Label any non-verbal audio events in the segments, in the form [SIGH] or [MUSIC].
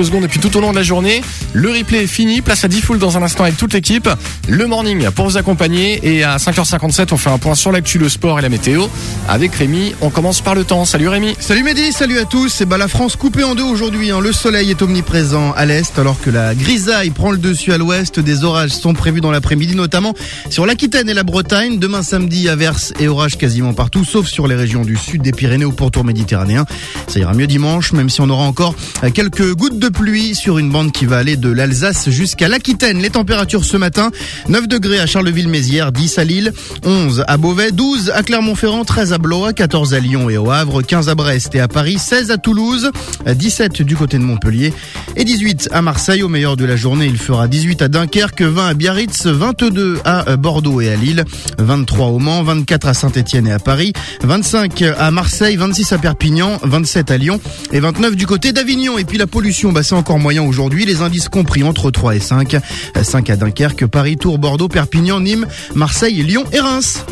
quelques secondes et puis tout au long de la journée. Le replay est fini, place à Diffoul dans un instant avec toute l'équipe. Le morning pour vous accompagner et à 5h57 on fait un point sur l'actu, le sport et la météo avec Rémi. On commence par le temps. Salut Rémi. Salut Mehdi, salut à tous. Et bah la France coupée en deux aujourd'hui. hein. Le soleil est omniprésent à l'est alors que la grisaille prend le dessus à l'ouest. Des orages sont prévus dans l'après-midi notamment sur l'Aquitaine et la Bretagne. Demain samedi, averses et orages quasiment partout sauf sur les régions du sud des Pyrénées ou pourtour méditerranéen. Ça ira mieux dimanche même si on aura encore quelques gouttes de pluie sur une bande qui va aller de l'Alsace jusqu'à l'Aquitaine. Les températures ce matin 9 degrés à Charleville-Mézières, 10 à Lille, 11 à Beauvais, 12 à Clermont-Ferrand, 13 à Blois, 14 à Lyon et au Havre, 15 à Brest et à Paris, 16 à Toulouse, 17 du côté de Montpellier et 18 à Marseille. Au meilleur de la journée, il fera 18 à Dunkerque, 20 à Biarritz, 22 à Bordeaux et à Lille, 23 au Mans, 24 à Saint-Etienne et à Paris, 25 à Marseille, 26 à Perpignan, 27 à Lyon et 29 du côté d'Avignon. Et puis la pollution, bah, c'est encore moyen aujourd'hui. Les indices compris entre 3 et 5. 5 à Dunkerque, Paris, Tours, Bordeaux, Perpignan, Nîmes, Marseille, Lyon et Reims.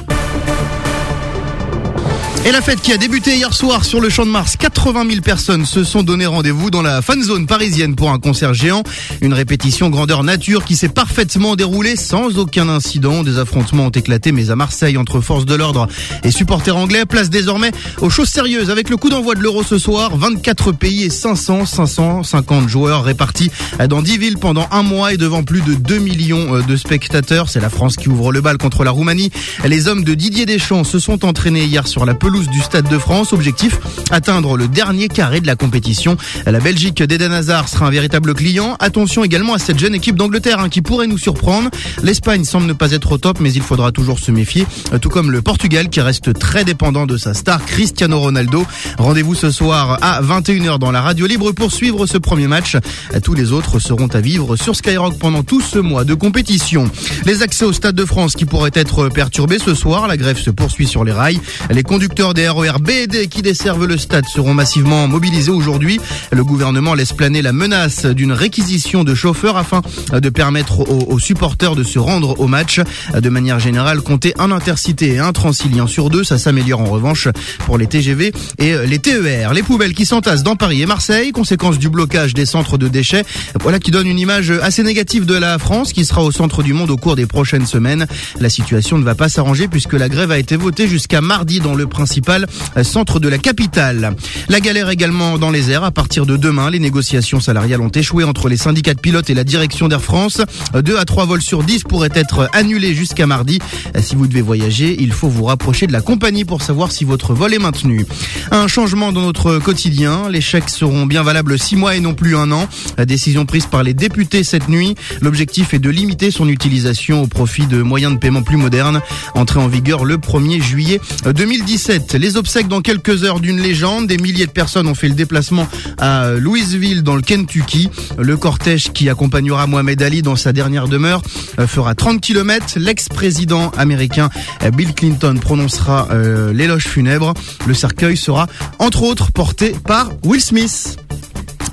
Et la fête qui a débuté hier soir sur le Champ de Mars, 80 000 personnes se sont donné rendez-vous dans la fan zone parisienne pour un concert géant. Une répétition grandeur nature qui s'est parfaitement déroulée sans aucun incident. Des affrontements ont éclaté, mais à Marseille, entre forces de l'ordre et supporters anglais, place désormais aux choses sérieuses avec le coup d'envoi de l'Euro ce soir. 24 pays et 500, 550 joueurs répartis dans 10 villes pendant un mois et devant plus de 2 millions de spectateurs. C'est la France qui ouvre le bal contre la Roumanie. Les hommes de Didier Deschamps se sont entraînés hier sur la pelouse du Stade de France. Objectif, atteindre le dernier carré de la compétition. La Belgique d'Eden Hazard sera un véritable client. Attention également à cette jeune équipe d'Angleterre hein, qui pourrait nous surprendre. L'Espagne semble ne pas être au top, mais il faudra toujours se méfier. Tout comme le Portugal qui reste très dépendant de sa star Cristiano Ronaldo. Rendez-vous ce soir à 21h dans la radio libre pour suivre ce premier match. Tous les autres seront à vivre sur Skyrock pendant tout ce mois de compétition. Les accès au Stade de France qui pourraient être perturbés ce soir. La grève se poursuit sur les rails. Les conducteurs des RER et D qui desservent le stade seront massivement mobilisés aujourd'hui. Le gouvernement laisse planer la menace d'une réquisition de chauffeurs afin de permettre aux, supporters de se rendre au match. De manière générale, compter un intercité et un transilien sur deux, ça s'améliore en revanche pour les TGV et les TER. Les poubelles qui s'entassent dans Paris et Marseille, conséquence du blocage des centres de déchets. Voilà qui donne une image assez négative de la France qui sera au centre du monde au cours des prochaines semaines. La situation ne va pas s'arranger puisque la grève a été votée jusqu'à mardi dans le principal centre de la capitale. La galère également dans les airs. À partir de demain, les négociations salariales ont échoué entre les syndicats de pilotes et la direction d'Air France. Deux à trois vols sur 10 pourraient être annulés jusqu'à mardi. Si vous devez voyager, il faut vous rapprocher de la compagnie pour savoir si votre vol est maintenu. Un changement dans notre quotidien. Les chèques seront bien valables six mois et non plus un an. Décision prise par les députés cette nuit. L'objectif est de limiter son utilisation au profit de moyens de paiement plus modernes. Entrée en vigueur le 1er juillet 2017. Les obsèques dans quelques heures d'une légende. Des milliers de personnes ont fait le déplacement à Louisville dans le Kentucky. Le cortège qui accompagnera Mohamed Ali dans sa dernière demeure fera 30 km. L'ex-président américain Bill Clinton prononcera euh, l'éloge funèbre. Le cercueil sera entre autres porté par Will Smith.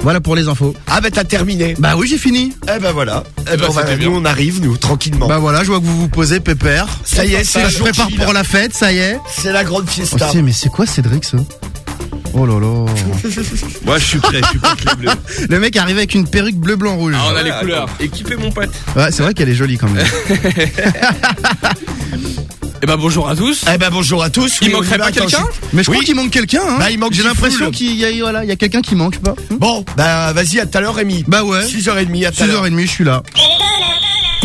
Voilà pour les infos. Ah bah t'as terminé. Bah oui j'ai fini. Eh ben voilà. Eh ben, on va- nous on arrive nous tranquillement. Bah voilà je vois que vous vous posez pépère. ça y est, c'est Ça le se jour prépare J, pour là. la fête, ça y est. C'est la grande Oh, fiesta. c'est- mais c'est quoi Cédric ça? Oh là là. [LAUGHS] Moi, je suis prêt, je suis prêt les bleus. [LAUGHS] Le mec arrive avec une perruque bleu blanc rouge. Ah, on a les couleurs. Équipez mon pote. Ouais, c'est vrai qu'elle est jolie quand même. [LAUGHS] Eh ben bonjour à tous. Eh ben bonjour à tous. Il Oui, manquerait pas quelqu'un Mais je Oui. crois qu'il manque quelqu'un. Hein. Bah, il manque J'ai l'impression qu'il y a voilà, il y a quelqu'un qui manque, je sais pas. Bon, bah vas-y à tout à l'heure Rémi. Bah ouais. 6h30 à tout à l'heure. 6h30, je suis là.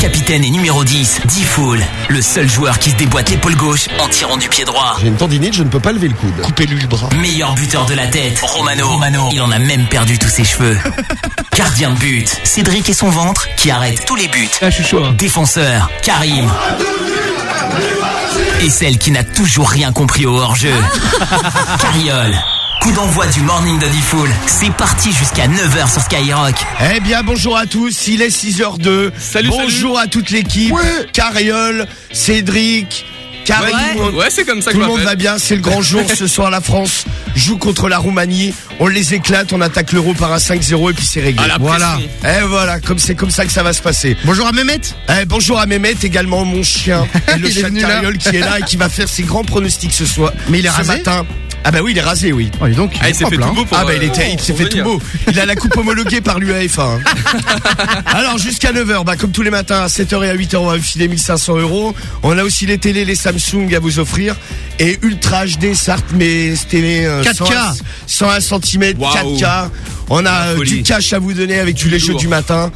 Capitaine et numéro 10, D-Fool, le seul joueur qui se déboîte l'épaule gauche en tirant du pied droit. J'ai une tendinite, je ne peux pas lever le coude. Coupez-lui le bras. Meilleur buteur de la tête, Romano. Romano. Il en a même perdu tous ses cheveux. [LAUGHS] Gardien de but, Cédric et son ventre qui arrête tous les buts. Ah, je suis chaud. hein. Défenseur, Karim. Et celle qui n'a toujours rien compris au hors-jeu, [LAUGHS] Cariole. Coup d'envoi du morning de D-Fool. C'est parti jusqu'à 9h sur Skyrock. Eh bien bonjour à tous, il est 6h02. Salut, Bonjour à toute l'équipe. Cariole, Cédric, Karim. Ouais, ouais, c'est comme ça que Tout le monde va bien, c'est le grand jour. Ce soir, la France joue contre la Roumanie. On les éclate, on attaque l'euro par un 5-0 et puis c'est réglé. Ah, voilà. Et voilà, comme c'est comme ça que ça va se passer. Bonjour à Mehmet. Eh, bonjour à Mehmet, également mon chien, [LAUGHS] et le Il chat de. Cariole qui est là et qui va faire ses grands pronostics ce soir. Mais il est ce rasé matin. Ah bah oui, il est rasé, oui. Oh, et donc, Ah, il s'est fait tout hein. beau pour. ah bah il, euh, était, il s'est fait tout beau. Il a la coupe homologuée par l'UEFA. hein. [LAUGHS] Alors jusqu'à 9h, bah, comme tous les matins, à 7h et à 8h, on va filer 1500 euros. On a aussi les télés, les Samsung à vous offrir. Et Ultra HD Sart, mais télé euh, 4K. 101 cm, Waouh. 4K. On a euh, du cash à vous donner avec tous les jeux lourd. du matin.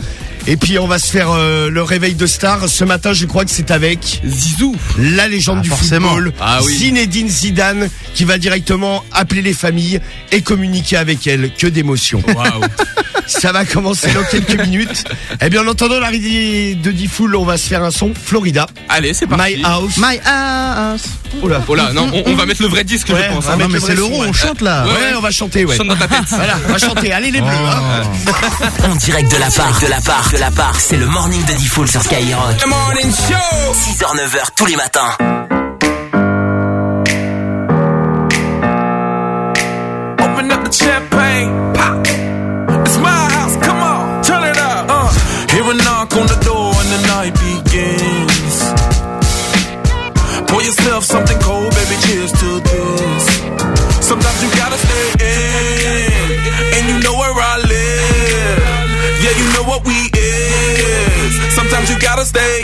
Et puis on va se faire euh, le réveil de star. Ce matin, je crois que c'est avec Zizou. la légende Ah, du forcément. football, Ah oui. Zinedine Zidane, qui va directement appeler les familles et communiquer avec elles. Que d'émotions. Waouh. [LAUGHS] Ça va commencer dans quelques minutes. Eh bien, en entendant l'arrivée de Diffoul, on va se faire un son. Florida, Allez, c'est parti. My House. My ass. Oh là. Oh là, non, on, on va mettre le vrai disque, Ouais, je pense. on Ah non, mais le c'est l'euro, on chante là. Ouais, on va chanter, ouais. Chante dans ta tête. Voilà, on va chanter. Allez les bleus. hein. Oh. En direct de la part, de la part, de la part. C'est le morning de Diffoul sur Skyrock. The morning show. 6h, 9h tous les matins. Open up the champagne, pop. It's my house, come on, turn it up. Uh. Hear a knock on the door and the night begins. Pour yourself something you gotta stay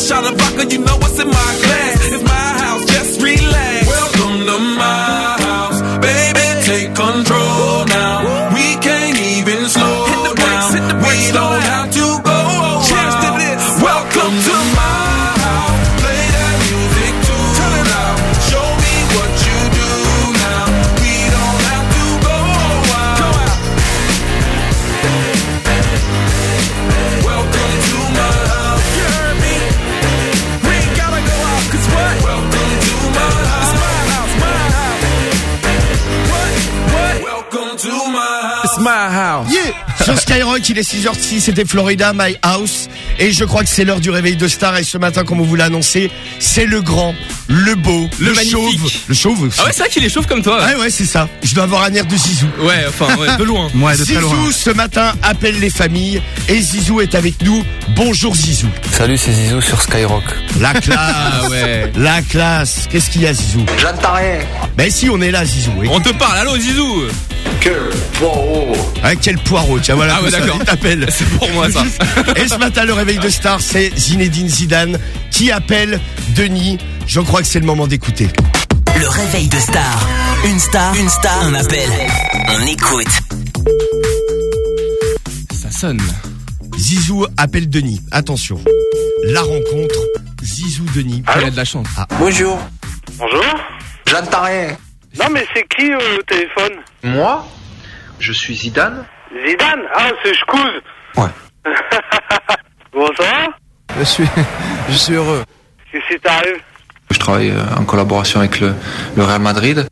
shot of vodka, you know what's in my glass. Skyrock, il est 6h06, c'était Florida, My House. Et je crois que c'est l'heure du réveil de star. Et ce matin, comme on vous l'a annoncé, c'est le grand, le beau, le, Le magnifique. chauve. Le chauve aussi. Ah ouais, c'est vrai qu'il est chauve comme toi. Ouais, ouais, c'est ça. Je dois avoir un air de Zizou. Ouais, enfin, ouais, de loin. [LAUGHS] Ouais, de très loin. Zizou, ce matin, appelle les familles. Et Zizou est avec nous. Bonjour Zizou. Salut, c'est Zizou sur Skyrock. La classe. Ah ouais. La classe. Qu'est-ce qu'il y a, Zizou? J'entends rien. Ben si, on est là, Zizou. On te parle, allô Zizou Que poireau. Ah, quel poireau, tiens, voilà. Ah ouais, d'accord. il t'appelle. [LAUGHS] C'est pour moi ça. Et ce matin, le réveil de star, c'est Zinedine Zidane qui appelle Denis. Je crois que c'est le moment d'écouter. Le réveil de star. Une star, une star, un appel. On écoute. Ça sonne. Zizou appelle Denis. Attention. La rencontre. Zizou Denis. Il a de la chance. Bonjour. Bonjour. J'entends rien. Non mais c'est qui euh, au téléphone? Moi, je suis Zidane. Zidane Ah c'est Schkouz Ouais. [LAUGHS] Bon ça va? Je suis, [LAUGHS] je suis heureux. Qu'est-ce qui t'arrive? Je travaille euh, en collaboration avec le, le Real Madrid.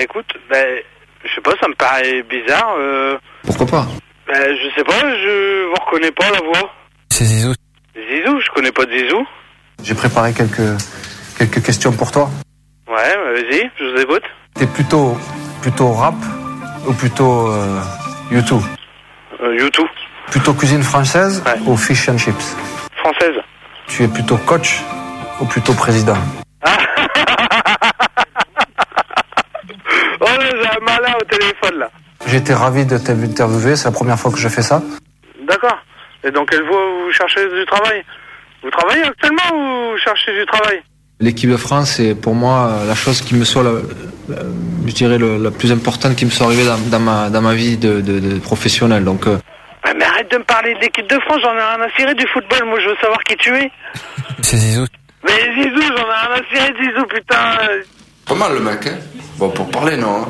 Écoute, ben, je sais pas, ça me paraît bizarre. Euh, Pourquoi pas? Ben, je sais pas, je vous reconnais pas la voix. C'est Zizou. Zizou, je connais pas de Zizou. J'ai préparé quelques, quelques questions pour toi. Ouais, bah, vas-y, je vous écoute. T'es plutôt, plutôt rap ou plutôt euh, YouTube Euh, YouTube, Plutôt cuisine française Ouais. ou fish and chips française. Tu es plutôt coach ou plutôt président [LAUGHS] Oh, j'ai un malin au téléphone, là. Été ravi de t'interviewer, c'est la première fois que je fais ça. D'accord. Et dans quelle voie vous cherchez du travail? Vous travaillez actuellement ou vous cherchez du travail? L'équipe de France, c'est pour moi euh, la chose qui me soit, la, la- je dirais, le- la plus importante qui me soit arrivée dans, dans ma, dans ma vie de, de, de professionnel. Donc, euh, Mais arrête de me parler de l'équipe de France, j'en ai rien à cirer du football, moi je veux savoir qui tu es. [LAUGHS] C'est Zizou. Mais Zizou, j'en ai rien à cirer de Zizou, putain. Pas mal le mec, hein Bon, pour parler, non. hein.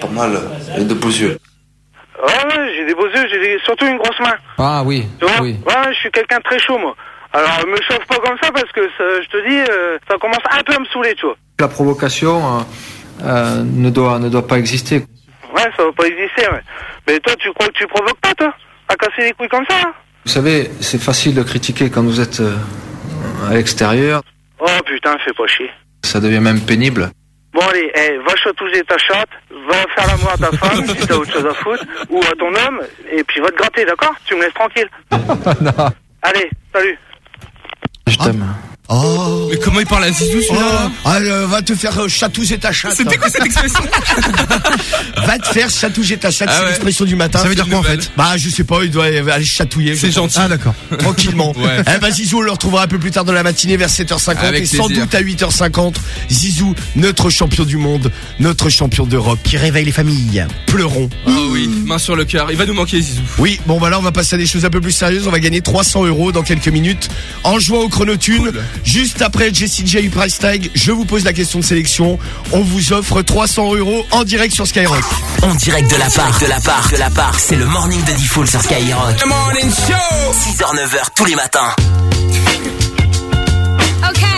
Pas mal. Et de beaux yeux. Ouais, ouais, j'ai des beaux yeux, j'ai des- surtout une grosse main. ah oui, Tu vois Ouais, je suis quelqu'un de très chaud, moi. Alors, me chauffe pas comme ça parce que ça- je te dis, euh, ça commence un peu à me saouler, tu vois. la provocation euh, euh, ne, doit, ne doit pas exister. Ouais, ça va pas exister, ouais. Mais toi, tu crois que tu provoques pas, toi À casser les couilles comme ça hein Vous savez, c'est facile de critiquer quand vous êtes euh, à l'extérieur. Oh putain, fais pas chier. Ça devient même pénible. Bon, allez, eh, va chatouiller ta chatte, va faire l'amour à ta femme [LAUGHS] si t'as autre chose à foutre, ou à ton homme, et puis va te gratter, d'accord? Tu me laisses tranquille. [LAUGHS] Allez, salut. Je t'aime. Oh. Mais comment il parle à Zizou Oh, celui-là ah, euh, va te faire euh, chatouiller ta chatte. C'était quoi cette expression [LAUGHS] Va te faire chatouiller ta chatte, Ah c'est ouais. l'expression du matin. Ça veut dire quoi en fait Bah je sais pas, il doit aller chatouiller. C'est gentil. Ah d'accord. [LAUGHS] Tranquillement. Ouais. Eh ben Zizou, on le retrouvera un peu plus tard dans la matinée vers 7h50 Avec et sans doute à 8h50. Zizou, notre champion du monde, notre champion d'Europe. Qui réveille les familles. Pleurons. Oh oui, main sur le cœur. Il va nous manquer Zizou. Oui, bon bah là on va passer à des choses un peu plus sérieuses. On va gagner 300 euros dans quelques minutes en jouant au chronotune. Cool. Juste après Jessie J Price Tag, je vous pose la question de sélection. On vous offre 300 euros en direct sur Skyrock. En direct de la part, de la part, de la part. C'est le morning de Diffoul sur Skyrock. The morning show 6h, 9h tous les matins. Okay,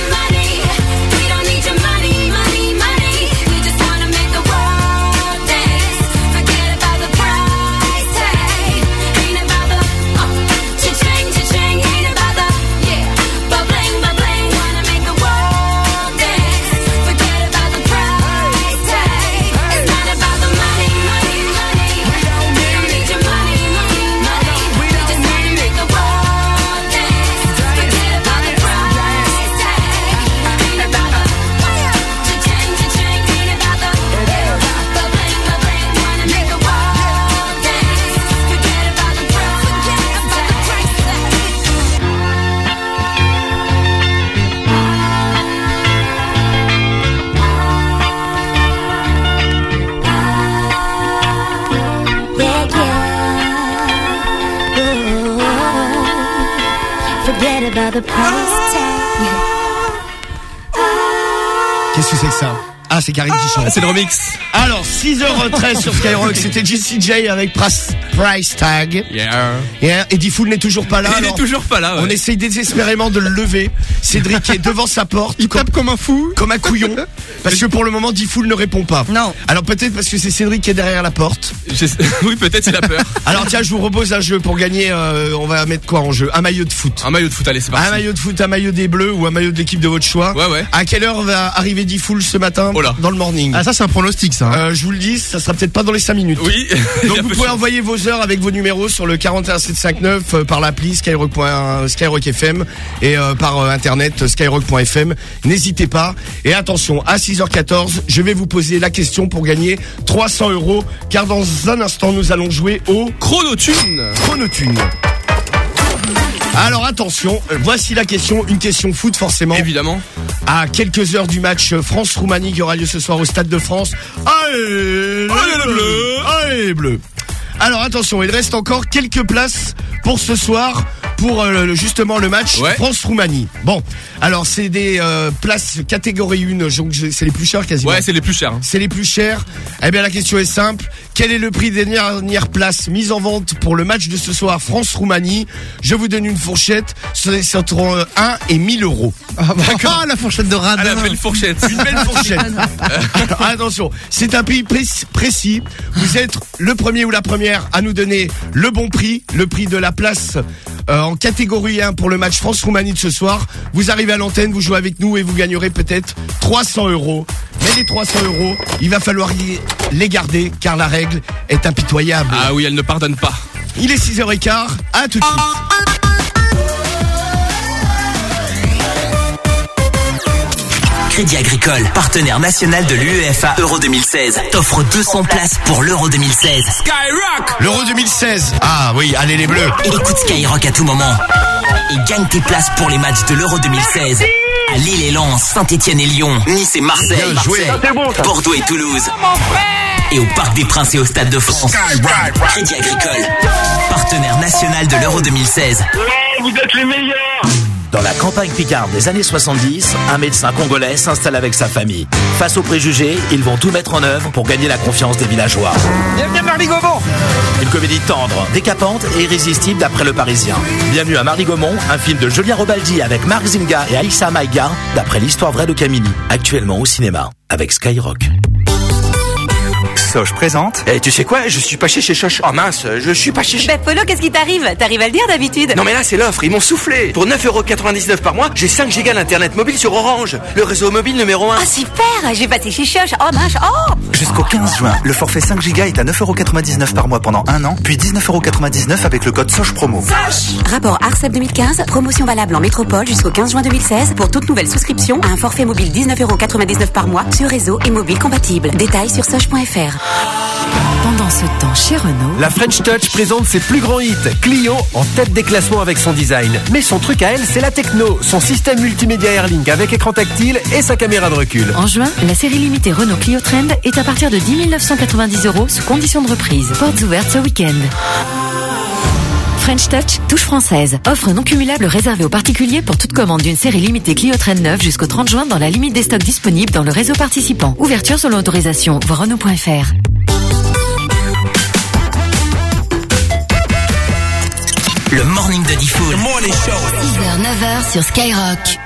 forget about the price tag. Qu'est-ce que c'est que ça Ah, c'est Karine qui chante. C'est le remix. Alors, 6h13 sur Skyrock, [LAUGHS] c'était JCJ avec Price, Price Tag. Yeah. Yeah, Eddie Fool n'est toujours pas là. Il est toujours pas là. ouais. On essaye désespérément de le lever. Cédric est devant sa porte. Il tape comme un fou. Comme un couillon. Parce que pour le moment, Diffoul ne répond pas. Non. Alors peut-être parce que c'est Cédric qui est derrière la porte. Je- [LAUGHS] Oui, peut-être c'est la peur. [LAUGHS] Alors tiens, je vous propose un jeu pour gagner. euh, on va mettre quoi en jeu? Un maillot de foot. Un maillot de foot, allez, c'est parti. Un maillot de foot, un maillot des Bleus ou un maillot de l'équipe de votre choix? Ouais, ouais. À quelle heure va arriver Diffoul ce matin Oh là. dans le morning? Ah ça c'est un pronostic ça. hein. Euh, Je vous le dis, ça sera peut-être pas dans les 5 minutes. Oui. Donc [LAUGHS] vous pouvez chance. envoyer vos heures avec vos numéros sur le 41759 euh, par l'appli Skyrock. Skyrock FM et euh, par euh, internet euh, skyrock.fm. N'hésitez pas. Et attention, à 6h14, je vais vous poser la question pour gagner 300 euros car dans un instant nous allons jouer au Chronotune. Chronotune. Alors attention, euh, voici la question, une question foot forcément. Évidemment. À quelques heures du match euh, France-Roumanie qui aura lieu ce soir au Stade de France. Allez, Allez, les Bleus. Allez les Bleus Alors attention, il reste encore quelques places pour ce soir pour euh, justement le match Ouais. France-Roumanie. Bon, alors c'est des euh, places catégorie 1, donc c'est les plus chères quasiment. Ouais, c'est les plus chers. hein. C'est les plus chers. Eh bien, la question est simple. Quel est le prix des dernières places mises en vente pour le match de ce soir France-Roumanie? Je vous donne une fourchette. C'est entre euh, 1 et 1000 euros. Ah la fourchette de radin. Elle appelle fourchette. Une belle fourchette. Alors, attention, c'est un prix pré- précis. Vous êtes le premier ou la première à nous donner le bon prix, le prix de la place euh, en catégorie 1 pour le match France-Roumanie de ce soir. Vous arrivez à l'antenne, vous jouez avec nous et vous gagnerez peut-être 300 euros. Mais les 300 euros, il va falloir les garder car la règle est impitoyable. Ah oui, elle ne pardonne pas. Il est 6h15, à tout de suite. Crédit Agricole, partenaire national de l'UEFA Euro 2016, t'offre 200 places pour l'Euro 2016. Skyrock L'Euro 2016. Ah oui, allez les bleus. Écoute Skyrock à tout moment et gagne tes places pour les matchs de l'Euro 2016. À Lille et Lens, Saint-Etienne et Lyon, Nice et Marseille, Bien joué. Marseille, Bordeaux et Toulouse. Et au Parc des Princes et au Stade de France. Crédit Agricole, partenaire national de l'Euro 2016. Dans la campagne picarde des années 70, un médecin congolais s'installe avec sa famille. Face aux préjugés, ils vont tout mettre en œuvre pour gagner la confiance des villageois. Bienvenue à Marly Gaumont. Une comédie tendre, décapante et irrésistible d'après le Parisien. Bienvenue à Marie Gaumont, un film de Julien Robaldi avec Marc Zinga et Aïssa Maïga, d'après l'histoire vraie de Camini. Actuellement au cinéma, avec Skyrock. Soch présente. Et tu sais quoi Je suis pas chez chez Soch. Oh mince, je suis pas chez chez. Ben Polo, qu'est-ce qui t'arrive? T'arrives à le dire d'habitude Non mais là c'est l'offre, ils m'ont soufflé. Pour 9,99€ par mois, j'ai 5 gigas d'internet mobile sur Orange, le réseau mobile numéro 1. Ah super J'ai passé chez Choche. Oh mince, oh Jusqu'au 15 juin, le forfait 5 gigas est à 9,99€ par mois pendant un an, puis 19,99€ avec le code Soch promo. Rapport ARCEP 2015, promotion valable en métropole jusqu'au 15 juin 2016 pour toute nouvelle souscription à un forfait mobile 19,99€ par mois sur réseau et mobile compatible. Détails sur soche.fr. Pendant ce temps, chez Renault, La French Touch présente ses plus grands hits. Clio en tête des classements avec son design. Mais son truc à elle, c'est la techno. Son système multimédia Airlink avec écran tactile et sa caméra de recul. en juin, la série limitée Renault Clio Trend est à partir de 10 990 euros sous condition de reprise. Portes ouvertes ce week-end. French Touch, touche française. Offre non cumulable réservée aux particuliers pour toute commande d'une série limitée Clio Trend 9 jusqu'au 30 juin dans la limite des stocks disponibles dans le réseau participant. Ouverture selon autorisation. Voir Renault.fr. Le morning de Diffoul. 6h, 9h sur Skyrock.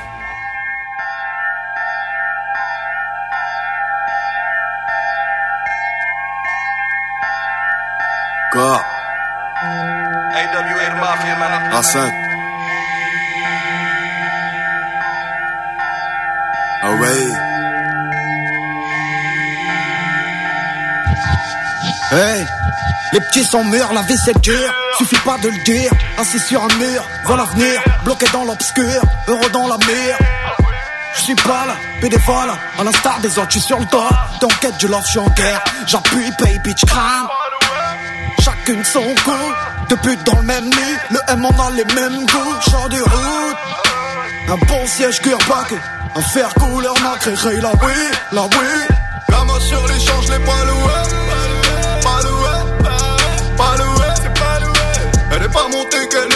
Quoi? A5 Ah ouais Hey, les petits sont mûrs, la vie c'est dur, suffit pas de le dire. Assis sur un mur, vois l'avenir, bloqué dans l'obscur, heureux dans la mire. Je suis pas là, bénévole, à l'instar des autres, je suis sur le toit. Dans quête du love, je suis en guerre, j'appuie, pay, bitch, crame. Chacune son coup, deux putes dans le même nid, le M on a les mêmes goûts, chant de route. Un bon siège cuir paquet, un fer couleur nacré, hey, la oui, la oui. Gamin sur l'échange, les pas loués Pas loué Pas pas loué. Elle est pas montée qu'elle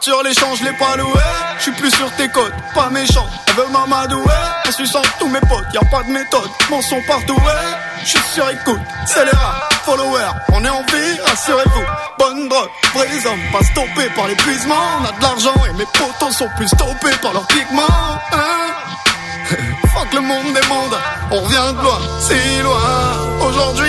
sur l'échange, je l'ai pas loué. Je suis plus sur tes côtes, pas méchant. Elle veut m'amadouer. En suçant tous mes potes, y a pas de méthode. Mon son partout, ouais. Je suis sur écoute, c'est les rats, followers. On est en vie, rassurez-vous. Bonne drogue, vrais hommes, pas stoppés par l'épuisement. On a de l'argent et mes potos sont plus stoppés par leurs pigments. Hein [LAUGHS] Fuck le monde des mondes, on revient de loin, si loin. Aujourd'hui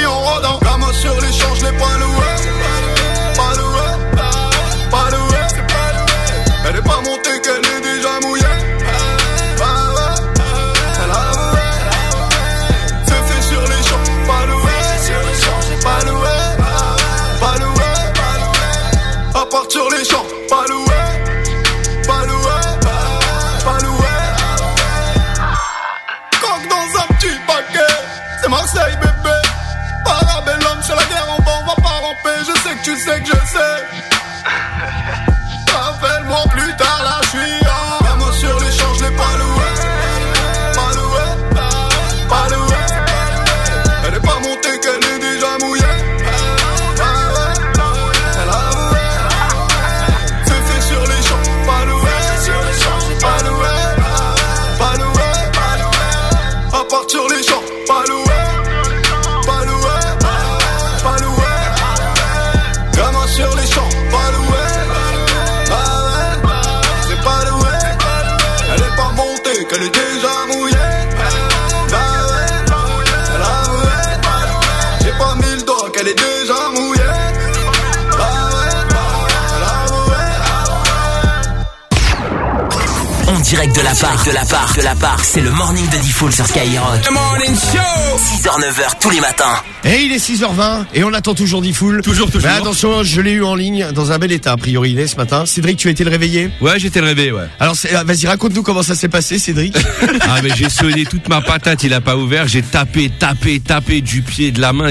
la part, de la part, de la part, c'est le morning de Diffoul sur Skyrock. The morning show 6h, 9h tous les matins. Et il est 6h20 et on attend toujours Diffoul. Toujours, toujours. Mais attention, je l'ai eu en ligne dans un bel état, a priori, il est ce matin. Cédric, tu as été le réveillé Ouais, j'étais le réveillé, ouais. Alors, ah, vas-y, raconte-nous comment ça s'est passé, Cédric. [LAUGHS] Ah mais j'ai sonné toute ma patate, il a pas ouvert, j'ai tapé, tapé, tapé du pied, de la main.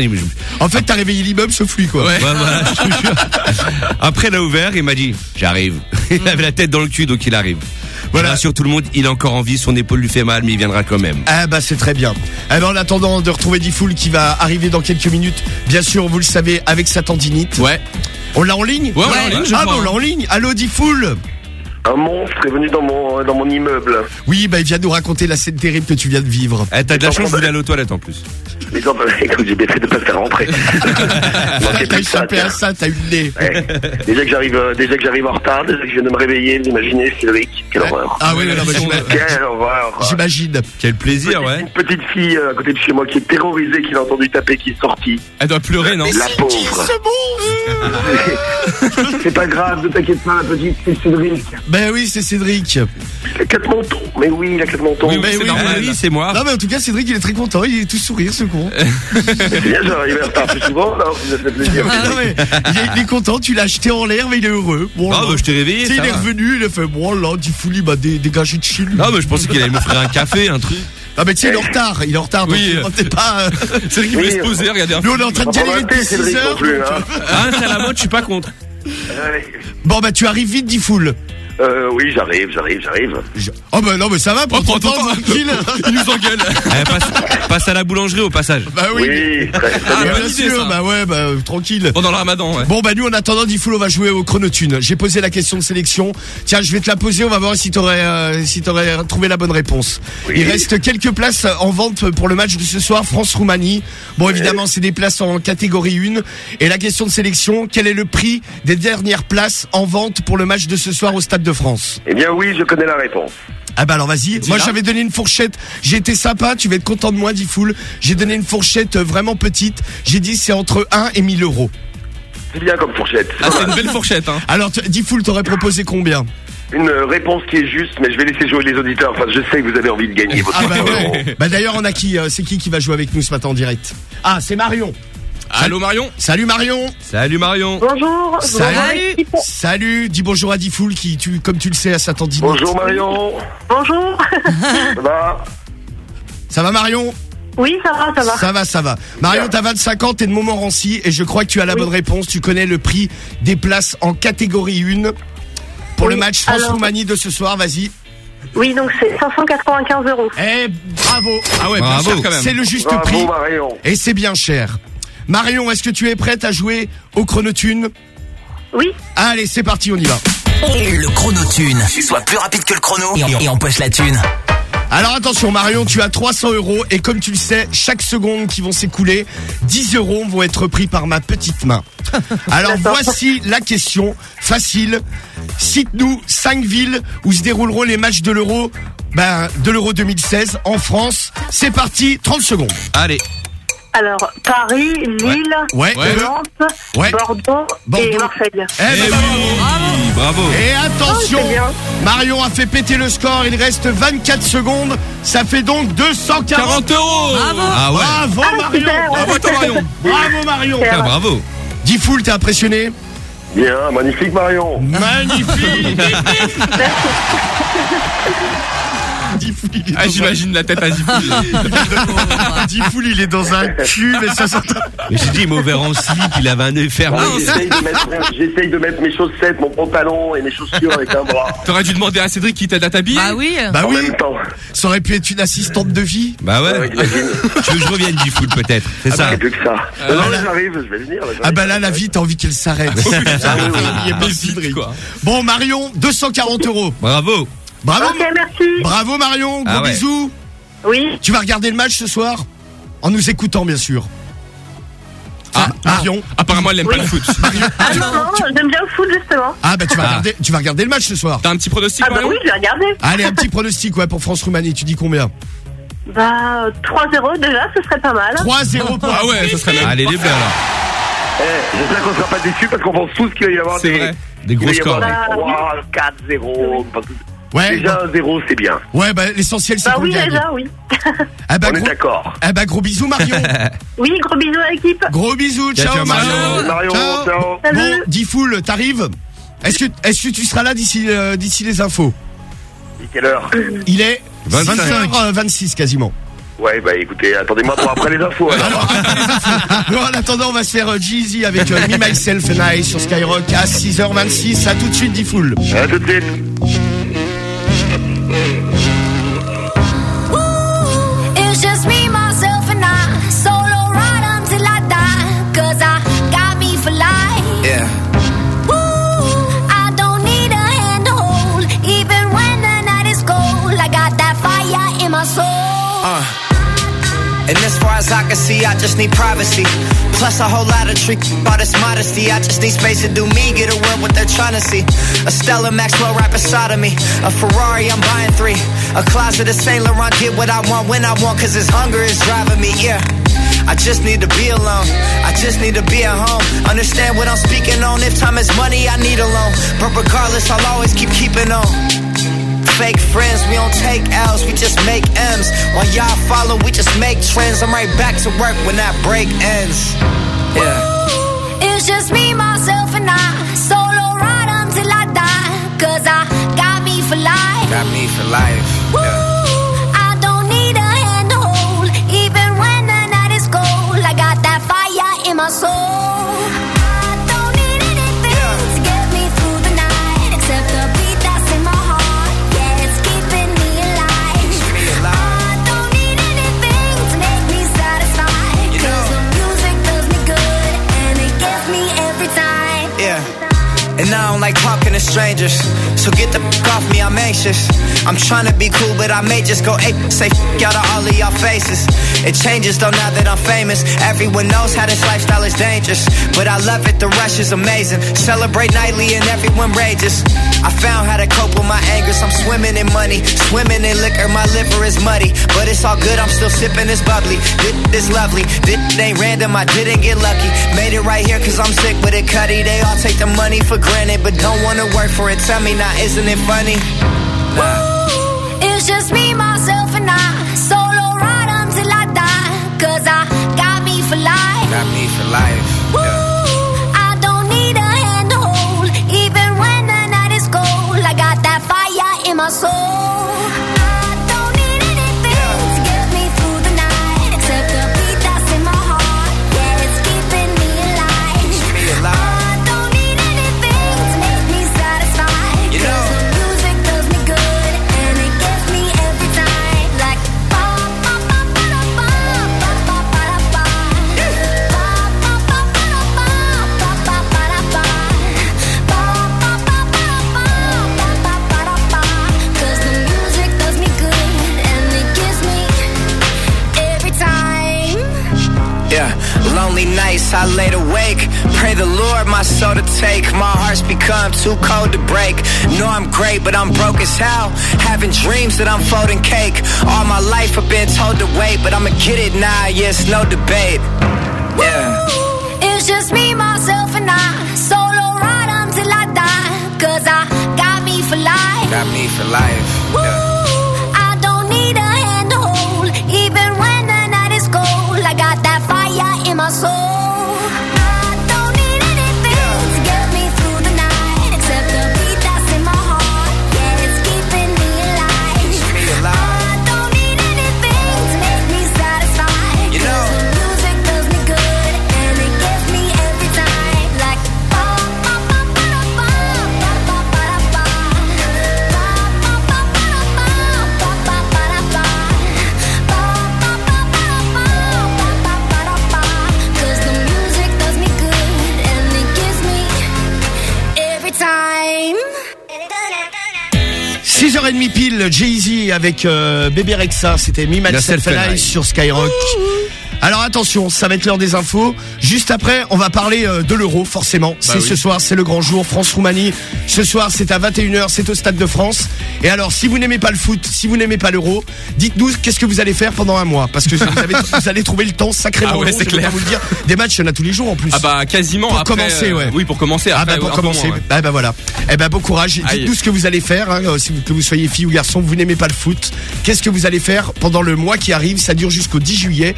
En fait, t'as réveillé l'immeuble sauf lui, quoi. Ouais, voilà, je te jure. [LAUGHS] Après, il a ouvert, il m'a dit, j'arrive. [LAUGHS] Il avait la tête dans le cul, donc il arrive. Voilà. Rassure tout le monde, il a encore envie, son épaule lui fait mal, mais il viendra quand même. Ah bah c'est très bien. Eh ben, en attendant de retrouver Diffoul qui va arriver dans quelques minutes, bien sûr, vous le savez, avec sa tendinite. Ouais. On l'a en ligne Ouais, on l'a en ligne, je Ah crois, bah on l'a en ligne. Allô Diffoul Un monstre est venu dans mon, dans mon immeuble. Oui, bah il vient nous raconter la scène terrible que tu viens de vivre. Eh, t'as de la chance, aller aux toilettes en plus. Mais non, bah, écoute, j'ai bien fait de pas faire rentrer. T'as échappé à ça, t'as eu le nez. Ouais. Déjà que j'arrive, euh, déjà que j'arrive en retard, déjà que je viens de me réveiller, vous imaginez, Cédric, quelle horreur. Ah oui, non, non, mais j'imagine. Quelle horreur. J'imagine. Quel plaisir, ouais. Une petite fille euh, à côté de chez moi qui est terrorisée, qui l'a entendu taper, qui est sortie. Elle doit pleurer, non? La pauvre. C'est pas grave, ne t'inquiète pas, la petite, c'est Cédric. Ben oui, c'est Cédric. Il a quatre mentons. Mais oui, il a quatre mentons. Oui, oui, Mais c'est normal. Oui, c'est moi. Non mais en tout cas, Cédric, il est très content, il est tout sourire, ce con. C'est [LAUGHS] bien, j'arrive en retard plus souvent, alors ça fait plaisir. Ah, non, mais il, est, il est content, tu l'as acheté en l'air, mais il est heureux. Bon, Ah, là. bah, je t'ai réveillé, ça il est revenu, il a fait, bon là, du fou, il m'a dé- dégagé de chez lui. Non, mais je pensais qu'il allait m'offrir un café, un truc. Ah mais tu sais, il est en retard, il est en retard, donc Oui. t'es pas... euh, C'est vrai qu'il voulait se poser, regardez. Nous, on est en train de galérer depuis 6 Cédric, heures. hein. euh, Ah, c'est à la mode, je suis pas contre. Bon bah tu arrives vite, dit full. Euh, oui, j'arrive, j'arrive, j'arrive. Oh bah non mais ça va, prends Oh, ton prends ton temps, temps. tranquille. Il nous engueule. [LAUGHS] Eh, passe, passe à la boulangerie au passage. Bah oui. Oui, très, très Ah, bien. bien bonne idée, sûr, ça. bah ouais, bah euh, tranquille. Pendant le ramadan, ouais. Bon bah nous en attendant Diffoul on va jouer au chronotune. J'ai posé la question de sélection. Tiens je vais te la poser, on va voir si t'aurais euh, si t'aurais trouvé la bonne réponse. Oui. Il reste quelques places en vente pour le match de ce soir France-Roumanie. Bon évidemment c'est des places en catégorie 1. Et la question de sélection, quel est le prix des dernières places en vente pour le match de ce soir au Stade de France Eh bien oui, je connais la réponse. Ah bah alors vas-y. Moi j'avais donné une fourchette. J'ai été sympa. Tu vas être content de moi, Diffoul. J'ai donné une fourchette euh, vraiment petite. J'ai dit c'est entre 1 et 1000 euros. C'est bien comme fourchette. Ah, c'est une belle fourchette, hein. Alors t- Diffoul t'aurais proposé combien? Une euh, réponse qui est juste, mais je vais laisser jouer les auditeurs. Enfin, je sais que vous avez envie de gagner votre Ah bah 100 euros. ouais. Bah d'ailleurs on a qui euh, C'est qui qui va jouer avec nous ce matin en direct? Ah c'est Marion. Allô, Marion Salut Marion. Salut, Marion. Bonjour. Salut. Salut. Dis bonjour à Diffoul qui, tu, comme tu le sais, à sa tendinite. Bonjour Marion. Bonjour. [LAUGHS] Ça va Ça va Marion Oui, ça va, ça va. Ça va, ça va. Marion, t'as 25 ans, t'es de Montmorency et je crois que tu as la bonne réponse. Tu connais le prix des places en catégorie 1 pour le match France-Roumanie de ce soir. Vas-y. Oui, donc c'est 595 euros. Eh, bravo. Ah ouais, Bravo. bien cher quand même. C'est le juste Bravo prix Marion. et c'est bien cher. Marion, est-ce que tu es prête à jouer au chronotune Oui. Allez, c'est parti, on y va. Le chrono thune. Soit plus rapide que le chrono et, et empoche la thune. Alors attention Marion, tu as 300 euros et comme tu le sais, chaque seconde qui vont s'écouler, 10 euros vont être pris par ma petite main. [LAUGHS] Alors voici la question facile. Cite-nous 5 villes où se dérouleront les matchs de l'Euro ben, de l'Euro 2016 en France. C'est parti, 30 secondes. Allez. Alors, Paris, Lille, Ouais. Ouais. Nantes, Ouais. Bordeaux, et. Marseille. Eh ben, Bravo. Et attention, Oh, bien. Marion a fait péter le score, il reste 24 secondes, ça fait donc 240 40 euros. Bravo, Ah ouais. bravo Ah, Marion super. Bravo toi Marion Bravo Marion. Ah, bravo. Difool, t'es impressionné Bien, magnifique Marion. Magnifique [LAUGHS] [LAUGHS] [LAUGHS] Difool, il est Ah, dans j'imagine la tête à Zifoul. un... [LAUGHS] Difool, il est dans un cul, mais ça. Mais j'ai dit, il m'a ouvert en slip, il avait un œil fermé. Ah, J'essaye de, mettre, de mettre mes chaussettes, mon pantalon et mes chaussures avec un bras. T'aurais dû demander à Cédric qui t'aide à t'habiller. Bah oui. Bah En oui, même temps. ça aurait pu être une assistante de vie. Bah ouais. Tu veux que je revienne du foot peut-être C'est ça. Plus que ça. Euh, non, là- j'arrive, je vais venir. là, Ah bah là, la vie, t'as envie qu'elle s'arrête. Ah oui, oui. [LAUGHS] Il est pas vite, Cédric. quoi. Bon, Marion, 240 euros. Bravo. Bravo, Ok, merci. bravo Marion, gros Ah ouais. bisous. Oui. Tu vas regarder le match ce soir En nous écoutant, bien sûr. Ah, Marion. Apparemment, elle aime pas le foot. [LAUGHS] Ah non, non, j'aime bien le foot, justement. Ah bah tu vas regarder, tu vas regarder le match ce soir. T'as un petit pronostic, Ah bah oui, je vais regarder. Allez, un petit [LAUGHS] pronostic ouais pour France-Roumanie. Tu dis combien Bah, 3-0 déjà, ce serait pas mal. 3-0 [LAUGHS] pour. Ah ouais, ça serait bien. Allez, les bleus alors. Eh, J'espère qu'on sera pas déçus parce qu'on pense tous qu'il va y avoir C'est des, vrai. Des il gros va y avoir scores. des 3, 4, 0. Ouais. Déjà un 0, c'est bien. Ouais, bah l'essentiel c'est Bah qu'on oui, gagne. déjà, oui. Ah bah On est gros, d'accord. ah bah gros bisous Marion. [LAUGHS] Oui, gros bisous à l'équipe. gros bisous. Ciao, Ciao, ciao, Marion. Marion. Marion, ciao. Salut. Bon, Difool, t'arrives Est-ce que est-ce que tu seras là d'ici euh, d'ici les infos Et quelle heure Il est 25. 20h26 quasiment. Ouais, bah écoutez, attendez-moi pour après les infos. Alors. [LAUGHS] Bon, en attendant, on va se faire euh, Jeezy avec euh, Me, Myself and I sur Skyrock à 6h26. À tout de suite, Difool. À tout de suite. Yeah. And as far as I can see, I just need privacy. Plus a whole lot of trick about this modesty. I just need space to do me, get a world what they're trying to see. A Stella Maxwell right beside of me. A Ferrari, I'm buying three. A closet of Saint Laurent, get what I want when I want, cause this hunger is driving me, yeah. I just need to be alone. I just need to be at home. Understand what I'm speaking on. If time is money, I need a loan. But regardless, I'll always keep keeping on. Fake friends, we don't take L's, we just make M's. While y'all follow, we just make trends. I'm right back to work when that break ends. Yeah. It's just me, myself, and I. Solo ride until I die. Cause I got me for life. Got me for life. Woo, I don't need a hand to hold. Even when the night is cold, I got that fire in my soul. Don't like talking to strangers. So get the off me, I'm anxious. I'm trying to be cool, but I may just go ape. Say fuck out of all of y'all faces. It changes though now that I'm famous. Everyone knows how this lifestyle is dangerous. But I love it, the rush is amazing. Celebrate nightly and everyone rages. I found how to cope with my angers. I'm swimming in money, swimming in liquor. My liver is muddy, but it's all good. I'm still sipping this bubbly. This is lovely. This ain't random. I didn't get lucky. Made it right here cause I'm sick with it, cutty. They all take the money for granted, but don't wanna work for it. Tell me now, isn't it funny? Nah. It's just me, myself, and I. Solo ride until I die. Cause I got me for life. Got me for life. I don't need a hand to hold. Even when the night is cold, I got that fire in my soul. Nights I laid awake. Pray the Lord my soul to take. My heart's become too cold to break. Know I'm great, but I'm broke as hell. Having dreams that I'm folding cake. All my life I've been told to wait, but I'ma get it now. Yes, no debate. Yeah. It's just me, myself, and I. Solo ride until I die. Cause I got me for life. Got me for life. Yeah. I don't need a hand to hold. Even my. 6h30 pile, Jay-Z avec euh, Bébé Rexa, c'était Me Myself and I sur Skyrock. Alors attention, ça va être l'heure des infos. Juste après, on va parler euh, de l'euro, forcément. c'est oui. ce soir, c'est le grand jour, France-Roumanie. Ce soir, c'est à 21h, c'est au Stade de France. Et alors, si vous n'aimez pas le foot, si vous n'aimez pas l'euro, dites-nous qu'est-ce que vous allez faire pendant un mois. Parce que vous, avez- vous allez trouver le temps sacrément Ah ouais, long, c'est je vais clair. pas vous le dire. Des matchs, il y en a tous les jours en plus. Ah bah quasiment Pour après, commencer, euh, ouais. Oui, pour commencer. Ah bah pour commencer. moins, ouais. Ah bah voilà. Eh ben bon courage. Dites-nous ce que vous allez faire, hein, euh, si vous, que vous soyez fille ou garçon, vous n'aimez pas le foot. Qu'est-ce que vous allez faire pendant le mois qui arrive? Ça dure jusqu'au 10 juillet.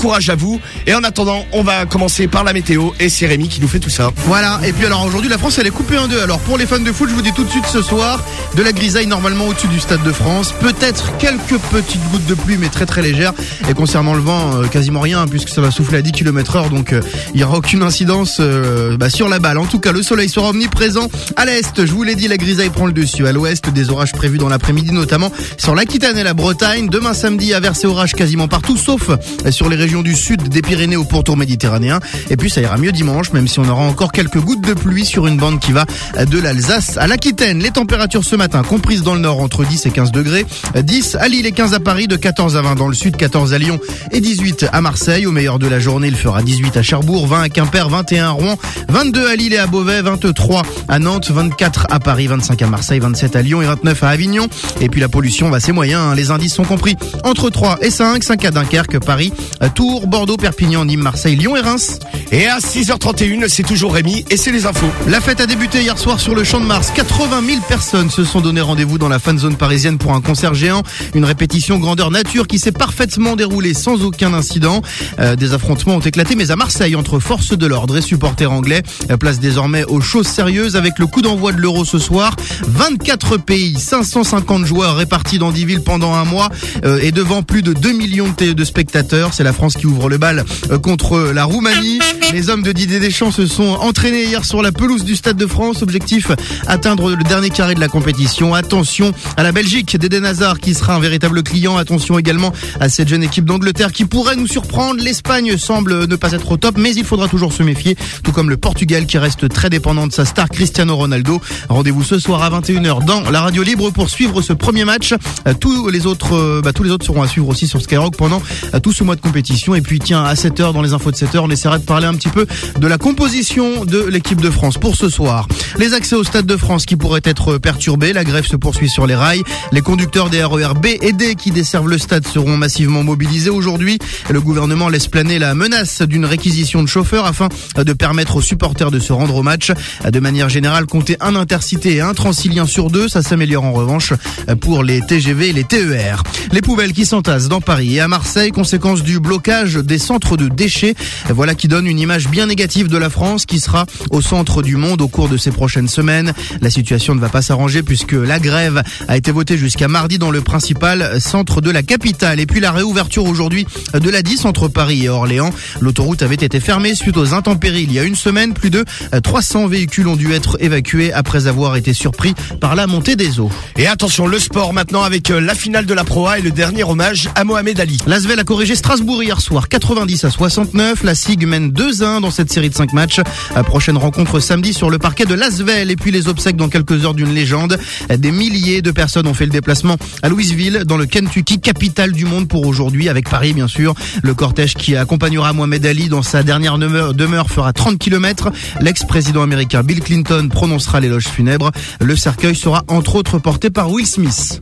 Courage à vous. Et en attendant, on va commencer par la météo et c'est Rémi qui nous fait tout ça. Voilà, et puis alors aujourd'hui la France elle est coupée en deux. Alors pour les fans de foot, je vous dis tout de suite ce soir, de la grisaille normalement au-dessus du Stade de France. Peut-être quelques petites gouttes de pluie mais très très légères. Et concernant le vent, euh, quasiment rien puisque ça va souffler à 10 km heure donc euh, il n'y aura aucune incidence euh, bah, sur la balle. En tout cas le soleil sera omniprésent à l'est. Je vous l'ai dit, la grisaille prend le dessus. À l'ouest, des orages prévus dans l'après-midi notamment sur l'Aquitaine et la Bretagne. Demain samedi, averse et orage quasiment partout sauf sur les régions du sud des Pyrénées au pourtour méditerranéen. Et puis ça ira mieux dimanche, même si on aura encore quelques gouttes de pluie sur une bande qui va de l'Alsace à l'Aquitaine. Les températures ce matin comprises dans le nord entre 10 et 15 degrés, 10 à Lille et 15 à Paris, de 14 à 20 dans le sud, 14 à Lyon et 18 à Marseille. Au meilleur de la journée, il fera 18 à Cherbourg, 20 à Quimper, 21 à Rouen, 22 à Lille et à Beauvais, 23 à Nantes, 24 à Paris, 25 à Marseille, 27 à Lyon et 29 à Avignon. Et puis la pollution, bah c'est moyen, hein. les indices sont compris entre 3 et 5, 5 à Dunkerque, Paris, Tours, Bordeaux, Perpignan, Nîmes, Marseille, Lyon et Reims. Et à 6h31, c'est toujours Rémi et c'est les infos. La fête a débuté hier soir sur le Champ de Mars. 80 000 personnes se sont donné rendez-vous dans la fan zone parisienne pour un concert géant. Une répétition grandeur nature qui s'est parfaitement déroulée sans aucun incident. Euh, des affrontements ont éclaté, mais à Marseille, entre forces de l'ordre et supporters anglais. Euh, Place désormais aux choses sérieuses avec le coup d'envoi de l'euro ce soir. 24 pays, 550 joueurs répartis dans 10 villes pendant un mois euh, et devant plus de 2 millions de, spectateurs. C'est la France qui ouvre le bal euh, contre la Roumanie. Les hommes de Didier Deschamps se sont entraînés hier sur la pelouse du Stade de France. Objectif, atteindre le dernier carré de la compétition. Attention à la Belgique d'Eden Hazard qui sera un véritable client. Attention également à cette jeune équipe d'Angleterre qui pourrait nous surprendre. L'Espagne semble ne pas être au top, mais il faudra toujours se méfier, tout comme le Portugal qui reste très dépendant de sa star Cristiano Ronaldo. Rendez-vous ce soir à 21h dans la radio libre pour suivre ce premier match. Euh, Tous les autres, euh, bah, tous les autres seront à suivre aussi sur Skyrock pendant tout ce mois de compétition. Et puis tiens, à 7h dans les infos de 7h, on essaiera de parler un petit peu de la composition de l'équipe de France pour ce soir. Les accès au Stade de France qui pourraient être perturbés, la grève se poursuit sur les rails. Les conducteurs des RER B et D qui desservent le stade seront massivement mobilisés aujourd'hui. Le gouvernement laisse planer la menace d'une réquisition de chauffeurs afin de permettre aux supporters de se rendre au match. De manière générale, compter un intercité et un transilien sur deux, ça s'améliore en revanche pour les TGV et les TER. Les poubelles qui s'entassent dans Paris et à Marseille, conséquence du blocage des centres de déchets. Voilà qui donne une image bien négative de la France qui sera au centre du monde au cours de ces prochaines semaines. La situation ne va pas s'arranger puisque la grève a été votée jusqu'à mardi dans le principal centre de la capitale. Et puis la réouverture aujourd'hui de la 10 entre Paris et Orléans. L'autoroute avait été fermée suite aux intempéries il y a une semaine. Plus de 300 véhicules ont dû être évacués après avoir été surpris par la montée des eaux. Et attention, le sport maintenant avec la finale de la Pro A et le dernier hommage à Mohamed Ali. L'Asvel a corrigé Strasbourg hier soir, 90 à 69. La SIG mène 2 2-1 dans cette série de 5 matchs. Prochaine rencontre samedi sur le parquet de Lasvel et puis les obsèques dans quelques heures d'une légende. Des milliers de personnes ont fait le déplacement à Louisville, dans le Kentucky, capitale du monde pour aujourd'hui, avec Paris bien sûr. Le cortège qui accompagnera Mohamed Ali dans sa dernière demeure, fera 30 km. L'ex-président américain Bill Clinton prononcera l'éloge funèbre. Le cercueil sera entre autres porté par Will Smith.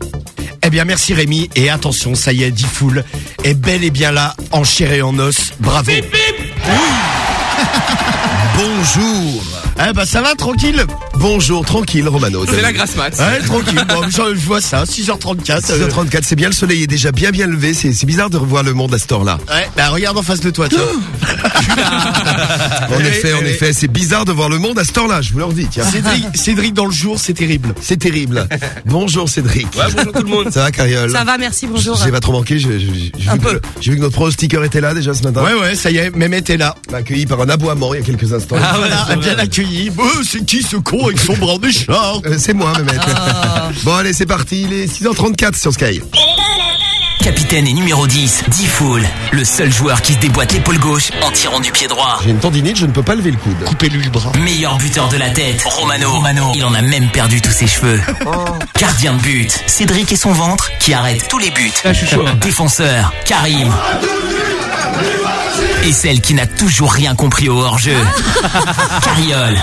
Eh bien, merci Rémi. Et attention, ça y est, Diffoul est bel et bien là, chair et en os. Bravo. Bonjour. Eh ben, ça va, tranquille? Bonjour, tranquille, Romano. C'est la grasse mat. Ouais, tranquille. Bon, je, je vois ça, 6h34. euh, 6h34, c'est bien, le soleil est déjà bien bien levé, c'est c'est bizarre de revoir le monde à cette heure-là. Ouais, bah regarde en face de toi, tiens. [LAUGHS] En effet, en effet, c'est bizarre de voir le monde à cette heure-là, je vous le redis, tiens. Cédric, Cédric dans le jour, c'est terrible. C'est terrible. Bonjour Cédric. Ouais, bonjour tout le monde. Ça va, Cariole Ça va, merci, bonjour. J'ai pas trop manqué, j'ai vu, que- j'ai vu que notre pronostiqueur était là déjà ce matin. Ouais, ouais, ça y est, Mehmet est là. Accueilli par un aboiement il y a quelques instants. Ah voilà, bien accueilli. Oh, c'est qui ce con avec son bras méchant Euh, C'est moi, Mehmet. Ah. [LAUGHS] Bon, allez, c'est parti, il est 6h34 sur Sky. Capitaine et numéro 10, D-Fool, le seul joueur qui se déboîte l'épaule gauche en tirant du pied droit. J'ai une tendinite, je ne peux pas lever le coude. Coupez-lui le bras. Meilleur buteur de la tête, Romano. Il en a même perdu tous ses cheveux. [LAUGHS] Gardien de but, Cédric et son ventre qui arrête tous les buts. Défenseur, Karim. Et celle qui n'a toujours rien compris au hors-jeu, Cariole.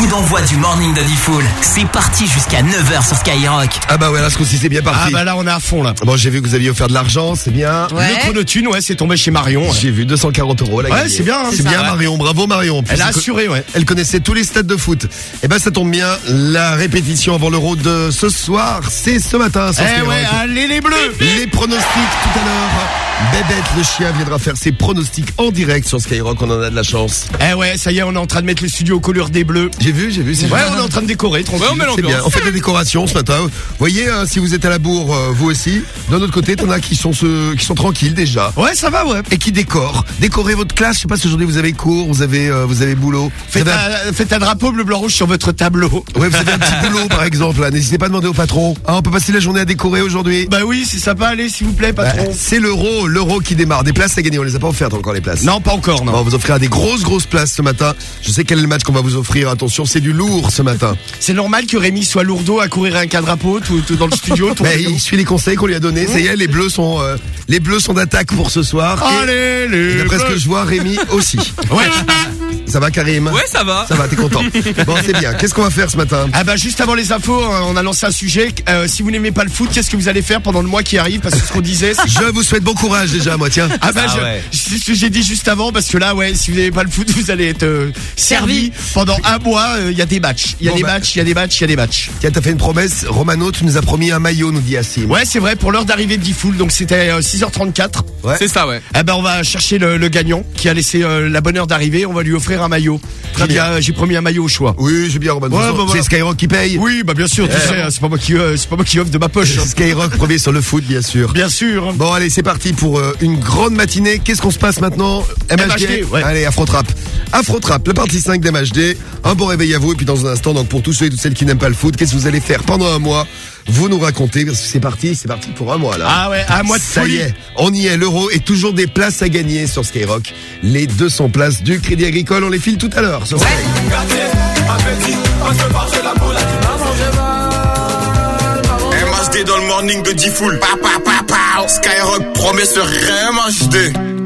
Coup d'envoi du Morning de Fool. C'est parti jusqu'à 9h sur Skyrock. Ah bah ouais, là, ce coup-ci, c'est bien parti. Ah bah là, on est à fond là. Bon, j'ai vu que vous aviez offert de l'argent, c'est bien. Le chronotune, ouais, c'est tombé chez Marion. ouais. J'ai vu 240 euros. a Ouais, c'est bien, hein. C'est bien ouais. Marion. Bravo Marion. Elle a assuré, ouais. Elle connaissait tous les stades de foot. Et ben ça tombe bien. La répétition avant l'Euro de ce soir, c'est ce matin. sur Eh Skyrock. ouais, allez les bleus Les pronostics tout à l'heure. Bébête le chien viendra faire ses pronostics en direct sur Skyrock. On en a de la chance. Eh ouais, ça y est, on est en train de mettre le studio aux couleurs des bleus. J'ai vu, j'ai vu. Ouais, on est en train de décorer, tranquille. C'est bien. On fait des décorations ce matin. Vous voyez, hein, si vous êtes à la bourre, euh, vous aussi. D'un autre côté, t'en as qui sont ceux, qui sont tranquilles déjà. Ouais, ça va, ouais. Et qui décorent. Décorez votre classe. Je sais pas si aujourd'hui vous avez cours, vous avez, euh, vous avez boulot. Faites un, faites un drapeau bleu, blanc, rouge sur votre tableau. Ouais, vous avez un petit boulot par exemple. là. N'hésitez pas à demander au patron. Ah, on peut passer la journée à décorer aujourd'hui. Bah oui, c'est sympa, allez, s'il vous plaît, Bah, patron. c'est l'euro, l'euro qui démarre. Des places à gagner. On les a pas offertes encore les places. Non, pas encore, non. On va vous offrir des grosses grosses places ce matin. Je sais quel est le match qu'on va vous offrir. Attention, c'est du lourd ce matin. C'est normal que Rémi soit lourdeau à courir un quadrapeau tout, tout dans le studio. [LAUGHS] tout Mais il suit les conseils qu'on lui a donnés. Ça y est, les bleus sont, euh, les bleus sont d'attaque pour ce soir. Allez, et les D'après ce que je vois, Rémi aussi. Ouais. Ça va, Karim? Ouais, ça va. Ça va, t'es content? Bon, c'est bien. Qu'est-ce qu'on va faire ce matin? Ah bah juste avant les infos, euh, on a lancé un sujet. Euh, si vous n'aimez pas le foot, qu'est-ce que vous allez faire pendant le mois qui arrive? Parce que ce qu'on disait, c'est Je vous souhaite bon courage déjà, moi, tiens. Ah bah Ah je- ouais. c'est ce que j'ai dit juste avant parce que là ouais si vous n'avez pas le foot [LAUGHS] vous allez être euh, servi pendant un mois euh, il y a des matchs il y a Bon, des bah. matchs il y a des matchs il y a des matchs Tiens, t'as fait une promesse. Romano, tu nous as promis un maillot, nous dit Assim. ouais c'est vrai pour l'heure d'arrivée de Diffoul donc c'était euh, 6h34 Ouais. C'est ça, ouais. eh ben on va chercher le, le gagnant qui a laissé euh, la bonne heure d'arrivée on va lui offrir un maillot Très J'ai bien. bien- j'ai promis un maillot au choix Oui, j'ai bien, Romano. Ouais, C'est bah, voilà. Skyrock qui paye. oui bah bien sûr tu Eh. sais hein, c'est pas moi qui euh, c'est pas moi qui offre de ma poche hein. [LAUGHS] Skyrock, premier sur le foot, bien sûr. bien sûr Bon, allez, c'est parti pour euh, une grande matinée. Qu'est-ce qu'on se passe maintenant? MHD, ouais. Allez, Afro-Trap. Afro-Trap, la partie 5 d'MHD. Un bon réveil à vous. Et puis dans un instant, donc pour tous ceux et toutes celles qui n'aiment pas le foot, qu'est-ce que vous allez faire pendant un mois? Vous nous racontez, parce que c'est parti, c'est parti pour un mois là. ah ouais un mois de Ça folie y est, on y est, l'euro et toujours des places à gagner sur Skyrock. Les 200 places du Crédit Agricole, on les file tout à l'heure sur Skyrock. MHD dans le morning de D-Fool. Pa, pa, pa, pa. Skyrock promet ce MHD.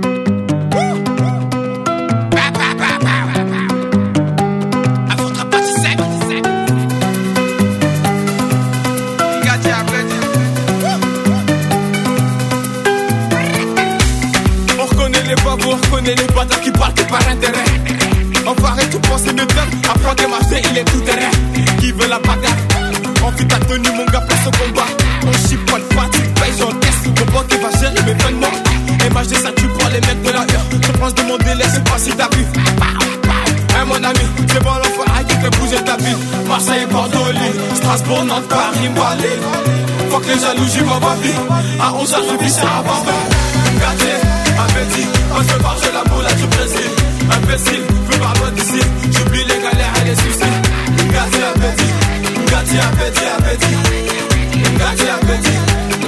Reconnaît les bâtards qui partent par intérêt. On paraît tout penser de faire, après que ma il est tout terrain. Qui veut la bagarre? On fait ta tenue, mon gars, place au combat. On chie pas de pas, tu payes, j'encaisse. Mon pote qui va gérer mes vêtements. MHD, ça tue pour les mecs de la heure. Je pense de mon délai, c'est pas si t'as vu. Hein, mon ami, c'est bon l'enfant, aïe, fait bouger ta vie. Marseille, Bordeaux, Lille, Strasbourg, Nantes, Paris, Malais. Faut que les vois ma vie. À 11h, je vis ça avant. Gâté, appétit, on se barre, j'ai la boule du Brésil. Imbécile, pas loin d'ici. J'oublie les galères et les soucis. Gâté, appétit, gâté, appétit, appétit. Gâté, appétit,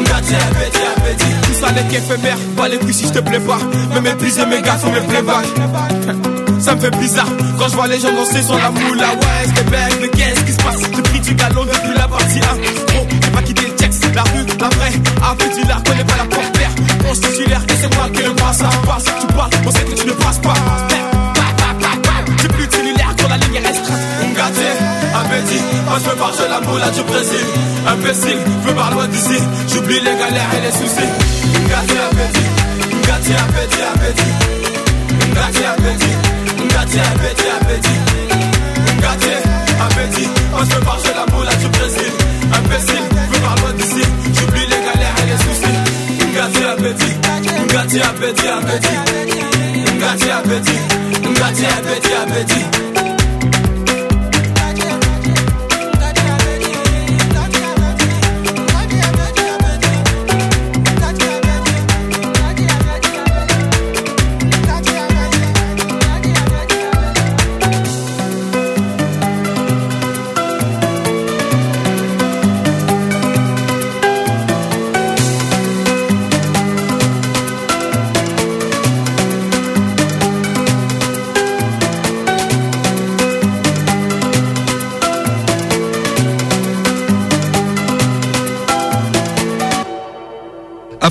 gâté, appétit, appétit. Tout ça n'est qu'éphémère, pas les couilles si je te plais pas. Me mépriser mes gars sont mes playback. ça me fait bizarre Quand je vois les gens danser sur la moula Ouais, je baisse, mais qu'est-ce qui se passe? Le prix du galon depuis la partie 1 Bon, j'ai pas quitté le texte, la rue, la vraie Avec du lard, connais pas la porte-père On se titulaire et c'est moi qui le passe Ça passe, tu passes, on sait que tu ne passes pas. J'ai plus cellulaire quand la ligne est restreinte Ngati, appétit, moi je veux voir de la moula du Brésil Imbécile, je veux voir loin d'ici. J'oublie les galères et les soucis. Ngati, appétit, Ngati, appétit, appétit Ngati, appétit, Ngati, appétit, appétit Ngati, appétit, moi je veux voir de la moula du Brésil Imbécile, Ngati, appétit, appétit Ngati, appétit, Ngati, appétit, appétit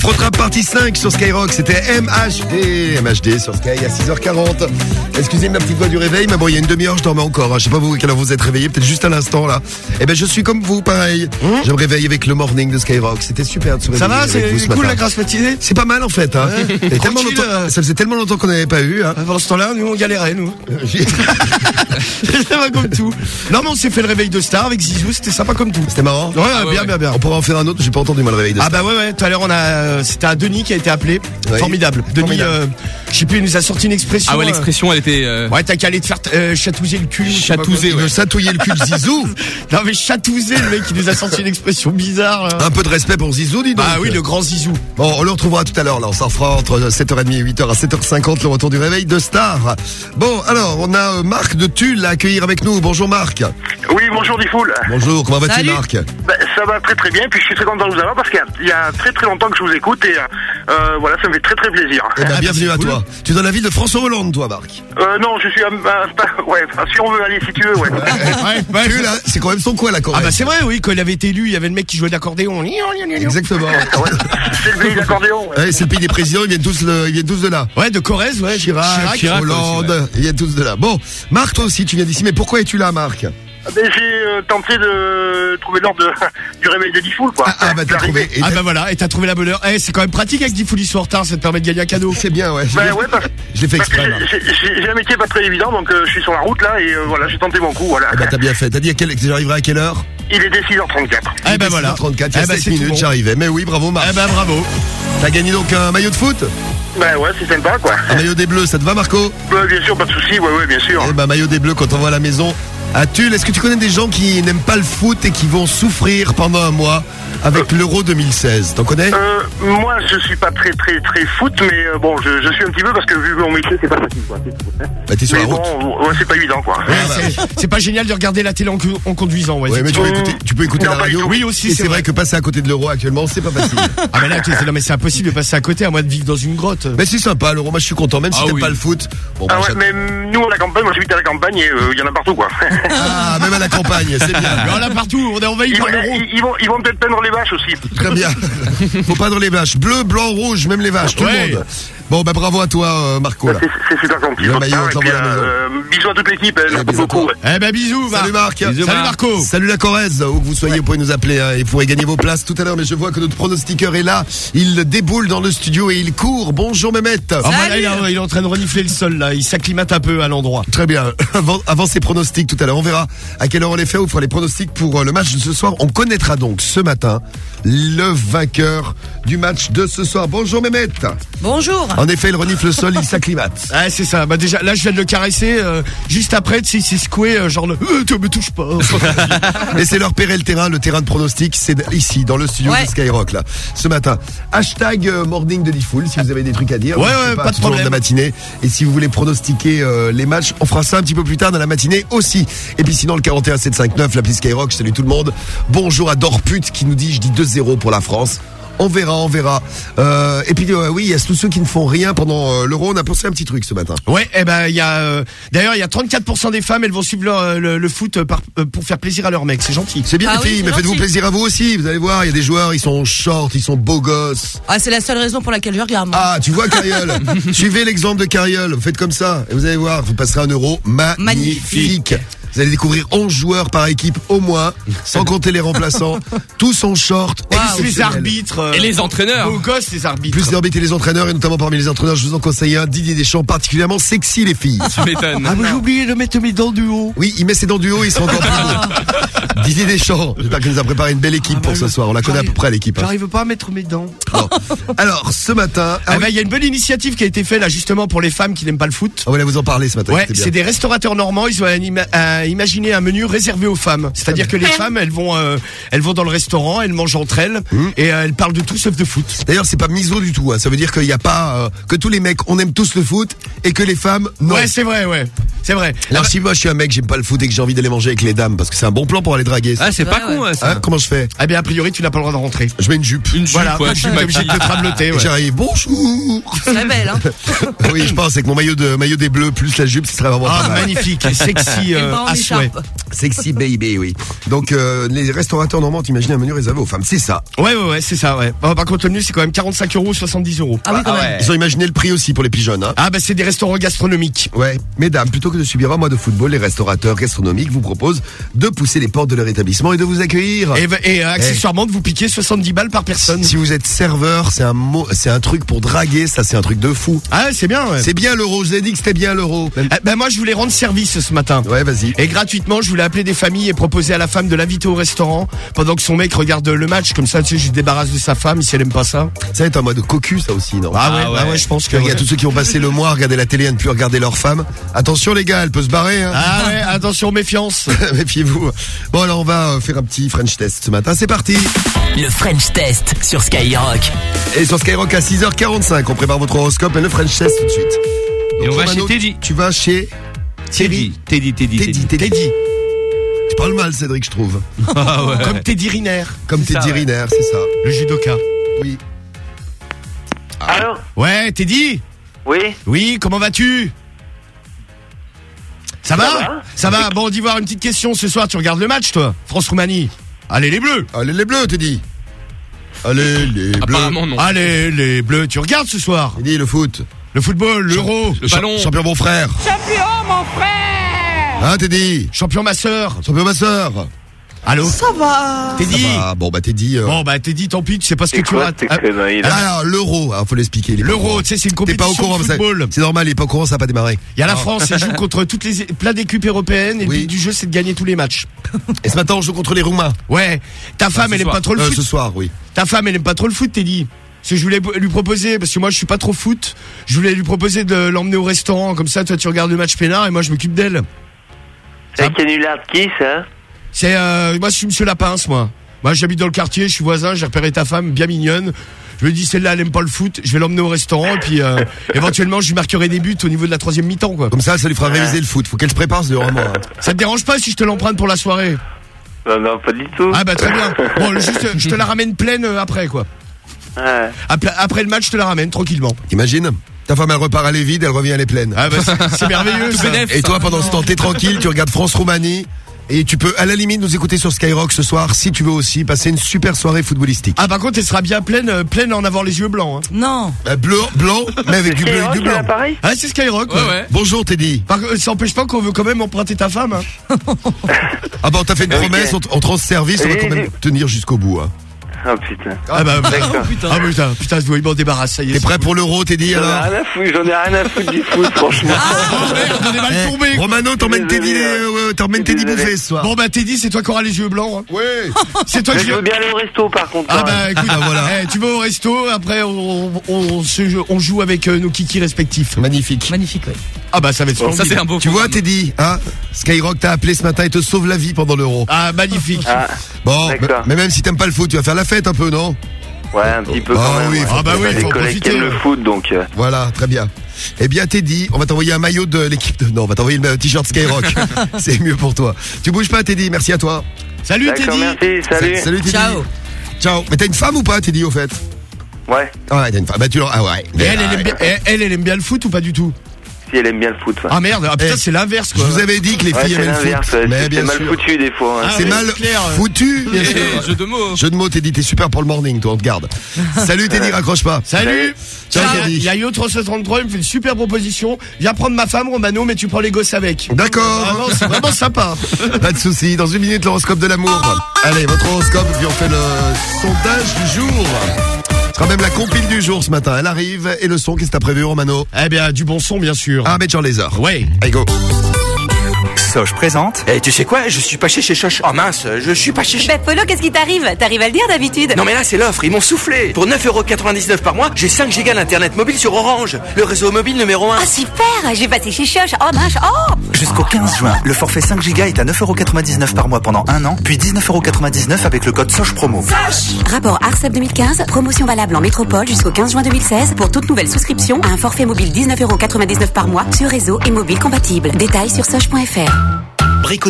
Afrotrap partie 5 sur Skyrock, c'était MHD, MHD sur Sky à 6h40. Excusez ma petite voix du réveil, mais bon, il y a une demi-heure, je dormais encore. hein. Je sais pas vous à quelle heure vous êtes réveillés, peut-être juste à l'instant là. Eh ben, je suis comme vous, pareil. Je me réveille avec le morning de Skyrock. C'était super de se Ça va, c'est ce cool matin. la grasse matinée C'est pas mal en fait. Hein. Ouais. Et tellement Tranquille, longtemps- euh. ça faisait tellement longtemps qu'on n'avait pas eu. Hein. Pendant ce temps-là, nous on galérait, nous. ça [LAUGHS] va comme tout. Non, mais on s'est fait le réveil de star avec Zizou, c'était sympa comme tout. C'était marrant. Ouais, bien, bien, bien. On pourra en faire un autre. J'ai pas entendu moi le réveil de Ah Star. bah ouais ouais tout à l'heure on a euh, c'était un Denis qui a été appelé Oui. formidable Denis euh, je sais plus il nous a sorti une expression Ah ouais, euh, l'expression, elle était. euh, ouais t'as qu'à aller te faire euh, chatouiller le cul. Chatouser, Il veut chatouiller le cul de Zizou. [LAUGHS] non mais chatouser le mec qui nous a sorti une expression bizarre. Un peu de respect pour Zizou, dis donc. ah oui le grand Zizou Bon, on le retrouvera tout à l'heure, là. On s'en fera entre 7h30 et 8h à 7h50, le retour du réveil de Star. Bon, alors, on a euh, Marc de Tulle à accueillir avec nous. Bonjour Marc. Oui, bonjour Difool. Bonjour, comment vas-tu. Marc? Ben, ça va très très bien, puis je suis très content de vous avoir parce qu'il y a- il y a très très longtemps que je vous écoute et euh, voilà, ça me fait très très plaisir. Eh ben, bienvenue à toi. Tu es dans la ville de François Hollande, toi, Marc. Euh, non, je suis à, à- pas- [LAUGHS] ouais, enfin, si on veut aller, si tu veux, ouais. ouais, Tulle, hein, c'est quand même son coin, la Corrèze. ah bah c'est vrai oui quand il avait été élu il y avait le mec qui jouait de l'accordéon Exactement. [LAUGHS] C'est le pays d'accordéon. ouais. Ouais, c'est le pays des présidents, ils viennent tous, le- ils viennent tous de là. ouais de Corrèze ouais Chirac, Chirac. Hollande, ils viennent tous de là. Bon, Marc, toi aussi, tu viens d'ici, mais pourquoi es-tu là, Marc? Ben, j'ai euh, tenté de trouver l'ordre de- [LAUGHS] du réveil de Difool, quoi. Ah, bah, t'as trouvé. Et ah bah voilà et t'as trouvé la bonne heure eh c'est quand même pratique avec 10 foulis en retard ça te permet de gagner un cadeau C'est bien, ouais. Ben ouais, parce, Je l'ai fait parce que exprès, j'ai- j'ai j'ai un métier pas très évident, donc euh, je suis sur la route là et euh, voilà, j'ai tenté mon coup, voilà. Eh ben, t'as bien fait. T'as dit à quelle, que j'arriverai à quelle heure? Il était 6h34. eh ben voilà 34, il y a Eh ben, 7 c'est tout minutes, bon. j'arrivais. Mais oui, bravo Marc. eh ben bravo T'as gagné donc un maillot de foot? Ben ouais, c'est sympa, quoi. Un maillot des Bleus, ça te va Marco? Ben, bien sûr, pas de souci, ouais, ouais, bien sûr. Eh ben maillot des Bleus quand on va à la maison. À est-ce que tu connais des gens qui n'aiment pas le foot et qui vont souffrir pendant un mois avec l'Euro 2016 T'en connais? Euh, moi, je suis pas très très très foot, mais euh, bon, je, je suis un petit peu parce que vu mon métier, c'est pas facile, quoi. hein. Bah t'es sur Mais la route. bon, ouais, c'est pas évident, quoi. Ouais, c'est- c'est pas génial de regarder la télé en, en conduisant ouais, Ouais, mais tu peux écouter, tu peux écouter Non, la radio. Oui, aussi, c'est vrai vrai. que passer à côté de l'Euro actuellement, c'est pas facile. [LAUGHS] Ah mais là, tu- non mais c'est impossible de passer à côté à moins de vivre dans une grotte. mais c'est sympa l'Euro, moi je suis content, même si Ah t'aimes oui. pas le foot. Bon, Ah bah, ouais, mais nous, à la campagne, moi j'habite à la campagne et euh, il y en a partout, quoi. Ah, même à la campagne, c'est bien. Mais on l'a partout, on est envahi par l'euro. ils- ils vont, ils vont peut-être peindre les vaches aussi. Très bien. [LAUGHS] Faut pas dans les vaches. Bleu, blanc, rouge, même les vaches, tout Ouais. le monde. Bon, bah bravo à toi, euh, Marco. C'est super gentil. Le maillot, puis, euh, bisous à toute l'équipe, hein, merci bisous à beaucoup. Eh ben bisous, Marc. Salut Marc. Salut Marco. Salut la Corrèze, où que vous soyez, vous pouvez nous appeler hein, et vous pourrez gagner vos places tout à l'heure. Mais je vois que notre pronostiqueur est là. Il déboule dans le studio et il court. Bonjour Mehmet. Ah là, il, est- en train de renifler le sol là, il s'acclimate un peu à l'endroit. Très bien. [LAUGHS] Avant, avant ces pronostics tout à l'heure, on verra à quelle heure on les fait. On fera les pronostics pour euh, le match de ce soir. On connaîtra donc ce matin le vainqueur du match de ce soir. Bonjour Mehmet. Bonjour. En effet, il renifle le sol, il [LAUGHS] s'acclimate. Ouais, c'est ça. Bah déjà, là, je viens de le caresser. euh, juste après, tu sais, il s'est secoué, euh, genre le. Euh, tu me touches pas. [LAUGHS] Laissez leur repérer le terrain, le terrain de pronostic, c'est ici, dans le studio Ouais. de Skyrock, là. Ce matin. Hashtag euh, morning de Diffoul, si vous avez des trucs à dire. Ouais, N'hésitez ouais, pas de tout au long problème. la matinée. Et si vous voulez pronostiquer euh, les matchs, on fera ça un petit peu plus tard dans la matinée aussi. Et puis sinon, le 41 759, l'appli Skyrock, je salue tout le monde. Bonjour à Dorput qui nous dit, je dis 2-0 pour la France. On verra, on verra. Euh, et puis euh, oui, il y a tous ceux qui ne font rien pendant euh, l'euro. On a pensé à un petit truc ce matin. Ouais, eh ben il y a euh, d'ailleurs il y a 34% des femmes elles vont suivre leur- le, le foot par- euh, pour faire plaisir à leur mec, c'est gentil. C'est bien les filles, mais faites-vous plaisir à vous aussi. Vous allez voir, il y a des joueurs, ils sont short, ils sont beaux gosses. Ah, c'est la seule raison pour laquelle je regarde. moi. Ah, tu vois Cariole [LAUGHS] Suivez l'exemple de Cariole, vous faites comme ça, et vous allez voir, vous passerez un euro magnifique. Vous allez découvrir 11 joueurs par équipe au moins, sans compter les remplaçants, [LAUGHS] tous en short. Plus les exceptionnels. arbitres. euh, Et les entraîneurs. Beaux gosses les arbitres. Plus les arbitres et les entraîneurs, et notamment parmi les entraîneurs, je vous en conseille un, Didier Deschamps, particulièrement sexy les filles. Tu m'étonnes. Ah mais j'ai oublié de mettre mes dents du haut. Oui, il met ses dents du haut, il sera encore plus beau. [LAUGHS] Didier Deschamps, j'espère qu'il nous a préparé une belle équipe pour ce soir. On la connaît à peu près l'équipe. hein. J'arrive pas à mettre mes dents. Bon. [LAUGHS] Alors, ce matin, Ah bah, il y a une bonne initiative qui a été faite là justement pour les femmes qui n'aiment pas le foot. on va vous en parler ce matin. Ouais, c'est des restaurateurs normands. Ils ont euh, imaginé un menu réservé aux femmes. C'est-à-dire que les femmes, elles vont, euh, elles vont dans le restaurant, elles mangent entre elles et euh, elles parlent de tout sauf de foot. D'ailleurs, c'est pas miso du tout. hein. Ça veut dire qu'il n'y a pas euh, que tous les mecs, on aime tous le foot et que les femmes, non. Ouais, c'est vrai, ouais, c'est vrai. Alors si moi je suis un mec, j'aime pas le foot et que j'ai envie d'aller manger avec les dames parce que c'est un bon plan pour aller draguer. ça. Ah, c'est pas con, ouais, ça. Hein, comment je fais? Eh bien, a priori, tu n'as pas le droit de rentrer. Je mets une jupe. Une jupe, Voilà, ouais, tu es obligé de te Ouais. J'arrive, bonjour. Très belle, hein. [LAUGHS] oui, je pense avec mon maillot de maillot des bleus plus la jupe, ce serait vraiment Ah, pas mal. magnifique, sexy euh, à souhait. écharpe. Sexy baby, oui. Donc euh, les restaurateurs normands, t'imagines un menu réservé aux femmes, c'est ça. Ouais, ouais, ouais, c'est ça, ouais. Bon, par contre, le menu, c'est quand même 45 euros, 70 euros. Ah oui, quand même. Ils ont imaginé le prix aussi pour les pigeons. Hein. Ah, bah, c'est des restaurants gastronomiques. Ouais, mesdames, plutôt que de subir un mois de football, les restaurateurs gastronomiques vous proposent de pousser les portes de leur établissement et de vous accueillir. Et, et euh, accessoirement, de vous piquer 70 balles par personne. Si vous êtes serveur, c'est un mot, c'est un truc pour draguer, ça c'est un truc de fou. Ah, c'est bien, ouais. C'est bien l'euro, je vous ai dit que c'était bien l'euro. Eh ben moi je voulais rendre service ce matin. Ouais, vas-y. Et gratuitement, je voulais appeler des familles et proposer à la femme de l'inviter au restaurant pendant que son mec regarde le match. Comme ça, tu sais, je débarrasse de sa femme si elle aime pas ça. Ça va être un mode cocu, ça aussi, non? Ah ouais, ah ouais, je pense que. Il y a ouais. tous ceux qui ont passé le mois à regarder la télé et à ne plus regarder leur femme. Attention les gars, elle peut se barrer. Hein. Ah ouais, attention, méfiance. [LAUGHS] Méfiez-vous. Bon alors on va euh, faire un petit French test ce matin. C'est parti. Le French Test sur Skyrock. Et sur Skyrock à 6h45, on prépare votre horoscope et le French test tout de suite. Et on va chez Teddy. Tu vas chez Teddy, Teddy, Teddy, Teddy. Teddy. Teddy. Tu parles mal Cédric, je trouve. [LAUGHS] Ah ouais. Comme Teddy Riner, Comme C'est Teddy ça, ouais. Riner, c'est ça. le judoka. Oui. Allô Ouais, Teddy Oui Oui, comment vas-tu? Ça va? Ça va Bon, on dit voir une petite question ce soir. Tu regardes le match, toi? France-Roumanie Allez, les bleus Allez les bleus, Teddy. Allez les bleus. Apparemment non. Allez, les bleus Tu regardes ce soir? Teddy, le foot. Le football, l'euro Le ballon. Champion mon frère. Champion, mon frère Hein Teddy Champion ma sœur Champion ma sœur. Allô Ça va Teddy Ça va. Bon bah Teddy. euh, Bon, bah, Teddy, tant pis, tu sais pas ce que tu ces Ah, l'euro, alors faut l'expliquer. L'euro, tu sais, c'est une T'es pas compétition au courant, de football. c'est normal, il est pas au courant, ça a pas démarré. Il y a la France, elle joue [LAUGHS] contre toutes les plein d'équipes européennes et le but du jeu c'est de gagner tous les matchs. Et ce matin on joue contre les Roumains. Ouais, ta femme ce elle aime pas trop le Euh, foot. ce soir, oui. Ta femme elle aime pas trop le foot, Teddy. Parce que je voulais lui proposer, parce que moi je suis pas trop foot, je voulais lui proposer de l'emmener au restaurant, comme ça toi tu regardes le match peinard et moi je m'occupe d'elle. C'est un canular de qui ça C'est euh, moi je suis Monsieur Lapince moi. Moi j'habite dans le quartier, je suis voisin, j'ai repéré ta femme bien mignonne. Je me dis celle-là elle aime pas le foot, je vais l'emmener au restaurant et puis euh, éventuellement je lui marquerai des buts au niveau de la troisième mi-temps quoi. Comme ça, ça lui fera réviser le foot. Faut qu'elle se prépare, c'est vraiment. hein. Ça te dérange pas si je te l'emprunte pour la soirée? Non, non, pas du tout. Ah bah très bien. Bon juste je te la ramène pleine euh, après quoi. Ouais. Après, après le match je te la ramène tranquillement. T'imagines Ta femme, elle repart, elle est vide, elle revient, elle est pleine. Ah bah c'est- merveilleux ça. Et toi, pendant ce temps, t'es tranquille, tu regardes France-Roumanie. Et tu peux, à la limite, nous écouter sur Skyrock ce soir, si tu veux aussi, passer une super soirée footballistique. Ah par contre elle sera bien pleine, euh, pleine en avoir les yeux blancs. Hein. Non Euh, bleu, blanc, mais avec du bleu et du blanc. pareil Ah c'est Skyrock. Ouais, ouais. Bonjour Teddy. Par ça empêche pas qu'on veut quand même emprunter ta femme. Hein. Ah bah on t'a fait une promesse, on, on te rend ce service, on va quand même tenir jusqu'au bout. Hein. Oh putain. Ah bah D'accord. ah putain, putain, je dois il m'en débarrasse, ça y est. T'es prêt pour l'euro Teddy J'en ai alors rien à foutre, j'en ai rien à foutre du foot, franchement. Ah merde, on est mal Eh, tombé. Romano, t'emmènes Teddy, euh, t'emmènes Teddy bouffer ce soir. Bon bah Teddy, c'est toi qui auras les yeux blancs. hein. Ouais. [LAUGHS] C'est toi Mais qui je veux bien aller au resto par contre. Ah hein. bah écoute, Ah, voilà. eh, tu vas au resto, après on, on, on se- on joue avec euh, nos kikis respectifs. Magnifique. Magnifique, ouais. Ah bah ça va être Ça c'est un beau Tu vois Teddy, hein Skyrock t'a appelé ce matin et te sauve la vie pendant l'euro. Ah magnifique. Ah, Bon, mais même si t'aimes pas le foot, tu vas faire la fête un peu, non ouais, un petit peu Ah quand même. oui, ouais. faut- Ah bah oui, en collègues qui profiter. aiment le foot, donc. euh, Voilà, très bien. Eh bien, Teddy, on va t'envoyer un maillot de l'équipe de... Non, on va t'envoyer le t-shirt Skyrock. [LAUGHS] C'est mieux pour toi. Tu bouges pas, Teddy, merci à toi. Salut D'accord, Teddy. merci, salut. Salut, Teddy. Ciao Ciao. Mais t'as une femme ou pas, t'es dit au fait? Ouais. Ah ouais, t'as une femme. Bah tu l'auras- Ah ouais. Et elle, elle aime bien, elle, elle, elle aime bien le foot ou pas du tout? Si elle aime bien le foot. ouais. Ah merde, ah, putain, Eh, c'est l'inverse Je quoi. vous avais dit que les Ouais, filles c'est aimaient le l'inverse. foot. ouais, Mais C'est bien mal sûr. foutu des fois. hein. Ah, C'est oui, mal clair, foutu, bien Eh, sûr. jeu de mots. Jeu de mots, Teddy, t'es super pour le morning, toi, on te garde. [LAUGHS] Salut Teddy, raccroche pas. Salut Ciao, Tiens, Teddy. Il y a Yo 33, il me fait une super proposition. Viens prendre ma femme, Romano, mais tu prends les gosses avec. D'accord. Vraiment, c'est vraiment sympa. [LAUGHS] Pas de soucis. Dans une minute, l'horoscope de l'amour. Allez, votre horoscope, puis on fait le sondage du jour. Ce sera même la compile du jour ce matin. Elle arrive. Et le son, qu'est-ce que t'as prévu, Romano Eh bien, du bon son, bien sûr. Ah, Major Laser. Ouais. Allez, go. Soch présente. Et tu sais quoi Je suis pas chez chez Soch. Oh mince, je suis pas chez. Bah Polo, qu'est-ce qui t'arrive? T'arrives à le dire d'habitude Non mais là c'est l'offre, ils m'ont soufflé. Pour 9,99€ par mois, j'ai 5 gigas d'internet mobile sur Orange, le réseau mobile numéro 1. Ah super J'ai passé chez Choche. Oh mince, oh Jusqu'au 15 juin, le forfait 5 Go est à 9,99€ par mois pendant un an, puis 19,99€ avec le code SOCH promo. Rapport ARCEP 2015, promotion valable en métropole jusqu'au 15 juin 2016 pour toute nouvelle souscription à un forfait mobile 19,99€ par mois sur réseau et mobile compatible. Détails sur soche.fr. Thank you.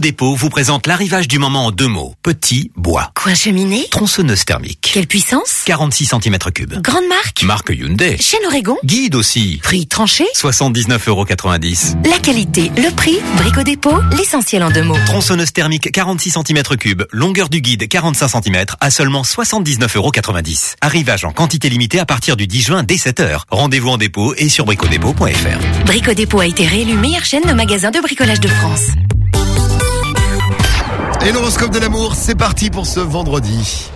Dépôt vous présente l'arrivage du moment en deux mots. Petit bois. Coin cheminée? Tronçonneuse thermique. Quelle puissance? 46 cm3. Grande marque? Marque Hyundai. Chaîne Oregon? Guide aussi. Prix tranché? 79,90€. La qualité, le prix, Brico Dépôt, l'essentiel en deux mots. Tronçonneuse thermique 46 cm3, longueur du guide 45 cm à seulement 79,90€. Arrivage en quantité limitée à partir du 10 juin dès 7h. Rendez-vous en dépôt et sur bricodépôt.fr. Brico Dépôt a été réélu meilleure chaîne de magasins de bricolage de France. Et l'horoscope de l'amour, c'est parti pour ce vendredi.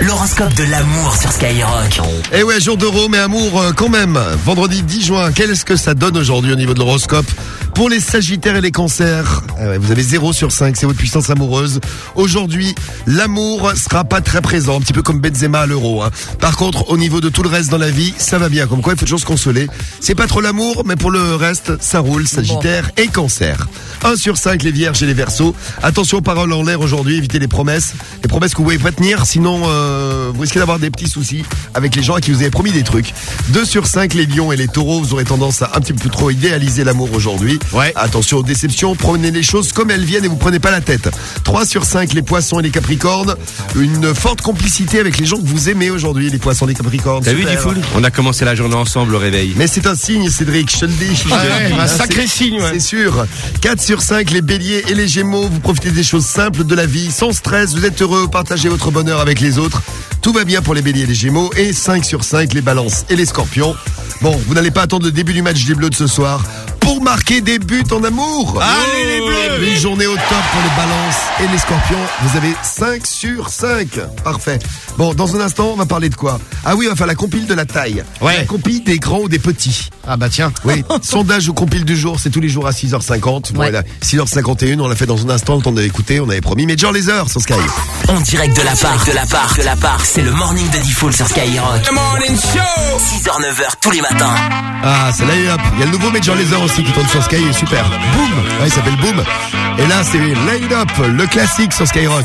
L'horoscope de l'amour sur Skyrock. Et ouais, jour d'euro, mais amour euh, quand même. Vendredi 10 juin, qu'est-ce que ça donne aujourd'hui au niveau de l'horoscope Pour les sagittaires et les cancers, euh, ouais, vous avez 0 sur 5, c'est votre puissance amoureuse. Aujourd'hui, l'amour sera pas très présent, un petit peu comme Benzema à l'euro. hein. Par contre, au niveau de tout le reste dans la vie, ça va bien. Comme quoi, il faut toujours se consoler. C'est pas trop l'amour, mais pour le reste, ça roule, sagittaire et cancer. 1 sur 5, les vierges et les versos. Attention aux paroles en l'air aujourd'hui, évitez les promesses. Les promesses que vous pouvez pas tenir, sinon euh, vous risquez d'avoir des petits soucis avec les gens à qui vous avez promis des trucs. 2 sur 5, les lions et les taureaux, vous aurez tendance à un petit peu trop idéaliser l'amour aujourd'hui. Ouais. Attention aux déceptions, prenez les choses comme elles viennent et vous prenez pas la tête. 3 sur 5, les poissons et les capricornes. Une forte complicité avec les gens que vous aimez aujourd'hui, les poissons et les capricornes. T'as vu full On a commencé la journée ensemble au réveil. Mais c'est un signe, Cédric, je te le dis. Ah ouais, un sacré signe, ouais. C'est sûr. 4 sur 5, les béliers et les gémeaux, vous profitez des choses simples de la vie, sans stress, vous êtes heureux, partagez votre bonheur avec les autres. Tout va bien pour les béliers et les gémeaux. Et 5 sur 5, les balances et les scorpions. Bon, vous n'allez pas attendre le début du match des bleus de ce soir pour marquer des buts en amour. Allez, les bleus Une journée au top pour les balances et les scorpions. Vous avez 5 sur 5. Parfait. Bon, dans un instant, on va parler de quoi? Ah oui, on va faire la compile de la taille. Ouais. La compile des grands ou des petits. Ah bah tiens. Oui, [LAUGHS] sondage ou compile du jour, c'est tous les jours à 6h50. Bon, Ouais. et là, 6h51, on l'a fait dans un instant, le temps d'écouter, on avait promis. Major Laser sur Sky. En direct de la part, de la part, de la part. C'est le morning de Diffoul sur Skyrock. The morning show. 6h, 9h tous les matins. Ah, c'est Up. Il y a le nouveau Major Laser aussi qui tourne sur Sky, il est super. Boom Ouais, il s'appelle Boom. Et là, c'est Line Up, le classique sur Skyrock.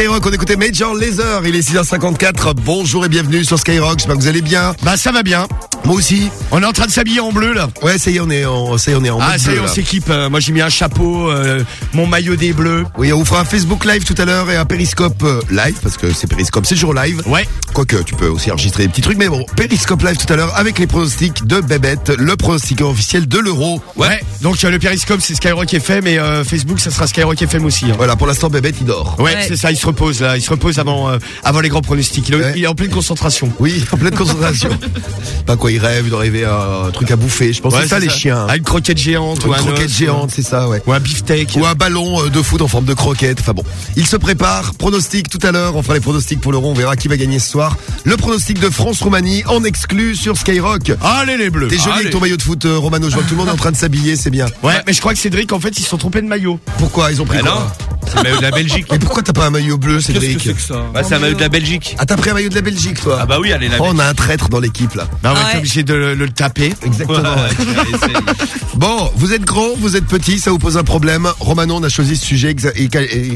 Skyrock. On écoutait Major Laser. Il est 6h54. Bonjour et bienvenue sur Skyrock. J'espère que vous allez bien. Bah ça va bien. Moi aussi. On est en train de s'habiller en bleu là. Ouais, ça y est, on est en, ça y est, on est en Ah ça y est, bleu, on s'équipe. Euh, moi j'ai mis un chapeau, euh, mon maillot des bleus. Oui, on vous fera un Facebook Live tout à l'heure et un Periscope euh, Live parce que c'est Periscope, c'est toujours live. Ouais. Quoique, tu peux aussi enregistrer des petits trucs, mais bon, Periscope Live tout à l'heure avec les pronostics de Bébête, le pronostiqueur officiel de l'Euro. Ouais. Donc euh, le périscope c'est Skyrock FM et euh, Facebook ça sera Skyrock FM aussi. hein. Voilà, pour l'instant, Bébête, il dort. Ouais, Ouais. c'est ça, il se repose là, il se repose avant euh, avant les grands pronostics. Il, est- Ouais. il est en pleine concentration. Oui, en pleine concentration. [LAUGHS] Pas quoi, il rêve, doit rêver à un truc à bouffer. Je pense que Ouais, c'est ça les chiens. Ah, une croquette géante ou Une un croquette géante, c'est ça, ouais. ou un beefsteak. Ou un ballon euh, de foot en forme de croquette. Enfin bon, il se prépare. Pronostic tout à l'heure. On fera les pronostics pour l'Euro. On verra qui va gagner ce soir. Le pronostic de France-Roumanie en exclu sur Skyrock. Allez les bleus. T'es joli avec ton maillot de foot, euh, Romano. Je vois que tout le monde est en train de s'habiller, c'est bien. Ouais, mais je crois que Cédric en fait ils se sont trompés de maillot. Pourquoi? Ils ont pris Bah quoi? non, c'est de la Belgique. Mais pourquoi t'as pas un maillot bleu, Cédric Bah, c'est un maillot de la Belgique. Ah, t'as pris un maillot de la Belgique, toi Ah bah oui, allez, la Oh, on a un traître dans l'équipe là. Bah on va Ah obligé de le, le taper. Exactement. Ouais. [LAUGHS] Bon, vous êtes grand, vous êtes petit, ça vous pose un problème. Romano, on a choisi ce sujet exa- et,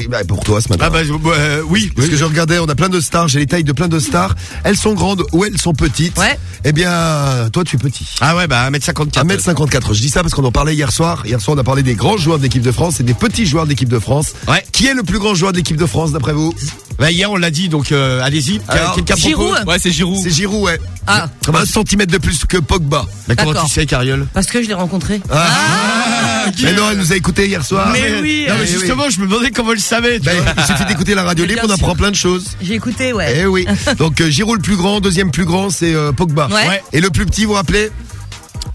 et- bah, pour toi ce matin. Ah bah euh, oui. Parce que je regardais, on a plein de stars, j'ai les tailles de plein de stars. Elles sont grandes ou elles sont petites. Ouais. Eh bien, toi tu es petit. Ah ouais bah 1m54. 1m54. Je dis ça parce qu'on en parlait hier soir. Hier soir, on a parlé des grands joueurs de l'équipe de France et des petits joueurs de l'équipe de France. Ouais. Qui est le plus grand joueur de l'équipe de France d'après vous Bah hier on l'a dit donc euh, allez-y. Alors, Quelqu'un Giroud. propose Ouais, c'est Giroud. C'est Giroud, ouais. Ah, un centimètre de plus que Pogba. Mais comment D'accord. tu sais Cariole parce que je l'ai rencontré. Ah, Mais non, elle nous a écouté hier soir. Mais oui. Non mais justement je me demandais comment elle savait. tu Ben, vois. il suffit d'écouter la radio Mais libre, bien on apprend plein de choses. J'ai écouté, ouais. Eh oui. [LAUGHS] Donc euh, Giroud le plus grand, deuxième plus grand, c'est euh, Pogba. Ouais. Ouais. Et le plus petit, vous vous rappelez?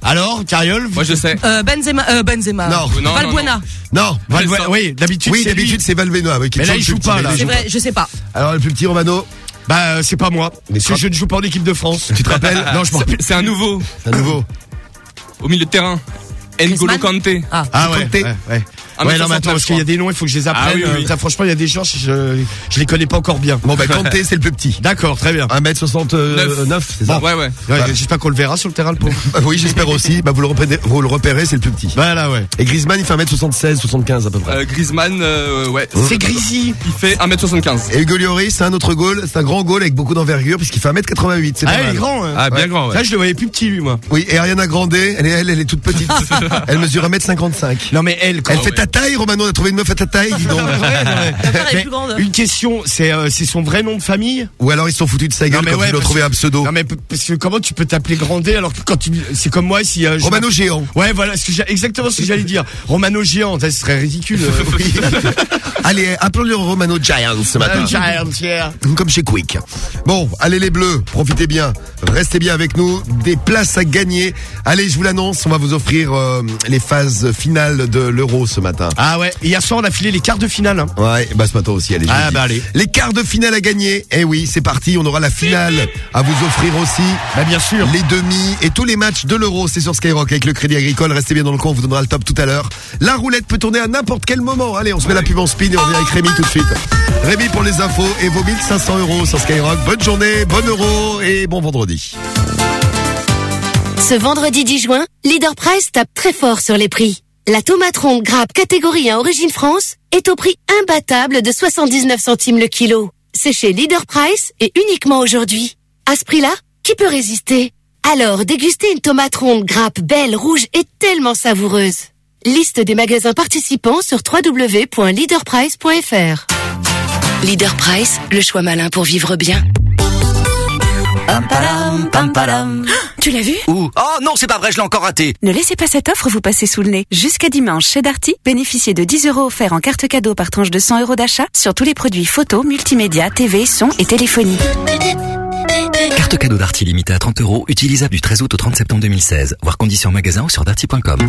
Alors Cariole Moi, je sais. Euh, Benzema, euh, Benzema. Non. Non, Valbuena. Non. Val- Vincent. Oui d'habitude. Oui, c'est lui. d'habitude c'est Valvena. oui, qui est Mais là, il joue le plus pas, petit, là. C'est vrai, je sais pas. Alors le plus petit Romano, Bah euh, c'est pas moi. Mais Parce que toi- je ne joue pas en équipe de France. tu te rappelles [LAUGHS] Non je m'en rappelle. C'est un nouveau. C'est un nouveau. Au milieu de terrain. N'Golo Kanté. Ah. Ah ouais, Kanté. ouais, ouais. Ouais, mètre non, mais attends, 69, parce qu'il y a des noms, il faut que je les apprenne. Ah oui. Euh, ça, franchement, il y a des gens, je, je les connais pas encore bien. Bon bah [LAUGHS] Kanté c'est le plus petit. D'accord, très bien. 1m69, c'est ça Ouais, ouais. Ouais, J'espère qu'on le verra sur le terrain, le pauvre. [LAUGHS] Bah Oui, j'espère aussi. Bah vous le repérez, vous le repérez, c'est le plus petit. Voilà, ouais. Et Griezmann, il fait 1m76, 75 à peu près. Euh, Griezmann, euh, ouais. C'est Grisi. Il fait 1m75. Et Hugo Lloris, c'est un autre goal, c'est un grand goal avec beaucoup d'envergure puisqu'il fait 1m88, c'est pas Ah, il est grand. hein. Ah, bien Ouais. grand, ouais. Ça, je le voyais plus petit, lui, moi. Oui, et Ariana Grande, elle est, elle, elle est toute petite. [LAUGHS] elle mesure 1m55. Non, mais elle, quand Elle fait ta taille, Romano, on a trouvé une meuf à ta taille, dis donc. [LAUGHS] [LAUGHS] Mais-. Une question, c'est euh, c'est son vrai nom de famille? Ou alors ils se sont foutus de sa gueule Non, mais quand ouais, ils lui ont parce trouvé que- un pseudo. Non mais p- parce que comment tu peux t'appeler Grandet alors que quand tu c'est comme moi si euh, je Romano Géant. Ouais voilà ce que j'ai- exactement ce que j'allais dire Romano Géant ça ce serait ridicule euh, Oui. [LAUGHS] allez, appelons-le Romano Giants ce matin. Giants, yeah. Comme chez Quick. Bon, allez les bleus, profitez bien. Restez bien avec nous. Des places à gagner. Allez, je vous l'annonce, on va vous offrir euh, les phases finales de l'Euro ce matin. Ah ouais hier soir on a filé les quarts de finale hein. Ouais, bah ce matin aussi, allez. Ah bah allez Les quarts de finale à gagner. Eh oui, c'est parti. On aura la finale à vous offrir aussi. Bah bien sûr Les demi et tous les matchs de l'Euro, c'est sur Skyrock avec le Crédit Agricole. Restez bien dans le coin, on vous donnera le top tout à l'heure. La roulette peut tourner à n'importe quel moment. Allez, on se met la pub en spin et on revient avec Rémi tout de suite. Rémi pour les infos et vos 1500 euros sur Skyrock. Bonne journée, bon euro et bon vendredi. Ce vendredi 10 juin, Leader Price tape très fort sur les prix. La tomate grappe catégorie 1 origine France est au prix imbattable de 79 centimes le kilo. C'est chez Leader Price et uniquement aujourd'hui. À ce prix-là, qui peut résister? Alors, dégustez une tomate ronde grappe belle, rouge et tellement savoureuse. Liste des magasins participants sur www.leaderprice.fr. Leader Price, le choix malin pour vivre bien. Tu l'as vu Où Oh non, c'est pas vrai, je l'ai encore raté. Ne laissez pas cette offre vous passer sous le nez. Jusqu'à dimanche, chez Darty, bénéficiez de 10 euros offerts en carte cadeau par tranche de 100 euros d'achat sur tous les produits photo, multimédia, TV, son et téléphonie. Carte cadeau Darty limitée à 30 euros, utilisable du 13 août au 30 septembre 2016. Voir conditions en magasin ou sur darty.com.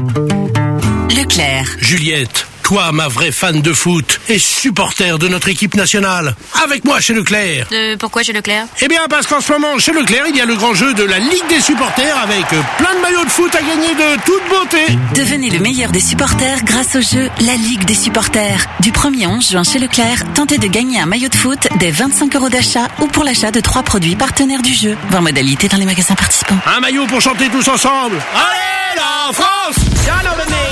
Leclerc. Juliette, toi, ma vraie fan de foot et supporter de notre équipe nationale, avec moi chez Leclerc. Euh, pourquoi chez Leclerc? Eh bien, parce qu'en ce moment, chez Leclerc, il y a le grand jeu de la Ligue des supporters avec euh, plein de maillots de foot à gagner de toute beauté. Devenez le meilleur des supporters grâce au jeu La Ligue des supporters. Du 1er 11 juin chez Leclerc, tentez de gagner un maillot de foot des 25 euros d'achat ou pour l'achat de trois produits partenaires du jeu. Voir modalité dans les magasins participants. Un maillot pour chanter tous ensemble. Allez, la France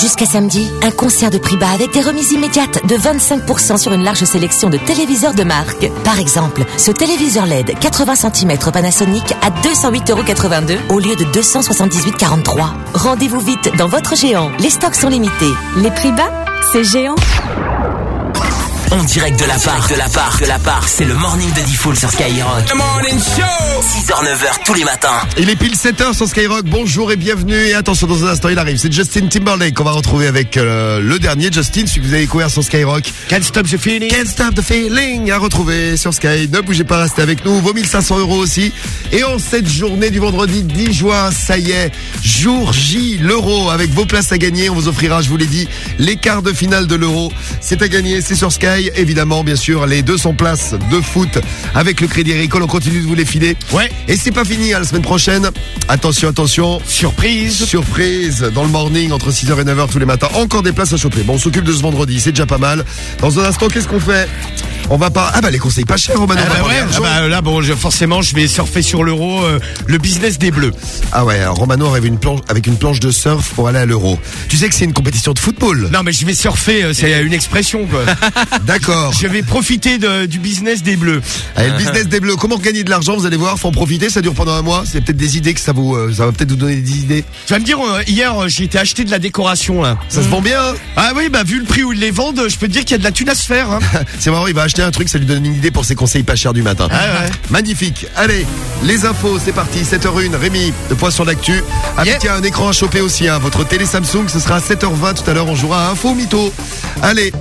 Jusqu'à samedi, un concert de prix bas avec des remises immédiates de 25% sur une large sélection de téléviseurs de marque. Par exemple, ce téléviseur LED 80 cm Panasonic à 208,82€ au lieu de 278,43€. Rendez-vous vite dans votre Géant. Les stocks sont limités. Les prix bas, c'est Géant. En direct de la part, de la part, de la part, c'est le morning de Diffoul sur Skyrock. The morning show 6h, 9h tous les matins. Il est pile 7h sur Skyrock. Bonjour et bienvenue. Et attention, dans un instant, il arrive. C'est Justin Timberlake qu'on va retrouver avec euh, le dernier Justin, celui que vous avez découvert sur Skyrock. Can't stop the feeling. Can't stop the feeling à retrouver sur Sky. Ne bougez pas, restez avec nous. Vos 1500 euros aussi. Et en cette journée du vendredi 10 juin, ça y est, jour J, l'euro avec vos places à gagner. On vous offrira, je vous l'ai dit, les quarts de finale de l'euro. C'est à gagner, c'est sur Sky. Évidemment, bien sûr, les 200 places de foot avec le Crédit Agricole. On continue de vous les filer. Ouais. Et c'est pas fini, à la semaine prochaine. Attention, attention. Surprise. Surprise. Dans le morning, entre 6h et 9h tous les matins. Encore des places à choper. Bon, on s'occupe de ce vendredi. C'est déjà pas mal. Dans un instant, qu'est-ce qu'on fait? On va pas, ah bah les conseils pas chers, Romano. Ah bah ouais, ah bah là bon, je- forcément, je vais surfer sur l'euro, euh, le business des bleus. Ah ouais, alors Romano rêve une planche, avec une planche de surf pour aller à l'euro. Tu sais que c'est une compétition de football. Non, mais je vais surfer, euh, c'est une expression quoi. [LAUGHS] D'accord. Je vais profiter de- du business des bleus. Allez, le business des bleus. Comment gagner de l'argent Vous allez voir, faut en profiter. Ça dure pendant un mois. C'est peut-être des idées que ça vous, euh, ça va peut-être vous donner des idées. Tu vas me dire, euh, hier, euh, j'ai été acheter de la décoration là. Ça se vend bien. hein Ah oui, bah vu le prix où ils les vendent, je peux te dire qu'il y a de la thune à se faire. Hein. [LAUGHS] C'est marrant, il va acheter un truc, ça lui donne une idée pour ses conseils pas chers du matin. Ah ouais. Magnifique. Allez, les infos, c'est parti. 7h01, Rémi, de Poisson d'actu. Ah, mais tiens, un écran à choper aussi. Hein. Votre télé Samsung, ce sera à 7h20 tout à l'heure. On jouera à Info Mytho. Allez.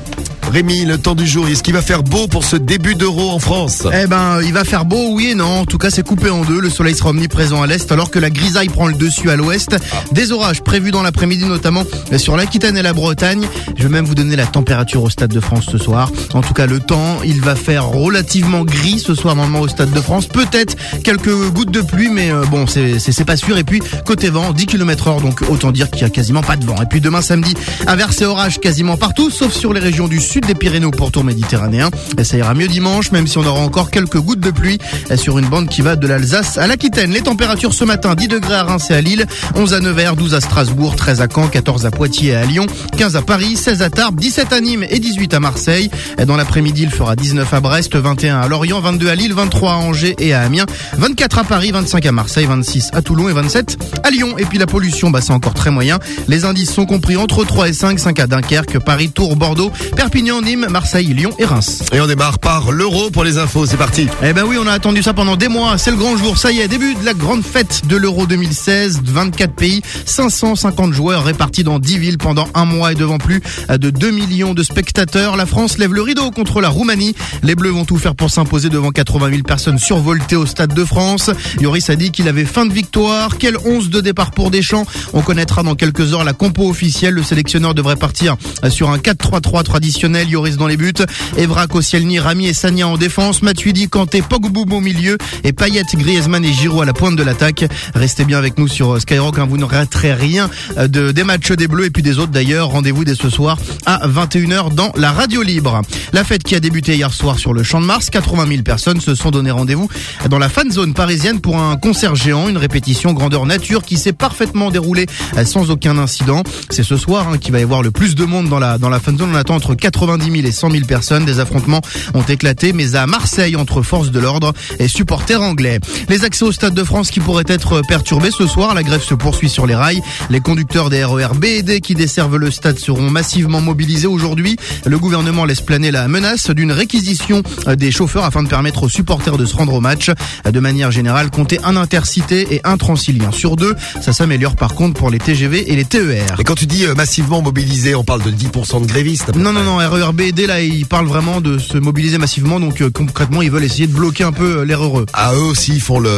Rémi, le temps du jour, est-ce qu'il va faire beau pour ce début d'euro en France? Eh ben, il va faire beau, oui et non. En tout cas, c'est coupé en deux. Le soleil sera omniprésent à l'est, alors que la grisaille prend le dessus à l'ouest. Des orages prévus dans l'après-midi, notamment sur l'Aquitaine et la Bretagne. Je vais même vous donner la température au Stade de France ce soir. En tout cas, le temps, il va faire relativement gris ce soir, normalement, au Stade de France. Peut-être quelques gouttes de pluie, mais euh, bon, c'est pas sûr. Et puis, côté vent, 10 km heure, donc autant dire qu'il y a quasiment pas de vent. Et puis, demain samedi, averse et orage quasiment partout, sauf sur les régions du sud des Pyrénées au pourtour méditerranéen. Ça ira mieux dimanche, même si on aura encore quelques gouttes de pluie sur une bande qui va de l'Alsace à l'Aquitaine. Les températures ce matin, 10 degrés à Reims et à Lille, 11 à Nevers, 12 à Strasbourg, 13 à Caen, 14 à Poitiers et à Lyon, 15 à Paris, 16 à Tarbes, 17 à Nîmes et 18 à Marseille. Dans l'après-midi, il fera 19 à Brest, 21 à Lorient, 22 à Lille, 23 à Angers et à Amiens, 24 à Paris, 25 à Marseille, 26 à Toulon et 27 à Lyon. Et puis la pollution, bah, c'est encore très moyen. Les indices sont compris entre 3 et 5, 5 à Dunkerque, Paris, Tours, Bordeaux, Perpignan, Nîmes, Marseille, Lyon et Reims. Et on démarre par l'euro pour les infos. C'est parti. Eh ben oui, on a attendu ça pendant des mois. C'est le grand jour. Ça y est, début de la grande fête de l'Euro 2016. 24 pays, 550 joueurs répartis dans 10 villes pendant un mois et devant plus de 2 millions de spectateurs. La France lève le rideau contre la Roumanie. Les Bleus vont tout faire pour s'imposer devant 80 000 personnes survoltées au Stade de France. Yoris a dit qu'il avait fin de victoire. Quel 11 de départ pour Deschamps? On connaîtra dans quelques heures la compo officielle. Le sélectionneur devrait partir sur un 4-3-3 traditionnel. Yoris dans les buts. Evra, Koscielny, Rami et Sanya en défense. Matuidi, Kanté, Pogba au milieu. Et Payet, Griezmann et Giroud à la pointe de l'attaque. Restez bien avec nous sur Skyrock. hein. Vous ne raterez rien euh, de, des matchs des Bleus et puis des autres d'ailleurs. Rendez-vous dès ce soir à 21h dans la radio libre. La fête qui a débuté hier soir sur le Champ de Mars. 80 000 personnes se sont donné rendez-vous dans la fan zone parisienne pour un concert géant, une répétition grandeur nature qui s'est parfaitement déroulée euh, sans aucun incident. C'est ce soir hein, qu'il va y avoir le plus de monde dans la, dans la fan zone. On attend entre 90 000 et 100 000 personnes. Des affrontements ont éclaté, mais à Marseille entre forces de l'ordre et supporters anglais. Les accès au Stade de France qui pourraient être perturbés ce soir. La grève se poursuit sur les rails. Les conducteurs des RER B et D qui desservent le stade seront massivement mobilisés aujourd'hui. Le gouvernement laisse planer la menace d'une réquisition des chauffeurs afin de permettre aux supporters de se rendre au match. De manière générale, compter un intercité et un transilien sur deux. Ça s'améliore par contre pour les TGV et les TER. Et quand tu dis euh, massivement mobilisé, on parle de 10% de grévistes. à peu Non, non, RERB, là, ils parlent vraiment de se mobiliser massivement. Donc euh, concrètement, ils veulent essayer de bloquer un peu euh, l'air heureux. Ah, eux aussi, ils font le,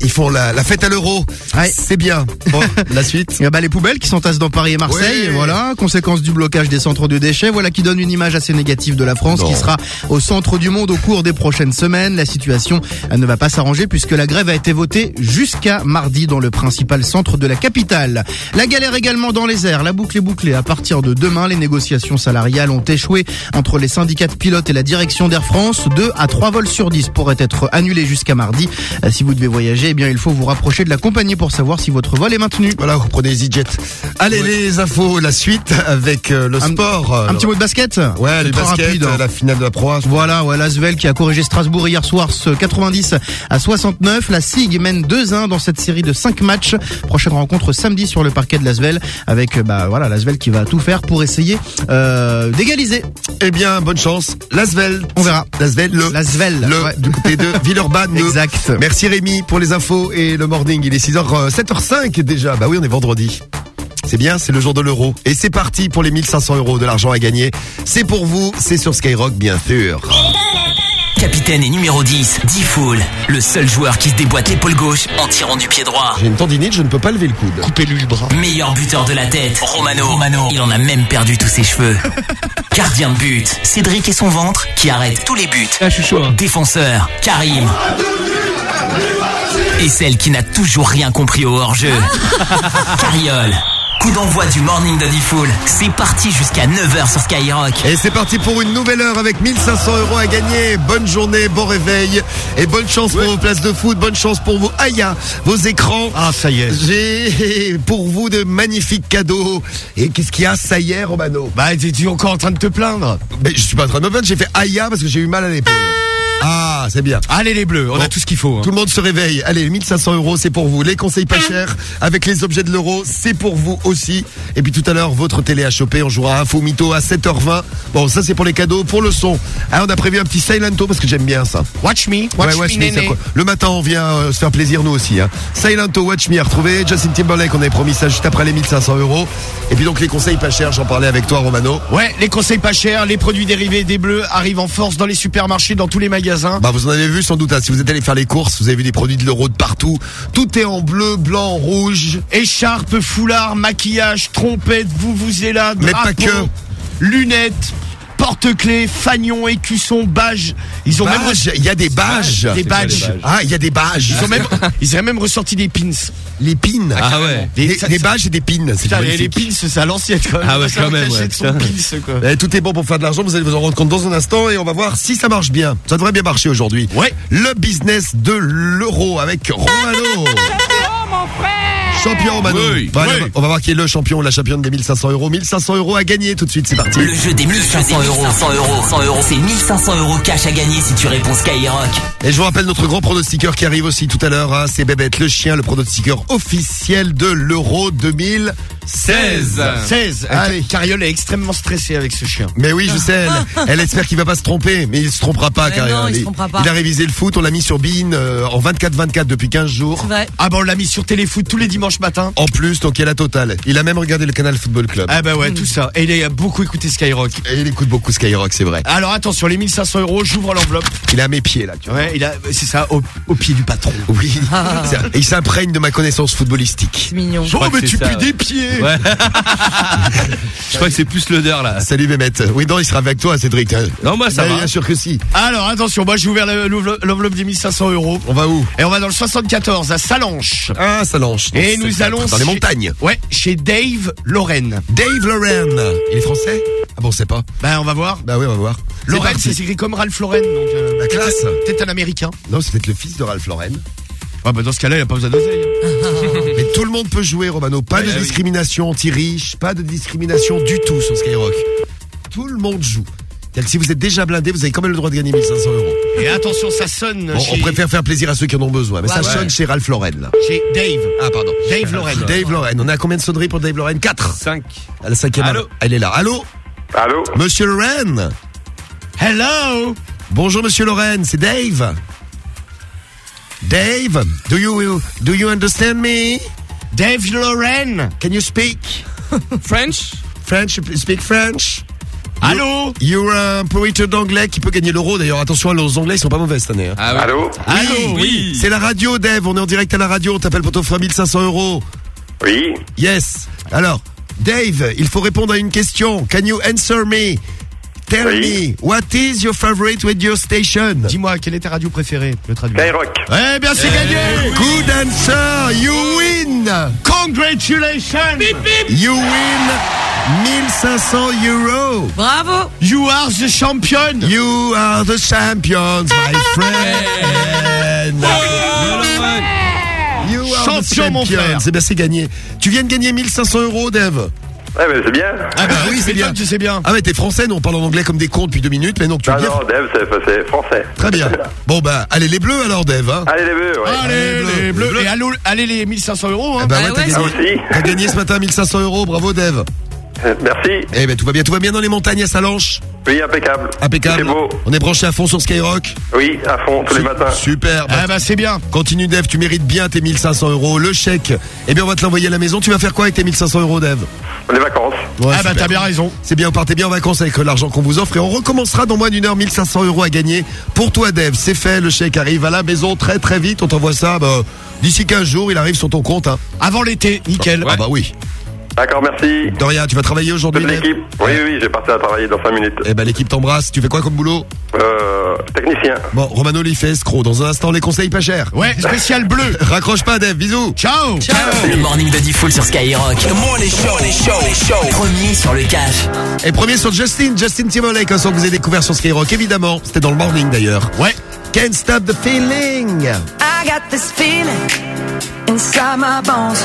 ils font la, la fête à l'euro. C'est bien. Bon, [LAUGHS] la suite. Et bah, les poubelles qui s'entassent dans Paris et Marseille, Ouais. voilà, conséquence du blocage des centres de déchets, voilà qui donne une image assez négative de la France Non. qui sera au centre du monde au cours des prochaines semaines. La situation euh, ne va pas s'arranger puisque la grève a été votée jusqu'à mardi dans le principal centre de la capitale. La galère également dans les airs, la boucle est bouclée. À partir de demain, les négociations salariales ont échoué entre les syndicats de pilotes et la direction d'Air France. Deux à trois vols sur 10 pourraient être annulés jusqu'à mardi. Euh, Si vous devez voyager, eh bien il faut vous rapprocher de la compagnie pour savoir si votre vol est maintenu. Voilà, vous prenez EasyJet. Allez, les infos, la suite avec euh, le sport. euh, Un petit mot de basket Ouais, les très baskets, rapide, hein. euh, la finale de la Pro. Voilà, ouais, l'Asvel qui a corrigé Strasbourg hier soir, ce 90 à 69. La SIG mène 2-1 dans cette série de 5 matchs. Prochaine rencontre samedi sur le parquet de l'Asvel avec bah voilà l'Asvel qui va tout faire pour essayer euh, d'égaliser. Eh bien, bonne chance. L'Asvel. On verra. L'Asvel, le. L'Asvel. Le, ouais. du côté de [LAUGHS] Villeurbanne. le. Exact. Merci Rémi pour les infos et le morning. Il est 6h, euh, 7h05 déjà. Bah oui, on est vendredi. C'est bien, c'est le jour de l'euro. Et c'est parti pour les 1500 euros de l'argent à gagner. C'est pour vous, c'est sur Skyrock, bien sûr. Capitaine et numéro 10, D-Fool, le seul joueur qui se déboîte l'épaule gauche en tirant du pied droit. J'ai une tendinite, je ne peux pas lever le coude. Coupez-lui le bras. Meilleur buteur de la tête, Romano. Romano. Il en a même perdu tous ses cheveux. [LAUGHS] Gardien de but, Cédric et son ventre qui arrête tous les buts. Ah, je suis chaud. hein. Défenseur, Karim. Et celle qui n'a toujours rien compris au hors-jeu. [LAUGHS] Carriole. Coup d'envoi du Morning de Diffoul. C'est parti jusqu'à 9h sur Skyrock. Et c'est parti pour une nouvelle heure avec 1500 euros à gagner. Bonne journée, bon réveil et bonne chance pour vos places de foot, bonne chance pour vos Aya, vos écrans. Ah, ça y est. J'ai pour vous de magnifiques cadeaux. Et qu'est-ce qu'il y a? Ça y est, Romano Bah, t'es-tu encore en train de te plaindre? Mais je suis pas en train de me plaindre, j'ai fait Aya parce que j'ai eu mal à l'épaule. Ah, c'est bien. Allez les bleus, on Bon. a tout ce qu'il faut. hein. Tout le monde se réveille. Allez, 1500 euros, c'est pour vous. Les conseils pas chers avec les objets de l'euro, c'est pour vous aussi. Et puis tout à l'heure, votre télé à choper. On jouera à Info Mytho à 7h20. Bon, ça c'est pour les cadeaux. Pour le son, ah, on a prévu un petit Silento parce que j'aime bien ça. Watch me, Ouais, watch, me, Le matin, on vient euh, se faire plaisir nous aussi. Hein. Silento, Watch Me à retrouver. Justin Timberlake, on avait promis ça juste après les 1500 euros. Et puis donc les conseils pas chers, j'en parlais avec toi, Romano. Ouais, les conseils pas chers, les produits dérivés des bleus arrivent en force dans les supermarchés, dans tous les magasins. Bah vous en avez vu sans doute, hein, si vous êtes allé faire les courses, vous avez vu des produits de l'euro de partout. Tout est en bleu, blanc, rouge. Écharpes, foulards, maquillage, trompettes, vous vous là, Mais pas que. lunettes, porte-clés, fagnons, écussons, badges. Ils ont même il y a des badges. des badges. Ah, il y a des badges. Ils ont même, [LAUGHS] ils auraient même ressorti des pins. Les pins. Ah ouais. Des, ça- badges et des pins. Putain, les, pins, c'est à l'ancienne quand même. Ah ouais, quand même, ouais, pins, quoi. Eh, tout est bon pour faire de l'argent, vous allez vous en rendre compte dans un instant et on va voir si ça marche bien. Ça devrait bien marcher aujourd'hui. Ouais. Le business de l'euro avec Romano. Champion. Oui, Bah, allez, oui. on va- voir qui est le champion ou la championne des 1500 euros. 1500 euros à gagner tout de suite, c'est parti. Le jeu des 1500 euros. 100 euros. 100 euros. C'est 1500 euros cash à gagner si tu réponds Skyrock. Et je vous rappelle notre grand pronostiqueur qui arrive aussi tout à l'heure. hein, c'est Bébête le chien, le pronostiqueur officiel de l'euro 2016. 16. Allez. Carriole est extrêmement stressé avec ce chien. Mais oui, je sais, elle, [LAUGHS] elle espère qu'il va pas se tromper, mais il se trompera pas, Mais car non, il se trompera pas. il a révisé le foot, on l'a mis sur Bein euh, en 24-24 depuis 15 jours. C'est vrai. Ah bah on l'a mis sur Téléfoot tous les dimanches matins. En plus, donc il y a la totale. Il a même regardé le canal Football Club. Ah bah ouais, tout ça. Et il a beaucoup écouté Skyrock. Et il écoute beaucoup Skyrock, c'est vrai. Alors attention, les 1500 euros, j'ouvre l'enveloppe. Il est à mes pieds là, tu vois. Ouais, il a, c'est ça, au, au pied du patron. Oui. Et il s'imprègne de ma connaissance footballistique. C'est mignon. Oh, mais tu ça, pues ouais. des pieds Ouais. Je crois que c'est plus l'odeur là. Salut Mehmet. Oui, non, il sera avec toi, Cédric. Non, moi ça Mais va. Bien sûr que si. Alors attention, moi j'ai ouvert le- l'enveloppe des 1500 euros. On va où? Et on va dans le 74 à Salanches. Ah, ça lance. Et nous c'est allons Dans les chez- montagnes. Ouais, chez Dave Lorraine. Dave Loren. Il est français? Ah bon, c'est pas. Ben on va voir. Bah oui, on va voir. Lorraine, c'est écrit comme Ralph Lauren, donc euh, La classe. peut-être un américain. Non, c'est peut-être le fils de Ralph Lauren. Ouais, bah dans ce cas-là, il a pas besoin d'oseille. hein. [LAUGHS] Mais tout le monde peut jouer, Romano. Pas de oui. discrimination anti-riche, pas de discrimination du tout sur Skyrock. Tout le monde joue. C'est-à-dire que si vous êtes déjà blindé, vous avez quand même le droit de gagner 1500 euros. Et attention, ça sonne Bon, chez, on préfère faire plaisir à ceux qui en ont besoin, mais ça Ouais. sonne chez Ralph Lauren. Là. chez Dave. Ah, pardon. Dave Lorraine. Dave Lauren. On est à combien de sonneries pour Dave Lauren? 4. 5. À la cinquième. Allô? Elle est là. Allô? Allô? Monsieur Lauren? Hello? Bonjour Monsieur Lauren, c'est Dave. Dave, do you do you understand me? Dave Lorraine Can you speak? French? French? Speak French? Allô You're un poète d'anglais qui peut gagner l'euro. D'ailleurs, attention, les Anglais, ils sont pas mauvais cette année. hein. Ah oui. Allô Allô, oui. C'est la radio, Dave. On est en direct à la radio. On t'appelle pour t'offrir 1500 euros. Oui. Yes. Alors, Dave, il faut répondre à une question. Can you answer me? Tell Oui. me, what is your favorite radio station? Dis-moi, quelle est ta radio préférée Le traduire. Skyrock. Eh bien, c'est gagné Good answer. You win. Congratulations You win 1500 euros. Bravo. You are the champion You are the champions, my [LAUGHS] friend. You are the Champion, mon champions. frère. Eh bien, c'est gagné. Tu viens de gagner 1500 euros, Dave. Ouais, mais c'est bien. Ah bah oui, c'est bien. Tu sais bien. Ah mais t'es français, nous on parle en anglais comme des cons depuis deux minutes, mais non, tu Ah bien. non, Dave, c'est c'est français. Très bien. Bon bah, allez les bleus alors, Dave. Hein. Allez, les bleus, ouais. Allez, les bleus. Et allô, allez les 1500 euros. Hein. Eh bah ouais, Ah t'as ouais, gagné. T'as gagné ce matin 1500 euros, bravo Dave. Euh, Merci. Eh ben tout va bien, tout va bien dans les montagnes à Salanches. Oui, impeccable. Impeccable. C'est beau. On est branché à fond sur Skyrock. Oui, à fond, tous les matins. Super. Ah bah c'est bien. Continue Dave, tu mérites bien tes 1500 euros. Le chèque, eh bien on va te l'envoyer à la maison. Tu vas faire quoi avec tes 1500 euros Dave Les vacances. Ouais, ah bah t'as bien raison. C'est bien, vous partez bien en vacances avec l'argent qu'on vous offre et on recommencera dans moins d'une heure 1500 euros à gagner. Pour toi Dave, c'est fait, le chèque arrive à la maison très très vite. On t'envoie ça bah, d'ici 15 jours, il arrive sur ton compte. Hein. Avant l'été, nickel. Ah bah oui. D'accord, merci. De rien, tu vas travailler aujourd'hui l'équipe. Oui, oui, oui, j'ai parti à travailler dans 5 minutes. Eh ben l'équipe t'embrasse. Tu fais quoi comme boulot Euh, technicien. Bon, Romano il fait escroc. Dans un instant, les conseils pas chers. Ouais, spécial bleu. [LAUGHS] Raccroche pas Dave, bisous. Ciao. Le morning de Diffoul sur Skyrock. The morning show, show, show. Premier sur le cash. Et premier sur Justin, Justin Timberlake, un son que vous avez découvert sur Skyrock, évidemment. C'était dans le morning d'ailleurs. Ouais. Can't stop the feeling. I got this feeling inside my bones.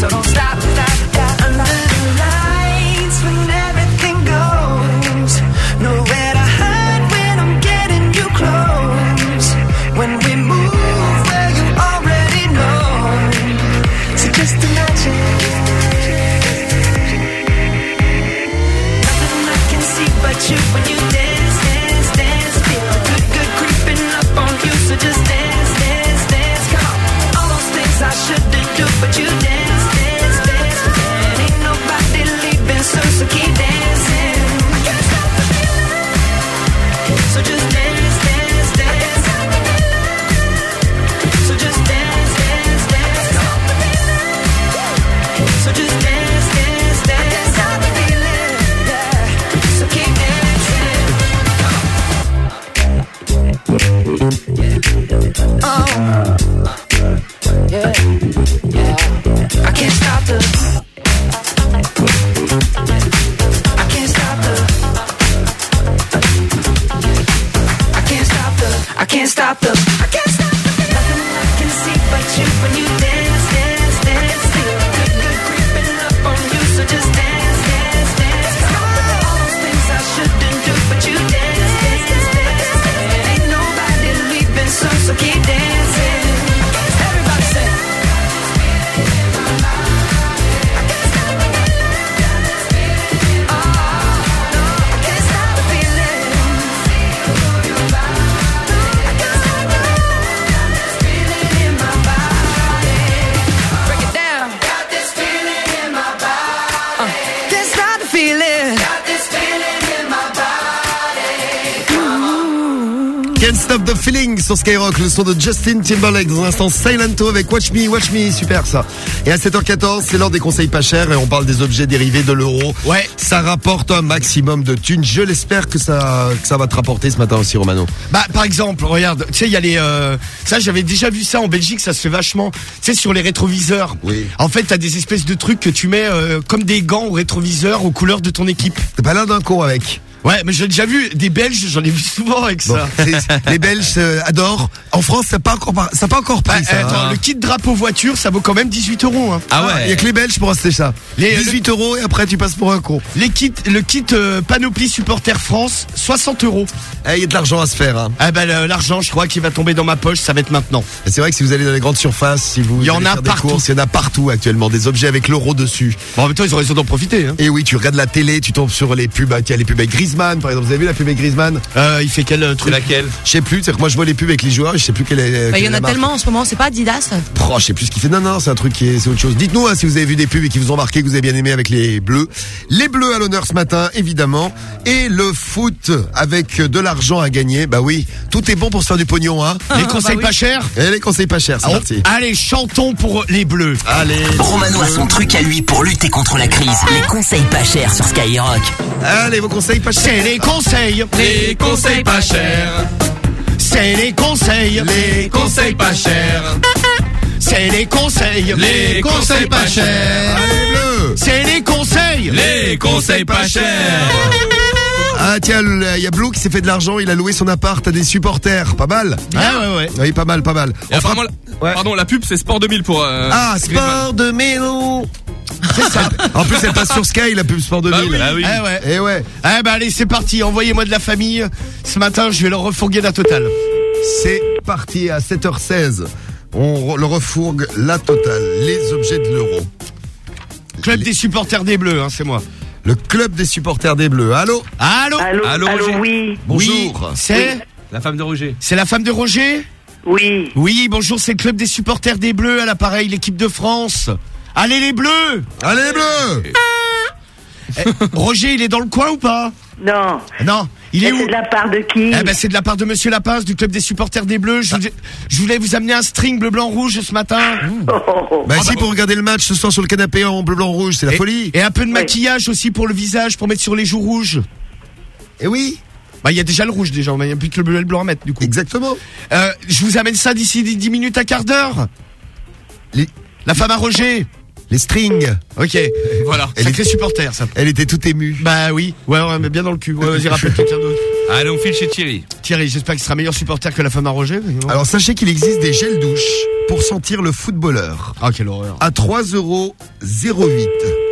So don't stop. Feeling sur Skyrock, le son de Justin Timberlake. Dans un instant, Silento avec Watch Me, Watch Me, super ça. Et à 7h14, c'est l'heure des conseils pas chers et on parle des objets dérivés de l'euro. Ouais. Ça rapporte un maximum de thunes. Je l'espère que ça, que ça va te rapporter ce matin aussi, Romano. Bah par exemple, regarde, tu sais il y a les euh, ça j'avais déjà vu ça en Belgique, ça se fait vachement. Tu sais sur les rétroviseurs. Oui. En fait, t'as des espèces de trucs que tu mets euh, comme des gants au rétroviseur aux couleurs de ton équipe. T'es pas là d'un con avec. Ouais, mais j'ai déjà vu des Belges, j'en ai vu souvent avec ça. [LAUGHS] les Belges euh, adorent. En France, ça n'a pas encore, ça pas encore pris ça. attends, hein. le kit drapeau voiture, ça vaut quand même 18 euros. Hein. Ah Il y a que les Belges pour acheter ça. Les- 18 euros et après tu passes pour un con. Les kits, le kit euh, panoplie supporter France, 60 euros. Eh, Il y a de l'argent à se faire. Hein. Ah bah l'argent, je crois qu'il va tomber dans ma poche, ça va être maintenant. C'est vrai que si vous allez dans les grandes surfaces, si vous Il y en a faire des partout. courses, il y en a partout actuellement, des objets avec l'euro dessus. Bon, en même temps, ils ont raison d'en profiter. Hein. Et oui, tu regardes la télé, tu tombes sur les pubs, il y a les pubs avec Griezmann, par exemple. Vous avez vu la pub avec Griezmann Euh, il fait quel euh, truc? Laquelle? Je sais plus, c'est que moi je vois les pubs avec les joueurs, et je sais plus quelle est. Bah, quelle Il y en a marque. tellement en ce moment, c'est pas Adidas Oh, je sais plus ce qu'il fait. Non, non, c'est un truc qui est, c'est autre chose. Dites-nous hein, si vous avez vu des pubs et qui vous ont marqué, que vous avez bien aimé avec les bleus. Les bleus à l'honneur ce matin, évidemment. Et le foot avec de l'argent à gagner. Bah oui, tout est bon pour se faire du pognon, hein. [LAUGHS] Les conseils oui. pas chers? Et les conseils pas chers, c'est Ah, parti. Allez, chantons pour les bleus. Allez. Romano a son truc à lui pour lutter contre la crise. Les conseils pas chers sur Skyrock. Allez, vos conseils pas C'est les conseils. Les conseils pas chers. C'est les conseils. Les conseils pas chers. C'est les conseils. Les conseils pas chers. C'est les conseils. Les conseils pas chers. Ah tiens, il y a Blue qui s'est fait de l'argent, il a loué son appart à des supporters, pas mal. Ah ouais ouais. Oui, pas mal, pas mal. Et apparemment, la- Pardon, la pub c'est Sport 2000 pour. euh, Ah. Sport de Mélo C'est ça. En plus, elle passe sur Sky, la pub Sport 2000. Bah oui. Ah oui. Ah ouais. Eh ouais, Eh ben allez, c'est parti. Envoyez-moi de la famille. Ce matin, je vais leur refourguer la totale. c'est parti à 7h16. On le refourgue la totale, les objets de l'euro. Club des supporters des Bleus, hein, c'est moi. Le club des supporters des Bleus. Allô? Allô? Allô, Allô, allô, oui, Bonjour. C'est La femme de Roger. C'est la femme de Roger? Oui. Oui, bonjour, c'est le club des supporters des Bleus à l'appareil, l'équipe de France. Allez les Bleus Allez les Bleus Eh, Roger, il est dans le coin ou pas Non. Non, il est Mais où C'est de la part de qui Eh ben c'est de la part de Monsieur Lapince du club des supporters des Bleus. Je, voulais- je voulais vous amener un string bleu blanc rouge ce matin. Oh, oh, oh. Bah si, pour regarder le match ce soir sur le canapé en bleu, blanc, rouge, c'est la Et- folie. Et un peu de maquillage aussi pour le visage, pour mettre sur les joues rouges. Eh oui, Bah il y a déjà le rouge déjà, mais il n'y a plus que le bleu et le blanc à mettre du coup. exactement. Euh, je vous amène ça d'ici 10 minutes à quart d'heure. Les, La femme à Roger. Les strings. Ok. Voilà. Elle Sacré supporter ça. Elle était toute émue. Bah oui. Ouais, ouais, mais bien dans le cul. Ouais, vas-y, rappelle quelqu'un d'autre. Allez, on file chez Thierry. Thierry, j'espère qu'il sera meilleur supporter que la femme à Roger. Alors sachez qu'il existe des gels douche pour sentir le footballeur. Ah, quelle horreur. À 3 euros 08.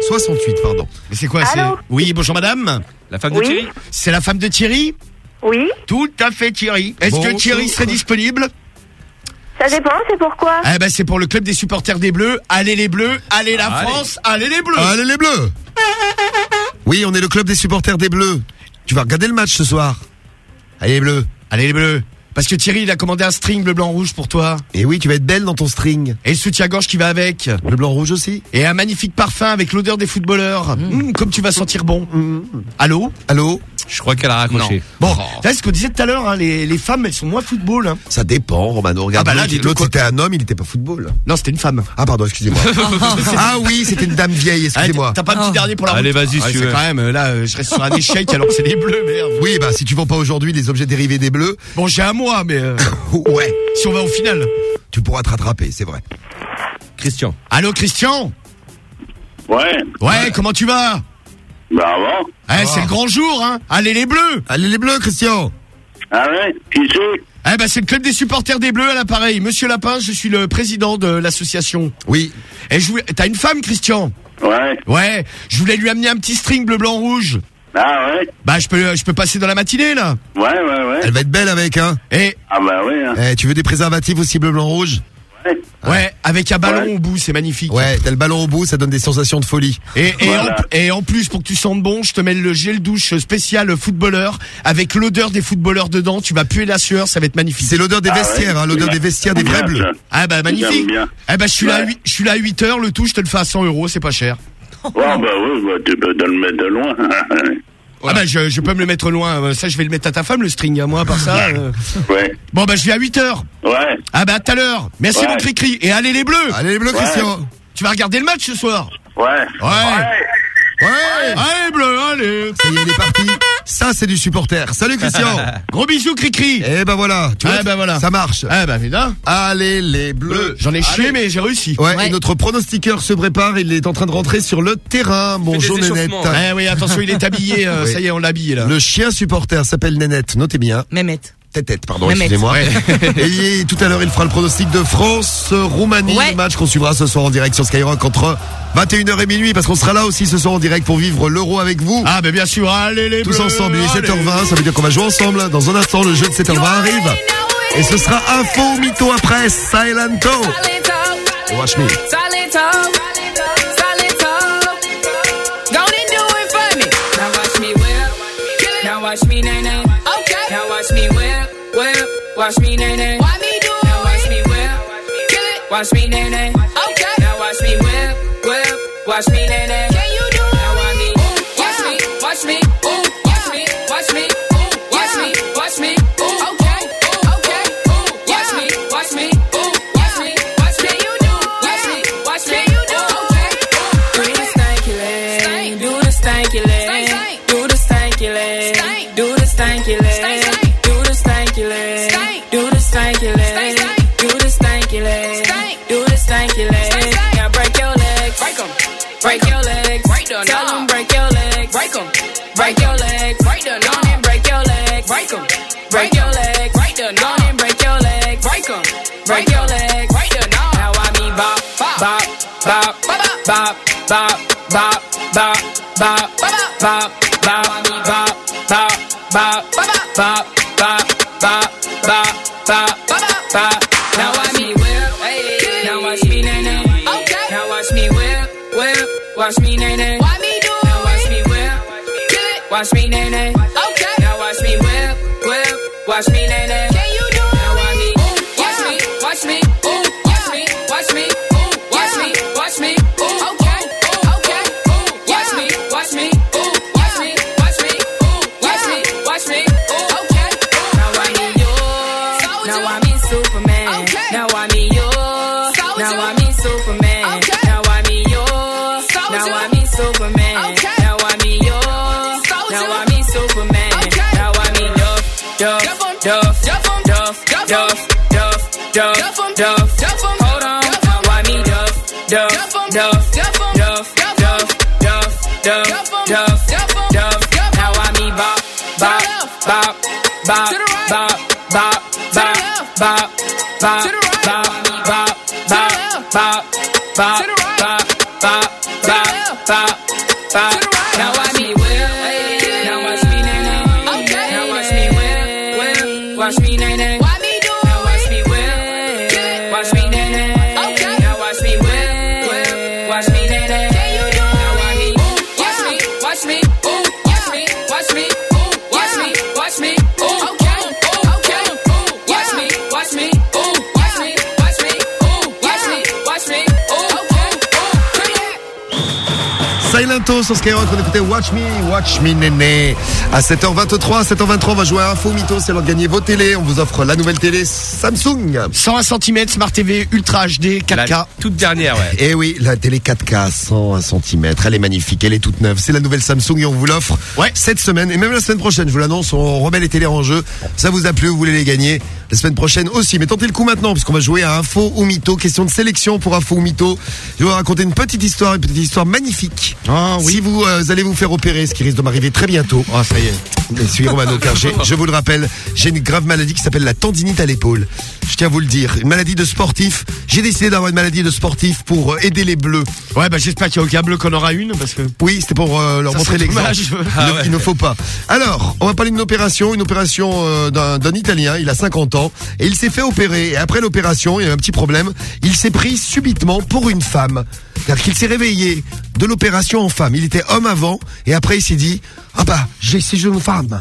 68, pardon. Mais c'est quoi c'est Allô Oui, bonjour madame. La femme de Oui. Thierry C'est la femme de Thierry? Oui, Tout à fait Thierry. Est-ce que Bonjour. Thierry serait disponible? Ça dépend, c'est pourquoi Eh ben c'est pour le club des supporters des Bleus. Allez les Bleus, allez la Allez. France, allez les Bleus. Allez les bleus Oui, on est le club des supporters des bleus. Tu vas regarder le match ce soir. Allez les bleus. Allez les Bleus. Parce que Thierry, il a commandé un string bleu blanc rouge pour toi. Et oui, tu vas être belle dans ton string. Et le soutien-gorge qui va avec. Le blanc rouge aussi. Et un magnifique parfum avec l'odeur des footballeurs. Mmh, comme tu vas sentir bon. Allô? Allô? Je crois qu'elle a raccroché. Bon, tu sais ce qu'on disait tout à l'heure, hein, les, les femmes, elles sont moins football. Hein. Ça dépend, Romano. Regarde, Ah bah là, l'autre, c'était un homme, il était pas football. Non, c'était une femme. Ah pardon, excusez-moi. [LAUGHS] ah oui, c'était une dame vieille, excusez-moi. T'as pas un petit dernier pour la Allez, vas-y, Ah, si veux. quand même, là, euh, je reste sur un [LAUGHS] échec alors que c'est les bleus, merde. Oui, bah si tu vends pas aujourd'hui les objets dérivés des bleus, Bon, j'ai un mois, mais euh, [LAUGHS] ouais, si on va au final. tu pourras te rattraper, c'est vrai. Christian. Allô, Christian? Ouais, Ouais, comment tu vas? Bah bon. Eh, c'est le grand jour, hein Allez les bleus Allez les bleus, Christian Ah ouais, qui c'est Eh ben, c'est le club des supporters des bleus à l'appareil. Monsieur Lapin, je suis le président de l'association. Oui. Et je voulais... T'as une femme, Christian Ouais. Ouais, je voulais lui amener un petit string bleu, blanc, rouge. Ah ouais Bah, je peux, je peux passer dans la matinée, là Ouais, ouais, ouais. Elle va être belle avec, hein Et, Ah bah ouais, hein. Eh, tu veux des préservatifs aussi bleu, blanc, rouge? Ouais. ouais, avec un ballon Ouais. au bout, c'est magnifique. Ouais, t'as le ballon au bout, ça donne des sensations de folie. Et, et, Voilà. en, et en plus, pour que tu sentes bon, je te mets le gel douche spécial footballeur avec l'odeur des footballeurs dedans. Tu vas puer la sueur, ça va être magnifique. C'est l'odeur des Ah vestiaires, ouais hein, l'odeur des vestiaires des vrais bleus. Ah bah magnifique. Eh ben je suis là, à Ouais. huit- je suis là à 8 heures. Le tout, je te le fais à 100 euros, c'est pas cher. Oh bah oui, bah, tu peux te le mettre de loin. [LAUGHS] Ah bah je, je peux me le mettre loin. Euh, Ça, je vais le mettre à ta femme, le string. à Moi, par ça. euh. Bon bah je viens à 8 heures. Ouais. Ah bah à tout à l'heure. Merci Ouais. mon cri-cri. Et allez les bleus. Allez les bleus, Ouais. Christian. Tu vas regarder le match ce soir. Ouais. Ouais. Ouais. Allez bleus, allez. Ça y est, il est parti. Ça, c'est du supporter. Salut Christian. [LAUGHS] Gros bisous, cri-cri. Eh ben voilà. Tu vois, Eh ben voilà. Ça marche. Eh ben évidemment. Allez les bleus. J'en ai chié, mais j'ai réussi. Ouais, et notre pronostiqueur se prépare, il est en train de rentrer sur le terrain. Bonjour Nénette. échauffements. Eh oui, attention, il est habillé, euh, [LAUGHS] ça y est, on l'a habillé là. Le chien supporter s'appelle Nénette, notez bien. Mehmet. Tête, pardon, excusez-moi. [LAUGHS] Et tout à l'heure, il fera le pronostic de France-Roumanie, Ouais. match qu'on suivra ce soir en direct sur Skyrock entre 21h et minuit, parce qu'on sera là aussi ce soir en direct pour vivre l'euro avec vous. Ah, mais bien sûr, allez les Tous bleus, ensemble, il est allez. 7h20, ça veut dire qu'on va jouer ensemble. Dans un instant, le jeu de 7h20 arrive. Et ce sera info mytho après Silento. Watch me. Silento, Silento. Go and do it for me. Now watch me. Now Watch me nay nay. Why me do it? Now watch me whip. Kill it. Watch me nay nay. Okay. Now watch me whip, whip. Watch me nay nay. Bop, bop, bop, bop, bop, bop, bop, bop, bop, bop, bop, bop, bop, bop, bop, bop. Now watch me whip, now watch me nay nay. Okay. Now watch me whip, whip, watch me nay nay. Why me do it? Now watch me whip. Watch me nay nay. Okay. Now watch me whip, whip, watch me nay nay. Duff, Duff, Duff, Duff, Duff. Hold on. Now I'm in Duff, Duff, Duff, Duff, Duff, Duff, Duff, Duff, Duff, Duff. Now I'm in Bop, Bop, Bop, Bop, Bop, Bop, Bop, Bop, Bop, Bop, Bop, Bop, Bop, Bop, Bop, Bop, Bop, Bop, Silento sur Skyrock, on écoutait Watch Me, Watch Me Néné. À 7h23, 7h23, on va jouer à Info Mytho, c'est l'heure de gagner vos télés. On vous offre la nouvelle télé Samsung. 101 cm Smart TV Ultra HD 4K. La toute dernière, ouais. Et oui, la télé 4K, 101 cm, elle est magnifique, elle est toute neuve. C'est la nouvelle Samsung et on vous l'offre cette semaine et même la semaine prochaine. Je vous l'annonce, on remet les télés en jeu. Ça vous a plu, vous voulez les gagner la semaine prochaine aussi. Mais tentez le coup maintenant, puisqu'on va jouer à Info ou Mytho. Question de sélection pour Info ou Mytho. Je vais vous raconter une petite histoire, une petite histoire magnifique. Si vous euh, allez vous faire opérer, ce qui risque de m'arriver très bientôt. Ah, ça y est. Je suis Romano car [LAUGHS] je vous le rappelle, j'ai une grave maladie qui s'appelle la tendinite à l'épaule. Je tiens à vous le dire, une maladie de sportif. J'ai décidé d'avoir une maladie de sportif pour euh, aider les bleus. Ouais, bah j'espère qu'il y a aucun bleu qu'on aura une parce que. Oui, c'était pour euh, leur Ça montrer l'exemple. Ah ne- ouais. il ne faut pas. Alors, on va parler d'une opération, une opération euh, d'un d'un Italien. Il a 50 ans et il s'est fait opérer. Et après l'opération, il y a eu un petit problème. Il s'est pris subitement pour une femme. C'est-à-dire qu'il s'est réveillé de l'opération en femme. Il était homme avant et après il s'est dit ah bah j'ai si je une femme.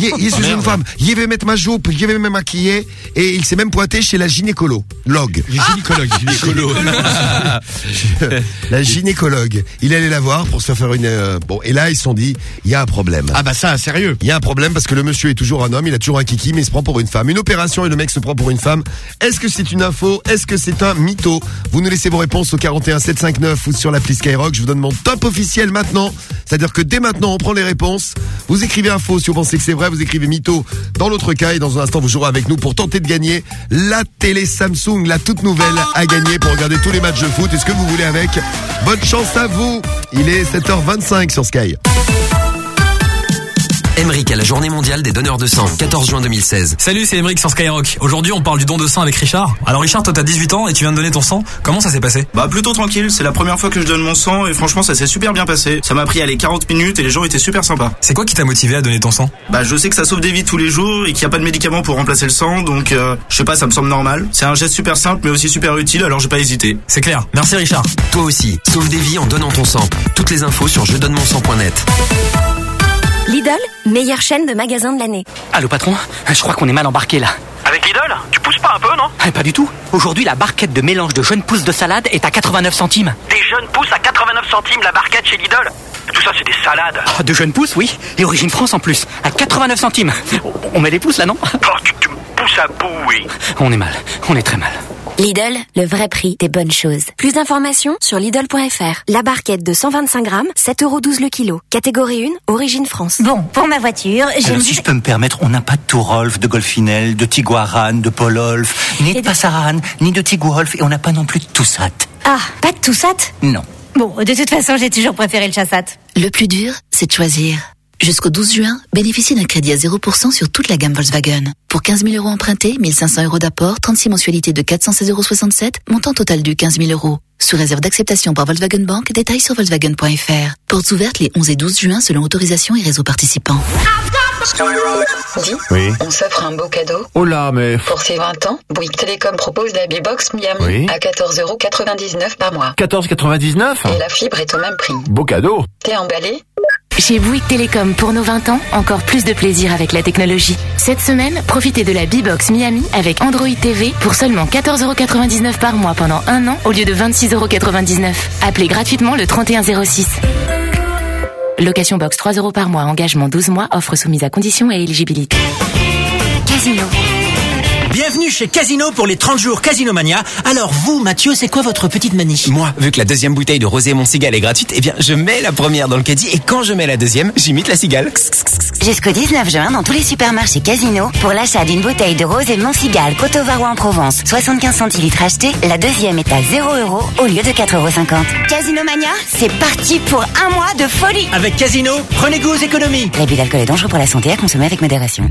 Il, il est chez une femme. Il avait mettre ma jupe, il avait me maquiller et il s'est même pointé chez la gynécolo. Log. Gynécologue, gynécolo. [LAUGHS] la gynécologue. Il allait la voir pour se faire une. euh, bon, et là ils se sont dit, il y a un problème. Ah bah ça, sérieux. Il y a un problème parce que le monsieur est toujours un homme, il a toujours un kiki, mais il se prend pour une femme. Une opération et le mec se prend pour une femme. Est-ce que c'est une info? Est-ce que c'est un mytho? Vous nous laissez vos réponses au 41 759 ou sur l'appli Skyrock. Je vous donne mon top officiel maintenant. C'est-à-dire que dès maintenant, on prend les réponses. Vous écrivez info si vous pensez que c'est vrai, vous écrivez mytho dans l'autre cas et dans un instant vous jouerez avec nous pour tenter de gagner la télé Samsung, la toute nouvelle à gagner pour regarder tous les matchs de foot. Est-ce que vous voulez avec? Bonne chance à vous. Il est 7h25 sur Sky. Emeric à la journée mondiale des donneurs de sang, 14 juin 2016. Salut, c'est Emeric sur Skyrock. Aujourd'hui, on parle du don de sang avec Richard. Alors Richard, toi t'as 18 ans et tu viens de donner ton sang. Comment ça s'est passé? Bah plutôt tranquille, c'est la première fois que je donne mon sang et franchement ça s'est super bien passé. Ça m'a pris aller 40 minutes et les gens étaient super sympas. C'est quoi qui t'a motivé à donner ton sang? Bah je sais que ça sauve des vies tous les jours et qu'il n'y a pas de médicaments pour remplacer le sang donc euh, je sais pas, ça me semble normal. C'est un geste super simple mais aussi super utile alors j'ai pas hésité. C'est clair. Merci Richard. Toi aussi, sauve des vies en donnant ton sang. Toutes les infos sur je donne mon sang.net. Lidl, meilleure chaîne de magasins de l'année. Allô patron, je crois qu'on est mal embarqué là. Avec Lidl Tu pousses pas un peu, non? Eh, Pas du tout. Aujourd'hui, la barquette de mélange de jeunes pousses de salade est à 89 centimes. Des jeunes pousses à 89 centimes la barquette chez Lidl Tout ça, c'est des salades. Oh, de jeunes pousses, oui. Et origine France en plus, à 89 centimes. On met les pouces là, non? Oh, tu, tu me pousses à bout, oui. On est mal. On est très mal. Lidl, le vrai prix des bonnes choses. Plus d'informations sur Lidl.fr. La barquette de 125 grammes, 7,12 euros le kilo. Catégorie 1, origine France. Bon, pour ma voiture, j'ai Alors, si je peux me permettre, on n'a pas de Tourolf, de Golfinel, de Tiguaran, de Pololf, ni de Passaran, ni de Tiguolf, et on n'a pas non plus de Toussat. Ah, pas de Toussat Non. Bon, de toute façon, j'ai toujours préféré le Chassat. Le plus dur, c'est de choisir. Jusqu'au 12 juin, bénéficiez d'un crédit à 0% sur toute la gamme Volkswagen. Pour 15 000 euros empruntés, 1500 euros d'apport, 36 mensualités de 416,67 euros, montant total du 15 000 euros. Sous réserve d'acceptation par Volkswagen Bank, détails sur Volkswagen.fr. Portes ouvertes les 11 et 12 juin selon autorisation et réseau participants. Dis, Oui. on s'offre un beau cadeau. Oh là, mais. Pour ses 20 ans, Bouygues Télécom propose la B-Box Miami Oui. à 14,99€ par mois. 14,99 Et la fibre est au même prix. Beau cadeau. T'es emballé? Chez Bouygues Télécom, pour nos 20 ans, encore plus de plaisir avec la technologie. Cette semaine, profitez de la B-Box Miami avec Android TV pour seulement 14,99€ par mois pendant un an au lieu de 26,99€. Appelez gratuitement le 3106. Location box 3 euros par mois, engagement 12 mois, offre soumise à conditions et éligibilité. Casino. Bienvenue chez Casino pour les 30 jours Casino Mania. Alors vous, Mathieu, c'est quoi votre petite manie Moi, vu que la deuxième bouteille de rosé Mon Cigale est gratuite, eh bien, je mets la première dans le caddie et quand je mets la deuxième, j'imite la cigale. Jusqu'au 19 juin, dans tous les supermarchés Casino, pour l'achat d'une bouteille de rosé Montcigal Cotovaro en Provence, 75 centilitres achetés, la deuxième est à 0 euros au lieu de 4,50 euros. Casino Mania, c'est parti pour un mois de folie Avec Casino, prenez goût aux économies. L'abus d'alcool est dangereux pour la santé à consommer avec modération.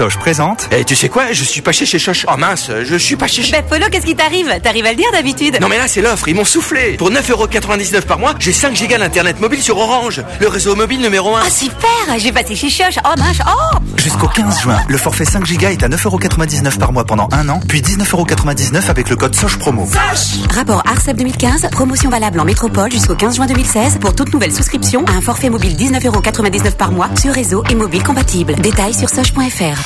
Soch présente. Et tu sais quoi Je suis pas chez chez Choche. Oh mince, je suis pas chez Bah Polo, qu'est-ce qui t'arrive? T'arrives à le dire d'habitude Non mais là c'est l'offre, ils m'ont soufflé. Pour 9,99€ par mois, j'ai 5 gigas d'internet mobile sur Orange, le réseau mobile numéro 1. Ah super Je vais passer chez Choche Oh mince Oh Jusqu'au 15 juin, le forfait 5 Go est à 9,99€ par mois pendant un an, puis 19,99€ avec le code SOCH promo. Rapport ARCEP 2015, promotion valable en métropole jusqu'au 15 juin 2016 pour toute nouvelle souscription à un forfait mobile 19,99€ par mois sur réseau et mobile compatible. Détails sur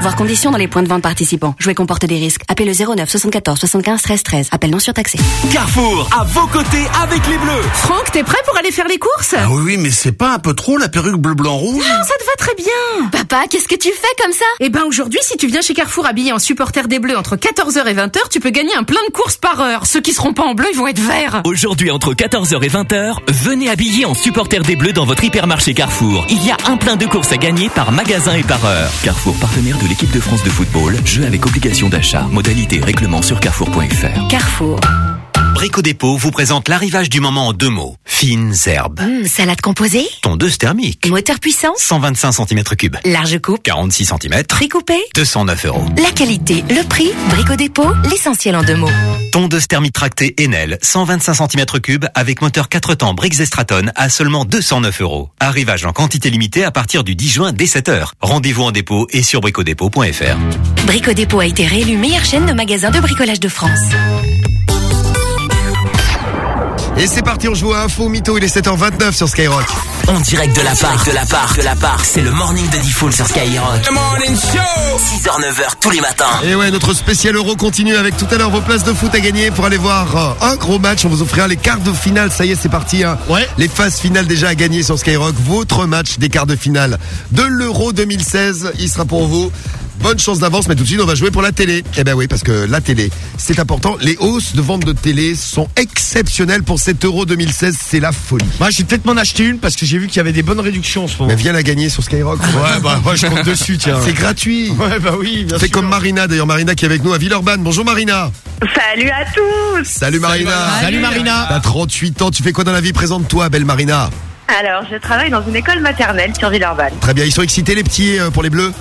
Voir conditions dans les points de vente participants. Jouer comporte des risques. Appelez le 09 74 75 13 13. Appel non surtaxé. Carrefour, à vos côtés avec les bleus. Franck, t'es prêt pour aller faire les courses? Ah oui, oui, mais c'est pas un peu trop la perruque bleu-blanc-rouge Non, ça te va très bien. Papa, qu'est-ce que tu fais comme ça? Eh ben aujourd'hui, si tu viens chez Carrefour habillé en supporter des Bleus entre 14h et 20h, tu peux gagner un plein de courses par heure. Ceux qui seront pas en bleu, ils vont être verts. Aujourd'hui, entre 14h et 20h, venez habiller en supporter des Bleus dans votre hypermarché Carrefour. Il y a un plein de courses à gagner par magasin et par heure. Carrefour, partenaire de l'équipe de France de football. Jeu avec obligation d'achat. Modalité règlement sur carrefour.fr. Carrefour. Brico Dépôt vous présente l'arrivage du moment en deux mots. Fines herbes. Hum, salade composée Tondeuse thermique. Moteur puissant 125 cm3. Large coupe 46 cm. Prix coupé 209 euros. La qualité, le prix, Brico Dépôt, l'essentiel en deux mots. Tondeuse thermique tractée Enel, 125 cm3 avec moteur 4 temps Briggs Straton à seulement 209 euros. Arrivage en quantité limitée à partir du 10 juin dès 7h. Rendez-vous en dépôt et sur bricodépôt.fr. Brico Dépôt a été réélu meilleure chaîne de magasins de bricolage de France. Et c'est parti, on joue à Info Mytho, il est 7h29 sur Skyrock. En direct de la part, de la part, de la part, c'est le morning de Diffoul sur Skyrock. The morning show 6h, 9h tous les matins. Et ouais, notre spécial euro continue avec tout à l'heure vos places de foot à gagner pour aller voir euh, un gros match. On vous offrira les quarts de finale. Ça y est, c'est parti. hein. Les phases finales déjà à gagner sur Skyrock. Votre match des quarts de finale de l'euro 2016. Il sera pour vous. Bonne chance d'avance, mais tout de suite on va jouer pour la télé. Eh ben oui, parce que la télé, c'est important. Les hausses de vente de télé sont exceptionnelles pour cet euro 2016. C'est la folie. Moi, je vais peut-être m'en acheter une parce que j'ai vu qu'il y avait des bonnes réductions en ce moment. Mais viens la gagner sur Skyrock. Ouais, bah, moi, je compte dessus, tiens. C'est gratuit. Ouais, bah oui, bien Fais sûr. comme Marina, d'ailleurs Marina qui est avec nous à Villeurbanne. Bonjour Marina. Salut à tous Salut Marina. Salut Marina. T'as 38 ans, tu fais quoi dans la vie? Présente-toi, belle Marina. Alors, je travaille dans une école maternelle sur Villeurbanne. Très bien, ils sont excités les petits euh, pour les bleus?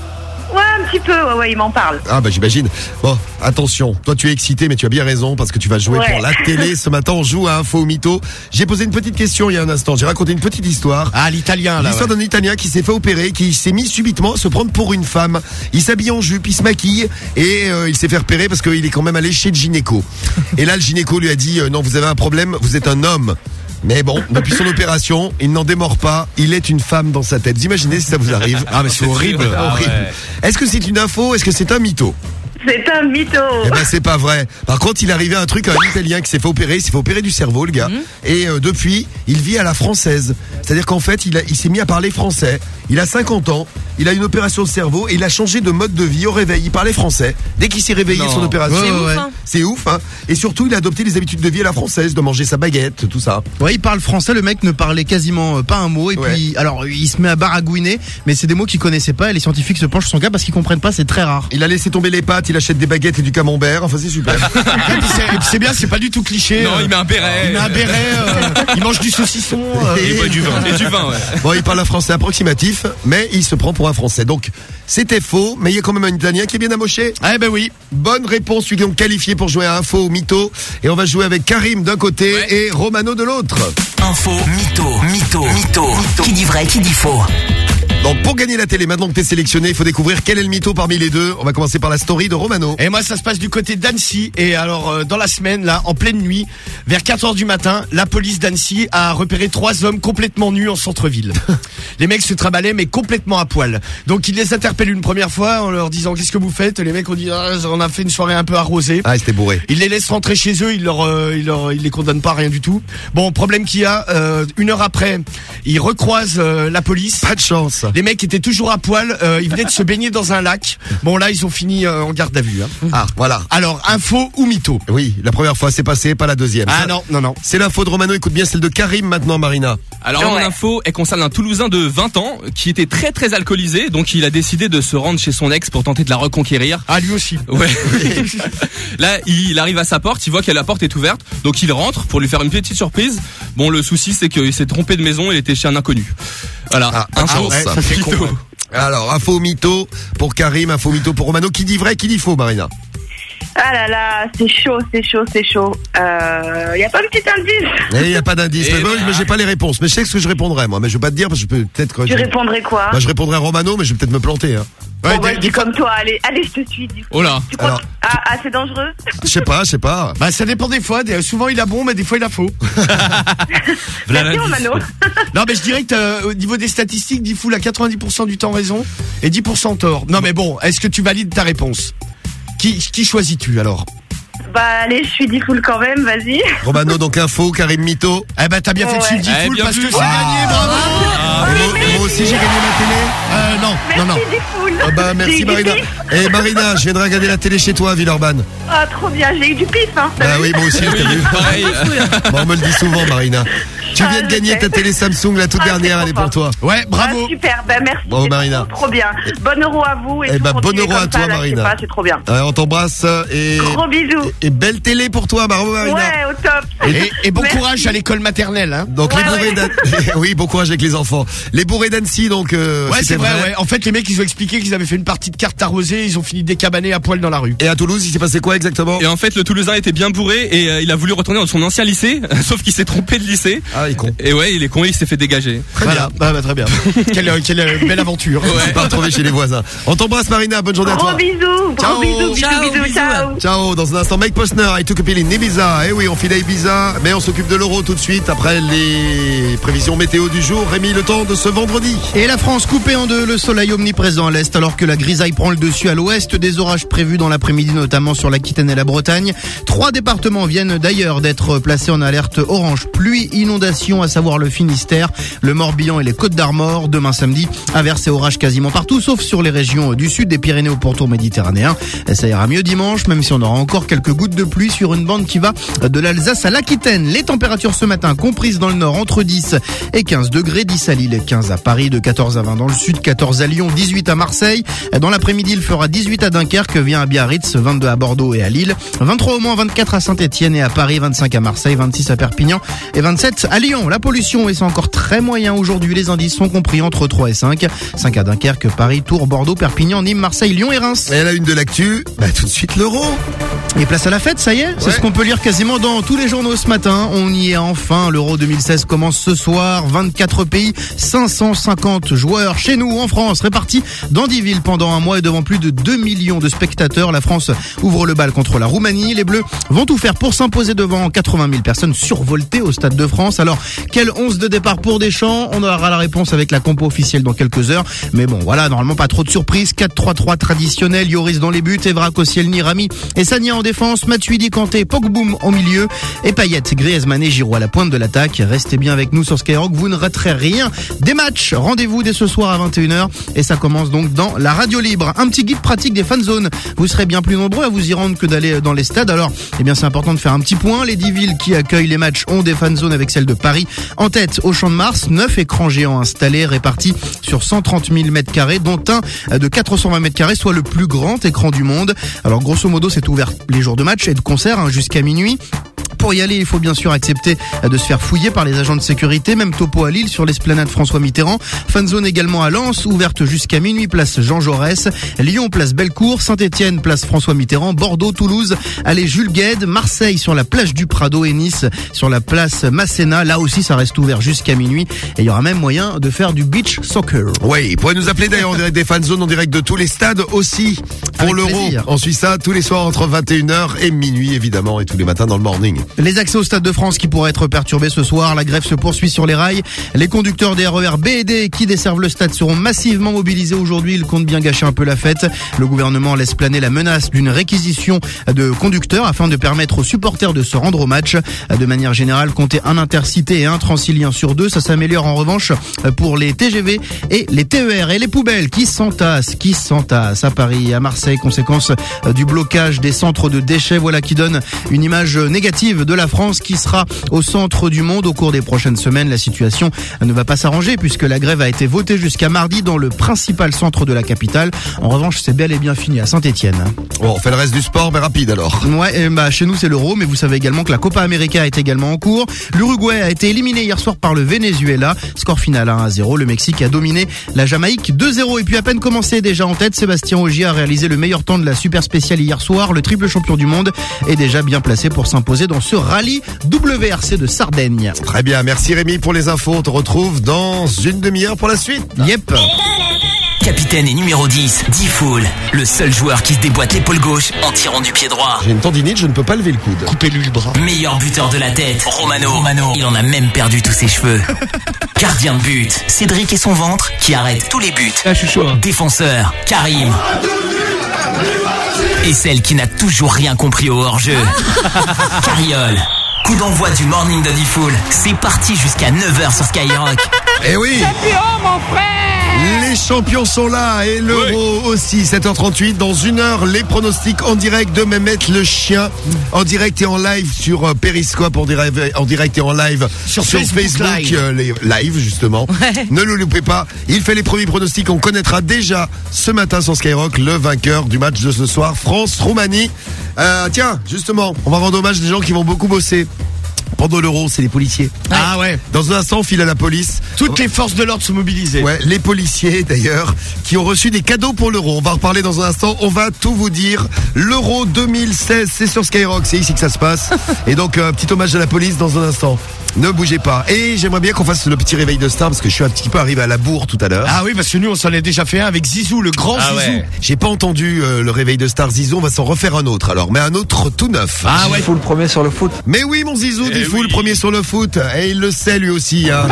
Un petit peu, ouais, ouais, ils m'en parlent. Ah bah j'imagine. Bon, attention, toi tu es excité mais tu as bien raison parce que tu vas jouer Ouais. pour la télé. Ce matin on joue à Info ou Mytho. J'ai posé une petite question il y a un instant, j'ai raconté une petite histoire. Ah, l'italien, là, L'histoire ouais. d'un Italien qui s'est fait opérer, qui s'est mis subitement à se prendre pour une femme. Il s'habille en jupe, il se maquille et euh, il s'est fait repérer parce qu'il est quand même allé chez le gynéco. Et là le gynéco lui a dit euh, non vous avez un problème, vous êtes un homme. Mais bon, depuis son opération, il n'en démord pas. Il est une femme dans sa tête. Vous imaginez si ça vous arrive Ah, mais c'est horrible. Ah, ouais. Est-ce que c'est une info? Est-ce que c'est un mytho? C'est un mytho. eh ben c'est pas vrai. Par contre, il est arrivé un truc à un Italien qui s'est fait opérer, il s'est fait opérer du cerveau, le gars. Et euh, depuis, il vit à la française. C'est-à-dire qu'en fait, il, a- il s'est mis à parler français. Il a 50 ans, il a une opération de cerveau et il a changé de mode de vie au réveil. Il parlait français. Dès qu'il s'est réveillé Non. son opération, C'est ouf, hein. c'est ouf. Hein. Et surtout, il a adopté les habitudes de vie à la française, de manger sa baguette, tout ça. Ouais, il parle français, le mec ne parlait quasiment euh, pas un mot et puis alors il se met à baragouiner, mais c'est des mots qu'il connaissait pas et les scientifiques se penchent sur son cas parce qu'ils comprennent pas, c'est très rare. Il a laissé tomber les pattes, il achète des baguettes et du camembert. Enfin, c'est super. [LAUGHS] Et puis c'est- et puis c'est bien, c'est pas du tout cliché. Non, euh, il met un béret. Il met un béret, euh, il mange du saucisson. [LAUGHS] euh, Et il boit du vin. Et du vin, ouais. Bon, il parle un français approximatif, mais il se prend pour un français. Donc, c'était faux, mais il y a quand même un Italien qui est bien amoché. Eh ben oui. Bonne réponse, celui qui est qualifié pour jouer à Info ou Mytho. Et on va jouer avec Karim d'un côté et Romano de l'autre. Info, mytho, mytho, mytho. Qui dit vrai, qui dit faux Donc, pour gagner la télé, maintenant que t'es sélectionné, il faut découvrir quel est le mytho parmi les deux. On va commencer par la story de Romano. Et moi, ça se passe du côté d'Annecy. Et alors, euh, dans la semaine, là, en pleine nuit, vers 4 heures du matin, la police d'Annecy a repéré trois hommes complètement nus en centre-ville. [LAUGHS] les mecs se traballaient, mais complètement à poil. Donc, ils les interpellent une première fois en leur disant qu'est-ce que vous faites? Les mecs ont dit Ah, on a fait une soirée un peu arrosée. Ah, c'était bourré. Ils les laissent rentrer chez eux, ils leur, euh, ils leur, ils les condamnent pas rien du tout. Bon, problème qu'il y a, euh, une heure après, ils recroisent euh, la police. Pas de chance. Les mecs étaient toujours à poil, euh, ils venaient de se baigner dans un lac. Bon, là, ils ont fini euh, en garde à vue. hein. Ah, voilà. Alors, info ou mytho? Oui, la première fois c'est passé, pas la deuxième. Ah non, non, non. C'est l'info de Romano, écoute bien celle de Karim maintenant, Marina. Alors mon info, elle concerne un Toulousain de 20 ans qui était très très alcoolisé, donc il a décidé de se rendre chez son ex pour tenter de la reconquérir. Ah lui aussi. Ouais. [LAUGHS] Là, il arrive à sa porte, il voit que la porte est ouverte, donc il rentre pour lui faire une petite surprise. Bon, le souci c'est qu'il s'est trompé de maison, il était chez un inconnu. Voilà. Ah, Info. ah, ouais, Mytho. con, ouais. Alors, info mytho pour Karim, info mytho pour Romano. Qui dit vrai, qui dit faux, Marina? Ah là là, c'est chaud, c'est chaud, c'est chaud. Euh, y a pas de petit indice Eh, Il n'y a pas d'indice. Mais, moi, voilà. mais j'ai pas les réponses. Mais je sais ce que je répondrai, moi. Mais je vais pas te dire parce que je peux peut-être Tu je... répondrais quoi Bah, je répondrai Romano, mais je vais peut-être me planter. Hein. Bon, bah, je dis comme toi, allez, allez, je te suis. Du coup. Oh là. Tu crois Alors- que- Ah, ah, c'est dangereux Je sais pas, je sais pas. Bah ça dépend des fois. Des- souvent il a bon, mais des fois il a faux. [LAUGHS] [LAUGHS] Merci, Romano. non mais je dirais que t'as, au niveau des statistiques, Diffoul a 90% du temps raison et 10% tort. Non mais bon, est-ce que tu valides ta réponse? Qui, qui choisis-tu alors? Bah, allez, je suis full quand même, vas-y. Romano, donc info, Karim mytho. Eh ben t'as bien fait de suivre Eh, Diffoul bien parce que c'est gagné, bravo Et moi, moi aussi, j'ai gagné ma télé. euh, Non, non, non. Merci, Diffoul. Ah bah, merci Marina. Et Marina, je viendrai regarder la télé chez toi à Villeurbanne. Ah, trop bien, j'ai eu du pif, hein. Bah oui, moi aussi, je t'ai vu. Pareil. Bon, on me le dit souvent, Marina. Tu viens Ah, de gagner ta télé Samsung, la toute Ah, dernière, elle est pour toi. Ouais, bravo. Ah, super, ben merci. Bravo, Marina. Trop, trop bien. Bon euro à vous et Eh tout, ben, bon euro à toi, Marina. C'est trop bien. Ouais, on t'embrasse et. Gros bisous. Et belle télé pour toi, bravo Marina. Ouais, au top. Et, et bon Merci. courage à l'école maternelle. Hein. Donc les bourrés d'Annecy. [LAUGHS] oui, bon courage avec les enfants. Les bourrés d'Annecy, donc. euh, Ouais, c'est vrai, ouais. En fait, les mecs, ils ont expliqué qu'ils avaient fait une partie de cartes arrosées, ils ont fini décabanés à poil dans la rue. Et à Toulouse, il s'est passé quoi exactement? Et en fait, le Toulousain était bien bourré et euh, il a voulu retourner dans son ancien lycée, [LAUGHS] sauf qu'il s'est trompé de lycée. Ah, il est con. Et ouais, il est con, il s'est fait dégager. Très Voilà. Ah, bah, très bien. [LAUGHS] quelle, euh, quelle euh, belle aventure. On s'est pas retrouvé chez les voisins. On t'embrasse Marina, bonne journée à Gros toi. bisous. Ciao. Gros bisous, bisous, Ciao, bisous, bisous. ciao. Ciao, dans un instant Mike Posner, I took a pill in Ibiza. Eh oui, on file Ibiza, mais on s'occupe de l'euro tout de suite après les prévisions météo du jour. Rémi, le temps de ce vendredi. Et la France coupée en deux, le soleil omniprésent à l'est alors que la grisaille prend le dessus à l'ouest, des orages prévus dans l'après-midi notamment sur l'Aquitaine et la Bretagne. Trois départements viennent d'ailleurs d'être placés en alerte orange pluie, inondation, à savoir le Finistère, le Morbihan et les Côtes d'Armor. Demain samedi, averses et orages quasiment partout sauf sur les régions du sud des Pyrénées au pourtour méditerranéen. Ça ira mieux dimanche même si on aura encore quelques gouttes de pluie sur une bande qui va de l'Alsace à l'Aquitaine. Les températures ce matin comprises dans le nord entre 10 et 15 degrés, 10 à Lille, 15 à Paris, de 14 à 20 dans le sud, 14 à Lyon, 18 à Marseille. Dans l'après-midi, il fera 18 à Dunkerque, vient à Biarritz, 22 à Bordeaux et à Lille, 23 au moins 24 à Saint-Etienne et à Paris, 25 à Marseille, 26 à Perpignan et 27 à Lyon. La pollution est encore très moyen aujourd'hui. Les indices sont compris entre 3 et 5. 5 à Dunkerque, Paris, Tours, Bordeaux, Perpignan, Nîmes, Marseille, Lyon et Reims. Et la une de l'actu, bah tout de suite l'euro. Et place à la fête, ça y est C'est Ouais. ce qu'on peut lire quasiment dans tous les journaux ce matin. On y est enfin. L'Euro 2016 commence ce soir. 24 pays, 550 joueurs chez nous en France, répartis dans 10 villes pendant un mois et devant plus de 2 millions de spectateurs. La France ouvre le bal contre la Roumanie. Les Bleus vont tout faire pour s'imposer devant 80 000 personnes survoltées au Stade de France. Alors, quel 11 de départ pour Deschamps? On aura la réponse avec la compo officielle dans quelques heures. Mais bon, voilà, normalement pas trop de surprises. 4-3-3 traditionnel. Yoris dans les buts, Evra, Koscielny, Rami et Sania en défense. Matuidi, Kanté, Pogboum au milieu. Et Payet, Griezmann et Giroud à la pointe de l'attaque. Restez bien avec nous sur Skyrock. Vous ne raterez rien des matchs. Rendez-vous dès ce soir à 21h. Et ça commence donc dans la radio libre. Un petit guide pratique des fan zones. Vous serez bien plus nombreux à vous y rendre que d'aller dans les stades. Alors, eh bien, c'est important de faire un petit point. Les 10 villes qui accueillent les matchs ont des fan zones avec celle de Paris. En tête, au Champ de Mars, 9 écrans géants installés, répartis sur 130 000 mètres carrés, dont un de 420 mètres carrés, soit le plus grand écran du monde. Alors, grosso modo, c'est ouvert les jours de match et de concert hein, jusqu'à minuit. Pour y aller, il faut bien sûr accepter de se faire fouiller par les agents de sécurité, même topo à Lille sur l'esplanade François Mitterrand. Fanzone également à Lens, ouverte jusqu'à minuit, place Jean Jaurès. Lyon, place Bellecour. Saint-Etienne, place François Mitterrand. Bordeaux, Toulouse, allez Jules Gued. Marseille sur la plage du Prado et Nice sur la place Masséna. Là aussi, ça reste ouvert jusqu'à minuit. Et il y aura même moyen de faire du beach soccer. Oui, vous pouvez nous appeler d'ailleurs en direct des fan zones, en direct de tous les stades aussi pour l'euro. On suit ça tous les soirs entre 21h et minuit évidemment et tous les matins dans le morning. Les accès au Stade de France qui pourraient être perturbés ce soir. La grève se poursuit sur les rails. Les conducteurs des RER B et D qui desservent le stade seront massivement mobilisés aujourd'hui. Ils comptent bien gâcher un peu la fête. Le gouvernement laisse planer la menace d'une réquisition de conducteurs afin de permettre aux supporters de se rendre au match. De manière générale, compter un intercité et un transilien sur deux. Ça s'améliore en revanche pour les TGV et les TER et les poubelles qui s'entassent, qui s'entassent à Paris à Marseille. Conséquence du blocage des centres de déchets. Voilà qui donne une image négative de la France qui sera au centre du monde au cours des prochaines semaines. La situation ne va pas s'arranger puisque la grève a été votée jusqu'à mardi dans le principal centre de la capitale. En revanche, c'est bel et bien fini à Saint-Etienne. Bon, on fait le reste du sport, mais rapide alors. Ouais, et bah chez nous c'est l'Euro, mais vous savez également que la Copa América est également en cours. L'Uruguay a été éliminé hier soir par le Venezuela. Score final 1 à 0. Le Mexique a dominé la Jamaïque 2-0. Et puis à peine commencé déjà en tête, Sébastien Ogier a réalisé le meilleur temps de la super spéciale hier soir. Le triple champion du monde est déjà bien placé pour s'imposer dans ce rallye WRC de Sardaigne. Très bien, merci Rémi pour les infos. On te retrouve dans une demi-heure pour la suite. Yep. Capitaine et numéro 10, Diffoul, le seul joueur qui se déboîte l'épaule gauche en tirant du pied droit. J'ai une tendinite, je ne peux pas lever le coude. Coupez-lui le bras. Meilleur buteur de la tête, Romano. Romano. Il en a même perdu tous ses cheveux. [LAUGHS] Gardien de but, Cédric et son ventre qui arrête tous les buts. Ah, je suis chaud. hein. Défenseur, Karim. Et celle qui n'a toujours rien compris au hors-jeu. Cariole. Coup d'envoi du Morning de Diffoul. C'est parti jusqu'à 9h sur Skyrock. Eh oui mon frère Les champions sont là et l'euro aussi. 7h38. Dans une heure, les pronostics en direct de Mehmet le chien. En direct et en live sur euh, Periscope. En direct, en direct et en live Sur Facebook Live. euh, les live justement. Ne le loupez pas. Il fait les premiers pronostics. On connaîtra déjà ce matin sur Skyrock le vainqueur du match de ce soir. France-Roumanie. Euh, tiens, justement, on va rendre hommage des gens qui vont beaucoup bosser. Pendant l'euro, c'est les policiers. Ah ouais. Dans un instant, on file à la police. Toutes les forces de l'ordre sont mobilisées. Ouais, les policiers d'ailleurs, qui ont reçu des cadeaux pour l'euro. On va en reparler dans un instant. On va tout vous dire. L'euro 2016, c'est sur Skyrock. C'est ici que ça se passe. Et donc, euh, petit hommage à la police dans un instant. Ne bougez pas. Et j'aimerais bien qu'on fasse le petit réveil de star parce que je suis un petit peu arrivé à la bourre tout à l'heure. Ah oui, parce que nous, on s'en est déjà fait un avec Zizou, le grand Ah Zizou. ouais. J'ai pas entendu euh, le réveil de Star Zizou, on va s'en refaire un autre alors, mais un autre tout neuf. Ah ouais. Fou le premier sur le foot. Mais oui mon Zizou, dit fou le premier sur le foot. Et il le sait lui aussi. Hein.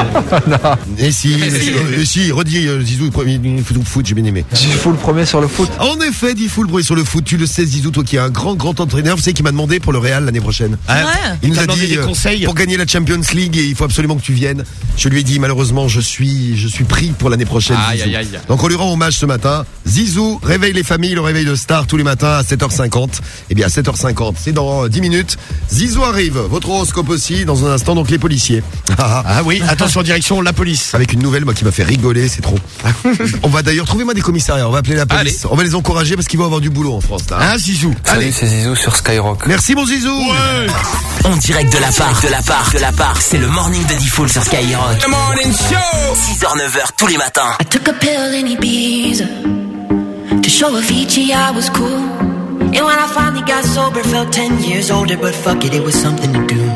[LAUGHS] Et si, Mais si. euh, et si, redis euh, Zizou le premier foot, foot j'ai bien aimé. Fou le premier sur le foot. En effet, dit fou le premier sur le foot. Tu le sais Zizou, toi qui es un grand grand entraîneur, vous savez qui m'a demandé pour le Real l'année prochaine. Ouais. Il nous a demandé dit des euh, conseils pour gagner la Champions League, il faut absolument que tu viennes. Je lui ai dit malheureusement je suis je suis pris pour l'année prochaine. Aïe, Zizou. aïe, aïe. Donc on lui rend hommage ce matin. Zizou réveille les familles, le réveil de Star tous les matins à 7h50. Eh bien à 7h50, c'est dans euh, 10 minutes. Zizou arrive, votre horoscope aussi dans un instant donc les policiers. [LAUGHS] Ah oui, attention direction la police. Avec une nouvelle moi qui m'a fait rigoler, c'est trop. [LAUGHS] on va d'ailleurs trouver moi des commissariats, on va appeler la police. On va les encourager parce qu'ils vont avoir du boulot en France là. Hein, Zizou Allez, c'est Zizou sur Skyrock. merci mon Zizou. En direct de la part, de la part, de la part, c'est le morning de Diffoul sur Skyrock. The morning show. 6h, 9h tous les matins. I took a pill in Ibiza to show Avicii I was cool. And when I finally got sober, felt 10 years older, but fuck it, it was something to do.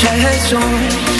treasure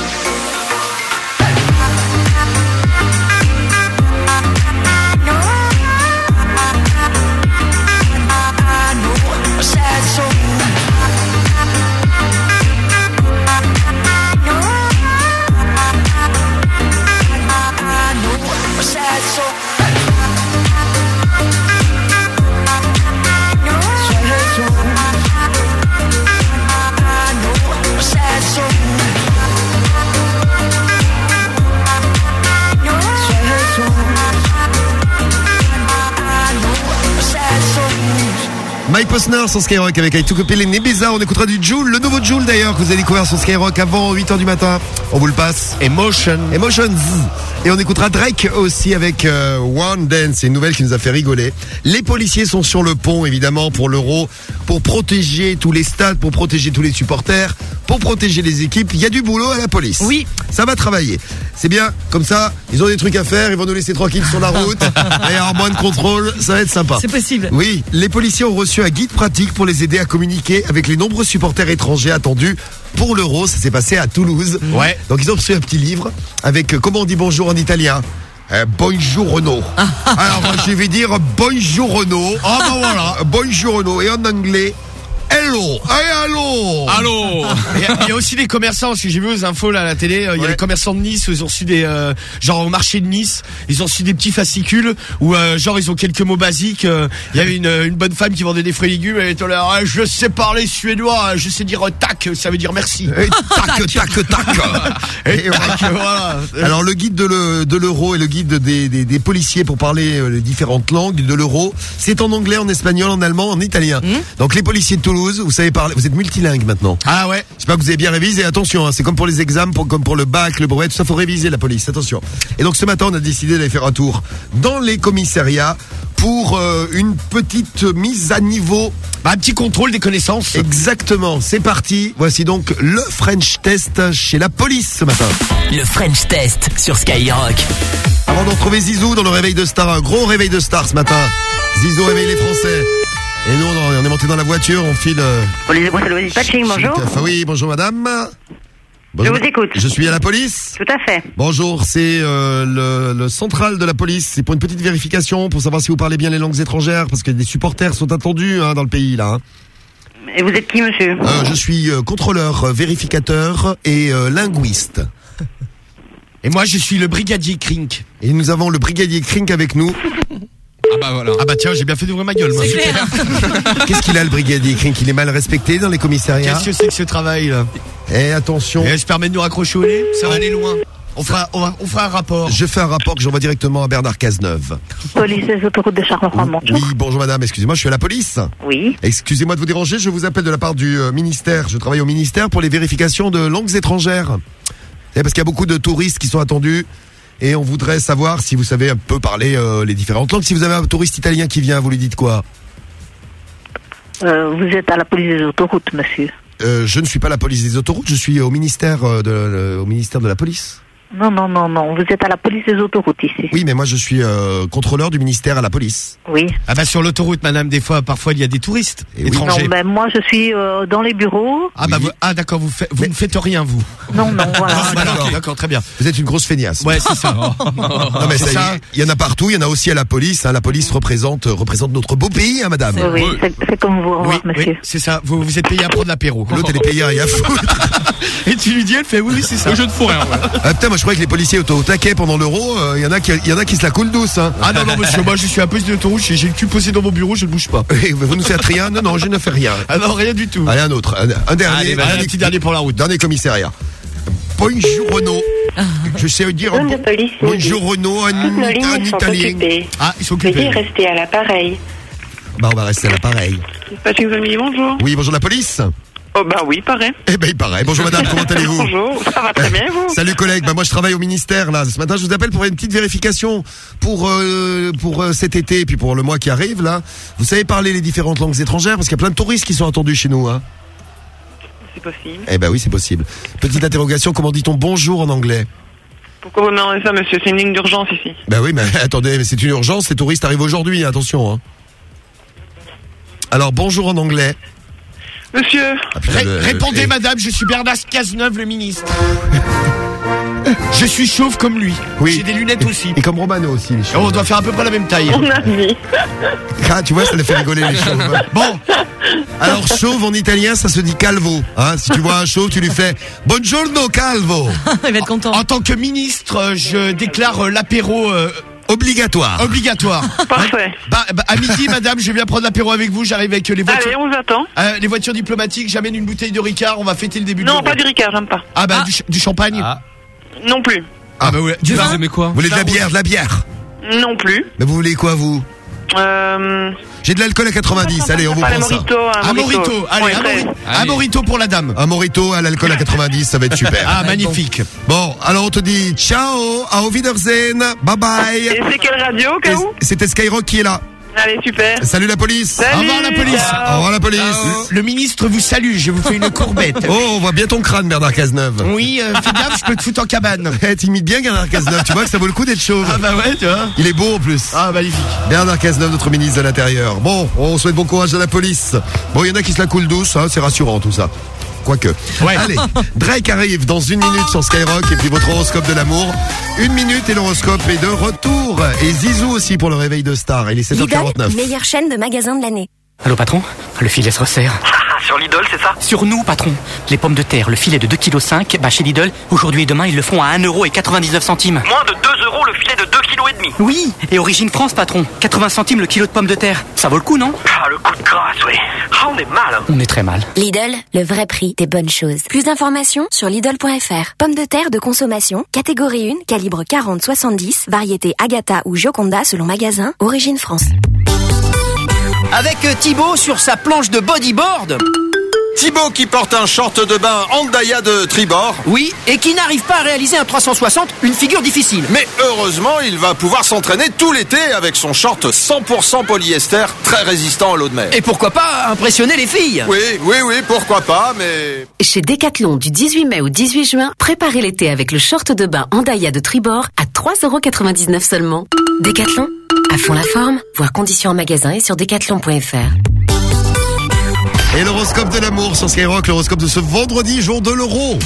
Mike Posner sur Skyrock avec I Took a Pill in Ibiza. On écoutera du Joule, le nouveau Joule d'ailleurs que vous avez découvert sur Skyrock avant 8h du matin. On vous le passe. Emotion. Emotions. Et on écoutera Drake aussi avec euh, One Dance, c'est une nouvelle qui nous a fait rigoler. Les policiers sont sur le pont évidemment pour l'Euro, pour protéger tous les stades, pour protéger tous les supporters, pour protéger les équipes. Il y a du boulot à la police. Oui. Ça va travailler. C'est bien, comme ça, ils ont des trucs à faire, ils vont nous laisser tranquilles sur la route. [LAUGHS] et en moins de contrôle, ça va être sympa. C'est possible. Oui, les policiers ont reçu un guide pratique pour les aider à communiquer avec les nombreux supporters étrangers attendus pour l'Euro. Ça s'est passé à Toulouse. Ouais. Donc ils ont reçu un petit livre avec euh, comment on dit bonjour en italien? Euh, bonjour Renault. [LAUGHS] Alors moi je vais dire bonjour Renault. Ah bah voilà, bonjour Renault. Et en anglais, hello. Hey, hello. Allô Il y, a- il y a aussi des commerçants, parce que j'ai vu aux infos là à la télé, il y a les commerçants de Nice, où ils ont reçu des... euh, genre au marché de Nice, ils ont reçu des petits fascicules, où euh, genre ils ont quelques mots basiques. euh, Il y avait une, une bonne femme qui vendait des fruits et légumes, elle était là, Ah, je sais parler suédois, je sais dire tac, ça veut dire merci. Et tac, [LAUGHS] tac, tac. Et tac, voilà. Alors le guide de le- de l'euro et le guide des, des- des policiers pour parler euh, les différentes langues de l'euro, c'est en anglais, en espagnol, en allemand, en italien. Donc les policiers de Toulouse, vous savez parler, vous êtes multilingue maintenant. Ah ouais. J'espère que vous avez bien révisé. Attention, hein, c'est comme pour les examens, pour- comme pour le bac, le brevet, tout ça faut réviser la police. Attention. Et donc ce matin, on a décidé d'aller faire un tour dans les commissariats pour euh, une petite mise à niveau. Bah, un petit contrôle des connaissances. Exactement. C'est parti. Voici donc le French test chez la police ce matin. Le French Test sur Skyrock. Avant de retrouver Zizou dans le réveil de star, un gros réveil de star ce matin. Zizou réveille les Français. Et nous, on on est monté dans la voiture, on file. euh, Police dispatching, bonjour. Oui, bonjour madame. Je vous écoute. Je suis à la police. Tout à fait. Bonjour, c'est euh, le, le central de la police. C'est pour une petite vérification, pour savoir si vous parlez bien les langues étrangères, parce que des supporters sont attendus hein, dans le pays là. hein. Et vous êtes qui, monsieur Euh, je suis euh, contrôleur, euh, vérificateur et euh, linguiste. Et moi, je suis le brigadier Krink. Et nous avons le brigadier Krink avec nous. [LAUGHS] Ah bah voilà. Ah bah tiens, j'ai bien fait d'ouvrir ma gueule, moi. [LAUGHS] Qu'est-ce qu'il a le brigadier Krink Il est mal respecté dans les commissariats Qu'est-ce que c'est que ce travail là? Et attention. Et je permets de nous raccrocher au nez Ça va aller loin. On fera, on, va- on fera un rapport. Je fais un rapport que j'envoie directement à Bernard Cazeneuve. Police des autoroutes de Charleroi, bonjour. Oui, bonjour madame, excusez-moi, je suis à la police. Oui. Excusez-moi de vous déranger, je vous appelle de la part du euh, ministère. Je travaille au ministère pour les vérifications de langues étrangères. Et parce qu'il y a beaucoup de touristes qui sont attendus. Et on voudrait savoir si vous savez un peu parler euh, les différentes langues. Si vous avez un touriste italien qui vient, vous lui dites quoi? Euh, vous êtes à la police des autoroutes, monsieur. Euh, Je ne suis pas la police des autoroutes, je suis au ministère euh, de, euh, au ministère de la police. Non, non, non, non. Vous êtes à la police des autoroutes ici. Oui, mais moi je suis euh, contrôleur du ministère à la police. Oui. Ah bah sur l'autoroute, madame, des fois, parfois il y a des touristes étrangers. Non, ben moi je suis euh, dans les bureaux. Ah bah vous- ah d'accord, vous, vous ne faites rien vous. Non, non, [LAUGHS] voilà. Ah, d'accord, d'accord, très bien. Vous êtes une grosse feignasse. Ouais, c'est ça. [LAUGHS] Non mais C'est ça, ça. il y en a partout, il y en a aussi à la police. hein. La police représente euh, représente notre beau pays, hein, madame. Oui, oui, c'est- c'est comme vous, au revoir, Oui, monsieur. oui, c'est ça. Vous, vous êtes payé à prendre l'apéro. L'autre elle est payée à rien foutre. [LAUGHS] Et tu lui dis, elle fait oui, oui, c'est ça. Je ne fous rien. Ah, putain, moi je croyais que les policiers étaient au taquet pendant l'euro. euh, Il y en a qui, il y en a qui se la coulent douce. Hein. Ah non, non, monsieur, moi je suis un peu de l'autoroute, j'ai j'ai le cul posé dans mon bureau, je ne bouge pas. Et vous ne faites rien? Non, non, je ne fais rien. Ah non, rien du tout. Allez, un autre, un, un dernier, Allez, vas-y, un petit dernier pour la route. Dernier commissariat. Bonjour Renault. Je sais dire bon- bonjour Renault en sont italien. Ah, ils sont Veuillez occupés. rester à l'appareil. Bah on va rester à l'appareil. Famille, bonjour. Oui, bonjour la police. Oh bah oui, pareil. Eh ben il paraît. Bonjour madame, comment [LAUGHS] allez-vous Bonjour, ça va très bien, vous Salut collègue, bah moi je travaille au ministère là. Ce matin je vous appelle pour une petite vérification pour euh, pour euh, cet été et puis pour le mois qui arrive là. Vous savez parler les différentes langues étrangères? Parce qu'il y a plein de touristes qui sont attendus chez nous hein. C'est possible. Eh ben oui, c'est possible. Petite interrogation, comment dit-on bonjour en anglais? Pourquoi vous demandez ça, monsieur? C'est une ligne d'urgence ici. Ben oui, mais [LAUGHS] attendez, mais c'est une urgence, les touristes arrivent aujourd'hui, attention hein. Alors bonjour en anglais. Monsieur putain, Ré- le- répondez, madame, je suis Bernard Cazeneuve, le ministre. [LAUGHS] je suis chauve comme lui. Oui. J'ai des lunettes aussi. Et comme Romano aussi, les on doit faire à peu près la même taille. On a vu. Ah, tu vois, ça les fait rigoler les chauves. Bon, alors chauve en italien, ça se dit calvo. Hein, si tu vois un chauve, tu lui fais Buongiorno calvo. [LAUGHS] Il va être content. En tant que ministre, je déclare euh, l'apéro euh, Obligatoire. obligatoire. [LAUGHS] Parfait. Bah, bah, à midi, madame, je viens prendre l'apéro avec vous. J'arrive avec les voitures. Allez, on vous attend. Euh, les voitures diplomatiques, j'amène une bouteille de Ricard, on va fêter le début de Non, pas du Ricard, j'aime pas. Ah bah du, ch- du champagne Non plus. Ah bah ouais. Du Vous aimez quoi? Vous voulez de la bière, de la bière? Non plus. Mais vous voulez quoi, vous? Euh... J'ai de l'alcool à 90. Allez, on vous prend ça. morito, un Un morito. morito, allez, un, mori- un morito pour la dame. Un morito à l'alcool à 90, ça va être super. Ah, magnifique. Bon, alors on te dit ciao, au Wiedersehen, bye bye. Et c'est quelle radio, au cas où Et C'était Skyrock qui est là. Allez, super. Salut la police. Salut, Au revoir la police. ciao. Au revoir la police. Le, le ministre vous salue, je vous fais une courbette. [LAUGHS] Oh, on voit bien ton crâne, Bernard Cazeneuve. Oui, euh, fais gaffe, je peux te foutre en cabane. [LAUGHS] Eh, T'imites bien Bernard Cazeneuve, tu vois que ça vaut le coup d'être chauve. Ah bah ouais, tu vois. Il est beau en plus. Ah, magnifique. Bernard Cazeneuve, notre ministre de l'Intérieur. Bon, on souhaite bon courage à la police. Bon, il y en a qui se la coulent douce, hein, c'est rassurant tout ça. Quoique. Ouais. Allez, Drake arrive dans une minute sur Skyrock et puis votre horoscope de l'amour. Une minute et l'horoscope est de retour. Et Zizou aussi pour le réveil de star. Il est Lidl, 7h49. meilleure chaîne de magasins de l'année. Allô patron? Le filet se resserre. Sur Lidl, c'est ça Sur nous patron. Les pommes de terre, le filet de 2,5 kg, bah chez Lidl, aujourd'hui et demain ils le font à 1,99€ centimes. Moins de 2 euros le filet de 2 kg et demi. Oui, et origine France patron. 80 centimes le kilo de pommes de terre. Ça vaut le coup non Ah, le coup de grâce, oui. Ah, on est mal. hein. On est très mal. Lidl, le vrai prix des bonnes choses. Plus d'informations sur Lidl.fr. Pommes de terre de consommation, catégorie 1, calibre 40-70, variété Agatha ou Gioconda selon magasin, origine France. Avec euh, Thibaut sur sa planche de bodyboard. Thibaut qui porte un short de bain Andaya de tribord. Oui, et qui n'arrive pas à réaliser un 360, une figure difficile. Mais heureusement, il va pouvoir s'entraîner tout l'été avec son short 100% polyester très résistant à l'eau de mer. Et pourquoi pas impressionner les filles Oui, oui, oui, pourquoi pas, mais... Chez Decathlon du 18 mai au 18 juin, préparez l'été avec le short de bain Andaya de Tribord à 3,99€ seulement. Decathlon, à fond la forme, voir conditions en magasin et sur decathlon.fr. Et l'horoscope de l'amour sur Skyrock, l'horoscope de ce vendredi, jour de l'euro.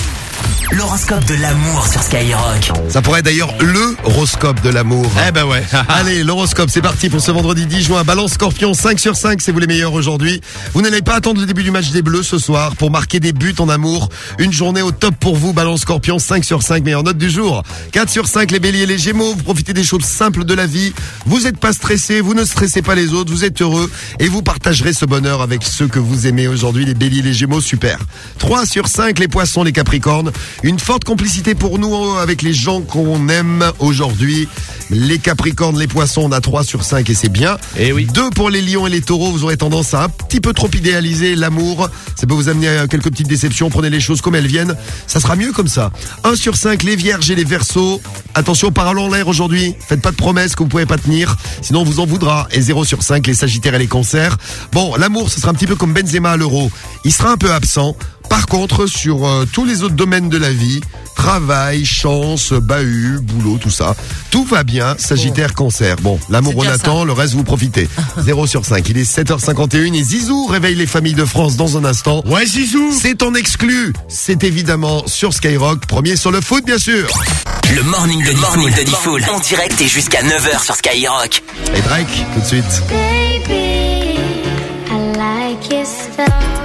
L'horoscope de l'amour sur Skyrock. Ça pourrait être d'ailleurs le horoscope de l'amour. Eh ben ouais. [LAUGHS] Allez, l'horoscope, c'est parti pour ce vendredi 10 juin. Balance Scorpion, 5 sur 5, c'est vous les meilleurs aujourd'hui. Vous n'allez pas attendre le début du match des Bleus ce soir pour marquer des buts en amour. Une journée au top pour vous, Balance Scorpion, 5 sur 5, meilleure note du jour. 4 sur 5, les béliers et les gémeaux, vous profitez des choses simples de la vie. Vous n'êtes pas stressé, vous ne stressez pas les autres, vous êtes heureux et vous partagerez ce bonheur avec ceux que vous aimez aujourd'hui, les béliers et les gémeaux, super. 3 sur 5, les poissons, les capricornes. Une forte complicité pour nous euh, avec les gens qu'on aime aujourd'hui. Les capricornes, les poissons, on a 3 sur 5 et c'est bien. Et oui. 2 pour les lions et les taureaux, vous aurez tendance à un petit peu trop idéaliser l'amour. Ça peut vous amener à quelques petites déceptions. Prenez les choses comme elles viennent. Ça sera mieux comme ça. 1 sur 5, les vierges et les versos. Attention, parole en l'air aujourd'hui. Faites pas de promesses que vous pouvez pas tenir. Sinon, on vous en voudra. Et 0 sur 5, les sagittaires et les cancers. Bon, l'amour, ce sera un petit peu comme Benzema à l'euro. Il sera un peu absent. Par contre, sur euh, tous les autres domaines de la vie, travail, chance, bahut, boulot, tout ça, tout va bien, Sagittaire, Cancer. Bon, l'amour on attend, ça. le reste vous profitez. [LAUGHS] 0 sur 5. Il est 7h51 et Zizou réveille les familles de France dans un instant. Ouais, Zizou C'est en exclu. C'est évidemment sur Skyrock, premier sur le foot bien sûr. Le morning de morning de Diffoul. En direct et jusqu'à 9h sur Skyrock. Et Drake, tout de suite. Baby, I like your stuff.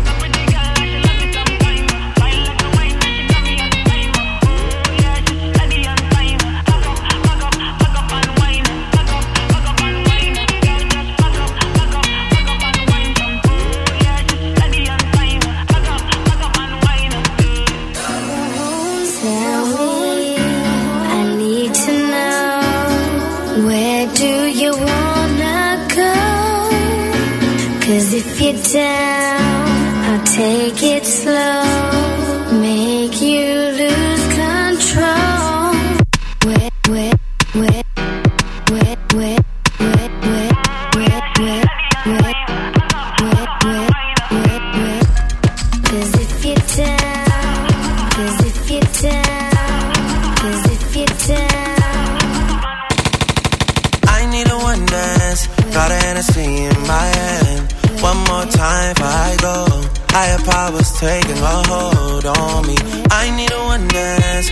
Taking a hold on me. I need a one dance,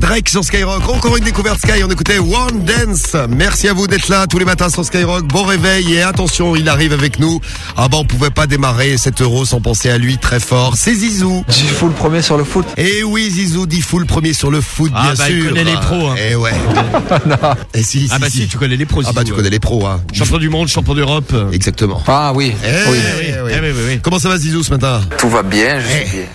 Drake sur Skyrock. Encore une découverte Sky. On écoutait One Dance. Merci à vous d'être là tous les matins sur Skyrock. Bon réveil et attention, il arrive avec nous. Ah bah on pouvait pas démarrer 7 euros sans penser à lui très fort. C'est Zizou. Zizou le premier sur le foot. Et oui Zizou dit fou le premier sur le foot Ah bien bah, il sûr. connaît les pros, hein. Eh ouais. [LAUGHS] Et si, Ah bah si, tu connais les pros. Ah bah tu Zizou, connais les pros hein. Champion du monde, champion d'Europe. Exactement. Ah oui. Eh oui. oui. Comment ça va Zizou ce matin? Tout va bien, je Eh, suis bien.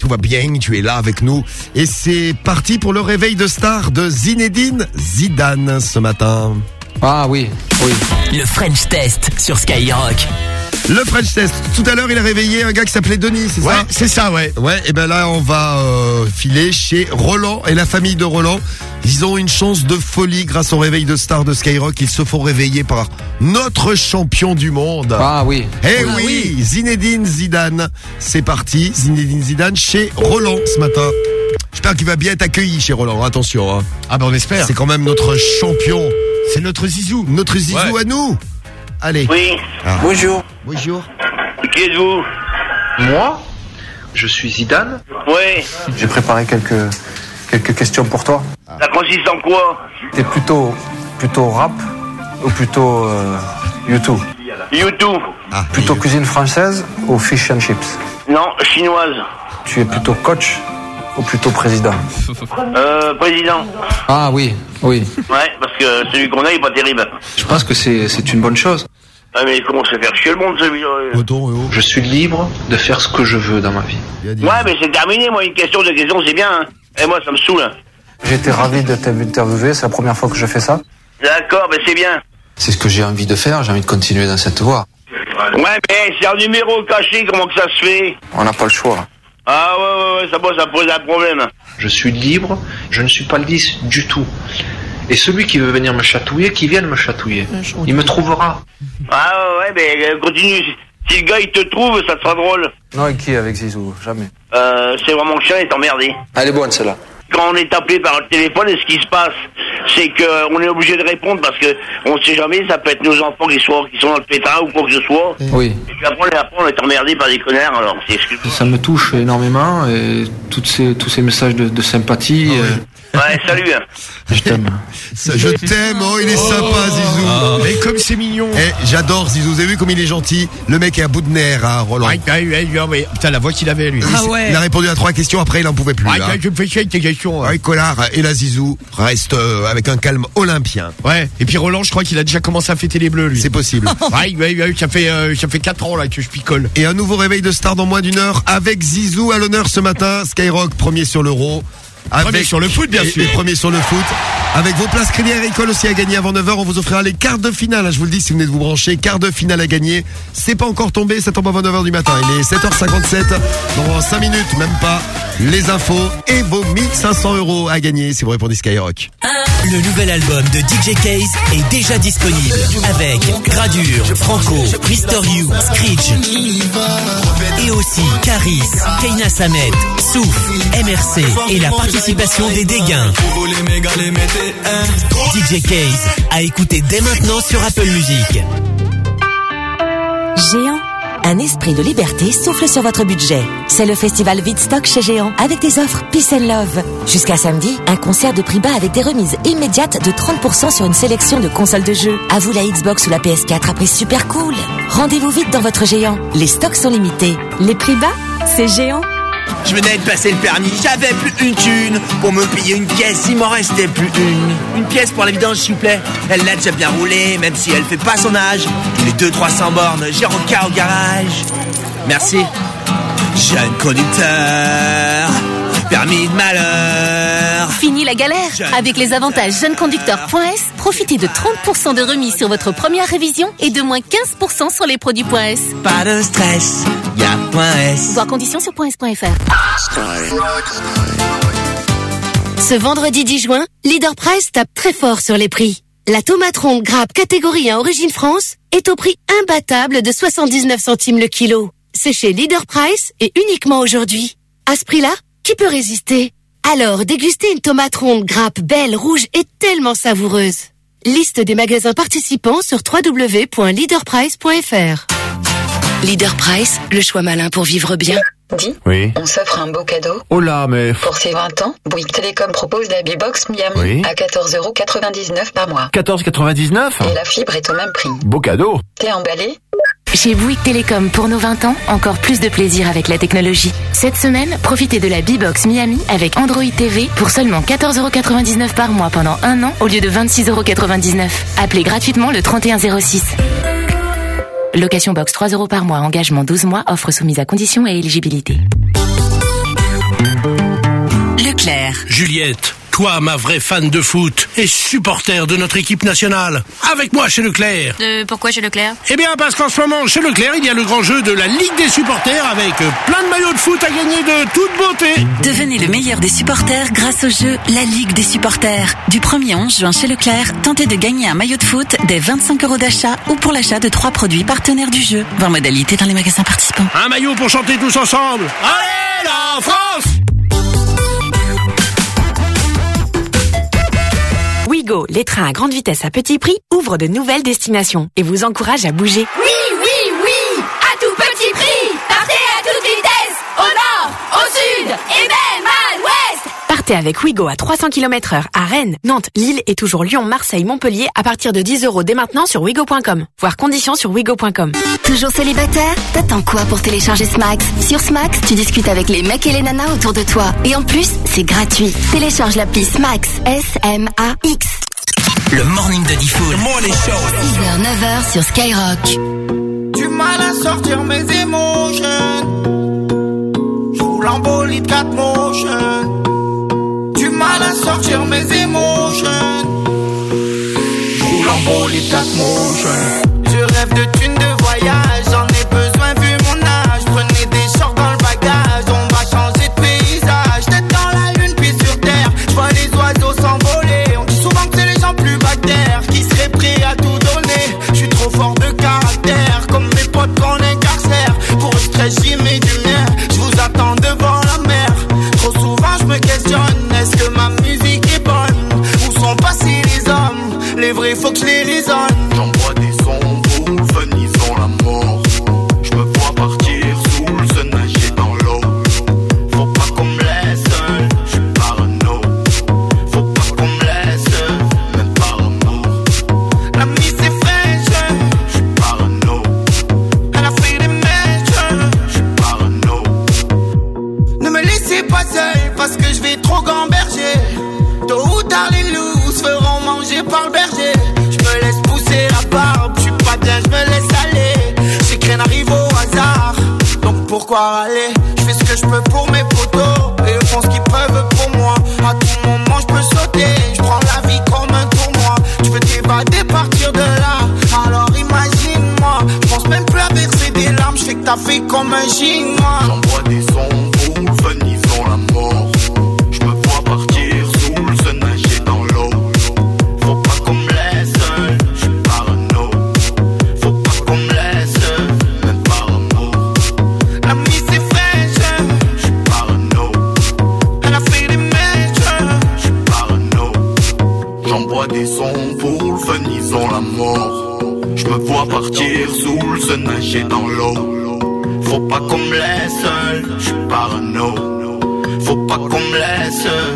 Tout va bien, tu es là avec nous. Et c'est parti pour le réveil de star de Zinedine Zidane ce matin. Ah oui, oui. Le French Test sur Skyrock. Le French Test. Tout à l'heure, il a réveillé un gars qui s'appelait Denis, c'est Ouais, ça c'est ça, ouais. Ouais, et ben là, on va euh, filer chez Roland et la famille de Roland. Ils ont une chance de folie grâce au réveil de star de Skyrock. Ils se font réveiller par notre champion du monde. Ah oui. Eh Oui. oui, Zinedine Zidane. C'est parti, Zinedine Zidane chez Roland ce matin. J'espère qu'il va bien être accueilli chez Roland. Attention. Hein. Ah bah on espère. C'est quand même notre champion. C'est notre Zizou. Notre Zizou Ouais. à nous. Allez. Oui. Ah. Bonjour. Bonjour. Qui êtes-vous Moi, je suis Zidane. Oui. J'ai préparé quelques, quelques questions pour toi. Ça consiste en quoi T'es plutôt, plutôt rap ou plutôt euh, YouTube? YouTube. Plutôt cuisine française ou fish and chips? Non, chinoise. Tu es plutôt coach? Ou plutôt président Euh, président. Ah oui, oui. Ouais, parce que celui qu'on a, il est pas terrible. Je pense que c'est c'est une bonne chose. Ah, mais comment se faire chier le monde, celui-là Je suis libre de faire ce que je veux dans ma vie. Ouais, mais c'est terminé, moi, une question, deux questions, c'est bien. Hein. Et moi, ça me saoule. hein. J'ai été ravi de t'interviewer, c'est la première fois que je fais ça. D'accord, mais c'est bien. C'est ce que j'ai envie de faire, j'ai envie de continuer dans cette voie. Ouais, mais c'est un numéro caché, comment que ça se fait? On n'a pas le choix. Ah ouais, ouais, ouais, ça, pose- ça pose un problème. Je suis libre, je ne suis pas lisse du tout. Et celui qui veut venir me chatouiller, qui vienne me chatouiller. Il me trouvera. Ah ouais, ouais, mais euh, continue. Si- le gars, il te trouve, ça sera drôle. Non, avec qui Avec Zizou, jamais. Euh, c'est vraiment chiant, il est emmerdé. Elle est bonne celle-là. Quand on est appelé par le téléphone, et ce qui se passe, c'est que on est obligé de répondre parce que on ne sait jamais, ça peut être nos enfants qui sont, qui sont dans le pétard ou quoi que ce soit. Oui. Et puis après, on est- après, on est emmerdé par des connards, alors Ça me touche énormément et toutes ces, tous ces messages de, de sympathie. euh, Ouais, salut. hein. [LAUGHS] je t'aime. Je t'aime, oh il est sympa Zizou. Mais comme c'est mignon. Eh, j'adore Zizou, vous avez vu comme il est gentil? Le mec est à bout de nerfs, hein, Roland. Ouais, ouais, ouais, ouais, ouais. Putain, la voix qu'il avait, lui. Il- Il a répondu à trois questions, après il en pouvait plus. Hein. tu me fais chier avec tes questions. hein. Ouais, connard. Et la Zizou reste euh, avec un calme olympien. Ouais. Et puis Roland, je crois qu'il a déjà commencé à fêter les bleus, lui. C'est possible. [LAUGHS] ouais, ouais, ouais, ça fait, euh, ça fait 4 ans, là, que je picole. Et un nouveau réveil de star dans moins d'une heure avec Zizou à l'honneur ce matin. Skyrock, premier sur l'euro. Premier sur le foot, bien et- sûr. et premier sur le foot. Avec vos places crédit agricole aussi à gagner avant 9h, on vous offrira les quarts de finale. hein, Je vous le dis, si vous venez de vous brancher, quarts de finale à gagner. C'est pas encore tombé, ça tombe avant 9h du matin. Il est 7h57. Dans 5 minutes, même pas, les infos et vos 1500 euros à gagner si vous répondez Skyrock. Le nouvel album de DJ Case est déjà disponible avec Gradure, Franco, Mister You, Screech et aussi Caris, Keina Samet, Souf, MRC et la participation des Dégains. DJ Case à écouter dès maintenant sur Apple Music. Géant. Un esprit de liberté souffle sur votre budget. C'est le festival Vidstock chez Géant avec des offres Peace and Love. Jusqu'à samedi, un concert de prix bas avec des remises immédiates de 30% sur une sélection de consoles de jeux. À vous la Xbox ou la PS4 à prix super cool. Rendez-vous vite dans votre Géant. Les stocks sont limités. Les prix bas, c'est Géant. Je venais de passer le permis, j'avais plus une thune pour me payer une pièce, il m'en restait plus une. Une pièce pour la vidange, s'il vous plaît. Elle l'a déjà bien roulée, même si elle fait pas son âge. Les 200-300 bornes, j'ai roca au garage. Merci. Jeune conducteur, permis de malheur. Fini la galère Avec les avantages jeuneconducteur.s, profitez de 30% de remise sur votre première révision et de moins 15% sur les produits .s. Pas de stress, y'a point S. Voir conditions sur .s.fr. Ce vendredi 10 juin, Leader Price tape très fort sur les prix. La tomate ronde grappe catégorie 1 Origine France est au prix imbattable de 79 centimes le kilo. C'est chez Leader Price et uniquement aujourd'hui. À ce prix-là, qui peut résister? Alors, dégustez une tomate ronde grappe belle, rouge et tellement savoureuse. Liste des magasins participants sur www.leaderprice.fr. Leader Price, le choix malin pour vivre bien. Dis, Oui. on s'offre un beau cadeau. Oh là, mais... Pour ses 20 ans, Bouygues Télécom propose la B-Box Miami Oui. à 14,99€ par mois. 14,99 Et la fibre est au même prix. Beau cadeau. T'es emballé? Chez Bouygues Télécom, pour nos 20 ans, encore plus de plaisir avec la technologie. Cette semaine, profitez de la B-Box Miami avec Android TV pour seulement 14,99€ par mois pendant un an au lieu de 26,99€. Appelez gratuitement le 3106. Location box 3 euros par mois, engagement 12 mois, offre soumise à conditions et éligibilité. Leclerc. Juliette, toi, ma vraie fan de foot et supporter de notre équipe nationale, avec moi chez Leclerc. Euh, pourquoi chez Leclerc? Eh bien, parce qu'en ce moment, chez Leclerc, il y a le grand jeu de la Ligue des supporters avec euh, plein de maillots de foot à gagner de toute beauté. Devenez le meilleur des supporters grâce au jeu La Ligue des supporters. Du 1er 11 juin chez Leclerc, tentez de gagner un maillot de foot des 25 euros d'achat ou pour l'achat de trois produits partenaires du jeu. Voir modalité dans les magasins participants. Un maillot pour chanter tous ensemble. Allez, la France Les trains à grande vitesse à petit prix, ouvrent de nouvelles destinations et vous encourage à bouger. Oui, oui avec Wigo à 300 km heure à Rennes, Nantes, Lille et toujours Lyon, Marseille, Montpellier à partir de 10 euros dès maintenant sur wigo.com. Voir conditions sur wigo.com. Toujours célibataire? T'attends quoi pour télécharger Smax? Sur Smax, tu discutes avec les mecs et les nanas autour de toi. Et en plus, c'est gratuit. Télécharge l'appli Smax. S-M-A-X. Le morning de Diffoul. 6h, 9h sur Skyrock. Du mal à sortir mes émotions. Je bolide 4 motion. Sortir mes émotions. Je roule en bolide 4 motion. Les vrais, faut que je les raisonne. Pourquoi aller? Je fais ce que je peux pour mes potos et eux font ce qu'ils peuvent pour moi. À tout moment, je peux sauter, je prends la vie comme un tournoi. Tu veux t'évader, partir de là, alors imagine-moi. Je pense même plus à verser des larmes, je fais que t'as fait comme un chinois. Mort. Je me vois partir sous sun, nager dans l'eau. Faut pas qu'on me laisse seul, je suis parano. Faut pas qu'on me laisse seul,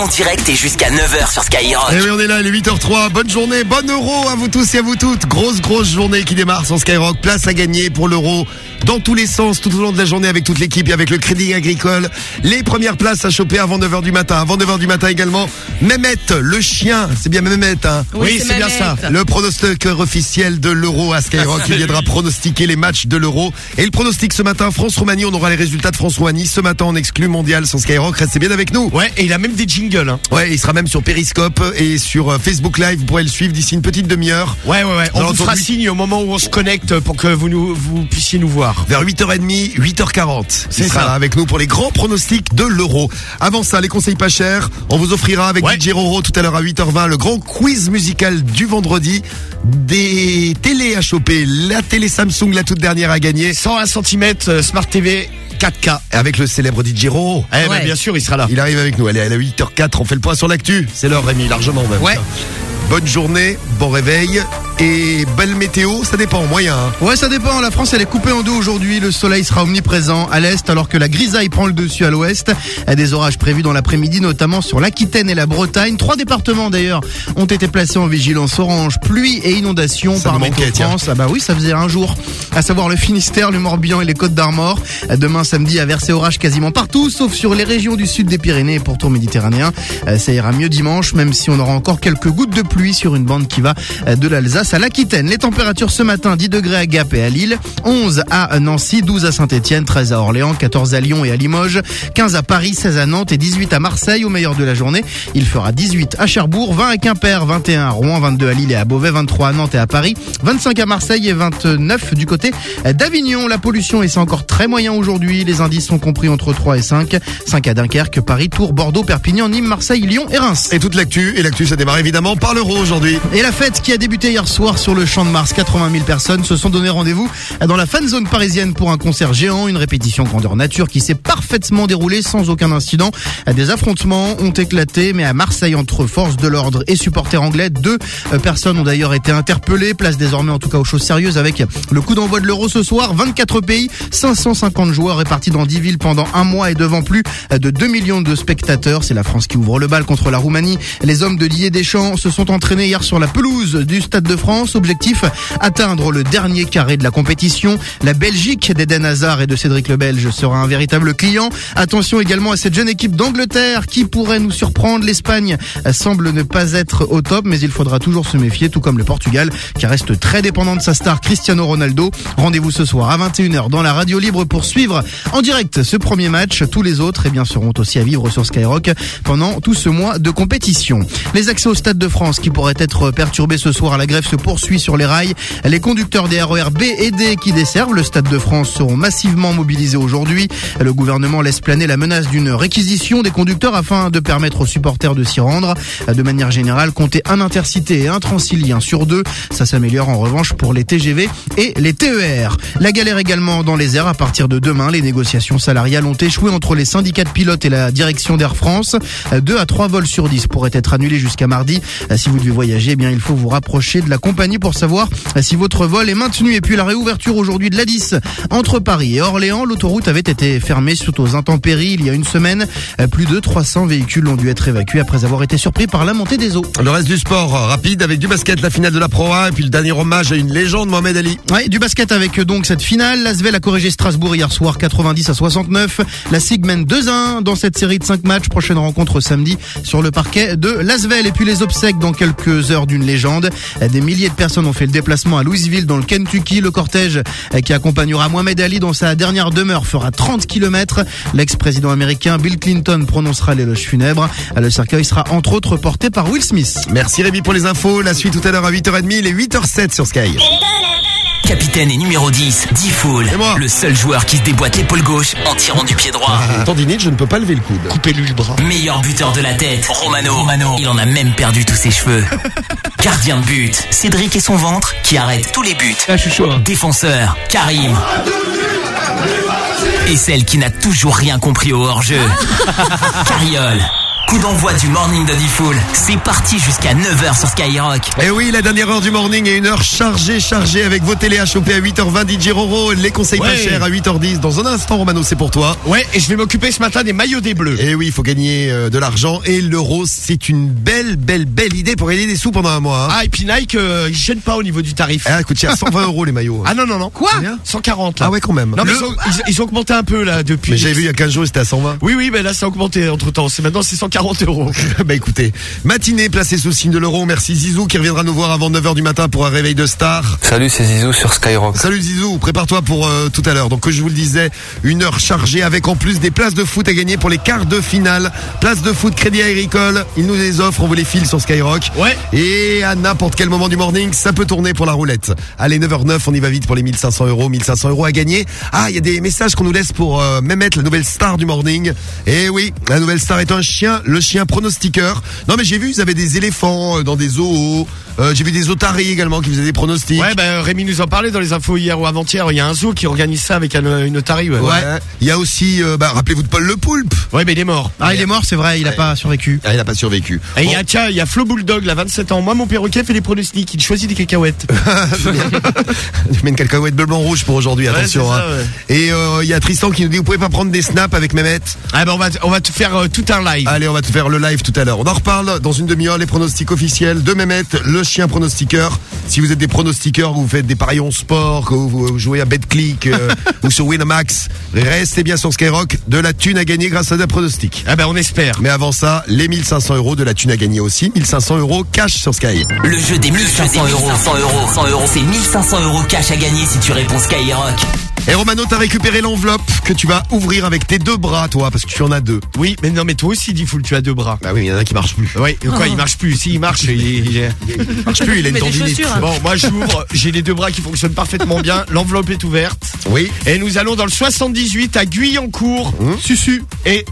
En direct connectés jusqu'à 9h sur Skyrock. Et Eh oui, on est là, il est 8h03. Bonne journée, bon euro à vous tous et à vous toutes. Grosse, grosse journée qui démarre sur Skyrock. Place à gagner pour l'euro dans tous les sens, tout au long de la journée avec toute l'équipe et avec le Crédit Agricole. Les premières places à choper avant 9h du matin. Avant 9h du matin également, Mehmet, le chien. C'est bien Mehmet, hein Oui, c'est c'est bien ça. Le pronostic officiel de l'euro à Skyrock. Il viendra pronostiquer les matchs de l'euro. Et le pronostic ce matin, France-Roumanie. On aura les résultats de France-Roumanie. Ce matin, on exclut mondial sur Skyrock. Restez bien avec nous. Ouais, et il a même des jingles. Hein. Ouais, il sera même sur Periscope et sur euh, Facebook Live. Vous pourrez le suivre d'ici une petite demi-heure. Ouais, ouais, ouais. On vous fera signe au moment où on se connecte pour que vous nous, vous puissiez nous voir. Vers 8h30, 8h40. C'est Il sera ça. là avec nous pour les grands pronostics de l'euro. Avant ça, les conseils pas chers. On vous offrira avec DJ Roro tout à l'heure à 8h20 le grand quiz musical du vendredi. Des télés à choper. La télé Samsung, la toute dernière à gagner. 101 cm Smart TV 4K. Avec le célèbre DJ Roro. Eh ben, bien sûr, il sera là. Il arrive avec nous. Allez, à la 8h04, on fait le point sur l'actu. C'est l'heure, Rémi, largement même. Ouais. Bonne journée, bon réveil et belle météo, ça dépend, moyen. hein. Ouais, ça dépend. La France, elle est coupée en deux aujourd'hui. Le soleil sera omniprésent à l'est, alors que la grisaille prend le dessus à l'ouest. Des orages prévus dans l'après-midi, notamment sur l'Aquitaine et la Bretagne. Trois départements, d'ailleurs, ont été placés en vigilance orange. Pluie et inondations Ça par Météo tiens. France. Ah bah oui, ça faisait un jour. À savoir le Finistère, le Morbihan et les Côtes d'Armor. Demain, samedi, à verser orage quasiment partout, sauf sur les régions du sud des Pyrénées et pourtour méditerranéen. Euh, Ça ira mieux dimanche, même si on aura encore quelques gouttes de pluie sur une bande qui va euh, de l'Alsace à l'Aquitaine. Les températures ce matin, 10 degrés à Gap et à Lille, 11 à Nancy, 12 à Saint-Etienne, 13 à Orléans, 14 à Lyon et à Limoges, 15 à Paris, 16 à Nantes et 18 à Marseille au meilleur de la journée. Il fera 18 à Cherbourg, 20 à Quimper, 21 à Rouen, 22 à Lille et à Beauvais, 23 à Nantes et à Paris, 25 à Marseille et 29 du côté d'Avignon. La pollution est c'est encore très moyen aujourd'hui. Les indices sont compris entre 3 et 5. 5 à Dunkerque, Paris, Tours, Bordeaux, Perpignan, Nîmes, Marseille, Lyon et Reims. Et toute l'actu, et l'actu ça démarre évidemment par aujourd'hui. Et la fête qui a débuté hier soir sur le Champ de Mars, 80 000 personnes se sont donné rendez-vous dans la fan zone parisienne pour un concert géant, une répétition grandeur nature qui s'est parfaitement déroulée sans aucun incident. Des affrontements ont éclaté, mais à Marseille entre forces de l'ordre et supporters anglais, deux euh, personnes ont d'ailleurs été interpellées. Place désormais en tout cas aux choses sérieuses avec le coup d'envoi de l'euro ce soir. 24 pays, 550 joueurs répartis dans 10 villes pendant un mois et devant plus de 2 millions de spectateurs. C'est la France qui ouvre le bal contre la Roumanie. Les hommes de Didier Deschamps se sont entraînés hier sur la pelouse du Stade de France. Objectif, atteindre le dernier carré de la compétition. La Belgique d'Eden Hazard et de Cédric le Belge sera un véritable client. Attention également à cette jeune équipe d'Angleterre qui pourrait nous surprendre. L'Espagne semble ne pas être au top, mais il faudra toujours se méfier, tout comme le Portugal qui reste très dépendant de sa star Cristiano Ronaldo. Rendez-vous ce soir à 21h dans la radio libre pour suivre en direct ce premier match. Tous les autres eh bien, seront aussi à vivre sur Skyrock pendant tout ce mois de compétition. Les accès au Stade de France qui pourraient être perturbés ce soir. La grève se poursuit sur les rails. Les conducteurs des RER B et D qui desservent le Stade de France seront massivement mobilisés aujourd'hui. Le gouvernement laisse planer la menace d'une réquisition des conducteurs afin de permettre aux supporters de s'y rendre. De manière générale, compter un intercité et un transilien sur deux. Ça s'améliore en revanche pour les TGV et les TER. La galère également dans les airs à partir de demain. Les négociations salariales ont échoué entre les syndicats de pilotes et la direction d'Air France. Deux à trois vols sur 10 pourraient être annulés jusqu'à mardi. Vous devez voyager, eh bien, il faut vous rapprocher de la compagnie pour savoir si votre vol est maintenu. Et puis la réouverture aujourd'hui de l'A10 entre Paris et Orléans. L'autoroute avait été fermée suite aux intempéries il y a une semaine. Plus de 300 véhicules ont dû être évacués après avoir été surpris par la montée des eaux. Le reste du sport euh, rapide avec du basket, la finale de la Pro A et puis le dernier hommage à une légende, Mohamed Ali. Ouais, du basket avec euh, donc cette finale. L'Asvel a corrigé Strasbourg hier soir 90 à 69. La SIG mène 2-1 dans cette série de 5 matchs. Prochaine rencontre samedi sur le parquet de l'Asvel. Et puis les obsèques dans quelques heures d'une légende. Des milliers de personnes ont fait le déplacement à Louisville dans le Kentucky. Le cortège qui accompagnera Mohamed Ali dans sa dernière demeure fera 30 km. L'ex-président américain Bill Clinton prononcera l'éloge funèbre. Le cercueil sera entre autres porté par Will Smith. Merci Rémi pour les infos. La suite tout à l'heure à 8h30, il est 8h07 sur Sky. Capitaine et numéro 10, D-Fool. Le seul joueur qui se déboîte l'épaule gauche en tirant du pied droit. Ah, tendinite, je ne peux pas lever le coude. Coupez-lui le bras. Meilleur buteur de la tête, Romano. Il en a même perdu tous ses cheveux. [LAUGHS] Gardien de but, Cédric et son ventre qui arrête tous les buts. Défenseur, Karim. Et celle qui n'a toujours rien compris au hors-jeu, Carriole. Coup d'envoi du morning de Diffoul. C'est parti jusqu'à 9h sur Skyrock. Et Eh oui, la dernière heure du morning et une heure chargée, chargée avec vos télés à choper à 8h20 DJ Roro, les conseils pas chers à 8h10. Dans un instant, Romano, c'est pour toi. Ouais, et je vais m'occuper ce matin des maillots des Bleus. Et oui, il faut gagner euh, de l'argent et l'euro, c'est une belle, belle, belle idée pour gagner des sous pendant un mois. hein. Ah, et puis Nike, euh, ils gênent pas au niveau du tarif. Ah, écoute, cher 120 euros les maillots. Ah non, non, non. Quoi? 140 là. Ah ouais, quand même. Non, mais Le- ils, ont, ils- ils ont augmenté un peu là depuis. Mais j'avais vu il y a 15 jours, c'était à 120. Oui, oui, mais là ça a augmenté entre temps. C'est maintenant c'est 140 euros. [LAUGHS] bah écoutez, matinée placée sous signe de l'euro. Merci Zizou qui reviendra nous voir avant 9h du matin pour un réveil de star. Salut, c'est Zizou sur Skyrock. Salut Zizou, prépare-toi pour euh, tout à l'heure. Donc que je vous le disais, une heure chargée avec en plus des places de foot à gagner pour les quarts de finale. Places de foot Crédit Agricole, ils nous les offrent, on vous les file sur Skyrock. Ouais. Et à n'importe quel moment du morning, ça peut tourner pour la roulette. Allez, 9h09, on y va vite pour les 1500 euros, 1500 euros à gagner. Ah, il y a des messages qu'on nous laisse pour euh, Mehmet, la nouvelle star du morning. Et oui, la nouvelle star est un chien, le chien pronostiqueur. Non mais j'ai vu, ils avaient des éléphants euh, dans des zoos. Euh, j'ai vu des otaries également qui faisaient des pronostics. Ouais, bah Rémi nous en parlait dans les infos hier ou avant-hier. Il y a un zoo qui organise ça avec un- une otarie. Ouais. Ouais. Il y a aussi, euh, bah, rappelez-vous de Paul Le Poulpe. Ouais, mais il est mort. Ah, il est mort, c'est vrai, il a pas survécu. Ah, il a pas survécu. Et il y a, tiens, il y a Flo Bulldog, là, 27 ans. Moi, mon perroquet fait les pronostics. Il choisit des cacahuètes. [LAUGHS] Je mets une cacahuète bleu, blanc, rouge pour aujourd'hui, Ouais, attention. ça, hein. ouais. Et euh, il y a Tristan qui nous dit, vous pouvez pas prendre des snaps avec Mehmet? Ah, bah, on va, on va te faire euh, tout un live. Allez, on va te faire le live tout à l'heure. On en reparle dans une demi-heure, les pronostics officiels de Mehmet, le chien pronostiqueur. Si vous êtes des pronostiqueurs, vous faites des paris en sport, que vous jouez à BetClick euh, [LAUGHS] ou sur Winamax, restez bien sur Skyrock. De la thune à gagner grâce à des pronostics. Ah, bah, on espère. Mais avant ça, les 1500 euros de la thune à gagner aussi. 1500 euros cash sur Sky. Le jeu des 1500 euros. 100 euros. 100 euros. C'est 1500 euros cash à gagner si tu réponds Skyrock. Et Romano, t'as récupéré l'enveloppe que tu vas ouvrir avec tes deux bras, toi, parce que tu en as deux. Oui, mais non, mais toi aussi, Diffoul, tu as deux bras. Bah oui, il y en a un qui marche plus. Oui, quoi, il marche plus? Si, il marche, il, il, il- Il marche plus, il a une Mais des tendinite. chaussures, hein. Bon, moi, j'ouvre. J'ai les deux bras qui fonctionnent parfaitement bien. L'enveloppe est ouverte. Oui. Et nous allons dans le 78 à Guyancourt. Susu. Et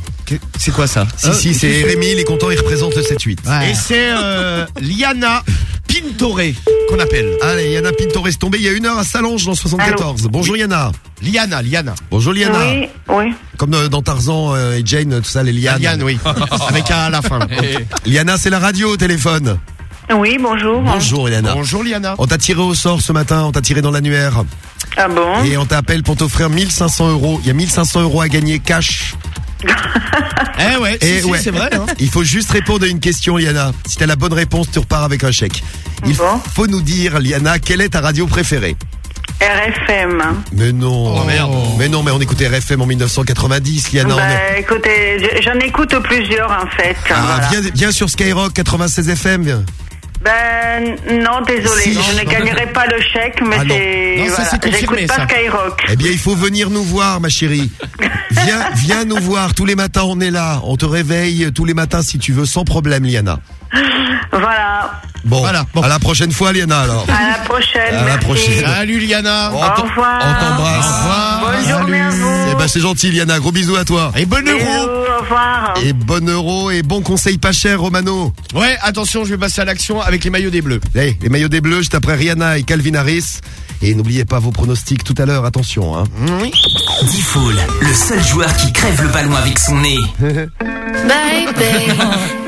c'est quoi ça? Si, si, c'est Rémi, il est content, il représente le 7-8. Et c'est euh, Liana Pintore qu'on appelle. Allez, Yana Pintoré est tombée il y a une heure à Salange dans le 74. Bonjour Yana. Liana, Liana. Bonjour Liana. Oui, oui. Comme euh, dans Tarzan euh, et Jane, tout ça, les lianes. Liane, oui. Avec un à la fin. [LAUGHS] Liana, c'est la radio au téléphone. Oui, bonjour. Bonjour Liana. Bonjour Liana. On t'a tiré au sort ce matin, on t'a tiré dans l'annuaire. Ah bon? Et on t'appelle pour t'offrir 1500 euros. Il y a 1500 euros à gagner cash. [LAUGHS] Eh ouais, si, Et si, ouais. c'est vrai. Hein. [LAUGHS] Il faut juste répondre à une question, Liana. Si t'as la bonne réponse, tu repars avec un chèque. Il Bon. faut nous dire, Liana, quelle est ta radio préférée? RFM. Mais non. Oh, merde. Mais non, mais on écoutait RFM en 1990, Liana. on est- bah, écoutez, je- j'en écoute plusieurs en fait. Ah, voilà. viens, viens sur Skyrock 96 FM. viens. Ben non, désolé, Si. je ne gagnerai pas le chèque, mais Ah, c'est. Non, ça, voilà, c'est confirmé, J'écoute pas ça. Skyrock. Eh bien, il faut venir nous voir, ma chérie. Viens, viens nous voir. Tous les matins, on est là. On te réveille tous les matins si tu veux, sans problème, Liana. Voilà. Bon, Voilà, bon. à la prochaine fois, Liana, alors. À la prochaine. À la merci. prochaine. Salut Liana. On Au revoir. on t'embrasse. Au revoir. Bonne journée à vous. Eh ben, c'est gentil, Liana. Gros bisous à toi. Et bon Bisous, euro. au revoir. Et bon euro et bon conseil pas cher, Romano. Ouais, attention, je vais passer à l'action avec les maillots des Bleus. Hey, les maillots des Bleus, juste après Rihanna et Calvin Harris. Et n'oubliez pas vos pronostics tout à l'heure, attention. Hein. Oui. Diffoul, le seul joueur qui crève le ballon avec son nez. [LAUGHS] Baby, [LAUGHS]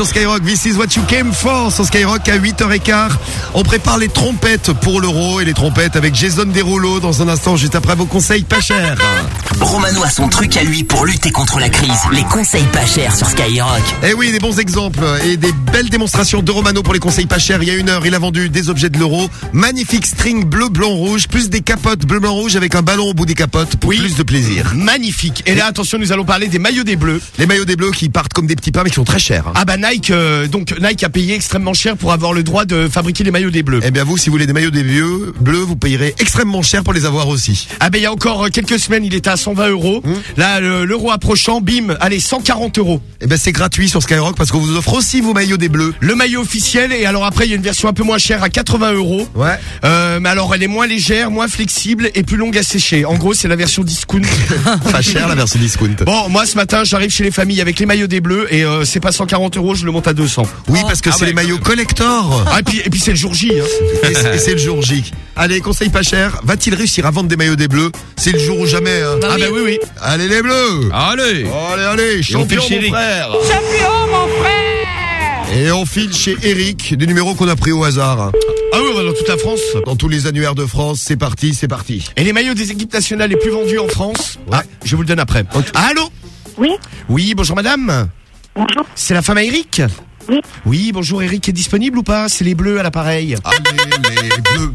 Sur Skyrock. This is what you came for sur Skyrock à 8h15. On prépare les trompettes pour l'euro et les trompettes avec Jason Derulo dans un instant juste après vos conseils pas chers. Romano a son truc à lui pour lutter contre la crise. Les conseils pas chers sur Skyrock. Eh oui, des bons exemples et des belles démonstrations de Romano pour les conseils pas chers. Il y a une heure, il a vendu des objets de l'euro. Magnifique string bleu, blanc, rouge, plus des capotes bleu, blanc, rouge avec un ballon au bout des capotes pour plus de plaisir. Magnifique. Et là, attention, nous allons parler des maillots des Bleus. Les maillots des bleus qui partent comme des petits pains mais qui sont très chers. hein. Ah bah Nike, euh, donc Nike a payé extrêmement cher pour avoir le droit de fabriquer les maillots des Bleus. Eh bien vous, si vous voulez des maillots des vieux bleus, vous payerez extrêmement cher pour les avoir aussi. Ah ben il y a encore euh, quelques semaines, il était à 120 euros. Hum. Là, le- l'euro approchant, bim, allez 140 euros. Eh ben c'est gratuit sur Skyrock parce qu'on vous offre aussi vos maillots des bleus. Le maillot officiel et alors après il y a une version un peu moins chère à 80 euros. Ouais. Euh, mais alors elle est moins légère, moins flexible et plus longue à sécher. En gros c'est la version discount. [LAUGHS] Pas cher la version discount. Bon moi ce matin j'arrive chez les familles avec les maillots des bleus et euh, c'est pas 140 euros, je le monte à 200. Oui, parce que Ah c'est ouais. les maillots collector. Ah et puis, et puis c'est le jour J. Hein. Et c'est et c'est le jour J. Allez, conseil pas cher. Va-t-il réussir à vendre des maillots des bleus C'est le jour ou jamais. hein. Ah bah oui oui. Allez les bleus Allez Allez, allez, champion mon frère Champion, mon frère Et on file chez Eric, des numéros qu'on a pris au hasard. Ah oui on va dans toute la France. Dans tous les annuaires de France, c'est parti, c'est parti. Et les maillots des équipes nationales les plus vendus en France Ah, je vous le donne après. Allô Oui, Oui, bonjour madame. bonjour. C'est la femme à Eric Oui. Oui, bonjour Eric est disponible ou pas? C'est les bleus à l'appareil. Allez, les bleus.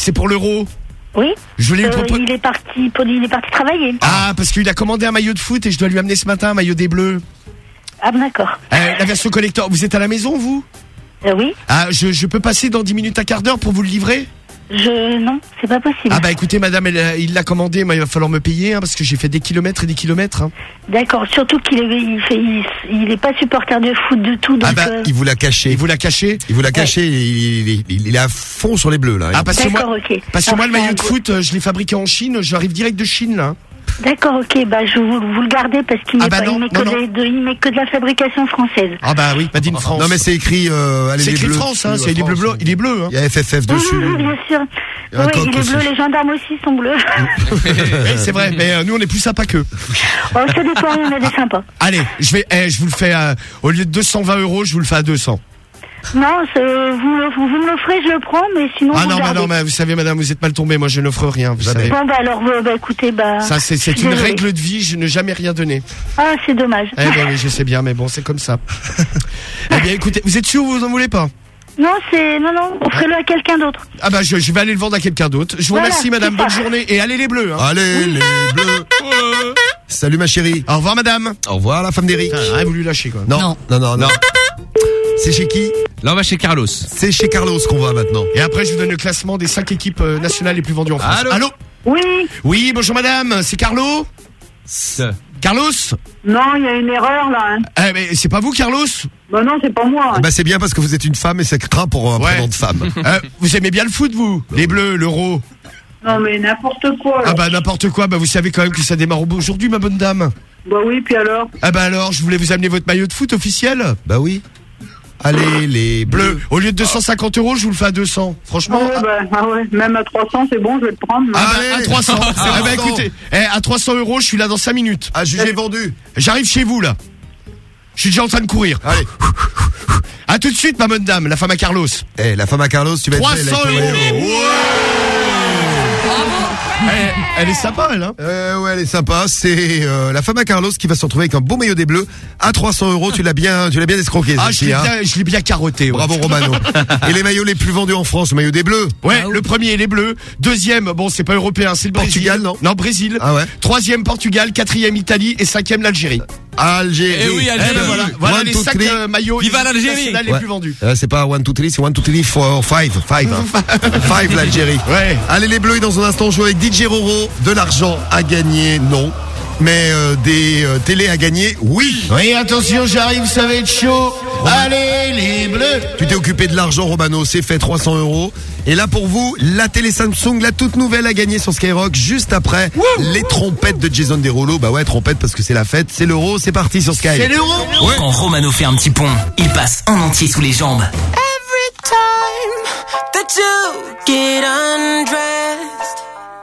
C'est pour l'euro. Oui. Je lui Euh, il est parti il est parti travailler. Ah, parce qu'il a commandé un maillot de foot et je dois lui amener ce matin un maillot des bleus. Ah d'accord. Euh, la version collector. Vous êtes à la maison, vous? Euh, oui. Ah, je, je peux passer dans 10 minutes à quart d'heure pour vous le livrer? Je non, c'est pas possible. Ah bah écoutez, madame, elle, euh, il l'a commandé, mais il va falloir me payer hein, parce que j'ai fait des kilomètres et des kilomètres. hein. D'accord. Surtout qu'il est il fait il, il est pas supporter de foot du tout. Donc Ah bah, euh, il vous l'a caché. Il vous l'a caché Il vous l'a caché, il, il- il- il est à fond sur les bleus là. Ah parce que moi, D'accord, ok. parce que moi le Alors, maillot de foot, euh, je l'ai fabriqué en Chine, j'arrive direct de Chine là. D'accord, ok. Bah je vous, vous le gardez parce qu'il Ah met bah pas, que, de, que la fabrication française. Ah bah oui, Made in France. Non mais c'est écrit, euh, allez C'est écrit bleus. France, hein, dessus, c'est il est bleu, France. bleu, il est bleu. Hein. Il y a FFF dessus. oui, oui, bien sûr. Il coq il est aussi. bleu. Les gendarmes aussi sont bleus. [LAUGHS] Oui, c'est vrai, mais euh, nous on est plus sympas qu'eux. oh, ça dépend. En a des sympas. Allez, je vais, eh, je vous le fais euh, au lieu de 220 euros, je vous le fais à 200. Non, vous, me- vous me l'offrez, je le prends, mais sinon Ah vous non, mais non, mais vous savez, madame, vous êtes mal tombée. Moi, je n'offre rien, vous savez. Bon bah alors, bah écoutez, bah. Ça, c'est une règle de vie. Je n'ai jamais rien donné. Ah, c'est dommage. Eh ben oui, je sais bien, mais bon, c'est comme ça. [LAUGHS] eh bien, écoutez, vous êtes sûr ou vous en voulez pas? Non, c'est non non, offrez-le à quelqu'un d'autre. Ah bah, je, je vais aller le vendre à quelqu'un d'autre. Je vous Voilà, remercie, madame. Bonne journée et allez les bleus. Hein. Allez les bleus. Salut ma chérie. Au revoir, madame. Au revoir la femme d'Eric. Putain, Rien voulu lâcher quoi. Non, non, non, non. C'est chez qui Là, on va chez Carlos. C'est chez Carlos qu'on va maintenant. Et après, je vous donne le classement des 5 équipes euh, nationales les plus vendues en France. Allô Oui. Oui, bonjour madame, c'est Carlo Carlos Non, il y a une erreur là. Hein. Eh mais c'est pas vous Carlos Bah non, c'est pas moi. Ah bah c'est bien parce que vous êtes une femme et ça craint pour un Ouais. prénom de femme. [LAUGHS] Euh, Vous aimez bien le foot vous? Les bleus, l'euro? Non mais n'importe quoi. Ah bah n'importe quoi, bah vous savez quand même que ça démarre aujourd'hui ma bonne dame. Bah oui, puis alors? Ah bah alors, je voulais vous amener votre maillot de foot officiel? Bah oui. Allez les bleus. Bleu. Au lieu de 250 euros, je vous le fais à 200. Franchement. Ah ouais, bah, ah ouais, même à 300, c'est bon, je vais le prendre. Ah bah, Allez. à 300. Ah bah 300. écoutez, eh, à 300 euros, je suis là dans 5 minutes. Ah jugé vendu. J'arrive chez vous là. Je suis déjà en train de courir. Allez. À tout de suite, ma bonne dame, la femme à Carlos. Eh la femme à Carlos, tu vas être belle 300 avec ton euros. Bravo, frère Elle, elle est sympa, elle, hein Euh, ouais, elle est sympa. C'est euh, la femme à Carlos qui va se retrouver avec un beau maillot des bleus à 300 euros. Tu l'as bien, tu l'as bien escroqué. Ah, celle-ci, je l'ai hein. bien, je l'ai bien carotté. ouais. Bravo Romano. [LAUGHS] Et les maillots les plus vendus en France, le maillot des bleus. Ouais, le premier, les bleus. Deuxième, bon, c'est pas européen, c'est le Portugal, Brésil. non Non, Brésil. Ah ouais. Troisième, Portugal. Quatrième, Italie. Et cinquième, l'Algérie. Algérie. Eh oui, Algérie. Eh ben voilà, voilà One, les two, cinq three. euh, maillots Viva l'Algérie. les Ouais. plus vendus. Euh, c'est pas 1, 2, 3, c'est 1, 2, 3, 4, 5. 5, 5 l'Algérie. Ouais. Allez les bleus et dans un instant on joue avec DJ Roro. De l'argent à gagner, non. Mais euh, des euh, télés à gagner, oui. Oui, attention, j'arrive, ça va être chaud. Allez, les bleus. Tu t'es occupé de l'argent, Romano, c'est fait 300 euros. Et là pour vous, la télé Samsung, la toute nouvelle à gagner sur Skyrock, juste après les trompettes de Jason Derulo. Bah ouais, trompettes parce que c'est la fête, c'est l'euro, c'est parti sur Sky. C'est l'euro. Quand Romano fait un petit pont, il passe en entier sous les jambes. Every time that you get undressed,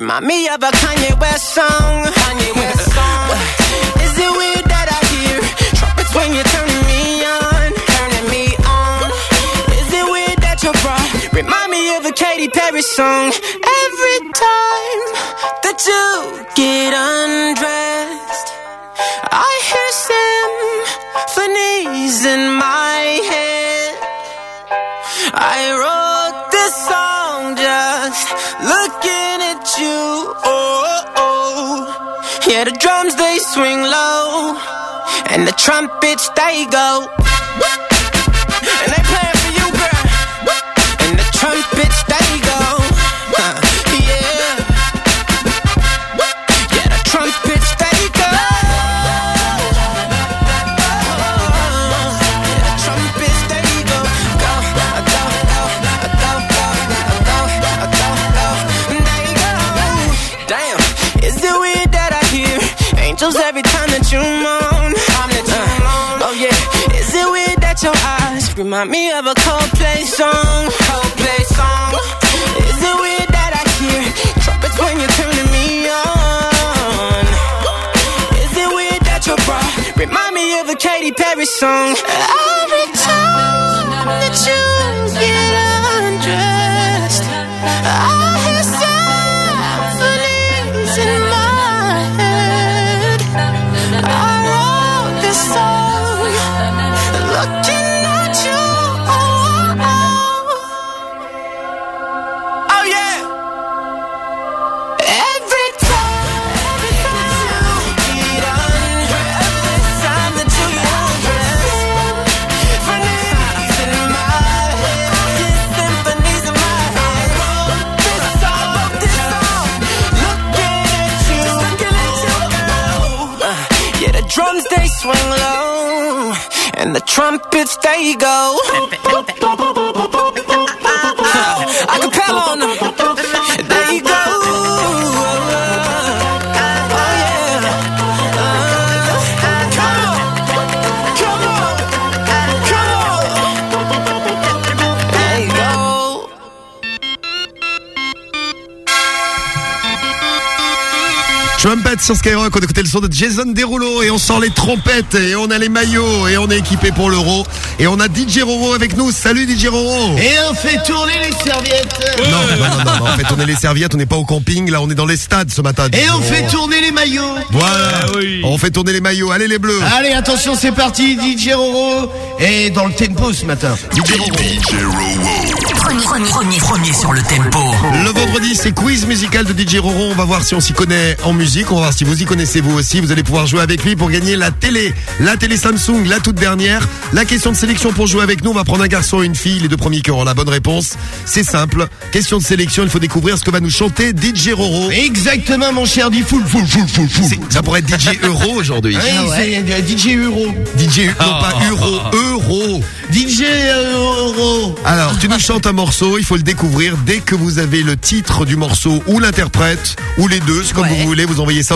Remind me of a Kanye West song? Kanye West song. [SIGHS] Is it weird that I hear trumpets when you're turning me on? Turning me on. [SIGHS] Is it weird that your bra remind me of a Katy Perry song? Every time that you get undressed, I hear symphonies in my head. I wrote you. Oh, oh. yeah, the drums they swing low, and the trumpets they go. Angels every time that you moan? Uh, oh yeah, is it weird that your eyes remind me of a Coldplay song? Coldplay song. Is it weird that I hear trumpets when you're turning me on? Is it weird that your bra remind me of a Katy Perry song? Every swing low, and the trumpets they go. sur Skyrock, on écoutait le son de Jason Derulo et on sort les trompettes et on a les maillots et on est équipé pour l'euro. Et on a DJ Roro avec nous. Salut DJ Roro. Et on fait tourner les serviettes. Non, non, non, non, on fait tourner les serviettes, on n'est pas au camping, là on est dans les stades ce matin. Et on fait tourner les maillots. Voilà, ah on fait tourner les maillots, allez les bleus. Allez, attention, c'est parti, DJ Roro. Est dans le tempo ce matin. DJ Roro. Premier, premier sur le tempo. Le vendredi, c'est quiz musical de DJ Roro. On va voir si on s'y connaît en musique. On va voir si vous y connaissez vous aussi, vous allez pouvoir jouer avec lui pour gagner la télé. La télé Samsung, la toute dernière. La question de sélection pour jouer avec nous, on va prendre un garçon et une fille, les deux premiers qui auront la bonne réponse. C'est simple. Question de sélection, il faut découvrir ce que va nous chanter DJ Roro. Exactement, mon cher dit full, full, full, full, full. Ça pourrait être DJ Euro aujourd'hui. Oui, c'est euh, DJ Euro. DJ, non pas Euro, Euro. DJ Euro. Alors, tu nous chantes un morceau, il faut le découvrir dès que vous avez le titre du morceau ou l'interprète ou les deux, c'est comme vous voulez. Vous envoyez ça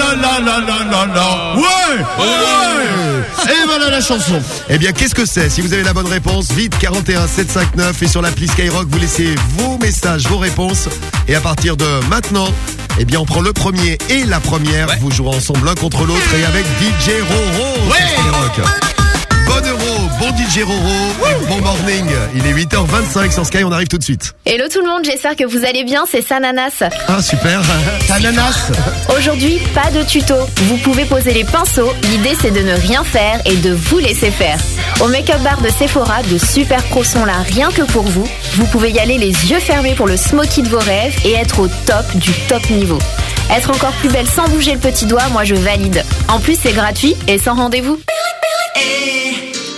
la la la la la la. Oh. Ouais. Et voilà la chanson. Eh bien, qu'est-ce que c'est Si vous avez la bonne réponse, vite 41 759 et sur l'appli Skyrock, vous laissez vos messages, vos réponses. Et à partir de maintenant, eh bien, on prend le premier et la première. Vous jouerez ensemble l'un contre l'autre et avec DJ Roro. Ouais. Sur Skyrock. Bon euro, bon DJ Roro, et bon morning. Il est 8h25 sur Sky, on arrive tout de suite. Hello tout le monde, j'espère que vous allez bien, c'est Sananas. Ah, super. [LAUGHS] Ananas. Aujourd'hui, pas de tuto. Vous pouvez poser les pinceaux, l'idée c'est de ne rien faire et de vous laisser faire. Au make-up bar de Sephora, de super pros sont là rien que pour vous. Vous pouvez y aller les yeux fermés pour le smoky de vos rêves et être au top du top niveau. Être encore plus belle sans bouger le petit doigt, moi je valide. En plus c'est gratuit et sans rendez-vous.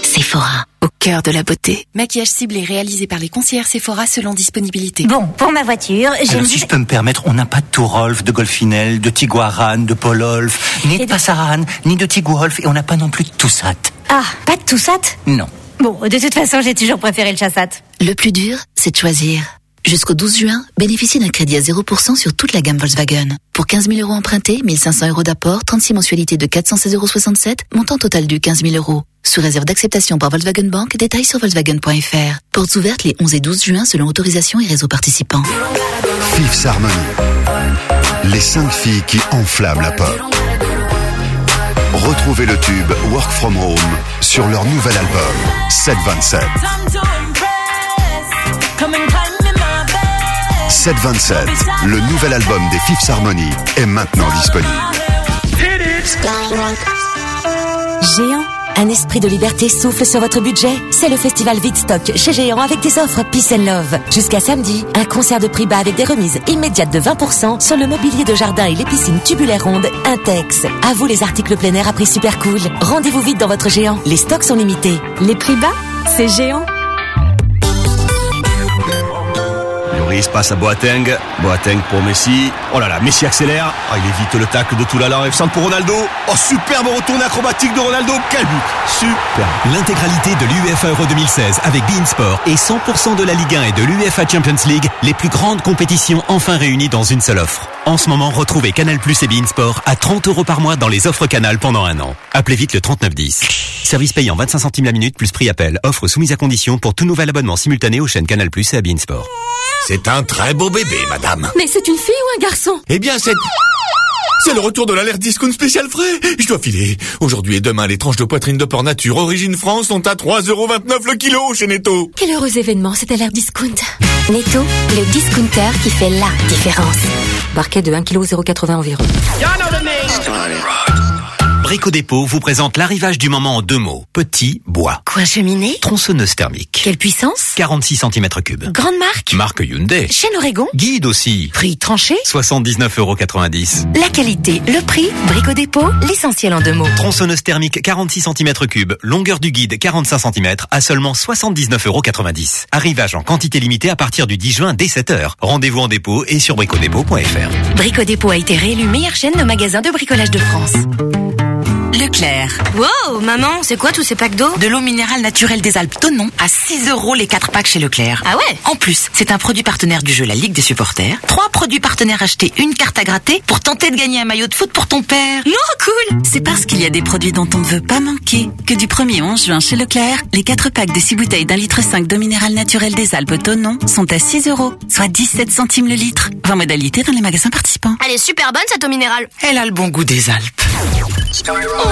Sephora, au cœur de la beauté. Maquillage ciblé réalisé par les conseillères Sephora selon disponibilité. Bon, pour ma voiture, j'ai Alors, si je peux me permettre, on n'a pas de Tourolf, de Golfinel, de Tiguaran, de Pololf, ni de Passaran, ni de Tiguolf, et on n'a pas non plus de Toussat. Ah, pas de Toussat Non. Bon, de toute façon, j'ai toujours préféré le chassat. Le plus dur, c'est de choisir. Jusqu'au 12 juin, bénéficiez d'un crédit à 0% sur toute la gamme Volkswagen. Pour 15 000 euros empruntés, 1500 euros d'apport, 36 mensualités de 416,67 euros, montant total du 15 000 euros. Sous réserve d'acceptation par Volkswagen Bank, détails sur Volkswagen.fr. Portes ouvertes les 11 et 12 juin selon autorisation et réseau participants. Fifth Harmony. Les cinq filles qui enflamment la pop. Retrouvez le tube Work From Home sur leur nouvel album 727. 727, le nouvel album des Fifth Harmony, est maintenant disponible. Géant, un esprit de liberté souffle sur votre budget. C'est le festival Vidstock chez Géant avec des offres Peace and Love. Jusqu'à samedi, un concert de prix bas avec des remises immédiates de 20% sur le mobilier de jardin et les piscines tubulaires rondes Intex. À vous les articles plein air à prix super cool. Rendez-vous vite dans votre Géant. Les stocks sont limités. Les prix bas, c'est Géant. Lloris passe à Boateng. Boateng pour Messi. Oh là là, Messi accélère. Ah, il évite le tacle de Toulala. F5 pour Ronaldo. Oh, superbe retourné acrobatique de Ronaldo. Quel but Super. L'intégralité de l'UEFA Euro 2016 avec Beansport et 100% de la Ligue 1 et de l'UEFA Champions League, les plus grandes compétitions enfin réunies dans une seule offre. En ce moment, retrouvez Canal Plus et Beansport à 30 euros par mois dans les offres Canal pendant un an. Appelez vite le 3910. Service payant 25 centimes la minute plus prix appel. Offre soumise à condition pour tout nouvel abonnement simultané aux chaînes Canal Plus et à Beansport. C'est un très beau bébé, madame. Mais c'est une fille ou un garçon? Eh bien, c'est... C'est le retour de l'alerte discount spécial frais. Je dois filer. Aujourd'hui et demain, les tranches de poitrine de porc nature origine France sont à 3,29€ le kilo chez Netto. Quel heureux événement, c'était l'air discount. Netto, le discounter qui fait la différence. Barquet de 1 kg 0,80 environ. Brico Dépôt vous présente l'arrivage du moment en deux mots. Petit, bois. Coin cheminée? Tronçonneuse thermique. Quelle puissance? 46 cm3. Grande marque? Marque Hyundai. Chaîne Oregon? Guide aussi. Prix tranché? 79,90€. La qualité, le prix, Brico Dépôt, l'essentiel en deux mots. Tronçonneuse thermique 46 cm3, longueur du guide 45 cm à seulement 79,90€. Arrivage en quantité limitée à partir du 10 juin dès 7h. Rendez-vous en dépôt et sur bricodépôt.fr. Brico Dépôt a été réélu meilleure chaîne de magasins de bricolage de France. Leclerc. Wow, maman, c'est quoi tous ces packs d'eau? De l'eau minérale naturelle des Alpes Tonon à 6 euros les 4 packs chez Leclerc. Ah ouais? En plus, c'est un produit partenaire du jeu La Ligue des supporters. Trois produits partenaires achetés, une carte à gratter pour tenter de gagner un maillot de foot pour ton père. Non, cool C'est parce qu'il y a des produits dont on ne veut pas manquer que du 1er au 11 juin chez Leclerc, les 4 packs de 6 bouteilles d'un litre 5 d'eau minérale naturelle des Alpes Tonon sont à 6 euros, soit 17 centimes le litre. 20 modalités dans les magasins participants. Elle est super bonne cette eau minérale. Elle a le bon goût des Alpes. Oh Skyrock.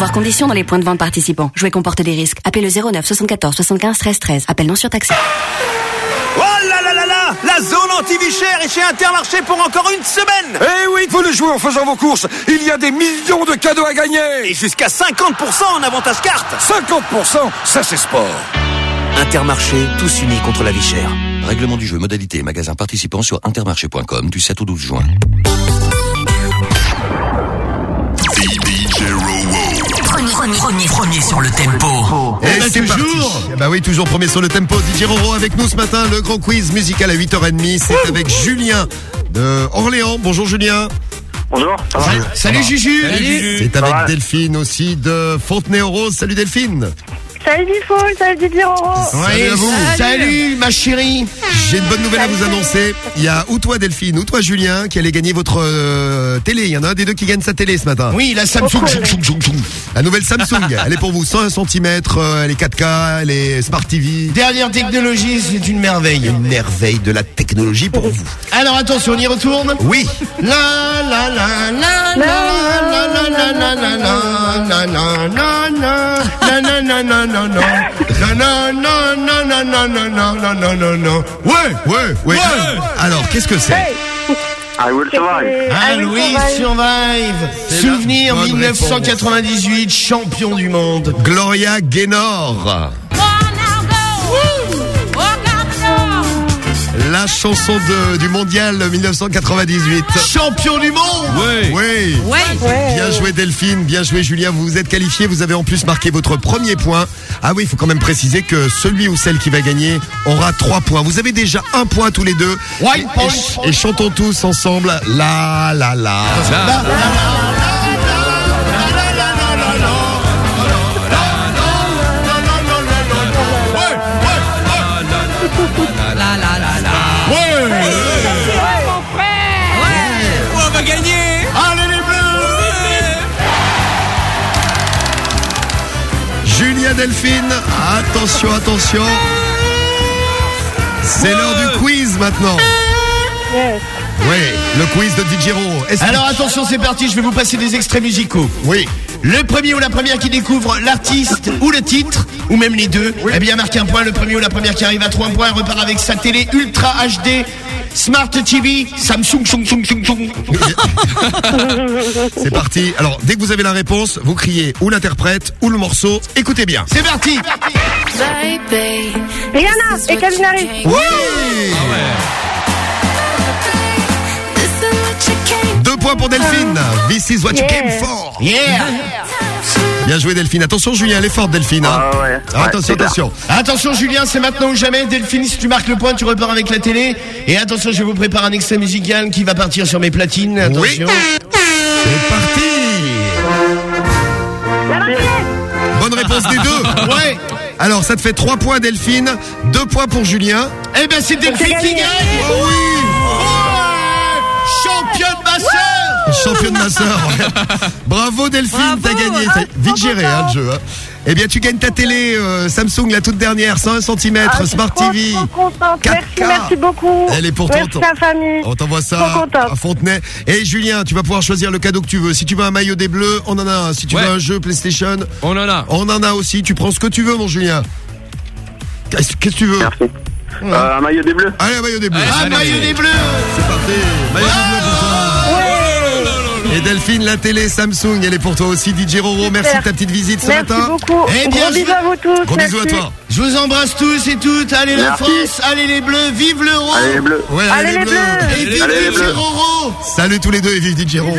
Voir conditions dans les points de vente participants. Jouer comporte des risques. Appelez le 09 74 75 13 13. Appel non surtaxé. Oh là là là là La zone anti-vie chère est chez Intermarché pour encore une semaine Eh oui, vous le jouez en faisant vos courses. Il y a des millions de cadeaux à gagner. Et jusqu'à 50% en avantage carte 50% Ça, c'est sport. Intermarché, tous unis contre la vie chère. Règlement du jeu, modalité et magasin participant sur intermarché.com du 7 au 12 juin. Premier, premier, premier, sur le tempo. Et bah, c'est toujours. parti. Bah oui, toujours premier sur le tempo. DJ Roro avec nous ce matin. Le grand quiz musical à 8h30. C'est avec Julien de Orléans. Bonjour Julien. Bonjour, ça va Salut Juju. C'est Ça avec Delphine aussi de Fontenay-aux-Roses. Salut Delphine. Salut Bifo, salut Didier Roro. Salut à vous. Salut ma chérie. J'ai une bonne nouvelle à vous annoncer. Il y a ou toi Delphine ou toi Julien qui allait gagner votre euh, télé. Il y en a un des deux qui gagne sa télé ce matin. Oui, la Samsung. La nouvelle Samsung. elle est pour vous. 101 cm, elle est 4K, elle est Smart TV. Dernière technologie, c'est une merveille. Une merveille de la technologie pour vous. Alors attention, on y retourne Oui. La la la la la la la la la la la la la la la la la la la non non non non non non non non non non non non non ouais Ouais, ouais. Alors, qu'est-ce que c'est I will survive. Ah Louis Survive Souvenir bonne 1998 champion du monde Gloria Gaynor. La chanson de, du mondial 1998. Champion du monde Oui. Oui. Ouais. Bien joué Delphine, bien joué Julien, vous vous êtes qualifiés, vous avez en plus marqué votre premier point. Ah oui, il faut quand même préciser que celui ou celle qui va gagner aura trois points. Vous avez déjà un point tous les deux. White et, et ch- et chantons tous ensemble la la la. La Delphine, attention, attention. C'est l'heure du quiz maintenant. Oui, le quiz de DJ Ro. Est-ce que- Alors attention, c'est parti, je vais vous passer des extraits musicaux. Oui. Le premier ou la première qui découvre l'artiste ou le titre, ou même les deux, eh bien marque un point. Le premier ou la première qui arrive à 3 points repart avec sa télé Ultra HD, Smart TV, Samsung, Sung, Sung, Sung, Sung. [LAUGHS] C'est parti. Alors, dès que vous avez la réponse, vous criez ou l'interprète ou le morceau. Écoutez bien. C'est parti Rihanna et Calvin Harris. Oui Deux points pour Delphine. This is what you came for. Yeah Bien joué Delphine. Attention Julien, elle est forte Delphine. hein. Ah ouais. Ouais, attention, c'est attention. Attention Julien, c'est maintenant ou jamais. Delphine, si tu marques le point, tu repars avec la télé. Et attention, je vous prépare un extrait musical qui va partir sur mes platines. Attention. C'est parti. Bonne réponse des deux. [LAUGHS] Ouais. Alors, ça te fait 3 points Delphine, 2 points pour Julien. Eh ben c'est Delphine qui gagne Oh oui Championne ma sœur. ouais. [LAUGHS] Bravo Delphine, t'as gagné. T'as vite géré hein, le jeu. hein. Eh bien, tu gagnes ta télé euh, Samsung, la toute dernière, 101 cm, Ah, je suis Smart trop, TV. trop contente. 4K. Merci, merci beaucoup. Elle est pour Merci ton- la famille. On t'envoie ça à Fontenay. Et Julien, tu vas pouvoir choisir le cadeau que tu veux. Si tu veux un maillot des Bleus, on en a un. Si tu Ouais. veux un jeu PlayStation, On en a. on en a aussi. Tu prends ce que tu veux, mon Julien. Qu'est-ce que tu veux Merci. Euh, un maillot des bleus. Allez, un maillot des Bleus. Ah, Allez. maillot des bleus C'est parti. Maillot des Bleus toi. Et Delphine, la télé Samsung, elle est pour toi aussi. DJ Roro, merci de ta petite visite ce Merci matin. beaucoup. Eh bien, Gros je- bisous à vous tous. Gros bisous à toi. Je vous embrasse tous et toutes. Allez la Merci. France, allez les bleus, vive l'euro Allez les bleus. Ouais, Allez les bleus. Et vive Allez, DJ bleus. Roro Salut tous les deux et vive DJ Roro.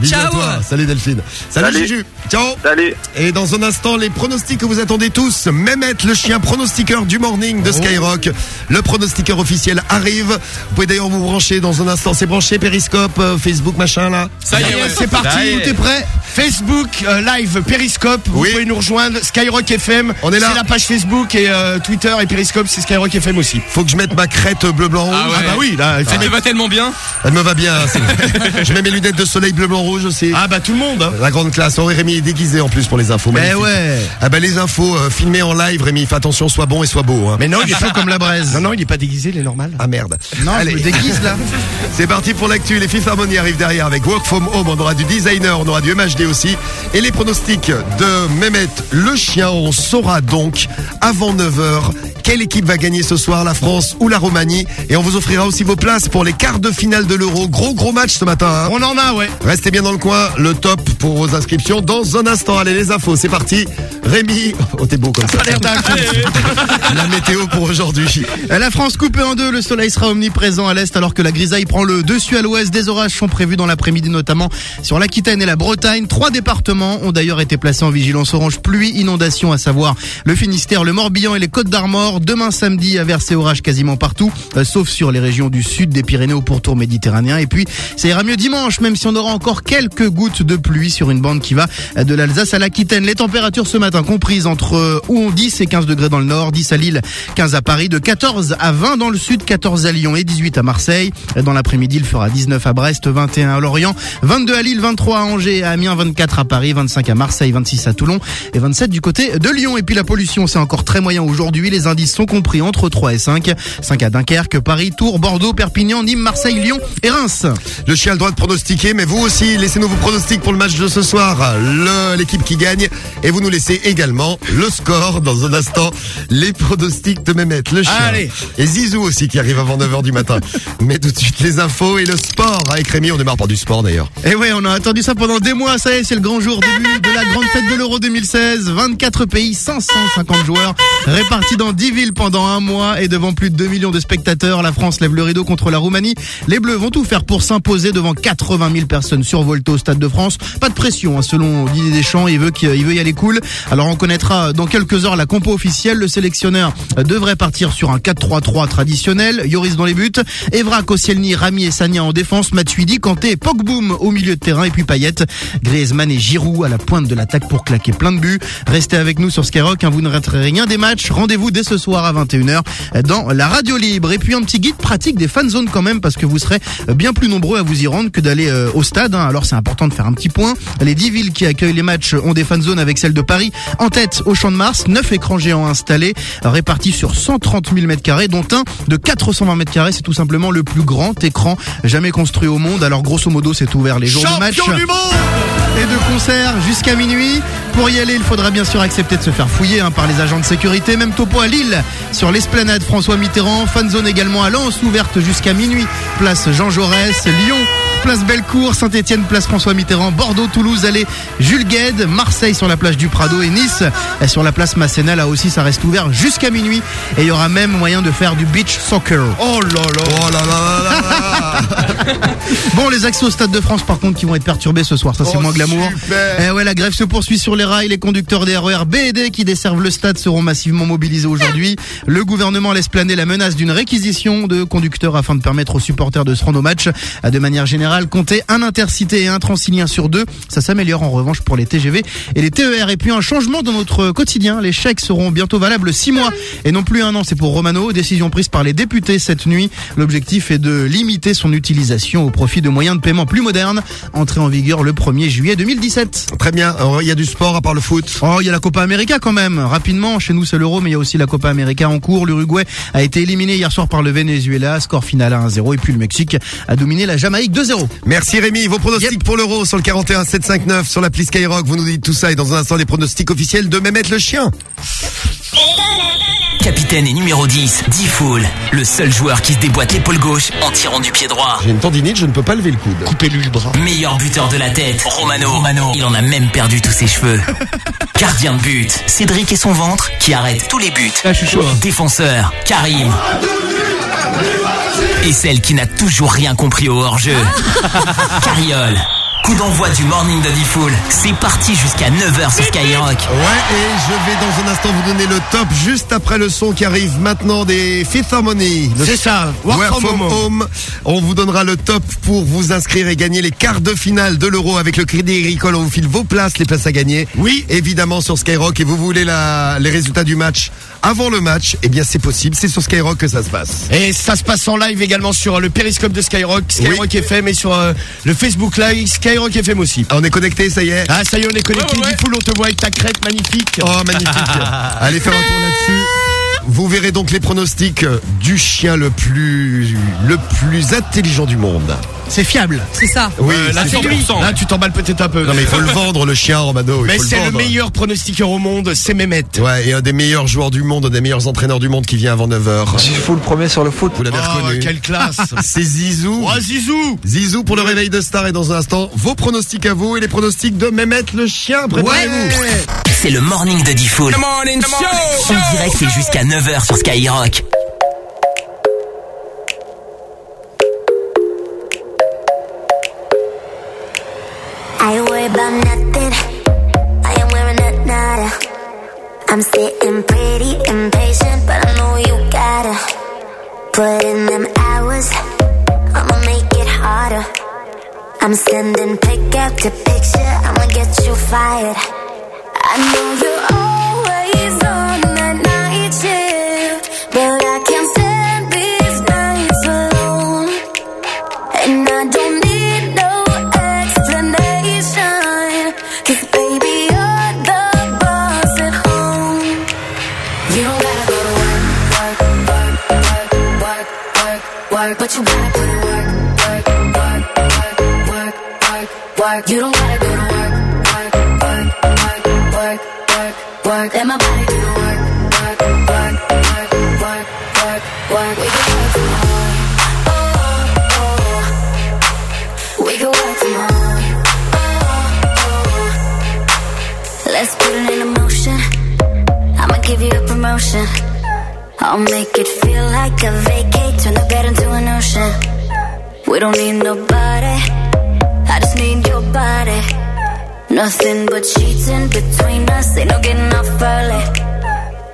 Bisous à ciao. toi. Salut Delphine. Salut, Salut. Juju. Ciao. Salut. Et dans un instant, les pronostics que vous attendez tous. Mehmet, le chien pronostiqueur du morning de Skyrock. Le pronostiqueur officiel arrive. Vous pouvez d'ailleurs vous brancher dans un instant. C'est branché, Periscope, euh, Facebook, machin là. Ça. C'est parti, y est. t'es prêt Facebook, euh, live, Periscope, vous Oui. pouvez nous rejoindre, Skyrock FM, On est là. c'est la page Facebook. Et euh, Twitter et Periscope, c'est Skyrock FM aussi. Faut que je mette ma crête bleu blanc rouge. Ah ouais. Ah bah oui, là, Elle me va tellement bien. Elle me va bien. [LAUGHS] je mets mes lunettes de soleil bleu blanc rouge aussi. Ah bah tout le monde. hein. La grande classe. Oh, Rémi est déguisé en plus pour les infos. Eh magnifique. ouais. Ah bah les infos euh, filmées en live, Rémi. Fais attention, sois bon et sois beau. Hein. Mais non, il est Chaud [LAUGHS] comme la braise. Non, non, il est pas déguisé, il est normal. Ah merde. Non, je me déguise là. [LAUGHS] C'est parti pour l'actu. Les Fifth Harmony arrivent derrière avec Work From Home. On aura du designer, on aura du MHD aussi. Et les pronostics de Mehmet le chien. On saura donc avant 9h quelle équipe va gagner ce soir, la France ou la Roumanie. Et on vous offrira aussi vos places pour les quarts de finale de l'Euro. Gros gros match ce matin. hein. On en a, ouais. Restez bien dans le coin. Le top pour vos inscriptions dans un instant. Allez les infos, c'est parti. Rémi, oh t'es beau comme ça. [LAUGHS] La météo pour aujourd'hui. La France coupée en deux, le soleil sera omniprésent à l'est alors que la grisaille prend le dessus à l'ouest. Des orages sont prévus dans l'après-midi notamment sur l'Aquitaine et la Bretagne. Trois départements ont d'ailleurs été placés en vigilance orange pluie, inondation à savoir le Finistère, le Morbihan et les Côtes d'Armor. Demain samedi, averse et orage quasiment partout, euh, sauf sur les régions du sud des Pyrénées au pourtour méditerranéen. Et puis, ça ira mieux dimanche, même si on aura encore quelques gouttes de pluie sur une bande qui va euh, de l'Alsace à l'Aquitaine. Les températures ce matin comprises entre euh, où 10 et 15 degrés dans le nord, 10 à Lille, 15 à Paris, de 14 à 20 dans le sud, 14 à Lyon et 18 à Marseille. Dans l'après-midi, il fera 19 à Brest, 21 à Lorient, 22 à Lille, 23 à Angers, à Amiens, 24 à Paris, 25 à Marseille, 26 à Toulon et 27 du côté de Lyon. Et puis la pollution, c'est encore très moyen aujourd'hui. Les indices sont compris entre 3 et 5. 5 à Dunkerque, Paris, Tours, Bordeaux, Perpignan, Nîmes, Marseille, Lyon et Reims. Le chien a le droit de pronostiquer, mais vous aussi, laissez-nous vos pronostics pour le match de ce soir. Le- L'équipe qui gagne. Et vous nous laissez également le score dans un instant. Les pronostics de Mehmet, le chien. Allez. Et Zizou aussi qui arrive avant 9h du matin. [LAUGHS] mais tout de suite les infos et le sport. Avec Rémi, on démarre par du sport d'ailleurs. Et ouais, on a attendu ça pendant des mois. Ça y est, c'est le grand jour début de la grande fête de l'Euro 2016. 24 pays, 550 joueurs répartis dans 10 villes pendant un mois et devant plus de 2 millions de spectateurs. La France lève le rideau contre la Roumanie. Les Bleus vont tout faire pour s'imposer devant 80 000 personnes survoltées au Stade de France. Pas de pression, hein, selon Didier Deschamps. Il veut qu'il il veut y aller cool. Alors on connaîtra dans quelques heures la compo officielle. Le sélectionneur euh, devrait partir sur un 4-3-3 traditionnel. Yoris dans les buts. Evra, Koscielny, Rami et Sagna en défense. Matuidi, Kanté, Pogboum milieu de terrain. Et puis Payet, Griezmann et Giroud à la pointe de l'attaque pour claquer plein de buts. Restez avec nous sur Skyrock. Hein, vous ne raterez rien des matchs. Rendez-vous dès ce soir à 21h dans la radio libre. Et puis un petit guide pratique des fan zones quand même parce que vous serez bien plus nombreux à vous y rendre que d'aller euh, au stade. hein. Alors c'est important de faire un petit point. Les 10 villes qui accueillent les matchs ont des fan zones avec celle de Paris en tête au Champ de Mars. 9 écrans géants installés euh, répartis sur 130 000 mètres carrés dont un de 420 mètres carrés. C'est tout simplement le plus grand écran jamais construit au monde. Alors grosso modo c'est ouvert les jours de match Champion du monde et de concert jusqu'à minuit. Pour y aller, il faudra bien sûr accepter de se faire fouiller hein, par les agents de sécurité. Même topo à Lille, sur l'esplanade François Mitterrand. Fanzone également à Lens, ouverte jusqu'à minuit. Place Jean Jaurès, Lyon. Place Bellecour, Saint-Etienne, place François Mitterrand, Bordeaux, Toulouse, allez, Jules Gued, Marseille sur la plage du Prado et Nice sur la place Masséna. Là aussi, ça reste ouvert jusqu'à minuit. Et il y aura même moyen de faire du beach soccer. Oh là là. Oh là là là là là. [LAUGHS] Bon, les accès au Stade de France, par contre, qui vont être perturbés ce soir, ça c'est Oh, moins glamour. super. Eh ouais, la grève se poursuit sur les rails. Les conducteurs des RER B et D qui desservent le stade seront massivement mobilisés aujourd'hui. Le gouvernement laisse planer la menace d'une réquisition de conducteurs afin de permettre aux supporters de se rendre au match. De manière générale, compter un intercité et un transilien sur deux. Ça s'améliore en revanche pour les TGV et les TER. Et puis un changement dans notre quotidien. Les chèques seront bientôt valables six mois et non plus un an. C'est pour Romano. Décision prise par les députés cette nuit. L'objectif est de limiter son utilisation au profit de moyens de paiement plus modernes. Entrée en vigueur le 1er juillet 2017. Très bien. Alors, Il y a du sport à part le foot. Oh, il y a la Copa América quand même. Rapidement, chez nous c'est l'Euro, mais il y a aussi la Copa América en cours. L'Uruguay a été éliminé hier soir par le Venezuela, score final à 1-0. Et puis le Mexique a dominé la Jamaïque 2-0. Merci Rémi. Vos pronostics pour l'euro sur le 41 759 sur l'appli Skyrock. Vous nous dites tout ça et dans un instant les pronostics officiels de Mehmet le chien. Capitaine et numéro 10, Diffoul, le seul joueur qui se déboîte l'épaule gauche en tirant du pied droit. J'ai une tendinite, je ne peux pas lever le coude. Coupez-lui le bras. Meilleur buteur de la tête, Romano. Romano. Il en a même perdu tous ses cheveux. [LAUGHS] Gardien de but, Cédric et son ventre qui arrête tous les buts. Ah, je suis chaud. hein. Défenseur, Karim. Et celle qui n'a toujours rien compris au hors-jeu, Carriole. Coup d'envoi du morning de Diffoul. C'est parti jusqu'à 9h sur Skyrock. Ouais, et je vais dans un instant vous donner le top juste après le son qui arrive maintenant des Fifth Harmony. C'est ça, Work Work from from home. home. On vous donnera le top pour vous inscrire et gagner les quarts de finale de l'euro avec le Crédit Agricole. On vous file vos places, les places à gagner. Oui. Évidemment sur Skyrock. Et vous voulez la, les résultats du match avant le match? Eh bien, c'est possible. C'est sur Skyrock que ça se passe. Et ça se passe en live également sur le périscope de Skyrock, Skyrock FM et sur euh, le Facebook Live, Skyrock FM aussi. On est connecté, ça y est Ah ça y est, on est connecté, Diffoul, on te voit avec ta crête magnifique. Oh, magnifique. [LAUGHS] Allez faire un tour là-dessus. Vous verrez donc les pronostics du chien le plus, le plus intelligent du monde. C'est fiable. C'est ça. Oui, Euh, là, c'est. Là, tu t'emballes peut-être un peu. Non mais il faut le vendre le chien Romano. il Mais faut c'est le vendre. meilleur pronostiqueur au monde, c'est Mehmet. Ouais, et un des meilleurs joueurs du monde, un des meilleurs entraîneurs du monde qui vient avant 9h. Zizou le premier sur le foot. Vous l'avez Oh, reconnu. quelle classe. [LAUGHS] C'est Zizou. Oh, Zizou Zizou pour le réveil de star et dans un instant, vos pronostics à vous et les pronostics de Mehmet le chien. Préparez-vous. C'est le morning de Diffoul. morning show. En direct, jusqu'à 9h sur Skyrock. I worried about nothing. I am wearing a nada. I'm sitting pretty impatient, but I know you gotta put in them hours. I'ma make it harder. I'm sending pick up after picture. I'ma get you fired. I know you're work. But you gotta put in work, work, work, work, work, work, work. You don't gotta go to work, work, work, work, work, work, work. Let my body do the work, work, work, work, work, work, work. We can work from home. Oh, oh. oh. We can work from home. Oh, oh. Let's put it in motion. I'ma give you a promotion. I'll make it feel like a vacate, turn the bed into an ocean. We don't need nobody. I just need your body. Nothing but sheets in between us. Ain't no getting off early.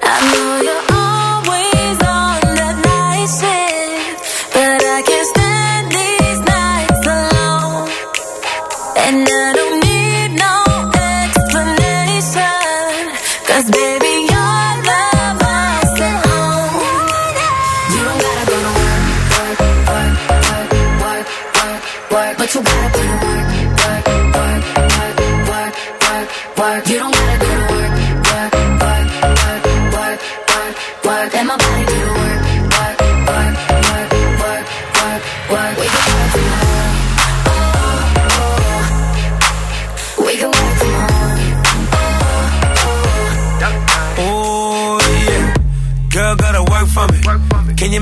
I know you're always on that night shift, but I can't stand these nights alone. And I don't need no explanation. Cause baby,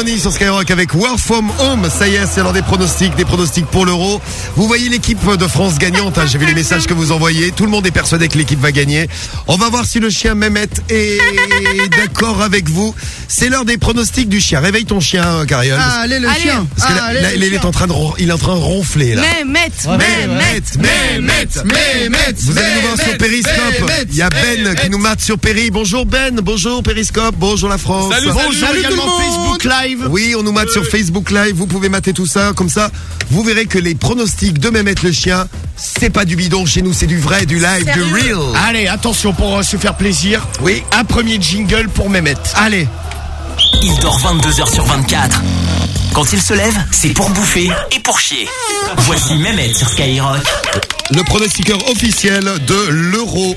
Harmony sur Skyrock avec Work From Home. Ça y est, c'est l'heure des pronostics, des pronostics pour l'euro. Vous voyez l'équipe de France gagnante. hein. J'ai vu les messages que vous envoyez. Tout le monde est persuadé que l'équipe va gagner. On va voir si le chien Mehmet est d'accord avec vous. C'est l'heure des pronostics du chien. Réveille ton chien, euh, Cariole. Ah, allez, le Allez. chien. Parce que là, Ah, allez, là, le il est en train de, il est en train de ronfler là. Mehmet, Ouais, Mehmet, Mehmet, Mehmet, Vous allez nous voir sur Periscope. Il y a Ben qui nous mate sur Péri. Bonjour Ben, bonjour Periscope, bonjour la France. Salut, bonjour salut, également tout le monde. Facebook Live. Oui, on nous mate sur Facebook Live. Vous pouvez mater tout ça. Comme ça, vous verrez que les pronostics de Mehmet le chien, c'est pas du bidon chez nous, c'est du vrai, du live, du real. Allez, attention pour euh, se faire plaisir. Oui. Un premier jingle pour Mehmet. Allez. Il dort 22 heures sur 24. Quand il se lève, c'est pour bouffer et pour chier. Voici Mehmet sur Skyrock. Le pronostiqueur officiel de l'Euro.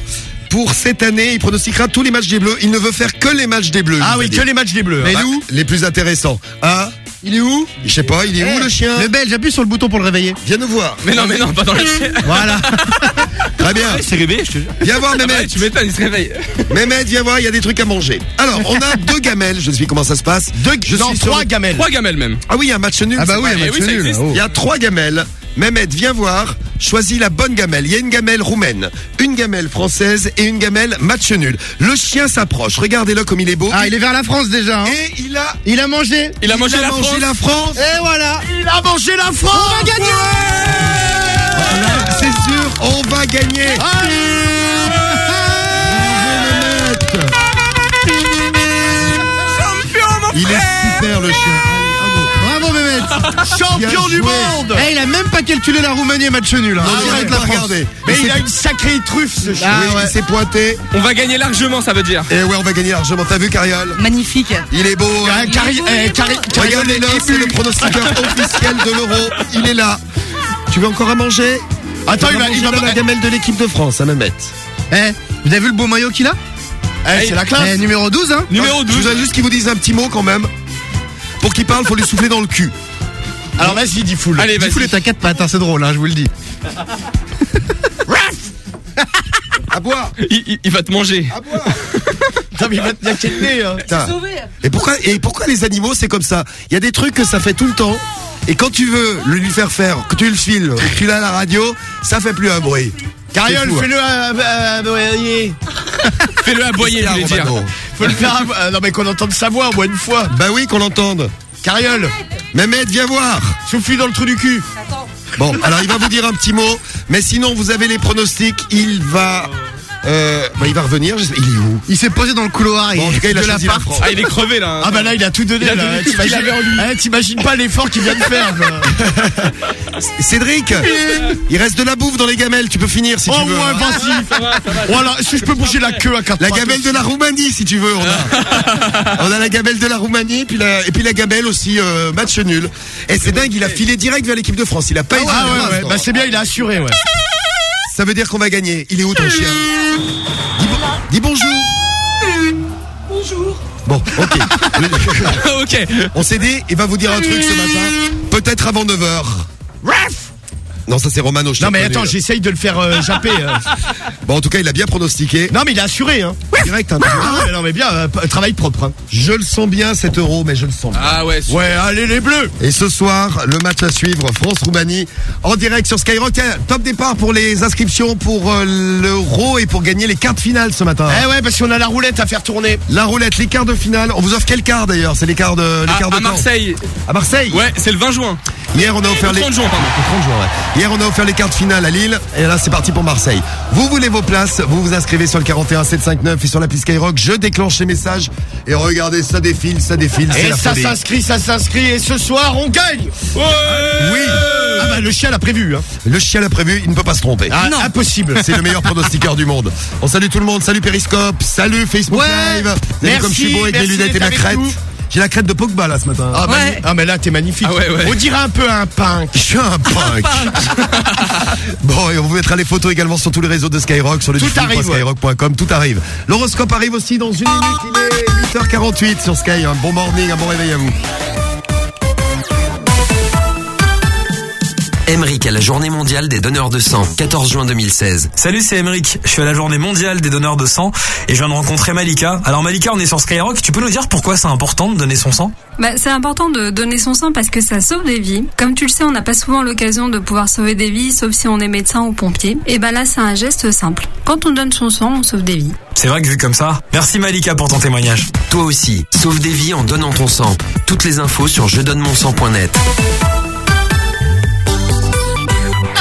Pour cette année, il pronostiquera tous les matchs des Bleus. Il ne veut faire que les matchs des Bleus. Ah oui, que les matchs des Bleus. Bah, hein. Les plus intéressants. Ah, Il est où? Je sais pas, il est où Eh, le chien? Le belge, appuie sur le bouton pour le réveiller. Viens nous voir. Mais non, mais non, pas dans le [LAUGHS] chien. Voilà. [LAUGHS] Très bien. Il s'est réveillé, je te jure. Viens voir Ah bah Mehmet. ouais, tu m'étonnes, il se réveille. [LAUGHS] Mehmet, viens voir, il y a des trucs à manger. Alors, on a deux gamelles. Je sais comment ça se passe. Deux, je non, suis trois le- gamelles. Trois gamelles même. Ah oui, il y a un match nul. Ah bah oui, un Eh match oui, ça nul. Il y a trois gamelles. Mehmet, viens voir. Choisis la bonne gamelle. Il y a une gamelle roumaine, une gamelle française et une gamelle match nul. Le chien s'approche. Regardez-le comme il est beau. Ah, il est vers la France déjà. hein. Et il a, Il a mangé. Il a mangé la mangé France. la France. Et voilà. Il a mangé la France. On va gagner. Voilà, C'est sûr, on va gagner. Bravo. Il est super le chien. [LAUGHS] Champion du monde. Eh, il a même pas calculé la Roumanie match nul. hein. Non, il la a pas France. regardé. Mais Il a une sacrée truffe ce chien. Ah, oui, ouais. il s'est pointé. On va gagner largement, ça veut dire. Et ouais, on va gagner largement. T'as vu, Cariole magnifique. Il est beau. hein Ah, Cari- eh, Cari- Cari- Regardez-le, c'est le pronostiqueur [LAUGHS] officiel de l'euro. Il est là. Tu veux encore à manger? Attends, il va, manger il va dans la gamelle de l'équipe de France, à Mehmet. Eh, vous avez vu le beau maillot qu'il a? Eh, c'est la classe. Eh, Numéro 12, hein Numéro Je 12. voudrais juste qu'il vous dise un petit mot quand même. Pour qu'il parle, faut lui souffler dans le cul. Alors vas-y, dis full. Allez, coup, vas-y. les quatre pattes, hein, c'est drôle, hein, je vous le dis. À boire. Il, il- il va te manger. À boire. Putain, mais il va te niaquer le nez. hein. Et pourquoi, et pourquoi les animaux c'est comme ça? Il y a des trucs que ça fait tout le temps. Et quand tu veux le lui faire faire, que tu le files, que tu l'as à la radio, ça fait plus un bruit. Cariole, fou, hein. fais-le à aboyer. [LAUGHS] Fais-le aboyer, je voulais dire. Romano. Faut le faire abo- euh, Non, mais qu'on entende sa voix au moins une fois. Bah oui, qu'on l'entende. Cariole, Mehmet, viens voir. souffle dans le trou du cul. Bon, alors il va vous dire un petit mot, mais sinon vous avez les pronostics. Il va, euh, bah, il va revenir. je sais- Il est où Il s'est posé dans le couloir Bon, en tout cas, il a de choisi la l'appart. France. Ah, il est crevé là. Ah bah là, il a tout donné. Il a là. donné tout ce T'imagines qu'il avait en lui. Eh, T'imagines pas l'effort qu'il vient de faire. quoi. [LAUGHS] Cédric, il reste de la bouffe dans les gamelles. Tu peux finir si Oh tu veux. ouais, hein. vas-y. Voilà, si je peux bouger la queue à quatre La pattes gamelle de la Roumanie, si tu veux, on a. [LAUGHS] on a la gamelle de la Roumanie, puis la, et puis la gamelle aussi, euh, match nul. Et c'est dingue, il a filé direct vers l'équipe de France. Il a pas Ah hésité. ouais, ouais, bah c'est bien, il a assuré, ouais. Ça veut dire qu'on va gagner. Il est où ton chien? Bon, ok. [LAUGHS] ok. On s'est dit, il va vous dire un truc ce matin, peut-être avant 9h. Non, ça c'est Romano. je Non mais connu, attends, là. j'essaye de le faire euh, japper. euh. [LAUGHS] Bon, en tout cas, il a bien pronostiqué. Non mais il a assuré, hein. Direct, hein. Ah non mais bien, euh, p- travail propre. Hein. Je le sens bien cet euro, mais je le sens bien. Ah ouais, Ouais, allez les bleus. Et ce soir, le match à suivre, France-Roumanie, en direct sur Skyrock. Tiens, top départ pour les inscriptions pour euh, l'euro et pour gagner les quarts de finale ce matin. Eh ouais, parce qu'on a la roulette à faire tourner. La roulette, les quarts de finale. On vous offre quel quart d'ailleurs? C'est les quarts de, les À, quarts de à quand Marseille. À Marseille? Ouais, c'est le 20 juin. Hier, on a offert Le les 30 juin, pardon. Le 30 juin, ouais. Hier, on a offert les quarts de finale à Lille. Et là, c'est parti pour Marseille. Vous voulez vos places Vous vous inscrivez sur le 41 759 et sur l'appli Skyrock. Je déclenche les messages. Et regardez, ça défile, ça défile. c'est Et la ça s'inscrit, ça s'inscrit. Et ce soir, on gagne. Oui. Ah bah le chien l'a prévu. Hein. Le chien l'a prévu, il ne peut pas se tromper. Ah, impossible. C'est le meilleur [LAUGHS] pronostiqueur du monde. On salue tout le monde. Salut Periscope. Salut Facebook Ouais. Live. Merci, comme je suis beau avec mes lunettes et ma crête. nous. J'ai la crête de Pogba là ce matin. Ah, bah, ah, mais là t'es magnifique. Ah ouais, ouais. On dirait un peu un punk. Je suis un punk. [LAUGHS] bon, et on vous mettra les photos également sur tous les réseaux de Skyrock, sur le Tout arrive, ouais. skyrock.com, tout arrive. L'horoscope arrive aussi dans une minute, il est 8h48 sur Sky. Un bon morning, un bon réveil à vous. Emeric à la journée mondiale des donneurs de sang, 14 juin 2016. Salut, c'est Emeric. Je suis à la journée mondiale des donneurs de sang et je viens de rencontrer Malika. Alors Malika, on est sur Skyrock. Tu peux nous dire pourquoi c'est important de donner son sang? Bah, c'est important de donner son sang parce que ça sauve des vies. Comme tu le sais, on n'a pas souvent l'occasion de pouvoir sauver des vies, sauf si on est médecin ou pompier. Et ben là, c'est un geste simple. Quand on donne son sang, on sauve des vies. C'est vrai que vu comme ça. Merci Malika pour ton témoignage. Toi aussi, sauve des vies en donnant ton sang. Toutes les infos sur je donne mon sang.net.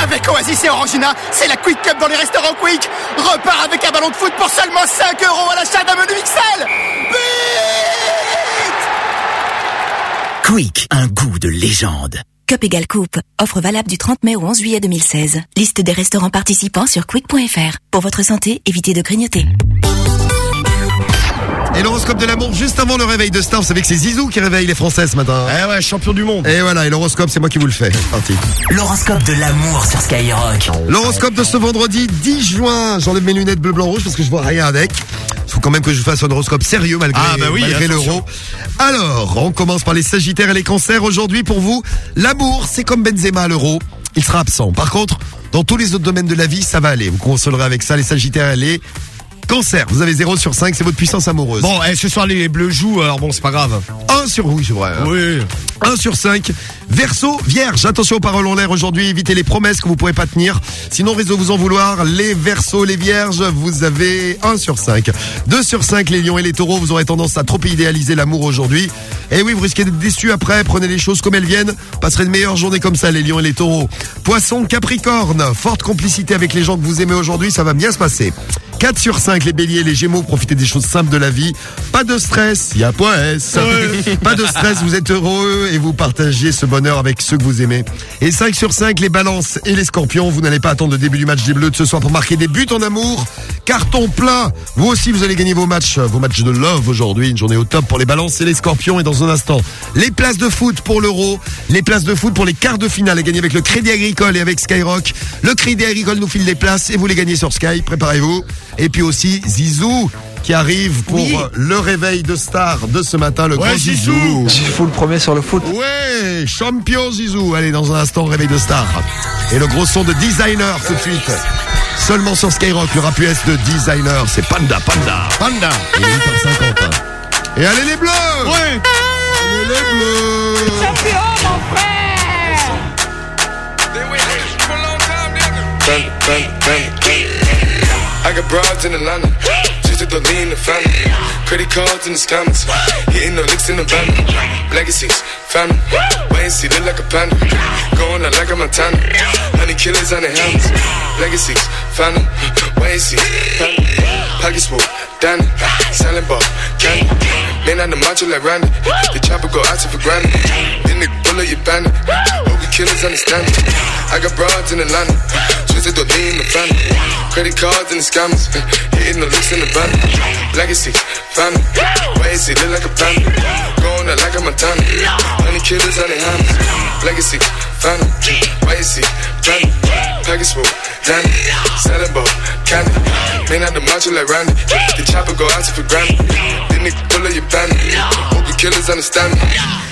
Avec Oasis et Orangina, c'est la Quick Cup dans les restaurants Quick. Repart avec un ballon de foot pour seulement 5 euros à l'achat d'un menu XL. Quick, un goût de légende. Cup égale coupe. Offre valable du 30 mai au 11 juillet 2016. Liste des restaurants participants sur quick.fr. Pour votre santé, évitez de grignoter. Et l'horoscope de l'amour juste avant le réveil de Star. Vous savez que c'est Zizou qui réveille les Français ce matin. Eh ouais, champion du monde. Et voilà, et l'horoscope, c'est moi qui vous le fais. C'est parti. L'horoscope de l'amour sur Skyrock. L'horoscope de ce vendredi 10 juin. J'enlève mes lunettes bleu, blanc, rouge parce que je vois rien avec. Il faut quand même que je fasse un horoscope sérieux malgré, Ah, bah oui, malgré attention. l'euro. Alors, on commence par les sagittaires et les cancers. Aujourd'hui, pour vous, l'amour, c'est comme Benzema à l'euro. Il sera absent. Par contre, dans tous les autres domaines de la vie, ça va aller. Vous consolerez avec ça les sagittaires et les cancers. Vous avez 0 sur 5, c'est votre puissance amoureuse. Bon, eh, ce soir les bleus jouent, alors bon, c'est pas grave. 1 sur oui, c'est vrai. hein. Oui. 1 sur 5. Verso, vierge, attention aux paroles en l'air aujourd'hui, évitez les promesses que vous pourrez pas tenir. Sinon, réseau vous en vouloir. Les versos, les vierges, vous avez 1 sur 5. 2 sur 5, les lions et les taureaux, vous aurez tendance à trop idéaliser l'amour aujourd'hui. Et oui, vous risquez d'être déçus après, prenez les choses comme elles viennent. Passerez une meilleure journée comme ça, les lions et les taureaux. Poisson, capricorne, forte complicité avec les gens que vous aimez aujourd'hui, ça va bien se passer. 4 sur 5, les béliers les gémeaux, profitez des choses simples de la vie. Pas de stress, il y a point S. Pas de stress, vous êtes heureux et vous partagez ce bonheur avec ceux que vous aimez. Et 5 sur 5, les balances et les scorpions, vous n'allez pas attendre le début du match des bleus de ce soir pour marquer des buts en amour. Carton plein, vous aussi vous allez gagner vos matchs, vos matchs de love aujourd'hui, une journée au top pour les balances et les scorpions. Et dans un instant, les places de foot pour l'euro, les places de foot pour les quarts de finale à gagner avec le Crédit Agricole et avec Skyrock. Le Crédit Agricole nous file des places et vous les gagnez sur Sky, préparez-vous. Et puis aussi Zizou qui arrive pour Oui. le réveil de star de ce matin, le Ouais, grand Zizou. Zizou. Zizou, le premier sur le foot. Ouais, champion Zizou. Allez, dans un instant, réveil de star. Et le gros son de Designer tout de suite. Seulement sur Skyrock, le rap US de Designer, c'est Panda, Panda. Panda. Il est 8h50. Et allez les bleus Ouais Allez les bleus panda, panda, panda. I got broads in Atlanta. Just to the lean the family. Credit cards in the scammers. Hitting the licks in the van. Legacies, family. Wait and see, look like a panda. Going out like a Montana. Honey killers on the helmets. Legacies, family. Wait and see, family. Pockets full, Danny. Selling ball, candy. Man on the macho like Randy. The chopper go out to for granted. Then they pull up your bandit. Hope the killers understand it. I got broads in Atlanta. Twisted the lean the family. Credit cards and the scammers. [LAUGHS] Hitting the licks in the van. Legacy, family. Wait, see, look like a panda. Going out like a Montana. Honey killers on their hands. Legacy, family. Wait, see, family. Package full, Danny. Selling ball, candy. Man out the macho like Randy. The chopper go out to for granted. Then they pull up your bandit. Hope the killers understand me.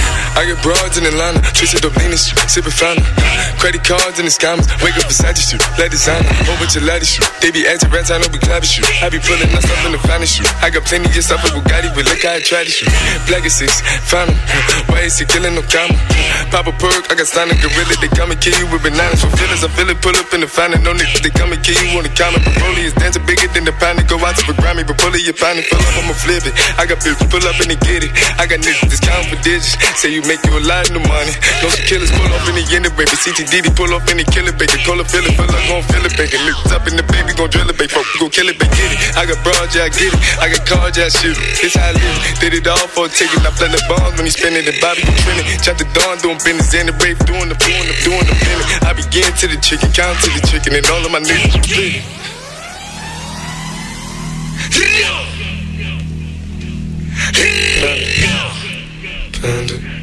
I get broads in Atlanta, twisted up lean shit, sipping fountain. Credit cards and the scammers, wake up beside you, let designer, whole bunch of laddies shoot. They be acting rats, I know we clapping shoot. I be pulling up in the finest. I got plenty of stuff with Bugatti, but look how I try to shoot. Black is six, fountain, why is he killing no comma? Pop a perk, I got stunning gorilla, they come and kill you with bananas. For feelings, I feel it, pull up in the fountain, no niggas, they come and kill you on the counter. Broly is dancing bigger than the pound, go out to the Grammy, but pull it, your pound, pull up, I'ma flip it. I got bitches, pull up and they get it. I got niggas, discount for digits, say you make you a lot of money. Some killers pull off in the end, baby. CTDD pull off in the killer, baby. Call a feel it, feel like gon' feel it, baby. Lift up in the baby, gon' drill it, baby. Gon' kill it, baby. Get it. I got broad, yeah, I get it. I got cards, yeah, I shoot it. This how I live. Did it all for a ticket. I play the bombs when he spinning the Bobby, you trending. Chop the dawn, doing business in the brave, doing the doing the doing the feeling. I begin to the chicken, count to the chicken, and all of my niggas split. Panda,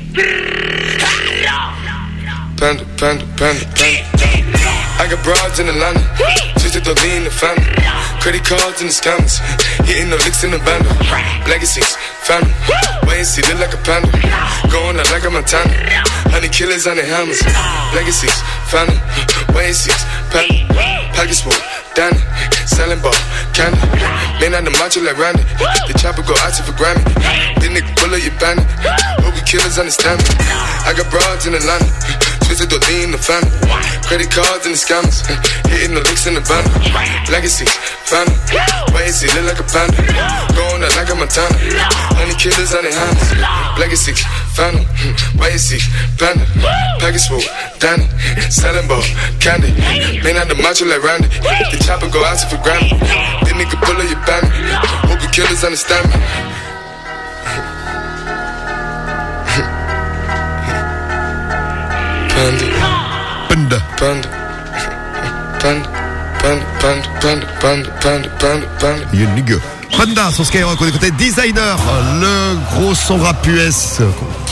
panda, panda, panda, panda. I got broads in Atlanta, twisted the lean the family. Credit cards and the scammers, hitting the licks in the band. Legacies, family, wait and see, look like a panda. Going out like a Montana, honey killers on the hammers. Legacies, family, wait and see, panda. Package full, Danny, selling ball, candy. Man on the macho like Randy, the chopper go out to for Grammy. Then nigga bullet your bandit, hope killers understand me. I got broads in Atlanta, twisted the lean the family. Credit cards and the scammers, [LAUGHS] hitting the licks in the band. Legacy, family, wait and see, look like a panda. Going out like a Montana, honey killers on their hands. Legacy, family, wait and see, panda. Package full, Danny, selling ball, candy. Man on the macho like Randy, the chopper go out for Grammy. Then nigga pull up your bandit, hope you killers understand me. Panda. Panda. Panda. Panda. Panda. Panda. Panda. Panda. Panda. Panda. Panda. You nigga. Panda sur Skyrock, on écoutait Designer, le gros son rap US.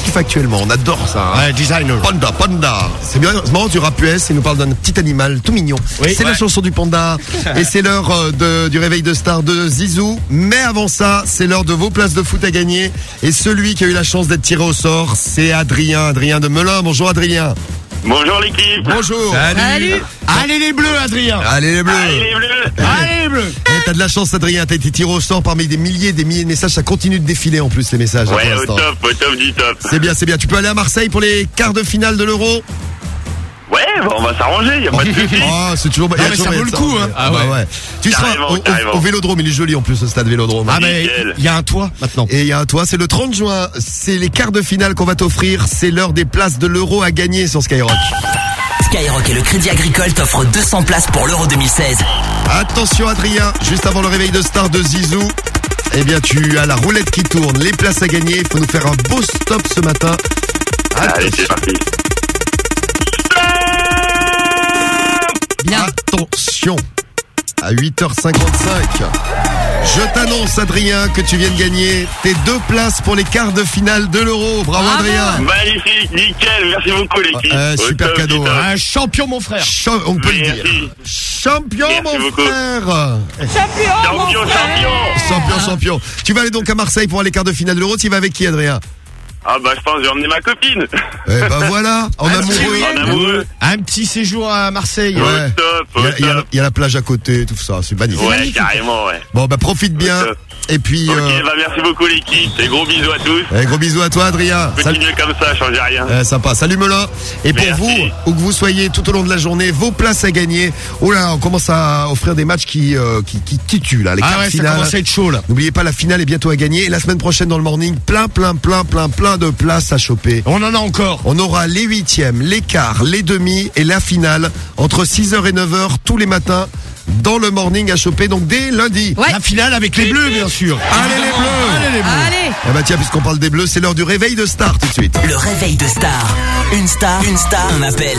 Kiffe actuellement, on adore ça. hein. Ouais, designer. Panda, panda. C'est bien, c'est marrant du rap US, il nous parle d'un petit animal tout mignon. c'est la chanson du panda. [LAUGHS] et c'est l'heure euh, du réveil de star de Zizou. Mais avant ça, c'est l'heure de vos places de foot à gagner. Et celui qui a eu la chance d'être tiré au sort, c'est Adrien, Adrien de Melun. Bonjour Adrien. Bonjour l'équipe. Bonjour. Allez les bleus, Adrien. Allez les bleus. Allez les bleus. Allez les bleus. Eh, T'as de la chance Adrien, t'as été tiré au sort parmi des milliers des milliers de messages, ça continue de défiler en plus les messages. hein, Ouais, au top, au top du top. C'est bien, c'est bien. Tu peux aller à Marseille pour les quarts de finale de l'Euro? Ouais, bon, on va s'arranger, y a pas de soucis. Ah, c'est toujours. y a mais ça vaut le coup, hein. Ah bah ouais. Tu seras Carrément, au, au- carrément. au Vélodrome, il est joli en plus ce stade Vélodrome. Ah mais Nickel. il y a un toit maintenant. Et il y a un toit, c'est le 30 juin, c'est les quarts de finale qu'on va t'offrir, c'est l'heure des places de l'Euro à gagner sur Skyrock. Skyrock et le Crédit Agricole t'offrent 200 places pour l'Euro 2016. Attention Adrien, juste avant le réveil de star de Zizou, eh bien tu as la roulette qui tourne, les places à gagner, il faut nous faire un beau stop ce matin. Allez, c'est parti. Attention à 8h55. Je t'annonce, Adrien, que tu viens de gagner tes deux places pour les quarts de finale de l'Euro. Bravo, Adrien. Magnifique, nickel, merci beaucoup l'équipe. Euh, super top cadeau. hein. Un champion mon frère. Cha- on peut le dire. Champion, Merci mon beaucoup. frère. Champion, champion. Champion, champion. Tu vas aller donc à Marseille pour les quarts de finale de l'Euro. Tu y vas avec qui, Adrien? Ah bah je pense que j'ai emmené ma copine. Eh ben voilà, en amoureux. En amoureux. Un petit séjour à Marseille. Ouais. Il y, a, y y la plage à côté, tout ça, c'est magnifique. Ouais, carrément, ouais. Bon, bah profite bien. Et puis, Ok, euh, bah merci beaucoup l'équipe. Et gros bisous à tous. eh, gros bisous à toi, Adrien. Salut. Continuez comme ça, changez rien. Eh, sympa. Salut Melun. Et pour vous, où que vous soyez tout au long de la journée, vos places à gagner. Oh là, on commence à offrir des matchs qui euh, qui, qui, qui tuent là, les Ah ouais, ça finales. commence à être chaud là. N'oubliez pas, la finale est bientôt à gagner. Et la semaine prochaine dans le morning, plein, plein, plein, plein, plein de places à choper. On en a encore. On aura les huitièmes, les quarts, les demi et la finale entre 6h et 9h tous les matins dans le morning à choper. Donc dès lundi. Ouais. La finale avec les bleus bien sûr. Allez les bleus Allez les bleus. Allez Ah bah tiens, puisqu'on parle des bleus, c'est l'heure du réveil de star tout de suite. Le réveil de star. Une star, une star, on appelle.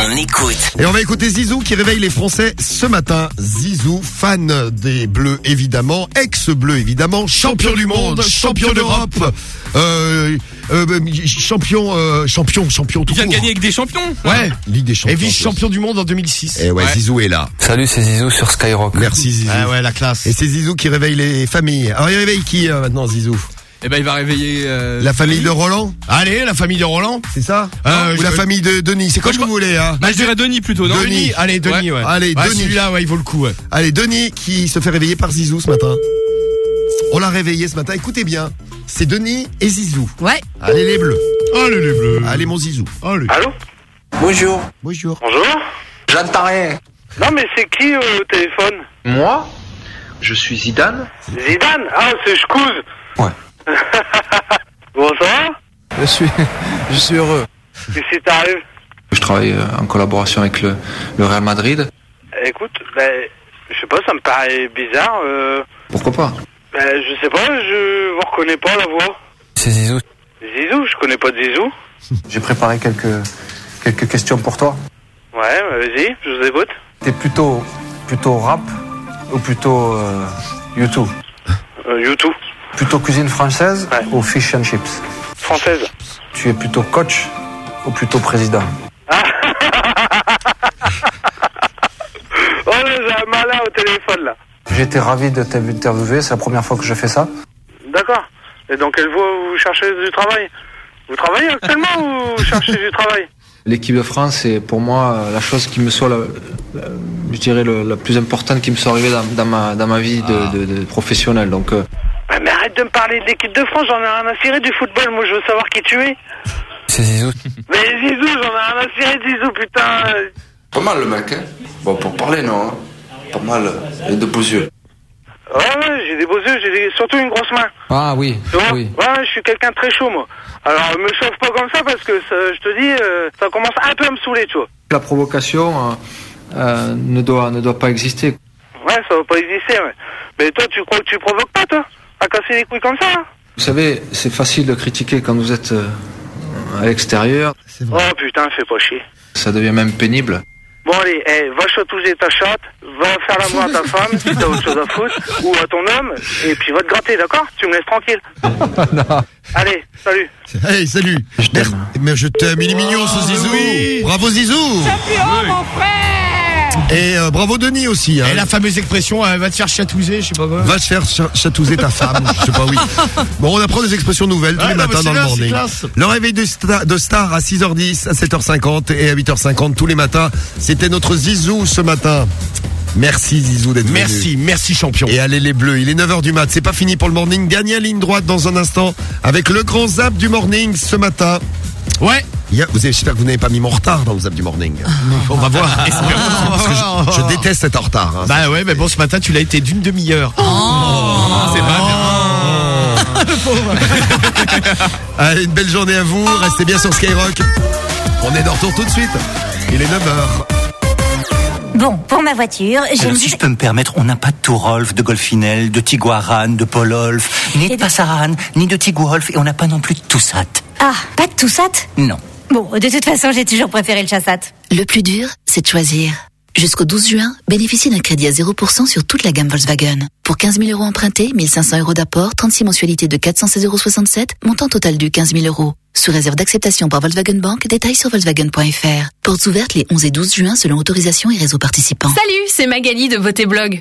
On écoute. Et on va écouter Zizou qui réveille les Français ce matin. Zizou, fan des Bleus évidemment, ex-bleu évidemment, champion du monde, champion d'Europe, euh, euh, champion, euh, champion, champion tout Il vient de court. gagner avec des champions. Ouais. Ligue des champions. Et vice-champion du monde en 2006. Et ouais, Ouais. Zizou est là. Salut, c'est Zizou sur Skyrock. Merci Zizou. Ah ouais, la classe. Et c'est Zizou qui réveille les familles. Alors il réveille qui euh, maintenant Zizou? Et ben il va réveiller. euh, La famille de Roland Allez, la famille de Roland. C'est ça Euh, Ou la famille de Denis C'est comme je vous voulez hein Bah, je dirais Denis plutôt, non Denis. Allez, Denis, ouais. Allez, Ouais, Denis. Celui-là, ouais, il vaut le coup, ouais. Allez, Denis qui se fait réveiller par Zizou ce matin. On l'a réveillé ce matin. Écoutez bien, c'est Denis et Zizou. Ouais. Allez les bleus. Allez les bleus. Allez mon Zizou. Allez. Allô Bonjour. Bonjour. Bonjour J'entends rien. Non mais c'est qui euh, au téléphone? Moi? Je suis Zidane. Zidane? Ah, c'est Schkouz Ouais. Bon, ça va Je suis, [LAUGHS] je suis heureux. Qu'est-ce qui t'arrive? Je travaille euh, en collaboration avec le, le Real Madrid. Écoute, ben, je sais pas, ça me paraît bizarre. Euh, Pourquoi pas? Ben, je sais pas, je vous reconnais pas la voix. C'est Zizou. Zizou, je connais pas de Zizou. [LAUGHS] J'ai préparé quelques, quelques questions pour toi. Ouais, bah, vas-y, je vous écoute. T'es plutôt, plutôt rap ou plutôt euh, YouTube? Euh, YouTube. Plutôt cuisine française Ouais. ou fish and chips Française. Tu es plutôt coach ou plutôt président [LAUGHS] au téléphone là. J'étais ravi de t'interviewer, c'est la première fois que je fais ça. D'accord. Et dans quelle voie vous cherchez du travail Vous travaillez actuellement ou vous [LAUGHS] cherchez du travail? L'équipe de France, c'est pour moi euh, la chose qui me soit, la, la- je dirais, le- la plus importante qui me soit arrivée dans, dans ma, dans ma vie de, de, de professionnel. Donc, euh, Ouais, Mais arrête de me parler de l'équipe de France, j'en ai rien à cirer du football, moi je veux savoir qui tu es. c'est Zizou. [LAUGHS] Mais Zizou, j'en ai rien à cirer Zizou, putain. Pas mal le mec, hein Bon, pour parler, non. hein. Pas mal. Et de beaux yeux. Ouais, ouais, j'ai des beaux yeux, j'ai des- surtout une grosse main. Ah oui, Tu vois oui. Ouais, je suis quelqu'un de très chaud, moi. Alors, me chauffe pas comme ça parce que ça, je te dis, euh, ça commence un peu à me saouler, tu vois. La provocation euh, euh, ne, doit, ne doit pas exister. Ouais, ça va pas exister, ouais. Mais toi, tu crois que tu provoques pas, toi? À casser les couilles comme ça hein Vous savez, c'est facile de critiquer quand vous êtes euh, à l'extérieur. Oh putain, fais pas chier. Ça devient même pénible. Bon, allez, eh, va chatouiller ta chatte, va faire l'amour à ta [LAUGHS] femme si t'as autre chose à foutre, ou à ton homme, et puis va te gratter, d'accord? Tu me laisses tranquille. [LAUGHS] Allez, salut. Hey, salut. Je t'aime. Mais je t'aime, il est mignon ce Zizou. Bravo Zizou. mon frère Et euh, bravo Denis aussi. Hein. Et la fameuse expression, euh, va te faire chatouser, je sais pas quoi. Va te faire chatouser ta femme, je sais pas oui. [LAUGHS] Bon, on apprend des expressions nouvelles tous les non, matins dans le morning. Le réveil de star, de star à 6h10, à 7h50 et à 8h50 tous les matins. C'était notre Zizou ce matin. Merci Zizou d'être venu. Merci, merci champion. Et allez les bleus, il est 9h du mat, c'est pas fini pour le morning. Gagnez à ligne droite dans un instant avec le grand zap du morning ce matin. Ouais. Il y a- vous avez- J'espère que vous n'avez pas mis mon retard dans le zap du morning. [LAUGHS] On va voir. [LAUGHS] Parce que je, je déteste être en retard. hein. Bah ouais, mais bon, ce matin, tu l'as été d'une demi-heure. c'est pas [LAUGHS] Allez, une belle journée à vous. Restez bien sur Skyrock. On est de retour tout de suite. Il est 9h. Bon, pour ma voiture, j'ai Alors, une... si je peux me permettre, on n'a pas de Tourolf, de Golfinel, de Tiguaran, de Pololf, ni de Passaran, ni de Tiguolf, et on n'a pas non plus de Toussat. Ah, pas de Toussat Non. Bon, de toute façon, j'ai toujours préféré le Chassat. Le plus dur, c'est de choisir. Jusqu'au 12 juin, bénéficiez d'un crédit à 0% sur toute la gamme Volkswagen. Pour 15 000 euros empruntés, 1500 euros d'apport, 36 mensualités de 416,67 euros, montant total du 15 000 euros. Sous réserve d'acceptation par Volkswagen Bank, détails sur Volkswagen.fr. Portes ouvertes les 11 et 12 juin selon autorisation et réseau participants. Salut, c'est Magali de Beauté Blog.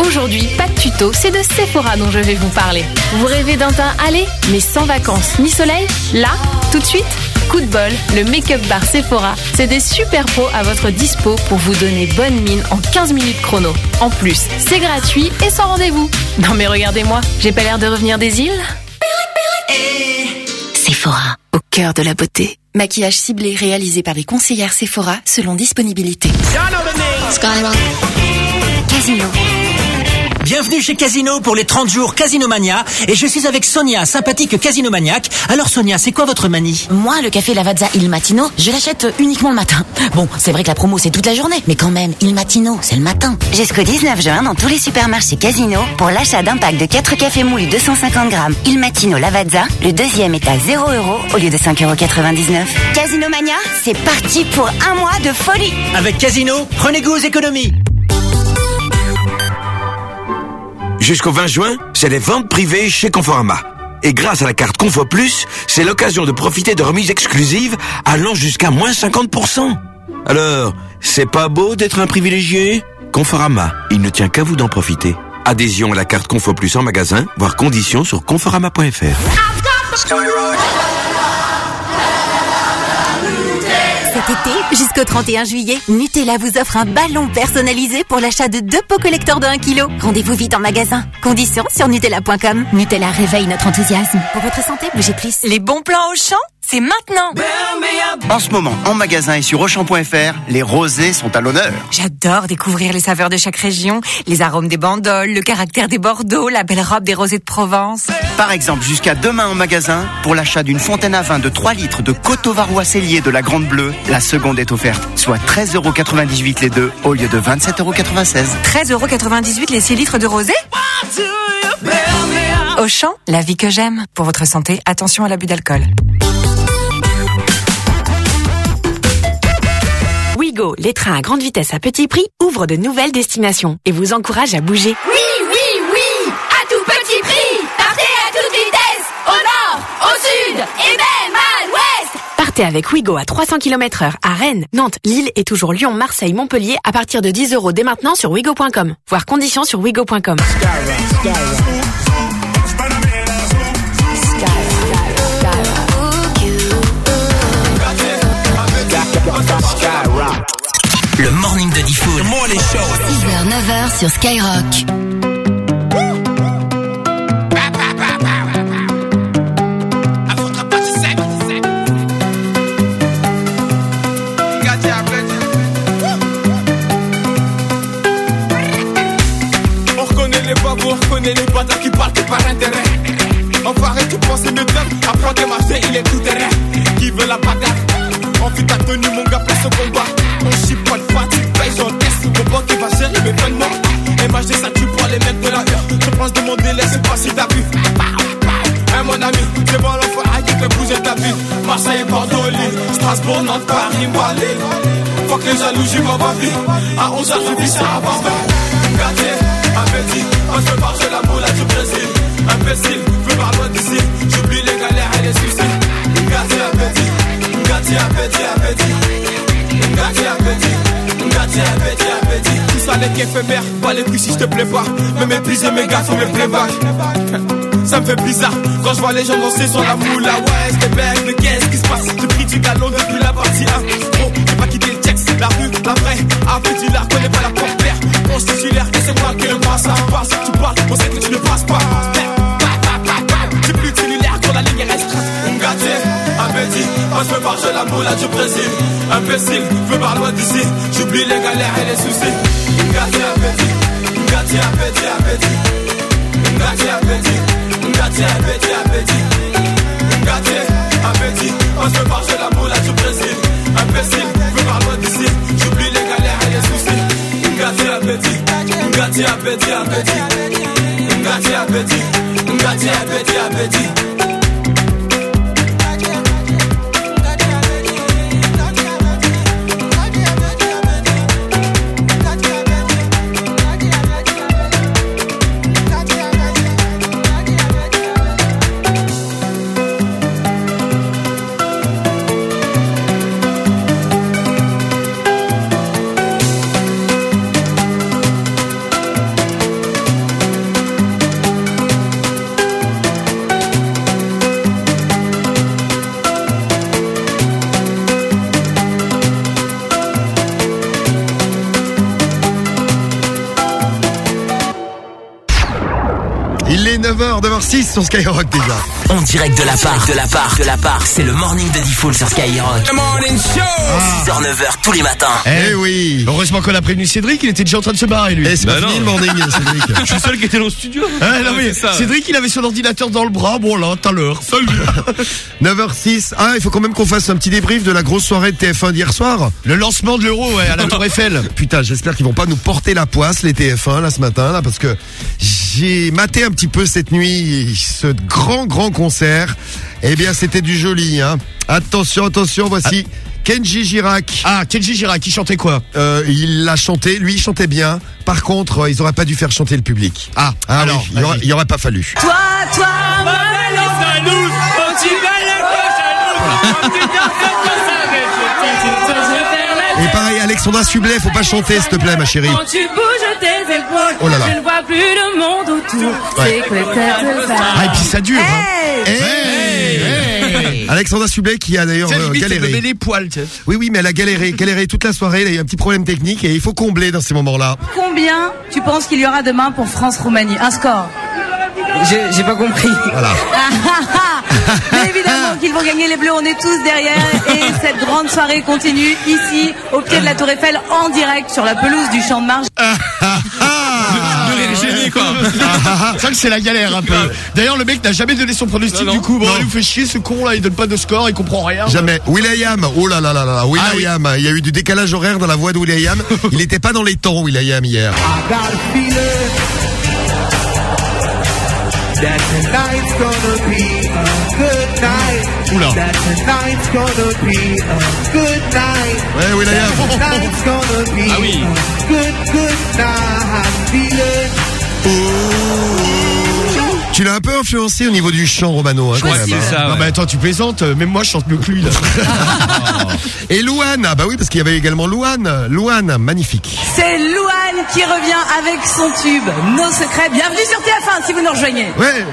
Aujourd'hui, pas de tuto, c'est de Sephora dont je vais vous parler. Vous rêvez d'un teint allé, mais sans vacances ni soleil Là, tout de suite Coup de bol, le make-up bar Sephora, c'est des super pros à votre dispo pour vous donner bonne mine en 15 minutes chrono. En plus, c'est gratuit et sans rendez-vous. Non mais regardez-moi, j'ai pas l'air de revenir des îles Sephora, au cœur de la beauté. Maquillage ciblé réalisé par les conseillères Sephora selon disponibilité. Casino. Bienvenue chez Casino pour les 30 jours Casino Mania, et je suis avec Sonia, sympathique Casino Maniaque. Alors Sonia, c'est quoi votre manie Moi, le café Lavazza Il Matino, je l'achète uniquement le matin. Bon, c'est vrai que la promo c'est toute la journée, mais quand même, Il Matino, c'est le matin. Jusqu'au 19 juin, dans tous les supermarchés Casino, pour l'achat d'un pack de 4 cafés moulus 250 grammes Il Matino Lavazza, le deuxième est à 0 euros au lieu de 5,99 euros. Casino Mania, c'est parti pour un mois de folie Avec Casino, prenez goût aux économies. Jusqu'au 20 juin, c'est les ventes privées chez Conforama. Et grâce à la carte Confo Plus, c'est l'occasion de profiter de remises exclusives allant jusqu'à moins 50%. Alors, c'est pas beau d'être un privilégié? Conforama, il ne tient qu'à vous d'en profiter. Adhésion à la carte Confo Plus en magasin, voire conditions sur conforama.fr. jusqu'au 31 juillet, Nutella vous offre un ballon personnalisé pour l'achat de deux pots collecteurs de 1 kg. Rendez-vous vite en magasin. Conditions sur Nutella.com. Nutella réveille notre enthousiasme. Pour votre santé, bougez plus. Les bons plans au champ, c'est maintenant. En ce moment, en magasin et sur Auchan.fr, les rosés sont à l'honneur. J'adore découvrir les saveurs de chaque région, les arômes des bandoles, le caractère des Bordeaux, la belle robe des rosés de Provence. Par exemple, jusqu'à demain en magasin, pour l'achat d'une fontaine à vin de 3 litres de Cotovarois Cellier de la Grande Bleue, la seconde est offerte, soit 13,98€ les deux au lieu de 27,96€. 13,98€ les 6 litres de rosé Auchan, la vie que j'aime. Pour votre santé, attention à l'abus d'alcool. Wigo, les trains à grande vitesse à petit prix, ouvrent de nouvelles destinations et vous encourage à bouger. Oui, oui, oui À tout petit prix Partez à toute vitesse Au nord, au sud et même à l'ouest Partez avec Wigo à 300 km heure à Rennes, Nantes, Lille et toujours Lyon, Marseille, Montpellier à partir de 10 euros dès maintenant sur wigo.com. Voir conditions sur wigo.com. Le morning de Diffoul. 6h, 9h sur Skyrock. On reconnaît les babous, on reconnaît les bâtards qui partent par intérêt. Enfoiré, tu penses me donne, apprends tes marchés, il est tout terrain. Qui veut la bagarre? Envie ta tenue, mon gars, place au combat. MHD, ça tue pour les mecs de la heure. Je pense de mon délai, c'est pas si t'as vu. Hein, mon ami, c'est bon l'enfoiré qui fait bouger ta ville. Marseille, Bordeaux, Lille, Strasbourg, Nantes, Paris, Malais. Faut que les jaloux, j'y vais ma vie. À 11h, je vis ça avant Gâté, appétit, on se marche la moula du Brésil. Imbécile, veux par loin d'ici. J'oublie les galères et les suicides. Gâté, appétit, gâté, appétit, appétit. Gâté, appétit, gâté, appétit, appétit. N'est qu'éphémère, pas les couilles si je te plais pas. Me mépriser mes gars, faut me playback. [LAUGHS] Ça me fait bizarre quand je vois les gens danser sur la moula. Ouais, c'est bête, mais qu'est-ce qui se passe? J'ai pris du galon depuis la partie 1. Bon, j'ai pas quitté le texte, la rue, la vraie. Avec du lard, connais pas la porte claire. Mon titulaire, et c'est moi qui le passe. Ça passe, tu parles, on sait que tu ne passes pas. J'ai plus de cellulaire quand la ligne est restreinte. Gâté, appétit, moi je me marche la moula du Brésil. Imbécile, je me loin d'ici. J'oublie les galères et les soucis. Gâté, appétit, gâté, appétit, appétit. Gâté, appétit. Gâté, appétit, appétit. Gâté, appétit. On se marche la moula du Brésil. Imbécile, veux loin d'ici. J'oublie les galères et les soucis. Gâté, appétit. Gâté, appétit, appétit. Gâté, appétit. Gâté, appétit, appétit. 9h, 9h06 sur Skyrock déjà. En direct de la part, de la part, de la part. C'est le morning de Diffoul sur Skyrock. The morning show 6h, 9h tous les matins. Eh oui. Heureusement qu'on a prévenu Cédric, il était déjà en train de se barrer lui. Eh, c'est pas Bah fini non. le morning, Cédric. [LAUGHS] Je suis le seul qui était dans le studio. Ah, non, mais c'est ça. Cédric, il avait son ordinateur dans le bras. Bon là, tout à l'heure. Salut. [LAUGHS] 9h06. Ah, il faut quand même qu'on fasse un petit débrief de la grosse soirée de TF1 d'hier soir. Le lancement de l'euro ouais, à la Tour Eiffel. [LAUGHS] Putain, j'espère qu'ils vont pas nous porter la poisse, les TF1, là, ce matin, là, parce que j'ai maté un petit peu cette nuit ce grand, grand concert. Eh bien, c'était du joli, hein. Attention, attention, voici Kenji Girac. Ah, Kenji Girac, il chantait quoi? Euh, il l'a chanté, lui, il chantait bien. Par contre, euh, ils auraient pas dû faire chanter le public. Ah, Ah alors, oui, il, aurait, vas-y. il aurait pas fallu. Toi, toi, ma Et pareil, Alexandra Sublet, faut pas chanter, s'il te plaît, ma chérie. Quand tu bouges tes épaules, Oh là là. je ne vois plus le monde autour. Ouais. C'est que ça te va. Ah, et puis ça dure. hein. Hey Alexandra Sublet qui a d'ailleurs euh, galéré. les poils, tu sais. Oui, oui, mais elle a galéré, galéré toute la soirée. Elle a eu un petit problème technique et il faut combler dans ces moments-là. Combien tu penses qu'il y aura demain pour France-Roumanie? Un score J'ai pas compris. Voilà. [LAUGHS] Ah, ah, ah. Mais évidemment qu'ils vont gagner les Bleus, on est tous derrière et [LAUGHS] cette grande soirée continue ici au pied de la Tour Eiffel en direct sur la pelouse du Champ de quoi. C'est vrai que c'est la galère un peu. D'ailleurs, le mec n'a jamais donné son pronostic Non, non. du coup. Bon, il nous fait chier ce con là, il donne pas de score, il comprend rien. Jamais. William, oh là là là là, William, Ah il y a eu du décalage horaire dans la voix de William. [LAUGHS] Il n'était pas dans les temps, William, hier. That tonight's gonna be a good night. Oula. That tonight's gonna be a good night. Ouais, William. Tonight's gonna be [LAUGHS] Ah oui. a good, good night. I'm feeling Tu Tu l'as un peu influencé au niveau du chant romano, hein, Je quand crois même. que c'est hein. ça, Non, mais attends, tu plaisantes. euh, Même moi, je chante mieux que lui, là. [LAUGHS] Et Louane, ah bah oui, parce qu'il y avait également Louane. Louane, magnifique. C'est Louane qui revient avec son tube, Nos secrets. Bienvenue sur TF1 si vous nous rejoignez. Ouais.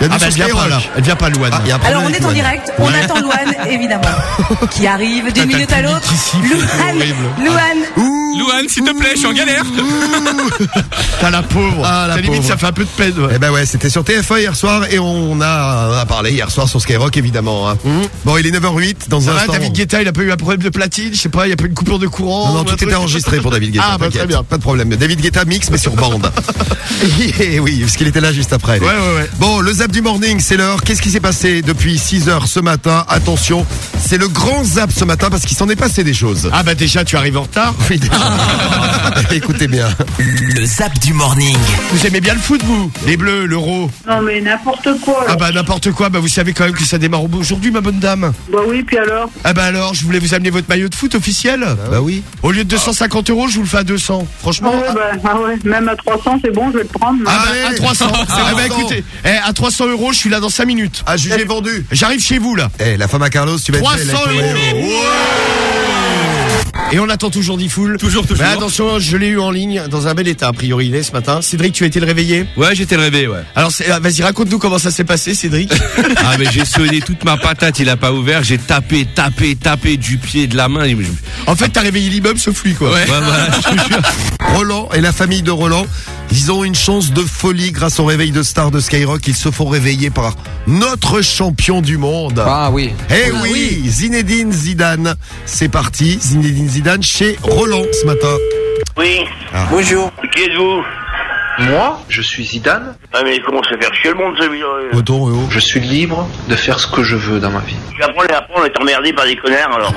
Il y a Ah bah, elle vient pas, là. Elle vient pas, Louane. Ah, Alors on est en Louane. direct, on Ouais. attend Louane évidemment, [LAUGHS] qui arrive d'une minute à l'autre. c'est Louane, horrible. Louane, Louane, s'il te plaît, je suis en galère. [LAUGHS] T'as la pauvre. Ah, la Ça, limite, pauvre. ça fait un peu de peine. ouais. Eh ben ouais, c'était sur TF1 hier soir et on a, on a parlé hier soir sur Skyrock évidemment. hein. Bon, il est 9h08 dans Ça un va, instant. David Guetta, il a pas eu un problème de platine, je sais pas, il y a pas eu une coupure de courant. Non, non, tout était enregistré pour David Guetta. [LAUGHS] Ah, bah, très bien. Pas de problème. David Guetta mix, mais sur bande. Et oui, parce qu'il était là juste après. lui. Ouais, ouais, ouais. Bon, le zap du morning, c'est l'heure. Qu'est-ce qui s'est passé depuis 6 heures ce matin? Attention, c'est le grand zap ce matin parce qu'il s'en est passé des choses. Ah, bah, déjà, tu arrives en retard. Oui, déjà. [LAUGHS] Écoutez bien. Le zap du morning. Vous aimez bien le foot, vous? Les bleus, l'euro? Non mais n'importe quoi. Ah, bah, n'importe quoi. Bah, vous savez quand même que ça démarre aujourd'hui, ma bonne dame. Bah oui, puis alors? Ah, bah, alors, je voulais vous amener votre maillot de foot officiel. Bah oui. Au lieu de 250 euros, je vous le fais à 200. Franchement. ah ouais, bah, ah ouais, même à 300 c'est bon, je vais le prendre. Ah bah, Allez. à 300. [LAUGHS] Ah, Ah bah 300. écoutez, eh, à 300 euros, je suis là dans 5 minutes. À juger vendu. J'arrive chez vous là. Eh, la femme à Carlos, tu vas être 300 belle avec ton euros. Et on attend toujours Diffoul. Toujours, toujours. Mais attention, je l'ai eu en ligne dans un bel état a priori il est ce matin. Cédric, tu as été le réveillé Ouais, j'étais réveillé, ouais. Alors c'est- ah, vas-y raconte-nous comment ça s'est passé Cédric. [LAUGHS] Ah, mais j'ai sonné toute ma patate, il a pas ouvert. J'ai tapé, tapé, tapé du pied, de la main. et je- en fait t'as réveillé l'immeuble sauf lui quoi. Ouais, voilà, je te jure. Roland et la famille de Roland, ils ont une chance de folie grâce au réveil de stars de Skyrock. Ils se font réveiller par notre champion du monde. Ah oui. Eh Ah oui, Zinedine Zidane. C'est parti, Zinedine Zidane chez Roland ce matin. Oui. Ah. Bonjour. Qui êtes-vous? Moi, je suis Zidane. Ah mais comment ça faire chier le monde celui-là Retour, oh. Je suis libre de faire ce que je veux dans ma vie. Puis après, après on est emmerdé par des connards alors.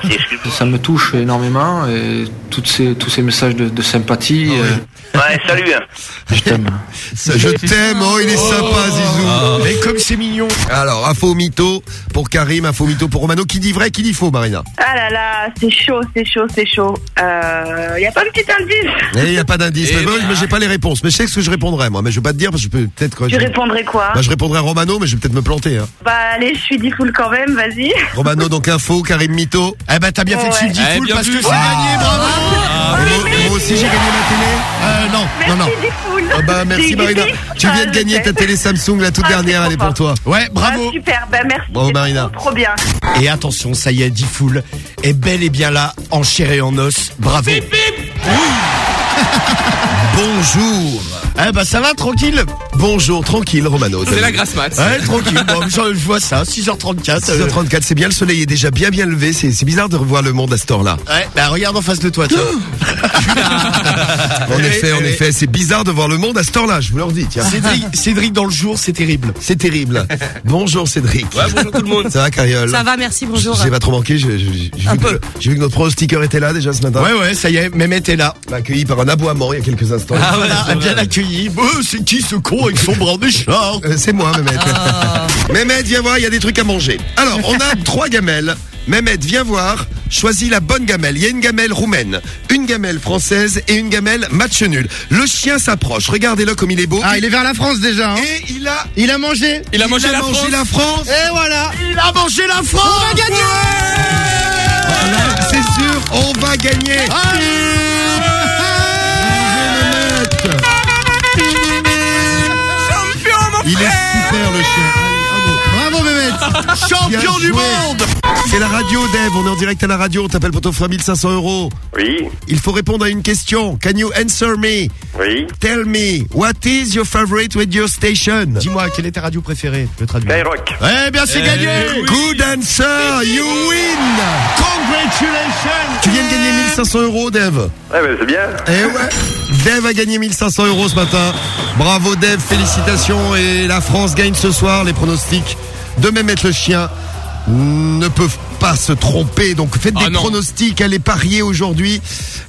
Ça me touche énormément et toutes ces, tous ces messages de, de sympathie. euh, Ouais, salut. hein. je t'aime. Je t'aime, oh il est sympa Zizou. Mais comme c'est mignon. Alors, un faux mytho pour Karim, un faux mytho pour Romano. Qui dit vrai, qui dit faux, Marina? Ah là là, c'est chaud, c'est chaud, c'est chaud. Euh, y a pas un petit indice Eh, il n'y a pas d'indice. Et Mais, bon, voilà. mais j'ai pas les réponses. Mais je sais ce que je répondrai, moi. Mais je vais pas te dire parce que je peux peut-être. que Tu je- répondrais quoi Bah, je répondrai Romano, mais je vais peut-être me planter. Hein. Bah allez, je suis dit full quand même, vas-y. Romano, donc faux, Karim mytho. Eh ben t'as bien fait de Ouais. suivre Eh, Diffoul bien parce vu. que c'est gagné, bravo. Et moi, moi aussi, j'ai gagné ma télé. Euh, non, non, non. Ah bah merci Marina. Tu viens de gagner ta télé Samsung, la toute Ah, dernière, elle est pour toi. Ouais, Ah, bravo. super, bah merci. Bravo, Marina. Trop, trop bien. Et attention, ça y est, Diffoul est bel et bien là, en chair et en os. Bravo. Bonjour. Eh ben ça va, tranquille? Bonjour, tranquille Romano. C'est la grasse mat. Ouais, tranquille. Bon, je, vois ça, 6h34. euh, 6h34, c'est bien, le soleil est déjà bien bien levé, c'est c'est bizarre de revoir le monde à cette heure-là. Ouais, bah regarde en face de toi, tiens. [LAUGHS] En effet, en effet, c'est bizarre de voir le monde à cette heure-là, je vous le redis, tiens. Cédric, Cédric dans le jour, c'est terrible. C'est terrible. Bonjour Cédric. Ouais, bonjour tout le monde. Ça va Cariole Ça va, merci, bonjour. J'ai pas trop manqué, j'ai vu, vu que notre pronostiqueur était là déjà ce matin. Ouais, ouais, ça y est, Mehmet est là. Accueilli par un aboiement il y a quelques instants. Ah Voilà, bien accueilli. Euh, c'est qui ce con avec son bras Euh, c'est moi, Mehmet. Mehmet, viens voir, il y a des trucs à manger. Alors, on a [LAUGHS] trois gamelles. Mehmet, viens voir. Choisis la bonne gamelle. Il y a une gamelle roumaine, une gamelle française et une gamelle match nul. Le chien s'approche. Regardez-le comme il est beau. Ah, il est vers la France déjà. Hein. Et il a, Il a mangé. Il a mangé la France. la France. Et voilà. Il a mangé la France. On va gagner. Voilà, c'est sûr, on va gagner. Il est super le chien. [LAUGHS] Champion du monde. C'est la radio, Dave. On est en direct à la radio. On t'appelle pour t'offrir 1500 euros. Oui, Il faut répondre à une question. Can you answer me? oui. Tell me, what is your favorite radio station? Dis-moi, quelle est ta radio préférée? Je traduire. Skyrock. Eh bien, c'est Eh gagné. oui. Good answer, you win! Congratulations. Tu viens de gagner 1500 euros, Dave. Ouais, ben c'est bien. Eh ouais. Dave a gagné 1500 euros ce matin. Bravo, Dave. Félicitations. Et la France gagne ce soir. Les pronostics de Mehmet le chien ne peuvent pas se tromper. Donc faites Ah des non. pronostics. Allez parier aujourd'hui.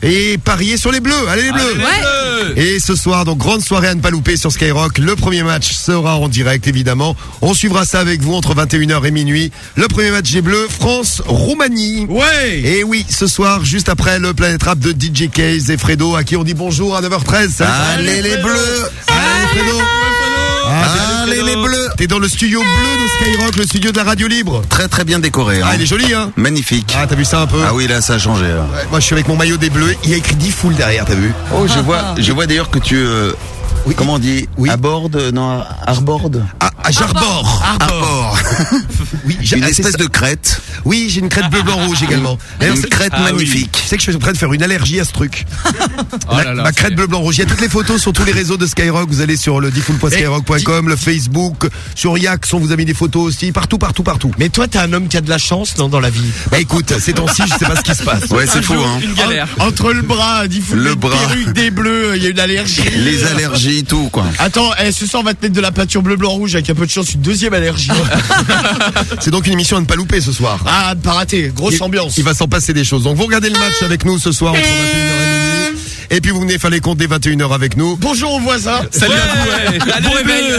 Et parier sur les bleus. Allez les bleus. Allez, les Bleus. Et ce soir, donc grande soirée à ne pas louper sur Skyrock. Le premier match sera en direct, évidemment. On suivra ça avec vous entre 21h et minuit. Le premier match des Bleus, France-Roumanie. Ouais. Et oui, ce soir, juste après le Planet Rap de DJ Case et Fredo, à qui on dit bonjour à 9h13. Salut. Allez les Bleus Allez Fredo Allez les bleus T'es dans le studio bleu de Skyrock, le studio de la radio libre. Très très bien décoré. hein. Ah, il est joli, hein Magnifique. Ah, t'as vu ça un peu Ah oui, là, ça a changé. hein. Ouais, Moi, je suis avec mon maillot des bleus. Il y a écrit 10 full derrière, t'as vu Oh, je vois, je vois d'ailleurs que tu. euh, Comment on dit oui. Aborde Non, arborde Ah, ah, j'arbore. Arbore. Oui, j'ai- Une ah, espèce de crête. Oui, j'ai une crête bleu, blanc, rouge également. Une c'est- crête Ah oui. magnifique. Tu sais que je suis en train de faire une allergie à ce truc. [LAUGHS] Oh Ma- là là, ma crête bleu, blanc, rouge. Il y a toutes les photos sur tous les réseaux de Skyrock. Vous allez sur le diffoul.skyrock.com, le Facebook, sur Yax, on vous a mis des photos aussi. Partout, partout, partout. Mais toi, t'es un homme qui a de la chance, non, dans la vie? Bah écoute, ces temps-ci, je sais pas ce qui se passe. Ouais, c'est fou, hein. Une galère. En- Entre le bras, dit fou, Le bras. des bleus, il y a une allergie. Les allergies, tout, quoi. Attends, eh, ce soir, on va te mettre de la peinture bleu, blanc, rouge avec un peu de chance, une deuxième allergie. [LAUGHS] C'est donc une émission à ne pas louper ce soir. ah, pas raté, grosse Il- ambiance. Il va s'en passer des choses. Donc vous regardez le match avec nous ce soir entre 21h et minuit. Et puis vous venez faire les comptes des 21h avec nous. Bonjour aux voisins. Salut à vous, ouais. Bon réveil.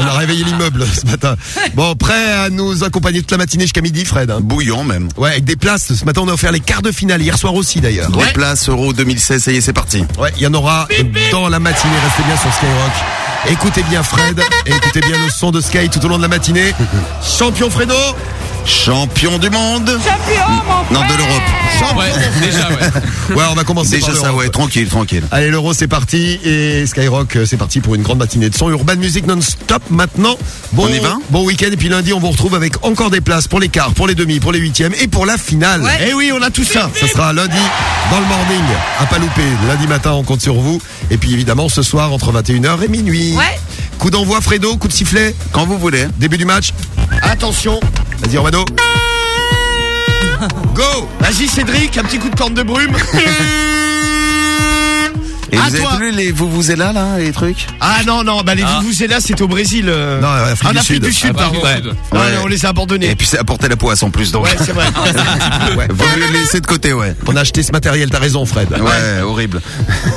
On a réveillé l'immeuble ce matin. Bon, prêt à nous accompagner toute la matinée jusqu'à midi, Fred hein Bouillant même. Ouais, avec des places. Ce matin, on a offert les quarts de finale. Hier soir aussi, d'ailleurs. Des places Euro 2016, ça y est, c'est parti. Ouais, il y en aura dans la matinée. Restez bien sur Skyrock. Écoutez bien Fred. Et écoutez bien le son de Sky tout au long de la matinée. [LAUGHS] Champion Fredo. Champion du monde Champion, mon Non, de l'Europe. Ouais, déjà, ouais. [LAUGHS] Ouais, on va commencer Déjà par ça, ouais, tranquille, tranquille. Allez, l'euro, c'est parti. Et Skyrock, euh, c'est parti pour une grande matinée de son. Urban Music non-stop maintenant. Bon, On y va? Bon week-end. Et puis lundi, on vous retrouve avec encore des places pour les quarts, pour les demi, pour les huitièmes et pour la finale. Eh oui, on a tout ça. Ça sera lundi dans le morning. À pas louper. Lundi matin, on compte sur vous. Et puis évidemment, ce soir, entre 21h et minuit. Ouais. Coup d'envoi, Fredo, coup de sifflet. Quand vous voulez. Début du match. Attention. Vas-y, Romano. [LAUGHS] Go Vas-y, Cédric, un petit coup de corne de brume. [LAUGHS] Et À vous toi. les vous vous êtes là, là, les trucs Ah non, non, bah les Ah. vous là, c'était au Brésil. euh. Non, Afrique en du Afrique Sud. du Sud, Ah, pardon. Afrique du Sud. Ouais. on les a abandonnés. Et puis ça apportait la poisse en plus, donc. Ouais, c'est vrai. [LAUGHS] Ouais, vaut mieux le laisser de côté, ouais. On a acheté ce matériel, t'as raison, Fred. Ouais, horrible.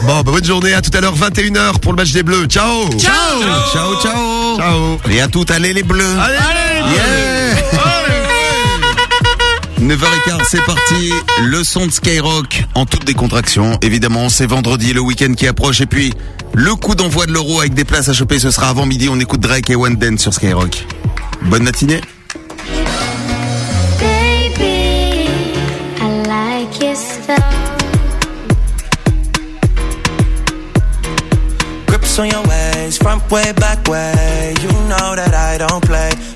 Bon, bah, bonne journée. À tout à l'heure, 21h pour le match des Bleus. Ciao Ciao Ciao, ciao. Ciao Et à tout, allez les bleus. Allez, Yeah 9h15, c'est parti. Le son de Skyrock en toute décontraction. Évidemment, c'est vendredi, le week-end qui approche. Et puis, le coup d'envoi de l'euro avec des places à choper, ce sera avant midi. On écoute Drake et One Dance sur Skyrock. Bonne matinée. Baby, I like your stuff. Grips on your ways, front way, back way. You know that I don't play.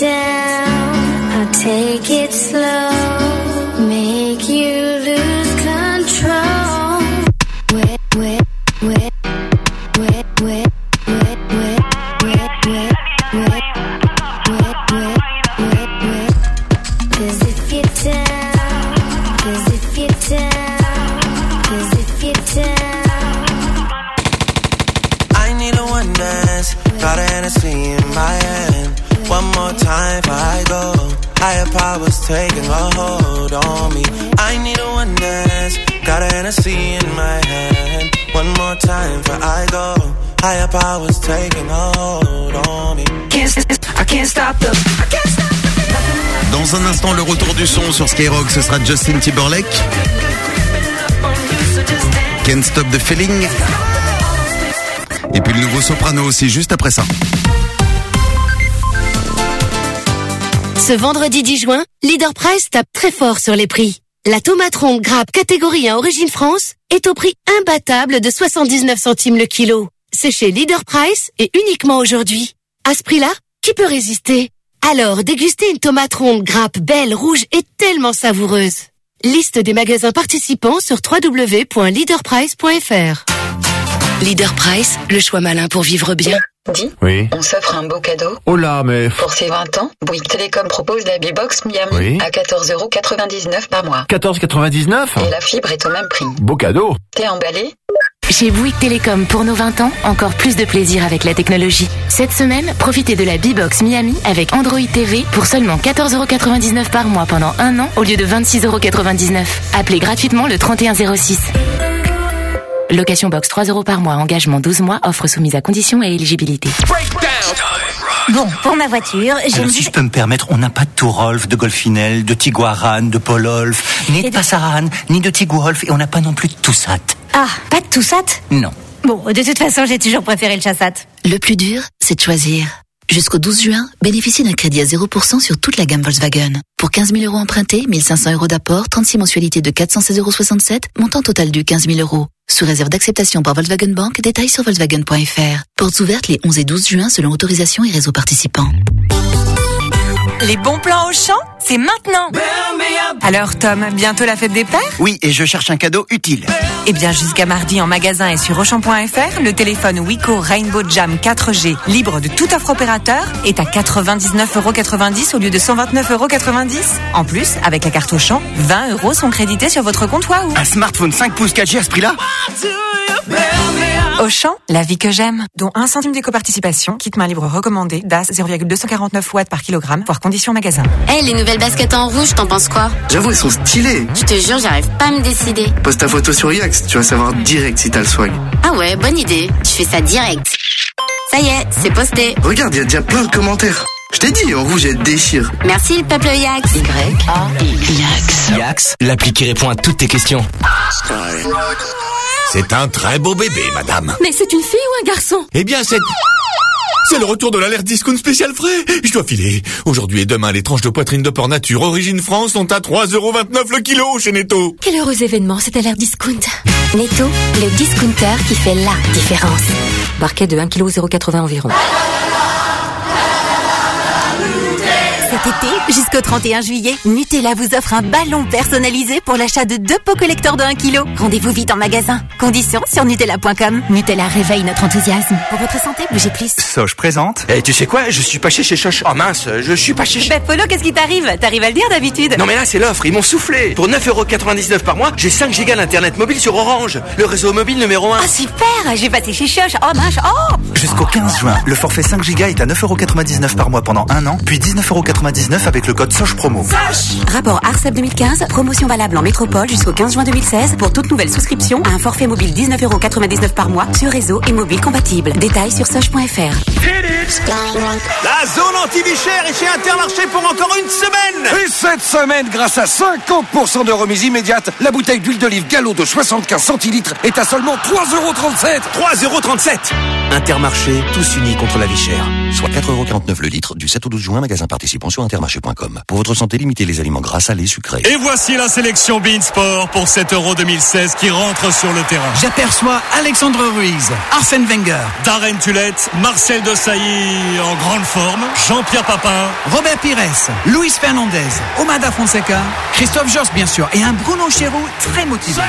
Down, I'll take it slow, make you lose control. I a one dance. Time before I go. Higher powers taking a hold on me. I need a one dance. Got a Hennessy in my hand. One more time before I go. Higher powers taking a hold on me. I can't stop the. I can't stop Dans un instant, le retour du son sur Skyrock, ce sera Justin Timberlake. Can't Stop the Feeling. Et puis le nouveau soprano aussi, juste après ça. Ce vendredi 10 juin, Leader Price tape très fort sur les prix. La tomate ronde grappe catégorie 1 Origine France est au prix imbattable de 79 centimes le kilo. C'est chez Leader Price et uniquement aujourd'hui. À ce prix-là, qui peut résister Alors, dégustez une tomate ronde grappe belle, rouge et tellement savoureuse. Liste des magasins participants sur www.leaderprice.fr. Leader Price, le choix malin pour vivre bien. Dis, Oui. on s'offre un beau cadeau. Oh là, mais... Pour ses 20 ans, Bouygues Télécom propose la B-Box Miami Oui. à 14,99€ par mois. 14,99 Et la fibre est au même prix. Beau cadeau. T'es emballé? Chez Bouygues Télécom, pour nos 20 ans, encore plus de plaisir avec la technologie. Cette semaine, profitez de la B-Box Miami avec Android TV pour seulement 14,99€ par mois pendant un an au lieu de 26,99€. Appelez gratuitement le 3106. Location box 3 euros par mois, engagement 12 mois, offre soumise à conditions et éligibilité. Bon, pour ma voiture, j'ai Alors, si je peux me permettre, on n'a pas de Tourolf, de Golfinel, de Tiguaran, de Pololf, ni de Passaran, ni de Tiguolf, et on n'a pas non plus de Toussat. Ah, pas de Toussat Non. Bon, de toute façon, j'ai toujours préféré le Chassat. Le plus dur, c'est de choisir. Jusqu'au 12 juin, bénéficiez d'un crédit à 0% sur toute la gamme Volkswagen. Pour 15 000 euros empruntés, 1500 euros d'apport, 36 mensualités de 416,67 euros, montant total du 15 000 euros. Sous réserve d'acceptation par Volkswagen Bank, détails sur Volkswagen.fr. Portes ouvertes les 11 et 12 juin selon autorisation et réseau participants. Les bons plans au champ, c'est maintenant. Alors Tom, bientôt la fête des pères? Oui, et je cherche un cadeau utile. Eh bien jusqu'à mardi en magasin et sur Auchan.fr, le téléphone Wiko Rainbow Jam 4G, libre de toute offre opérateur, est à 99,90€ au lieu de 129,90€. En plus, avec la carte Auchan, 20 euros sont crédités sur votre compte Wahoo. Un smartphone 5 pouces 4G à ce prix-là? Auchan, la vie que j'aime. Dont 1 centime d'éco-participation, kit main libre recommandé, DAS 0,249 watts par kilogramme, voire condition magasin. Eh, les nouvelles baskets en rouge, t'en penses quoi? J'avoue, elles sont stylées. Je te jure, j'arrive pas à me décider. Poste ta photo sur Yax, tu vas savoir direct si t'as le swag. Ah ouais, bonne idée. Je fais ça direct. Ça y est, c'est posté. Regarde, il y a déjà plein de commentaires. Je t'ai dit, en rouge, elle déchire. Merci le peuple Yax. Yax. Yax, l'appli qui répond à toutes tes questions. C'est un très beau bébé, madame. Mais c'est une fille ou un garçon? Eh bien, c'est... C'est le retour de l'alerte discount spécial frais. Je dois filer. Aujourd'hui et demain, les tranches de poitrine de porc nature origine France sont à 3,29€ le kilo chez Netto. Quel heureux événement, à l'air discount. Netto, le discounter qui fait la différence. Barquet de 1,0 kg environ. Cet été, jusqu'au 31 juillet, Nutella vous offre un ballon personnalisé pour l'achat de deux pots collecteurs de 1 kg. Rendez-vous vite en magasin. Conditions sur Nutella.com. Nutella réveille notre enthousiasme. Pour votre santé, bougez plus. Soch présente. Eh, tu sais quoi? Je suis pas chez chez Choche. Oh mince, je suis pas chez Bah Polo, qu'est-ce qui t'arrive? T'arrives à le dire d'habitude Non mais là c'est l'offre, ils m'ont soufflé. Pour 9,99€ par mois, j'ai 5 gigas d'internet mobile sur Orange, le réseau mobile numéro 1. Ah super J'ai passé chez Choche. Oh mince, oh Jusqu'au 15 juin, le forfait 5 Go est à 9,99€ par mois pendant un an, puis 19,99€ avec le code Soch Promo. Rapport ARCEP 2015, promotion valable en métropole jusqu'au 15 juin 2016 pour toute nouvelle souscription à un forfait mobile 19,99€ par mois sur réseau et mobile compatible. Détails sur soch.fr. La zone anti-bichère est chez Intermarché pour encore une semaine Et cette semaine, grâce à 50% de remise immédiate, la bouteille d'huile d'olive Gallo de 75 centilitres est à seulement 3,37€ 3,37€ Intermarché, tous unis contre la vie chère. Soit 4,49€ le litre du 7 au 12 juin, magasin participant sur intermarché.com. Pour votre santé, limitez les aliments gras, salés, sucrés. Et voici la sélection Beansport pour cet Euro 2016 qui rentre sur le terrain. J'aperçois Alexandre Ruiz, Arsène Wenger, Darren Tulette, Marcel Desailly en grande forme, Jean-Pierre Papin, Robert Pires, Luis Fernandez, Omada Fonseca, Christophe Joss bien sûr et un Bruno Chéroux très motivé.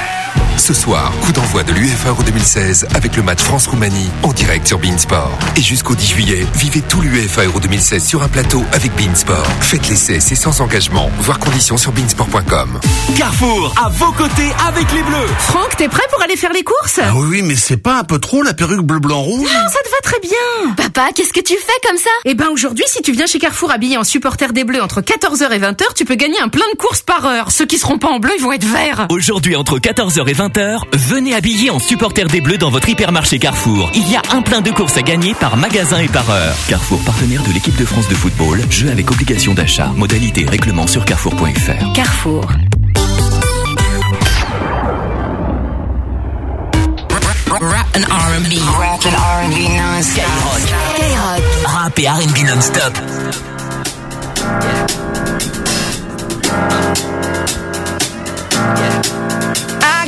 Ce soir, coup d'envoi de l'UEFA Euro 2016 avec le match France-Roumanie en direct sur Beansport. Et jusqu'au 10 juillet, vivez tout l'UEFA Euro 2016 sur un plateau avec Beansport. Faites l'essai, c'est sans engagement. Voir conditions sur beansport.com. Carrefour, à vos côtés avec les Bleus. Franck, t'es prêt pour aller faire les courses? Ah oui, oui, mais c'est pas un peu trop la perruque bleu-blanc-rouge Non, ça te va très bien. Papa, qu'est-ce que tu fais comme ça? Eh ben aujourd'hui, si tu viens chez Carrefour habillé en supporter des Bleus entre 14h et 20h, tu peux gagner un plein de courses par heure. Ceux qui seront pas en bleu, ils vont être verts. Aujourd'hui, entre 14h et 20h, venez habiller en supporter des Bleus dans votre hypermarché Carrefour. Il y a un plein de courses à gagner par magasin et par heure. Carrefour, partenaire de l'équipe de France de football. Jeu avec obligation d'achat. Modalité et règlement sur carrefour.fr. Carrefour. Rap and R&B. Rap and R&B non-stop. Skyrock. Rap et R&B non-stop.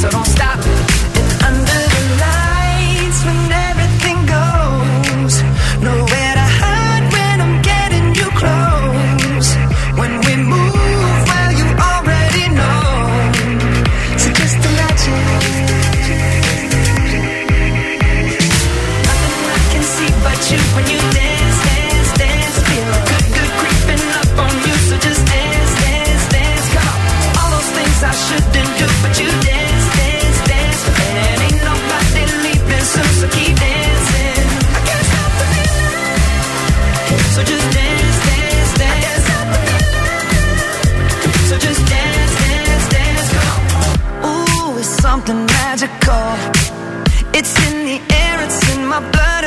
So don't stop.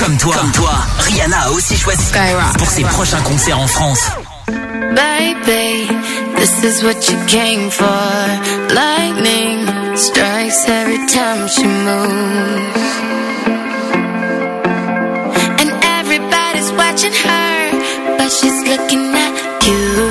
Comme toi, comme toi, Rihanna a aussi choisi Skyrock pour ses prochains concerts en France. Baby, this is what you came for. Lightning strikes every time she moves. And everybody's watching her, but she's looking at you.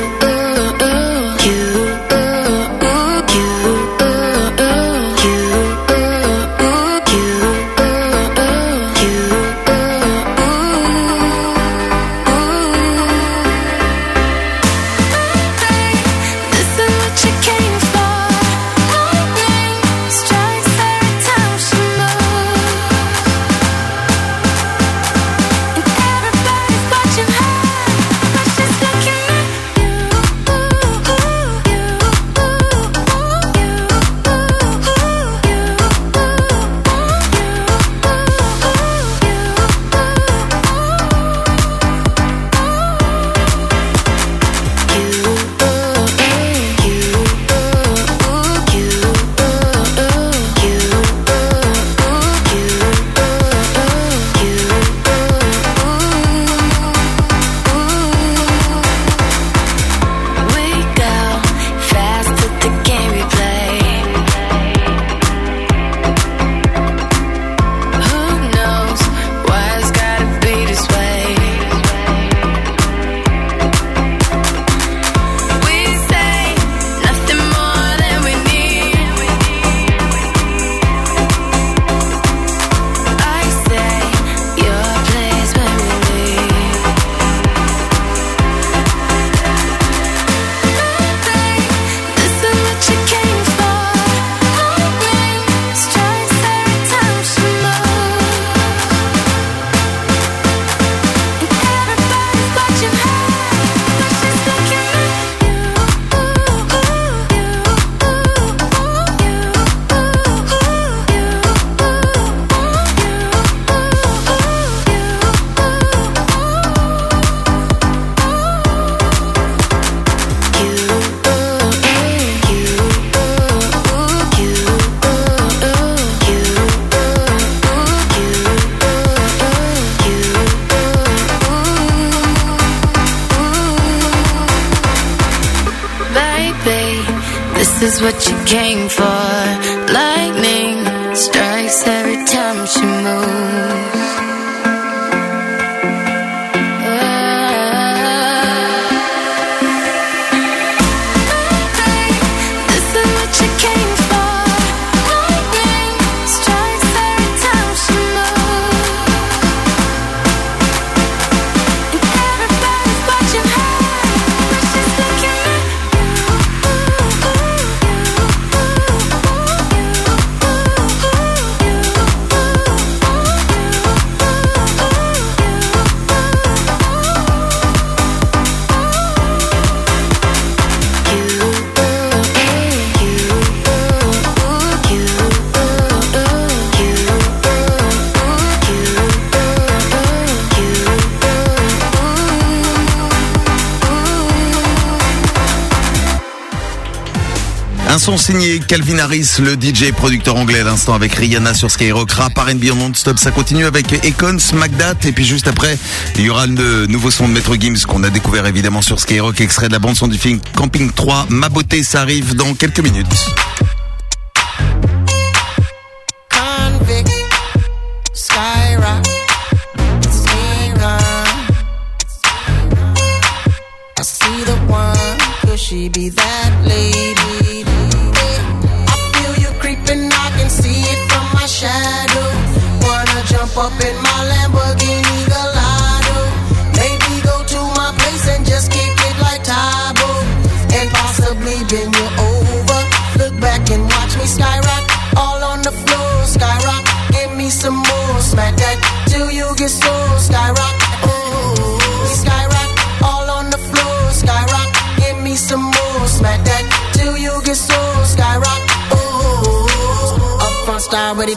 Calvin Harris, le DJ producteur anglais à l'instant avec Rihanna sur Skyrock, rap R&B en non-stop. Ça continue avec Econs, Magdat et puis juste après, il y aura le nouveau son de Maître Gims qu'on a découvert évidemment sur Skyrock, extrait de la bande son du film Camping 3. Ma beauté, ça arrive dans quelques minutes.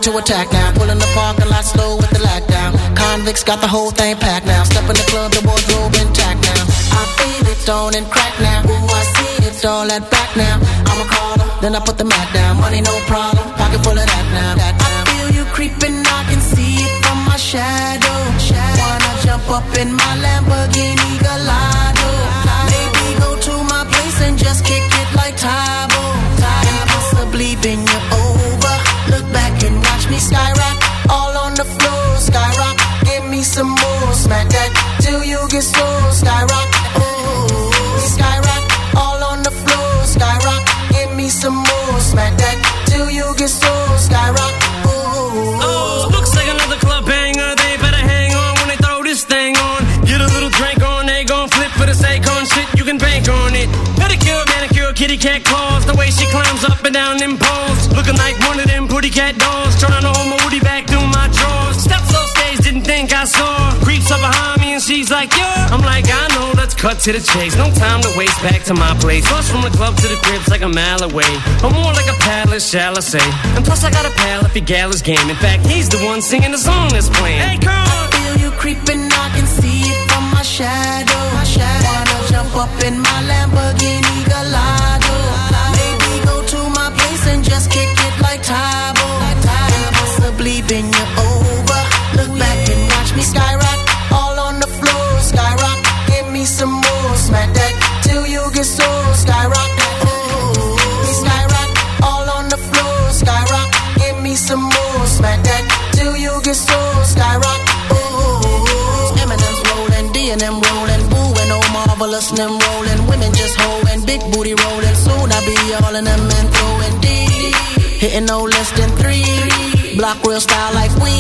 To attack now. Pulling the parking lot slow with the lockdown. Convicts got the whole thing packed now. Step in the club, the wardrobe intact now. I feel it, stone and crack now. Ooh, I see it, all that back now. I'ma call them, then I put the mat down. Money no problem, pocket full of that now. That now. I feel you creeping, I can see it from my shadow. Wanna jump up in my Lamborghini Gallardo? Maybe go to my place and just kick it like Tybo. Possibly bend you skyrock. All on the floor, skyrock. Give me some more, smack that till you get so skyrock. Oh, skyrock. All on the floor, skyrock. Give me some more, smack that till you get so skyrock. Oh, looks like another club banger. They better hang on when they throw this thing on. Get a little drink on, they gon' flip for the sake on shit. You can bank on it. Pedicure, manicure, kitty cat claws. The way she climbs up and down them poles. Looking like one of them pretty cat dolls. I saw. Creeps up behind me and she's like, yeah. I'm like, I know, let's cut to the chase. No time to waste back to my place. Plus from the club to the crib's like a mile away. Or more like a palace, shall I say. And plus I got a pal if your gal is game. In fact, he's the one singing the song that's playing. Hey, girl! I feel you creeping, I can see it from my shadow. Wanna jump up in my Lamborghini and rolling, Boo and oh marvelous them rolling. Women just holding, big booty rolling. Soon I be all in them and throwing D. Hitting no less than three. Block real style like we.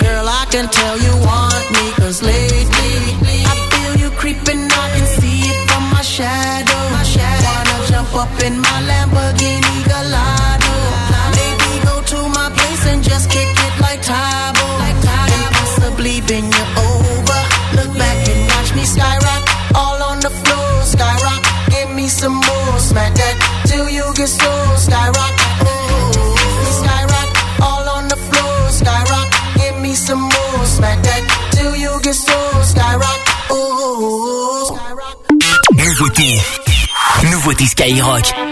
Girl, I can tell you want me, cause lately I feel you creeping, I can see it from my shadow. my Wanna jump up in my Lamborghini Gallardo. Maybe go to my place and just kick it like Tybo. And possibly bend you over. Skyrock. All on the floor, skyrock. Give me some more, smack that till you get so skyrock. Oh, skyrock. All on the floor, skyrock. Give me some more, smack that till you get so skyrock. Nouveauté. Nouveauté Skyrock.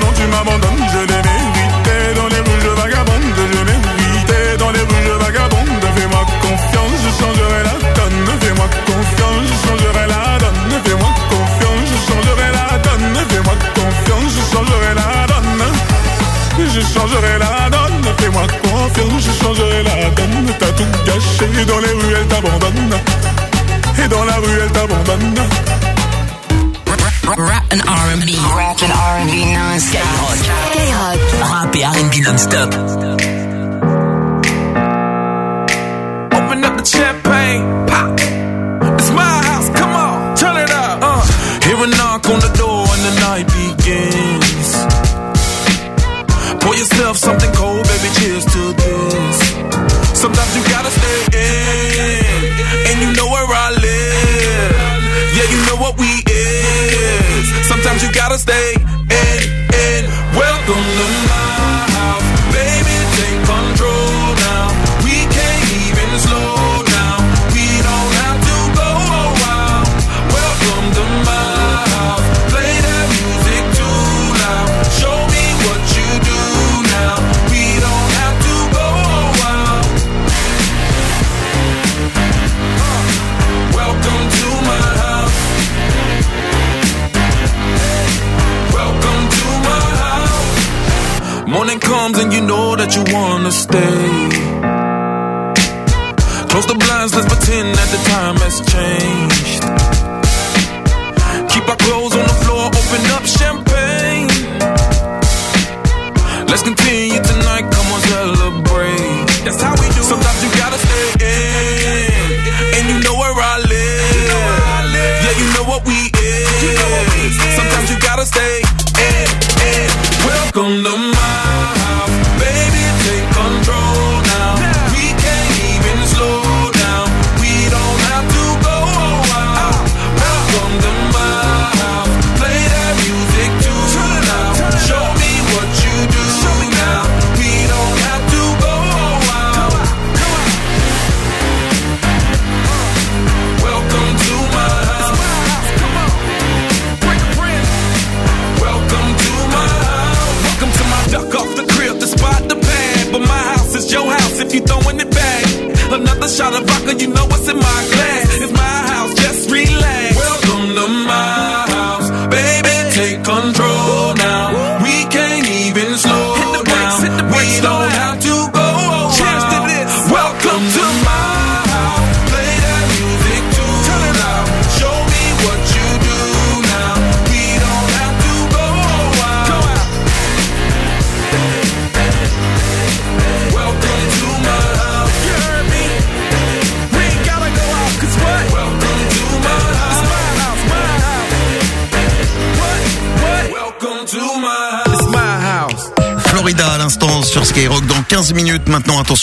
tout gâché dans les rues, elle t'abandonne. Et dans la rue, elle t'abandonne. Rap and R&B. Rap and R&B non-stop. Skyrock. Rap et R&B non-stop.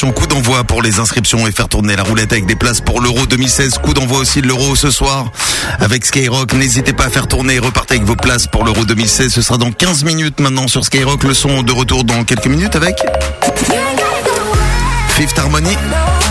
Coup d'envoi pour les inscriptions et faire tourner la roulette avec des places pour l'Euro 2016. Coup d'envoi aussi de l'Euro ce soir avec Skyrock. N'hésitez pas à faire tourner et repartez avec vos places pour l'Euro 2016. Ce sera dans 15 minutes maintenant sur Skyrock. Le son de retour dans quelques minutes avec Fifth Harmony.